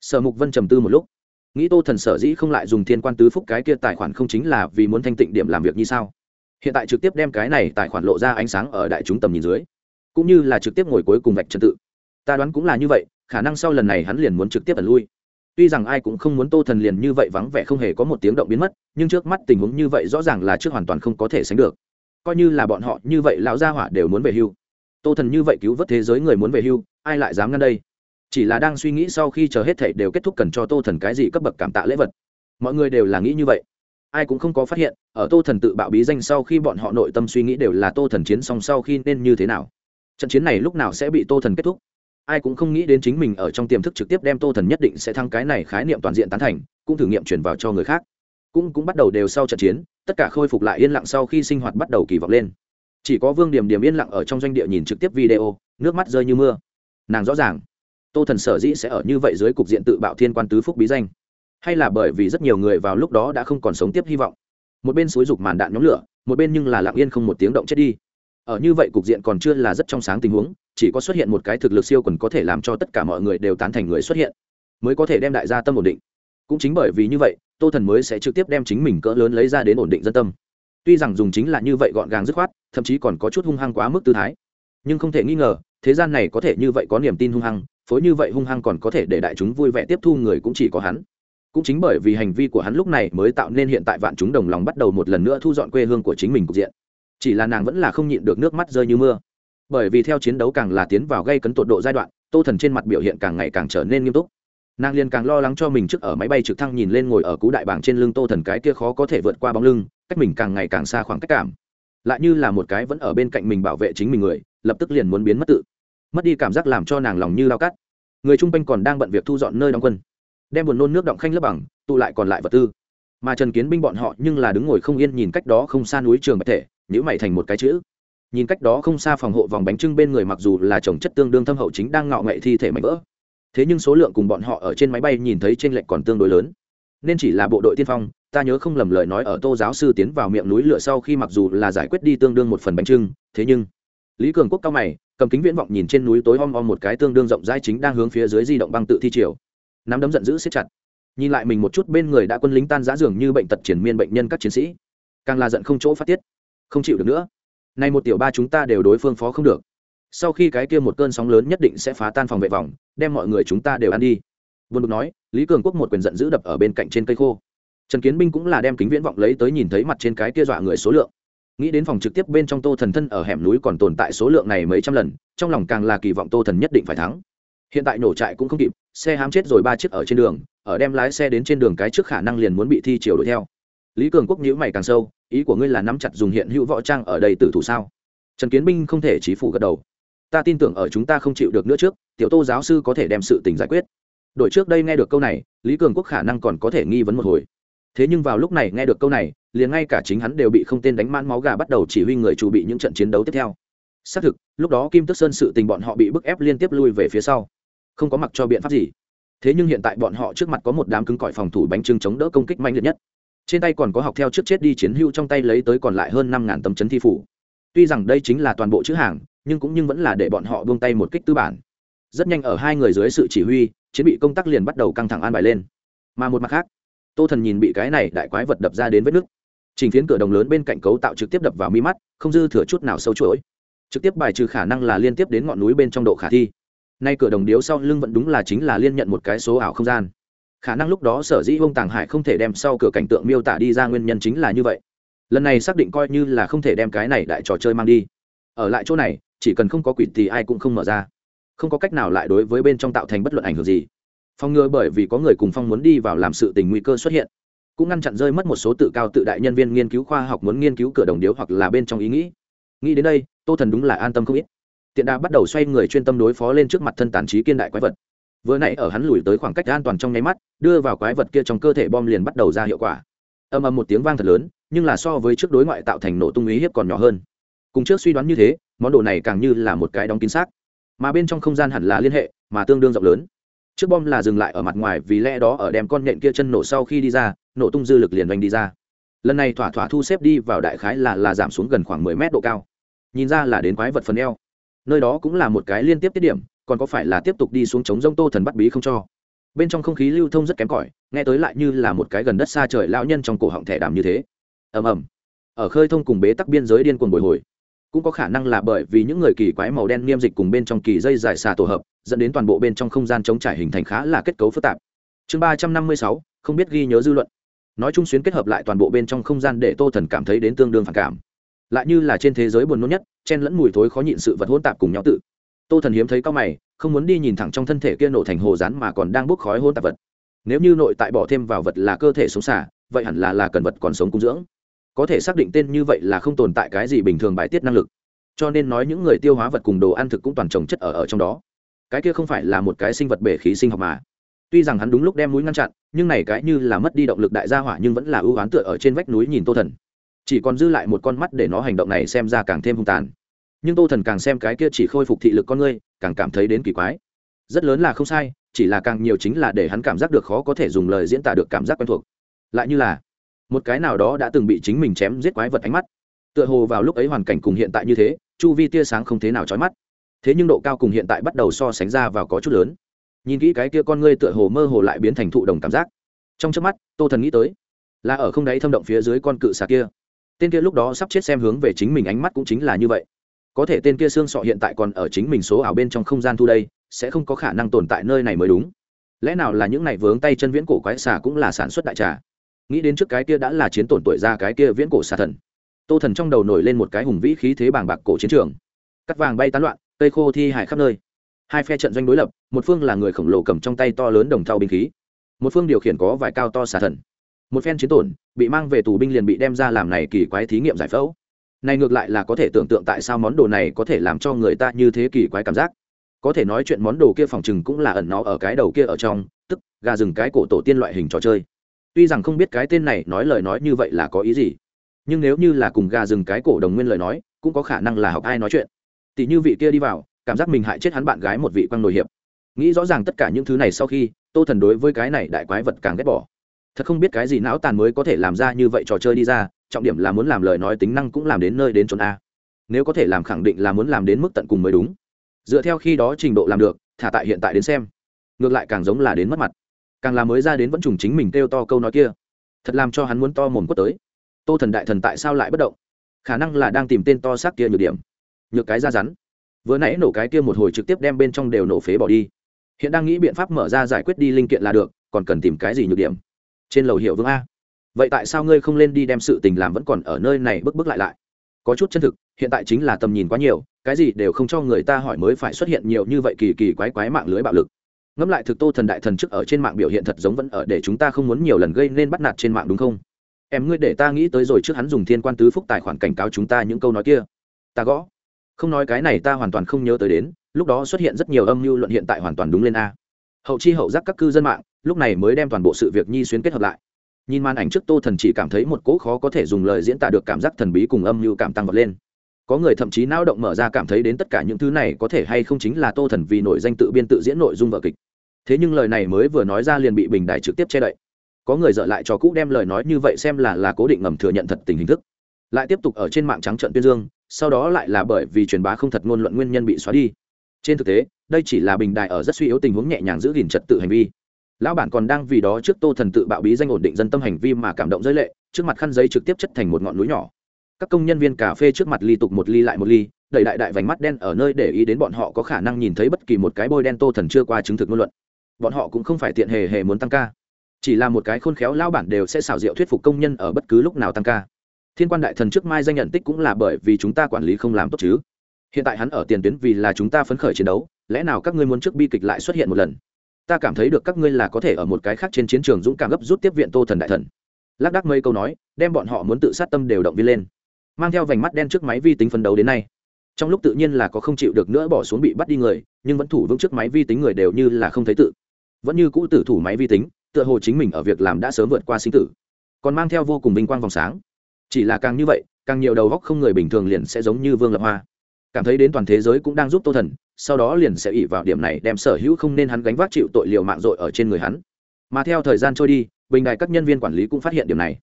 Sở mục vân trầm tư một lúc nghĩ tô thần sở dĩ không lại dùng thiên quan tứ phúc cái kia tài khoản không chính là vì muốn thanh tịnh điểm làm việc như sao? Hiện tại trực tiếp đem cái này tài khoản lộ ra ánh sáng ở đại chúng tầm nhìn dưới, cũng như là trực tiếp ngồi cuối cùng vạch trật tự. Ta đoán cũng là như vậy, khả năng sau lần này hắn liền muốn trực tiếp ẩn lui. Tuy rằng ai cũng không muốn tô thần liền như vậy vắng vẻ không hề có một tiếng động biến mất, nhưng trước mắt tình huống như vậy rõ ràng là trước hoàn toàn không có thể sánh được. Coi như là bọn họ như vậy lão gia hỏa đều muốn về hưu. Tô thần như vậy cứu vớt thế giới người muốn về hưu, ai lại dám ngăn đây? Chỉ là đang suy nghĩ sau khi chờ hết thảy đều kết thúc cần cho tô thần cái gì cấp bậc cảm tạ lễ vật. Mọi người đều là nghĩ như vậy. Ai cũng không có phát hiện, ở tô thần tự bạo bí danh sau khi bọn họ nội tâm suy nghĩ đều là tô thần chiến xong sau khi nên như thế nào. Trận chiến này lúc nào sẽ bị tô thần kết thúc? Ai cũng không nghĩ đến chính mình ở trong tiềm thức trực tiếp đem tô thần nhất định sẽ thăng cái này khái niệm toàn diện tán thành, cũng thử nghiệm chuyển vào cho người khác. Cũng cũng bắt đầu đều sau trận chiến, tất cả khôi phục lại yên lặng sau khi sinh hoạt bắt đầu kỳ vọng lên. Chỉ có vương điểm điểm yên lặng ở trong doanh địa nhìn trực tiếp video, nước mắt rơi như mưa. Nàng rõ ràng tô thần sở dĩ sẽ ở như vậy dưới cục diện tự bạo thiên quan tứ phúc bí danh. Hay là bởi vì rất nhiều người vào lúc đó đã không còn sống tiếp hy vọng. Một bên xúi dục màn đạn nhóm lửa, một bên nhưng là lặng yên không một tiếng động chết đi. Ở như vậy cục diện còn chưa là rất trong sáng tình huống, chỉ có xuất hiện một cái thực lực siêu quần có thể làm cho tất cả mọi người đều tán thành người xuất hiện, mới có thể đem đại gia tâm ổn định. Cũng chính bởi vì như vậy, tô thần mới sẽ trực tiếp đem chính mình cỡ lớn lấy ra đến ổn định dân tâm. Tuy rằng dùng chính là như vậy gọn gàng dứt khoát, thậm chí còn có chút hung hăng quá mức tư thái, nhưng không thể nghi ngờ, thế gian này có thể như vậy có niềm tin hung hăng phối như vậy hung hăng còn có thể để đại chúng vui vẻ tiếp thu người cũng chỉ có hắn. Cũng chính bởi vì hành vi của hắn lúc này mới tạo nên hiện tại vạn chúng đồng lòng bắt đầu một lần nữa thu dọn quê hương của chính mình cục diện. Chỉ là nàng vẫn là không nhịn được nước mắt rơi như mưa. Bởi vì theo chiến đấu càng là tiến vào gây cấn tột độ giai đoạn, tô thần trên mặt biểu hiện càng ngày càng trở nên nghiêm túc. Nàng liền càng lo lắng cho mình trước ở máy bay trực thăng nhìn lên ngồi ở cú đại bảng trên lưng tô thần cái kia khó có thể vượt qua bóng lưng, cách mình càng ngày càng xa khoảng cách cảm. Lại như là một cái vẫn ở bên cạnh mình bảo vệ chính mình người, lập tức liền muốn biến mất tự mất đi cảm giác làm cho nàng lòng như lao cắt. Người chung quanh còn đang bận việc thu dọn nơi đóng quân. Đem buồn nôn nước động khanh lớp bằng, tụ lại còn lại vật tư. Mà trần kiến binh bọn họ nhưng là đứng ngồi không yên nhìn cách đó không xa núi trường bạch thể nhữ mày thành một cái chữ. Nhìn cách đó không xa phòng hộ vòng bánh trưng bên người mặc dù là trồng chất tương đương thâm hậu chính đang ngạo nghệ thi thể mảnh vỡ. Thế nhưng số lượng cùng bọn họ ở trên máy bay nhìn thấy t r ê n lệch còn tương đối lớn. Nên chỉ là bộ đội tiên phong, ta nhớ không lầm lời nói ở tô giáo sư tiến vào miệng núi lửa sau khi mặc dù là giải quyết đi tương đương một phần bánh trưng, thế nhưng lý cường quốc cao mày cầm kính viễn vọng nhìn trên núi tối om om một cái tương đương rộng rãi chính đang hướng phía dưới di động băng tự thi triều. Nắm đấm giận dữ siết chặt. Nhìn lại mình một chút bên người đã quân lính tan giã dường như bệnh tật triển miên bệnh nhân các chiến sĩ. Càng là giận không chỗ phát tiết. Không chịu được nữa. Nay một tiểu ba chúng ta đều đối phương phó không được. Sau khi cái kia một cơn sóng lớn nhất định sẽ phá tan phòng vệ vòng, đem mọi người chúng ta đều ăn đi. Vân bực nói, lý cường quốc một quyền giận dữ đập ở bên cạnh trên cây khô. Trần kiến binh cũng là đem kính viễn vọng lấy tới nhìn thấy mặt trên cái kia dọa người số lượng nghĩ đến phòng trực tiếp bên trong tô thần thân ở hẻm núi còn tồn tại số lượng này mấy trăm lần, trong lòng càng là kỳ vọng tô thần nhất định phải thắng. Hiện tại nổ trại cũng không kịp, xe hám chết rồi ba chiếc ở trên đường, ở đem lái xe đến trên đường cái trước khả năng liền muốn bị thi chiều đuổi theo. Lý cường quốc nhíu mày càng sâu, ý của ngươi là nắm chặt dùng hiện hữu võ trang ở đây tử thủ sao? Trần kiến binh không thể trí phủ gật đầu. Ta tin tưởng ở chúng ta không chịu được nữa trước, tiểu tô giáo sư có thể đem sự tình giải quyết. Đổi trước đây nghe được câu này, lý cường quốc khả năng còn có thể nghi vấn một hồi. Thế nhưng vào lúc này nghe được câu này liền ngay cả chính hắn đều bị không tên đánh mãn máu gà bắt đầu chỉ huy người chủ bị những trận chiến đấu tiếp theo. Xác thực, lúc đó kim tức sơn sự tình bọn họ bị bức ép liên tiếp lui về phía sau. Không có mặc cho biện pháp gì. Thế nhưng hiện tại bọn họ trước mặt có một đám cứng cỏi phòng thủ bánh trưng chống đỡ công kích mạnh liệt nhất. Trên tay còn có học theo trước chết đi chiến hưu trong tay lấy tới còn lại hơn năm ngàn tấm chấn thi phủ. Tuy rằng đây chính là toàn bộ chữ hàng, nhưng cũng nhưng vẫn là để bọn họ buông tay một kích tư bản. Rất nhanh ở hai người dưới sự chỉ huy, chiến bị công tác liền bắt đầu căng thẳng an bài lên. Mà một mặt khác, tô thần nhìn bị cái này đại quái vật đập ra đến vết nước Chỉnh phiến cửa đồng lớn bên cạnh cấu tạo trực tiếp đập vào mi mắt, không dư thừa chút nào sâu chuỗi. Trực tiếp bài trừ khả năng là liên tiếp đến ngọn núi bên trong độ khả thi. Nay cửa đồng điếu sau lưng vẫn đúng là chính là liên nhận một cái số ảo không gian. Khả năng lúc đó sở dĩ vông tàng hải không thể đem sau cửa cảnh tượng miêu tả đi ra nguyên nhân chính là như vậy. Lần này xác định coi như là không thể đem cái này đại trò chơi mang đi. Ở lại chỗ này, chỉ cần không có quỷ thì ai cũng không mở ra. Không có cách nào lại đối với bên trong tạo thành bất luận ảnh hưởng gì. Phong ngừa bởi vì có người cùng phong muốn đi vào làm sự tình nguy cơ xuất hiện cũng ngăn chặn rơi mất một số tự cao tự đại nhân viên nghiên cứu khoa học muốn nghiên cứu cửa đồng điếu hoặc là bên trong ý nghĩ. Nghĩ đến đây, tô thần đúng là an tâm không ít. Tiện đà bắt đầu xoay người chuyên tâm đối phó lên trước mặt thân tàn trí kiên đại quái vật. Vừa nãy ở hắn lùi tới khoảng cách an toàn trong nháy mắt, đưa vào quái vật kia trong cơ thể bom liền bắt đầu ra hiệu quả. Âm âm một tiếng vang thật lớn, nhưng là so với trước đối ngoại tạo thành nổ tung ý hiếp còn nhỏ hơn. Cùng trước suy đoán như thế, món đồ này càng như là một cái đóng kín xác. Mà bên trong không gian hẳn là liên hệ, mà tương đương rộng lớn trước bom là dừng lại ở mặt ngoài vì lẽ đó ở đem con nện kia chân nổ sau khi đi ra, nổ tung dư lực liền doanh đi ra. Lần này thỏa thỏa thu xếp đi vào đại khái là là giảm xuống gần khoảng mười mét độ cao. Nhìn ra là đến quái vật phần eo. Nơi đó cũng là một cái liên tiếp tiết điểm, còn có phải là tiếp tục đi xuống chống rông tô thần bắt bí không cho. Bên trong không khí lưu thông rất kém cỏi, nghe tới lại như là một cái gần đất xa trời lão nhân trong cổ họng thẻ đàm như thế. Ầm ầm. Ở khơi thông cùng bế tắc biên giới điên cuồng bồi hồi cũng có khả năng là bởi vì những người kỳ quái màu đen niêm dịch cùng bên trong kỳ dây dài xà tổ hợp, dẫn đến toàn bộ bên trong không gian chống trải hình thành khá là kết cấu phức tạp. Chương ba trăm năm mươi sáu, không biết ghi nhớ dư luận. Nói chung xuyến kết hợp lại toàn bộ bên trong không gian để tô thần cảm thấy đến tương đương phản cảm. Lại như là trên thế giới buồn nôn nhất, chen lẫn mùi thối khó nhịn sự vật hỗn tạp cùng nhau tự. Tô thần hiếm thấy cao mày, không muốn đi nhìn thẳng trong thân thể kia nổ thành hồ rán mà còn đang bốc khói hôn tạp vật. Nếu như nội tại bỏ thêm vào vật là cơ thể sống xả vậy hẳn là là cần vật còn sống cung dưỡng có thể xác định tên như vậy là không tồn tại cái gì bình thường bài tiết năng lực. Cho nên nói những người tiêu hóa vật cùng đồ ăn thực cũng toàn trồng chất ở ở trong đó. Cái kia không phải là một cái sinh vật bể khí sinh học mà. Tuy rằng hắn đúng lúc đem mũi ngăn chặn, nhưng này cái như là mất đi động lực đại gia hỏa nhưng vẫn là ưu oán tựa ở trên vách núi nhìn tô thần. Chỉ còn dư lại một con mắt để nó hành động này xem ra càng thêm hung tàn. Nhưng tô thần càng xem cái kia chỉ khôi phục thị lực con ngươi càng cảm thấy đến kỳ quái. Rất lớn là không sai, chỉ là càng nhiều chính là để hắn cảm giác được khó có thể dùng lời diễn tả được cảm giác quen thuộc. Lại như là một cái nào đó đã từng bị chính mình chém giết quái vật ánh mắt. Tựa hồ vào lúc ấy hoàn cảnh cùng hiện tại như thế, chu vi tia sáng không thế nào trói mắt. Thế nhưng độ cao cùng hiện tại bắt đầu so sánh ra vào có chút lớn. Nhìn kỹ cái kia con ngươi tựa hồ mơ hồ lại biến thành thụ đồng cảm giác. Trong trước mắt, tô thần nghĩ tới, là ở không đáy thâm động phía dưới con cự xà kia. Tên kia lúc đó sắp chết xem hướng về chính mình ánh mắt cũng chính là như vậy. Có thể tên kia xương sọ hiện tại còn ở chính mình số ảo bên trong không gian thu đây, sẽ không có khả năng tồn tại nơi này mới đúng. Lẽ nào là những này vướng tay chân viễn cổ quái xà cũng là sản xuất đại trà? Nghĩ đến trước cái kia đã là chiến tổn tuổi ra cái kia viễn cổ xà thần, tô thần trong đầu nổi lên một cái hùng vĩ khí thế bàng bạc cổ chiến trường. Cắt vàng bay tán loạn, cây khô thi hải khắp nơi. Hai phe trận doanh đối lập, một phương là người khổng lồ cầm trong tay to lớn đồng thau binh khí, một phương điều khiển có vài cao to xà thần. Một phen chiến tổn, bị mang về tù binh liền bị đem ra làm này kỳ quái thí nghiệm giải phẫu. Này ngược lại là có thể tưởng tượng tại sao món đồ này có thể làm cho người ta như thế kỳ quái cảm giác. Có thể nói chuyện món đồ kia phòng chừng cũng là ẩn nó ở cái đầu kia ở trong, tức, gà rừng cái cổ tổ tiên loại hình trò chơi tuy rằng không biết cái tên này nói lời nói như vậy là có ý gì, nhưng nếu như là cùng gà rừng cái cổ đồng nguyên lời nói, cũng có khả năng là học ai nói chuyện. Tỷ như vị kia đi vào, cảm giác mình hại chết hắn bạn gái một vị quang nổi hiệp. Nghĩ rõ ràng tất cả những thứ này sau khi, tô thần đối với cái này đại quái vật càng ghét bỏ. Thật không biết cái gì não tàn mới có thể làm ra như vậy trò chơi đi ra, trọng điểm là muốn làm lời nói tính năng cũng làm đến nơi đến chốn a. Nếu có thể làm khẳng định là muốn làm đến mức tận cùng mới đúng. Dựa theo khi đó trình độ làm được, thả tại hiện tại đến xem. Ngược lại càng giống là đến mất mặt càng là mới ra đến vẫn trùng chính mình kêu to câu nói kia. Thật làm cho hắn muốn to mồm quất tới. Tô thần đại thần tại sao lại bất động? Khả năng là đang tìm tên to xác kia nhược điểm. Nhược cái ra rắn. Vừa nãy nổ cái kia một hồi trực tiếp đem bên trong đều nổ phế bỏ đi. Hiện đang nghĩ biện pháp mở ra giải quyết đi linh kiện là được, còn cần tìm cái gì nhược điểm? Trên lầu hiệu vương a. Vậy tại sao ngươi không lên đi đem sự tình làm vẫn còn ở nơi này bước bước lại lại? Có chút chân thực, hiện tại chính là tầm nhìn quá nhiều, cái gì đều không cho người ta hỏi mới phải xuất hiện nhiều như vậy kỳ kỳ quái quái mạng lưới bạo lực ngẫm lại thực tô thần đại thần trước ở trên mạng biểu hiện thật giống vẫn ở để chúng ta không muốn nhiều lần gây nên bắt nạt trên mạng đúng không? Em ngươi để ta nghĩ tới rồi trước hắn dùng thiên quan tứ phúc tài khoản cảnh cáo chúng ta những câu nói kia. Ta gõ. Không nói cái này ta hoàn toàn không nhớ tới đến, lúc đó xuất hiện rất nhiều âm mưu luận hiện tại hoàn toàn đúng lên a. Hậu chi hậu giác các cư dân mạng, lúc này mới đem toàn bộ sự việc nhi xuyên kết hợp lại. Nhìn màn ảnh trước tô thần chỉ cảm thấy một cỗ khó có thể dùng lời diễn tả được cảm giác thần bí cùng âm mưu cảm tăng vật lên. Có người thậm chí não động mở ra cảm thấy đến tất cả những thứ này có thể hay không chính là tô thần vì nổi danh tự biên tự diễn nội dung vở kịch thế nhưng lời này mới vừa nói ra liền bị bình đài trực tiếp che đậy. Có người dợ lại cho cũ đem lời nói như vậy xem là là cố định ngầm thừa nhận thật tình hình thức. Lại tiếp tục ở trên mạng trắng trận tuyên dương, sau đó lại là bởi vì truyền bá không thật ngôn luận nguyên nhân bị xóa đi. Trên thực tế, đây chỉ là bình đài ở rất suy yếu tình huống nhẹ nhàng giữ gìn trật tự hành vi. Lão bản còn đang vì đó trước tô thần tự bạo bí danh ổn định dân tâm hành vi mà cảm động giới lệ, trước mặt khăn giấy trực tiếp chất thành một ngọn núi nhỏ. Các công nhân viên cà phê trước mặt ly tục một ly lại một ly, đẩy đại đại vành mắt đen ở nơi để ý đến bọn họ có khả năng nhìn thấy bất kỳ một cái bôi đen tô thần chưa qua chứng thực ngôn luận bọn họ cũng không phải tiện hề hề muốn tăng ca. Chỉ là một cái khôn khéo lao bản đều sẽ xảo diệu thuyết phục công nhân ở bất cứ lúc nào tăng ca. Thiên quan đại thần trước mai danh nhận tích cũng là bởi vì chúng ta quản lý không làm tốt chứ. Hiện tại hắn ở tiền tuyến vì là chúng ta phấn khởi chiến đấu, lẽ nào các ngươi muốn trước bi kịch lại xuất hiện một lần? Ta cảm thấy được các ngươi là có thể ở một cái khác trên chiến trường dũng cảm gấp rút tiếp viện tô thần đại thần. Lác đác mây câu nói, đem bọn họ muốn tự sát tâm đều động viên lên. Mang theo vành mắt đen trước máy vi tính phấn đấu đến nay trong lúc tự nhiên là có không chịu được nữa bỏ xuống bị bắt đi người, nhưng vẫn thủ vững trước máy vi tính người đều như là không thấy tự. Vẫn như cũ tử thủ máy vi tính, tựa hồ chính mình ở việc làm đã sớm vượt qua sinh tử. Còn mang theo vô cùng vinh quang vòng sáng. Chỉ là càng như vậy, càng nhiều đầu góc không người bình thường liền sẽ giống như vương lập hoa. Cảm thấy đến toàn thế giới cũng đang giúp tô thần, sau đó liền sẽ ỉ vào điểm này đem sở hữu không nên hắn gánh vác chịu tội liều mạng dội ở trên người hắn. Mà theo thời gian trôi đi, bình đại các nhân viên quản lý cũng phát hiện điểm này.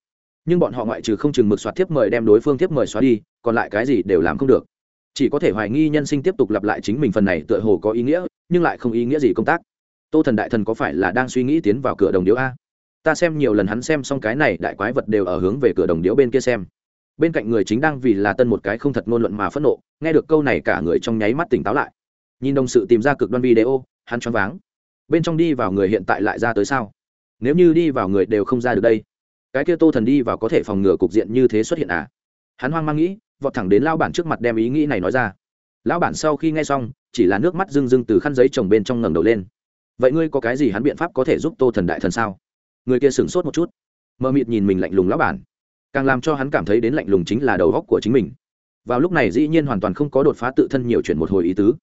Nhưng bọn họ ngoại trừ không chừng mực soạt thiếp mời đem đối phương thiếp mời xóa đi, còn lại cái gì đều làm không được chỉ có thể hoài nghi nhân sinh tiếp tục lặp lại chính mình phần này tựa hồ có ý nghĩa, nhưng lại không ý nghĩa gì công tác. Tô thần đại thần có phải là đang suy nghĩ tiến vào cửa đồng điếu a? Ta xem nhiều lần hắn xem xong cái này, đại quái vật đều ở hướng về cửa đồng điếu bên kia xem. Bên cạnh người chính đang vì là tân một cái không thật ngôn luận mà phẫn nộ, nghe được câu này cả người trong nháy mắt tỉnh táo lại. Nhìn đồng sự tìm ra cực đoan video, hắn choáng váng. Bên trong đi vào người hiện tại lại ra tới sao? Nếu như đi vào người đều không ra được đây, cái kia tô thần đi vào có thể phòng ngừa cục diện như thế xuất hiện à? Hắn hoang mang nghĩ vọt thẳng đến lao bản trước mặt đem ý nghĩ này nói ra. Lão bản sau khi nghe xong, chỉ là nước mắt rưng rưng từ khăn giấy trồng bên trong ngẩng đầu lên. Vậy ngươi có cái gì hắn biện pháp có thể giúp tô thần đại thần sao? Người kia sửng sốt một chút. Mờ mịt nhìn mình lạnh lùng lão bản. Càng làm cho hắn cảm thấy đến lạnh lùng chính là đầu góc của chính mình. Vào lúc này dĩ nhiên hoàn toàn không có đột phá tự thân nhiều chuyện một hồi ý tứ.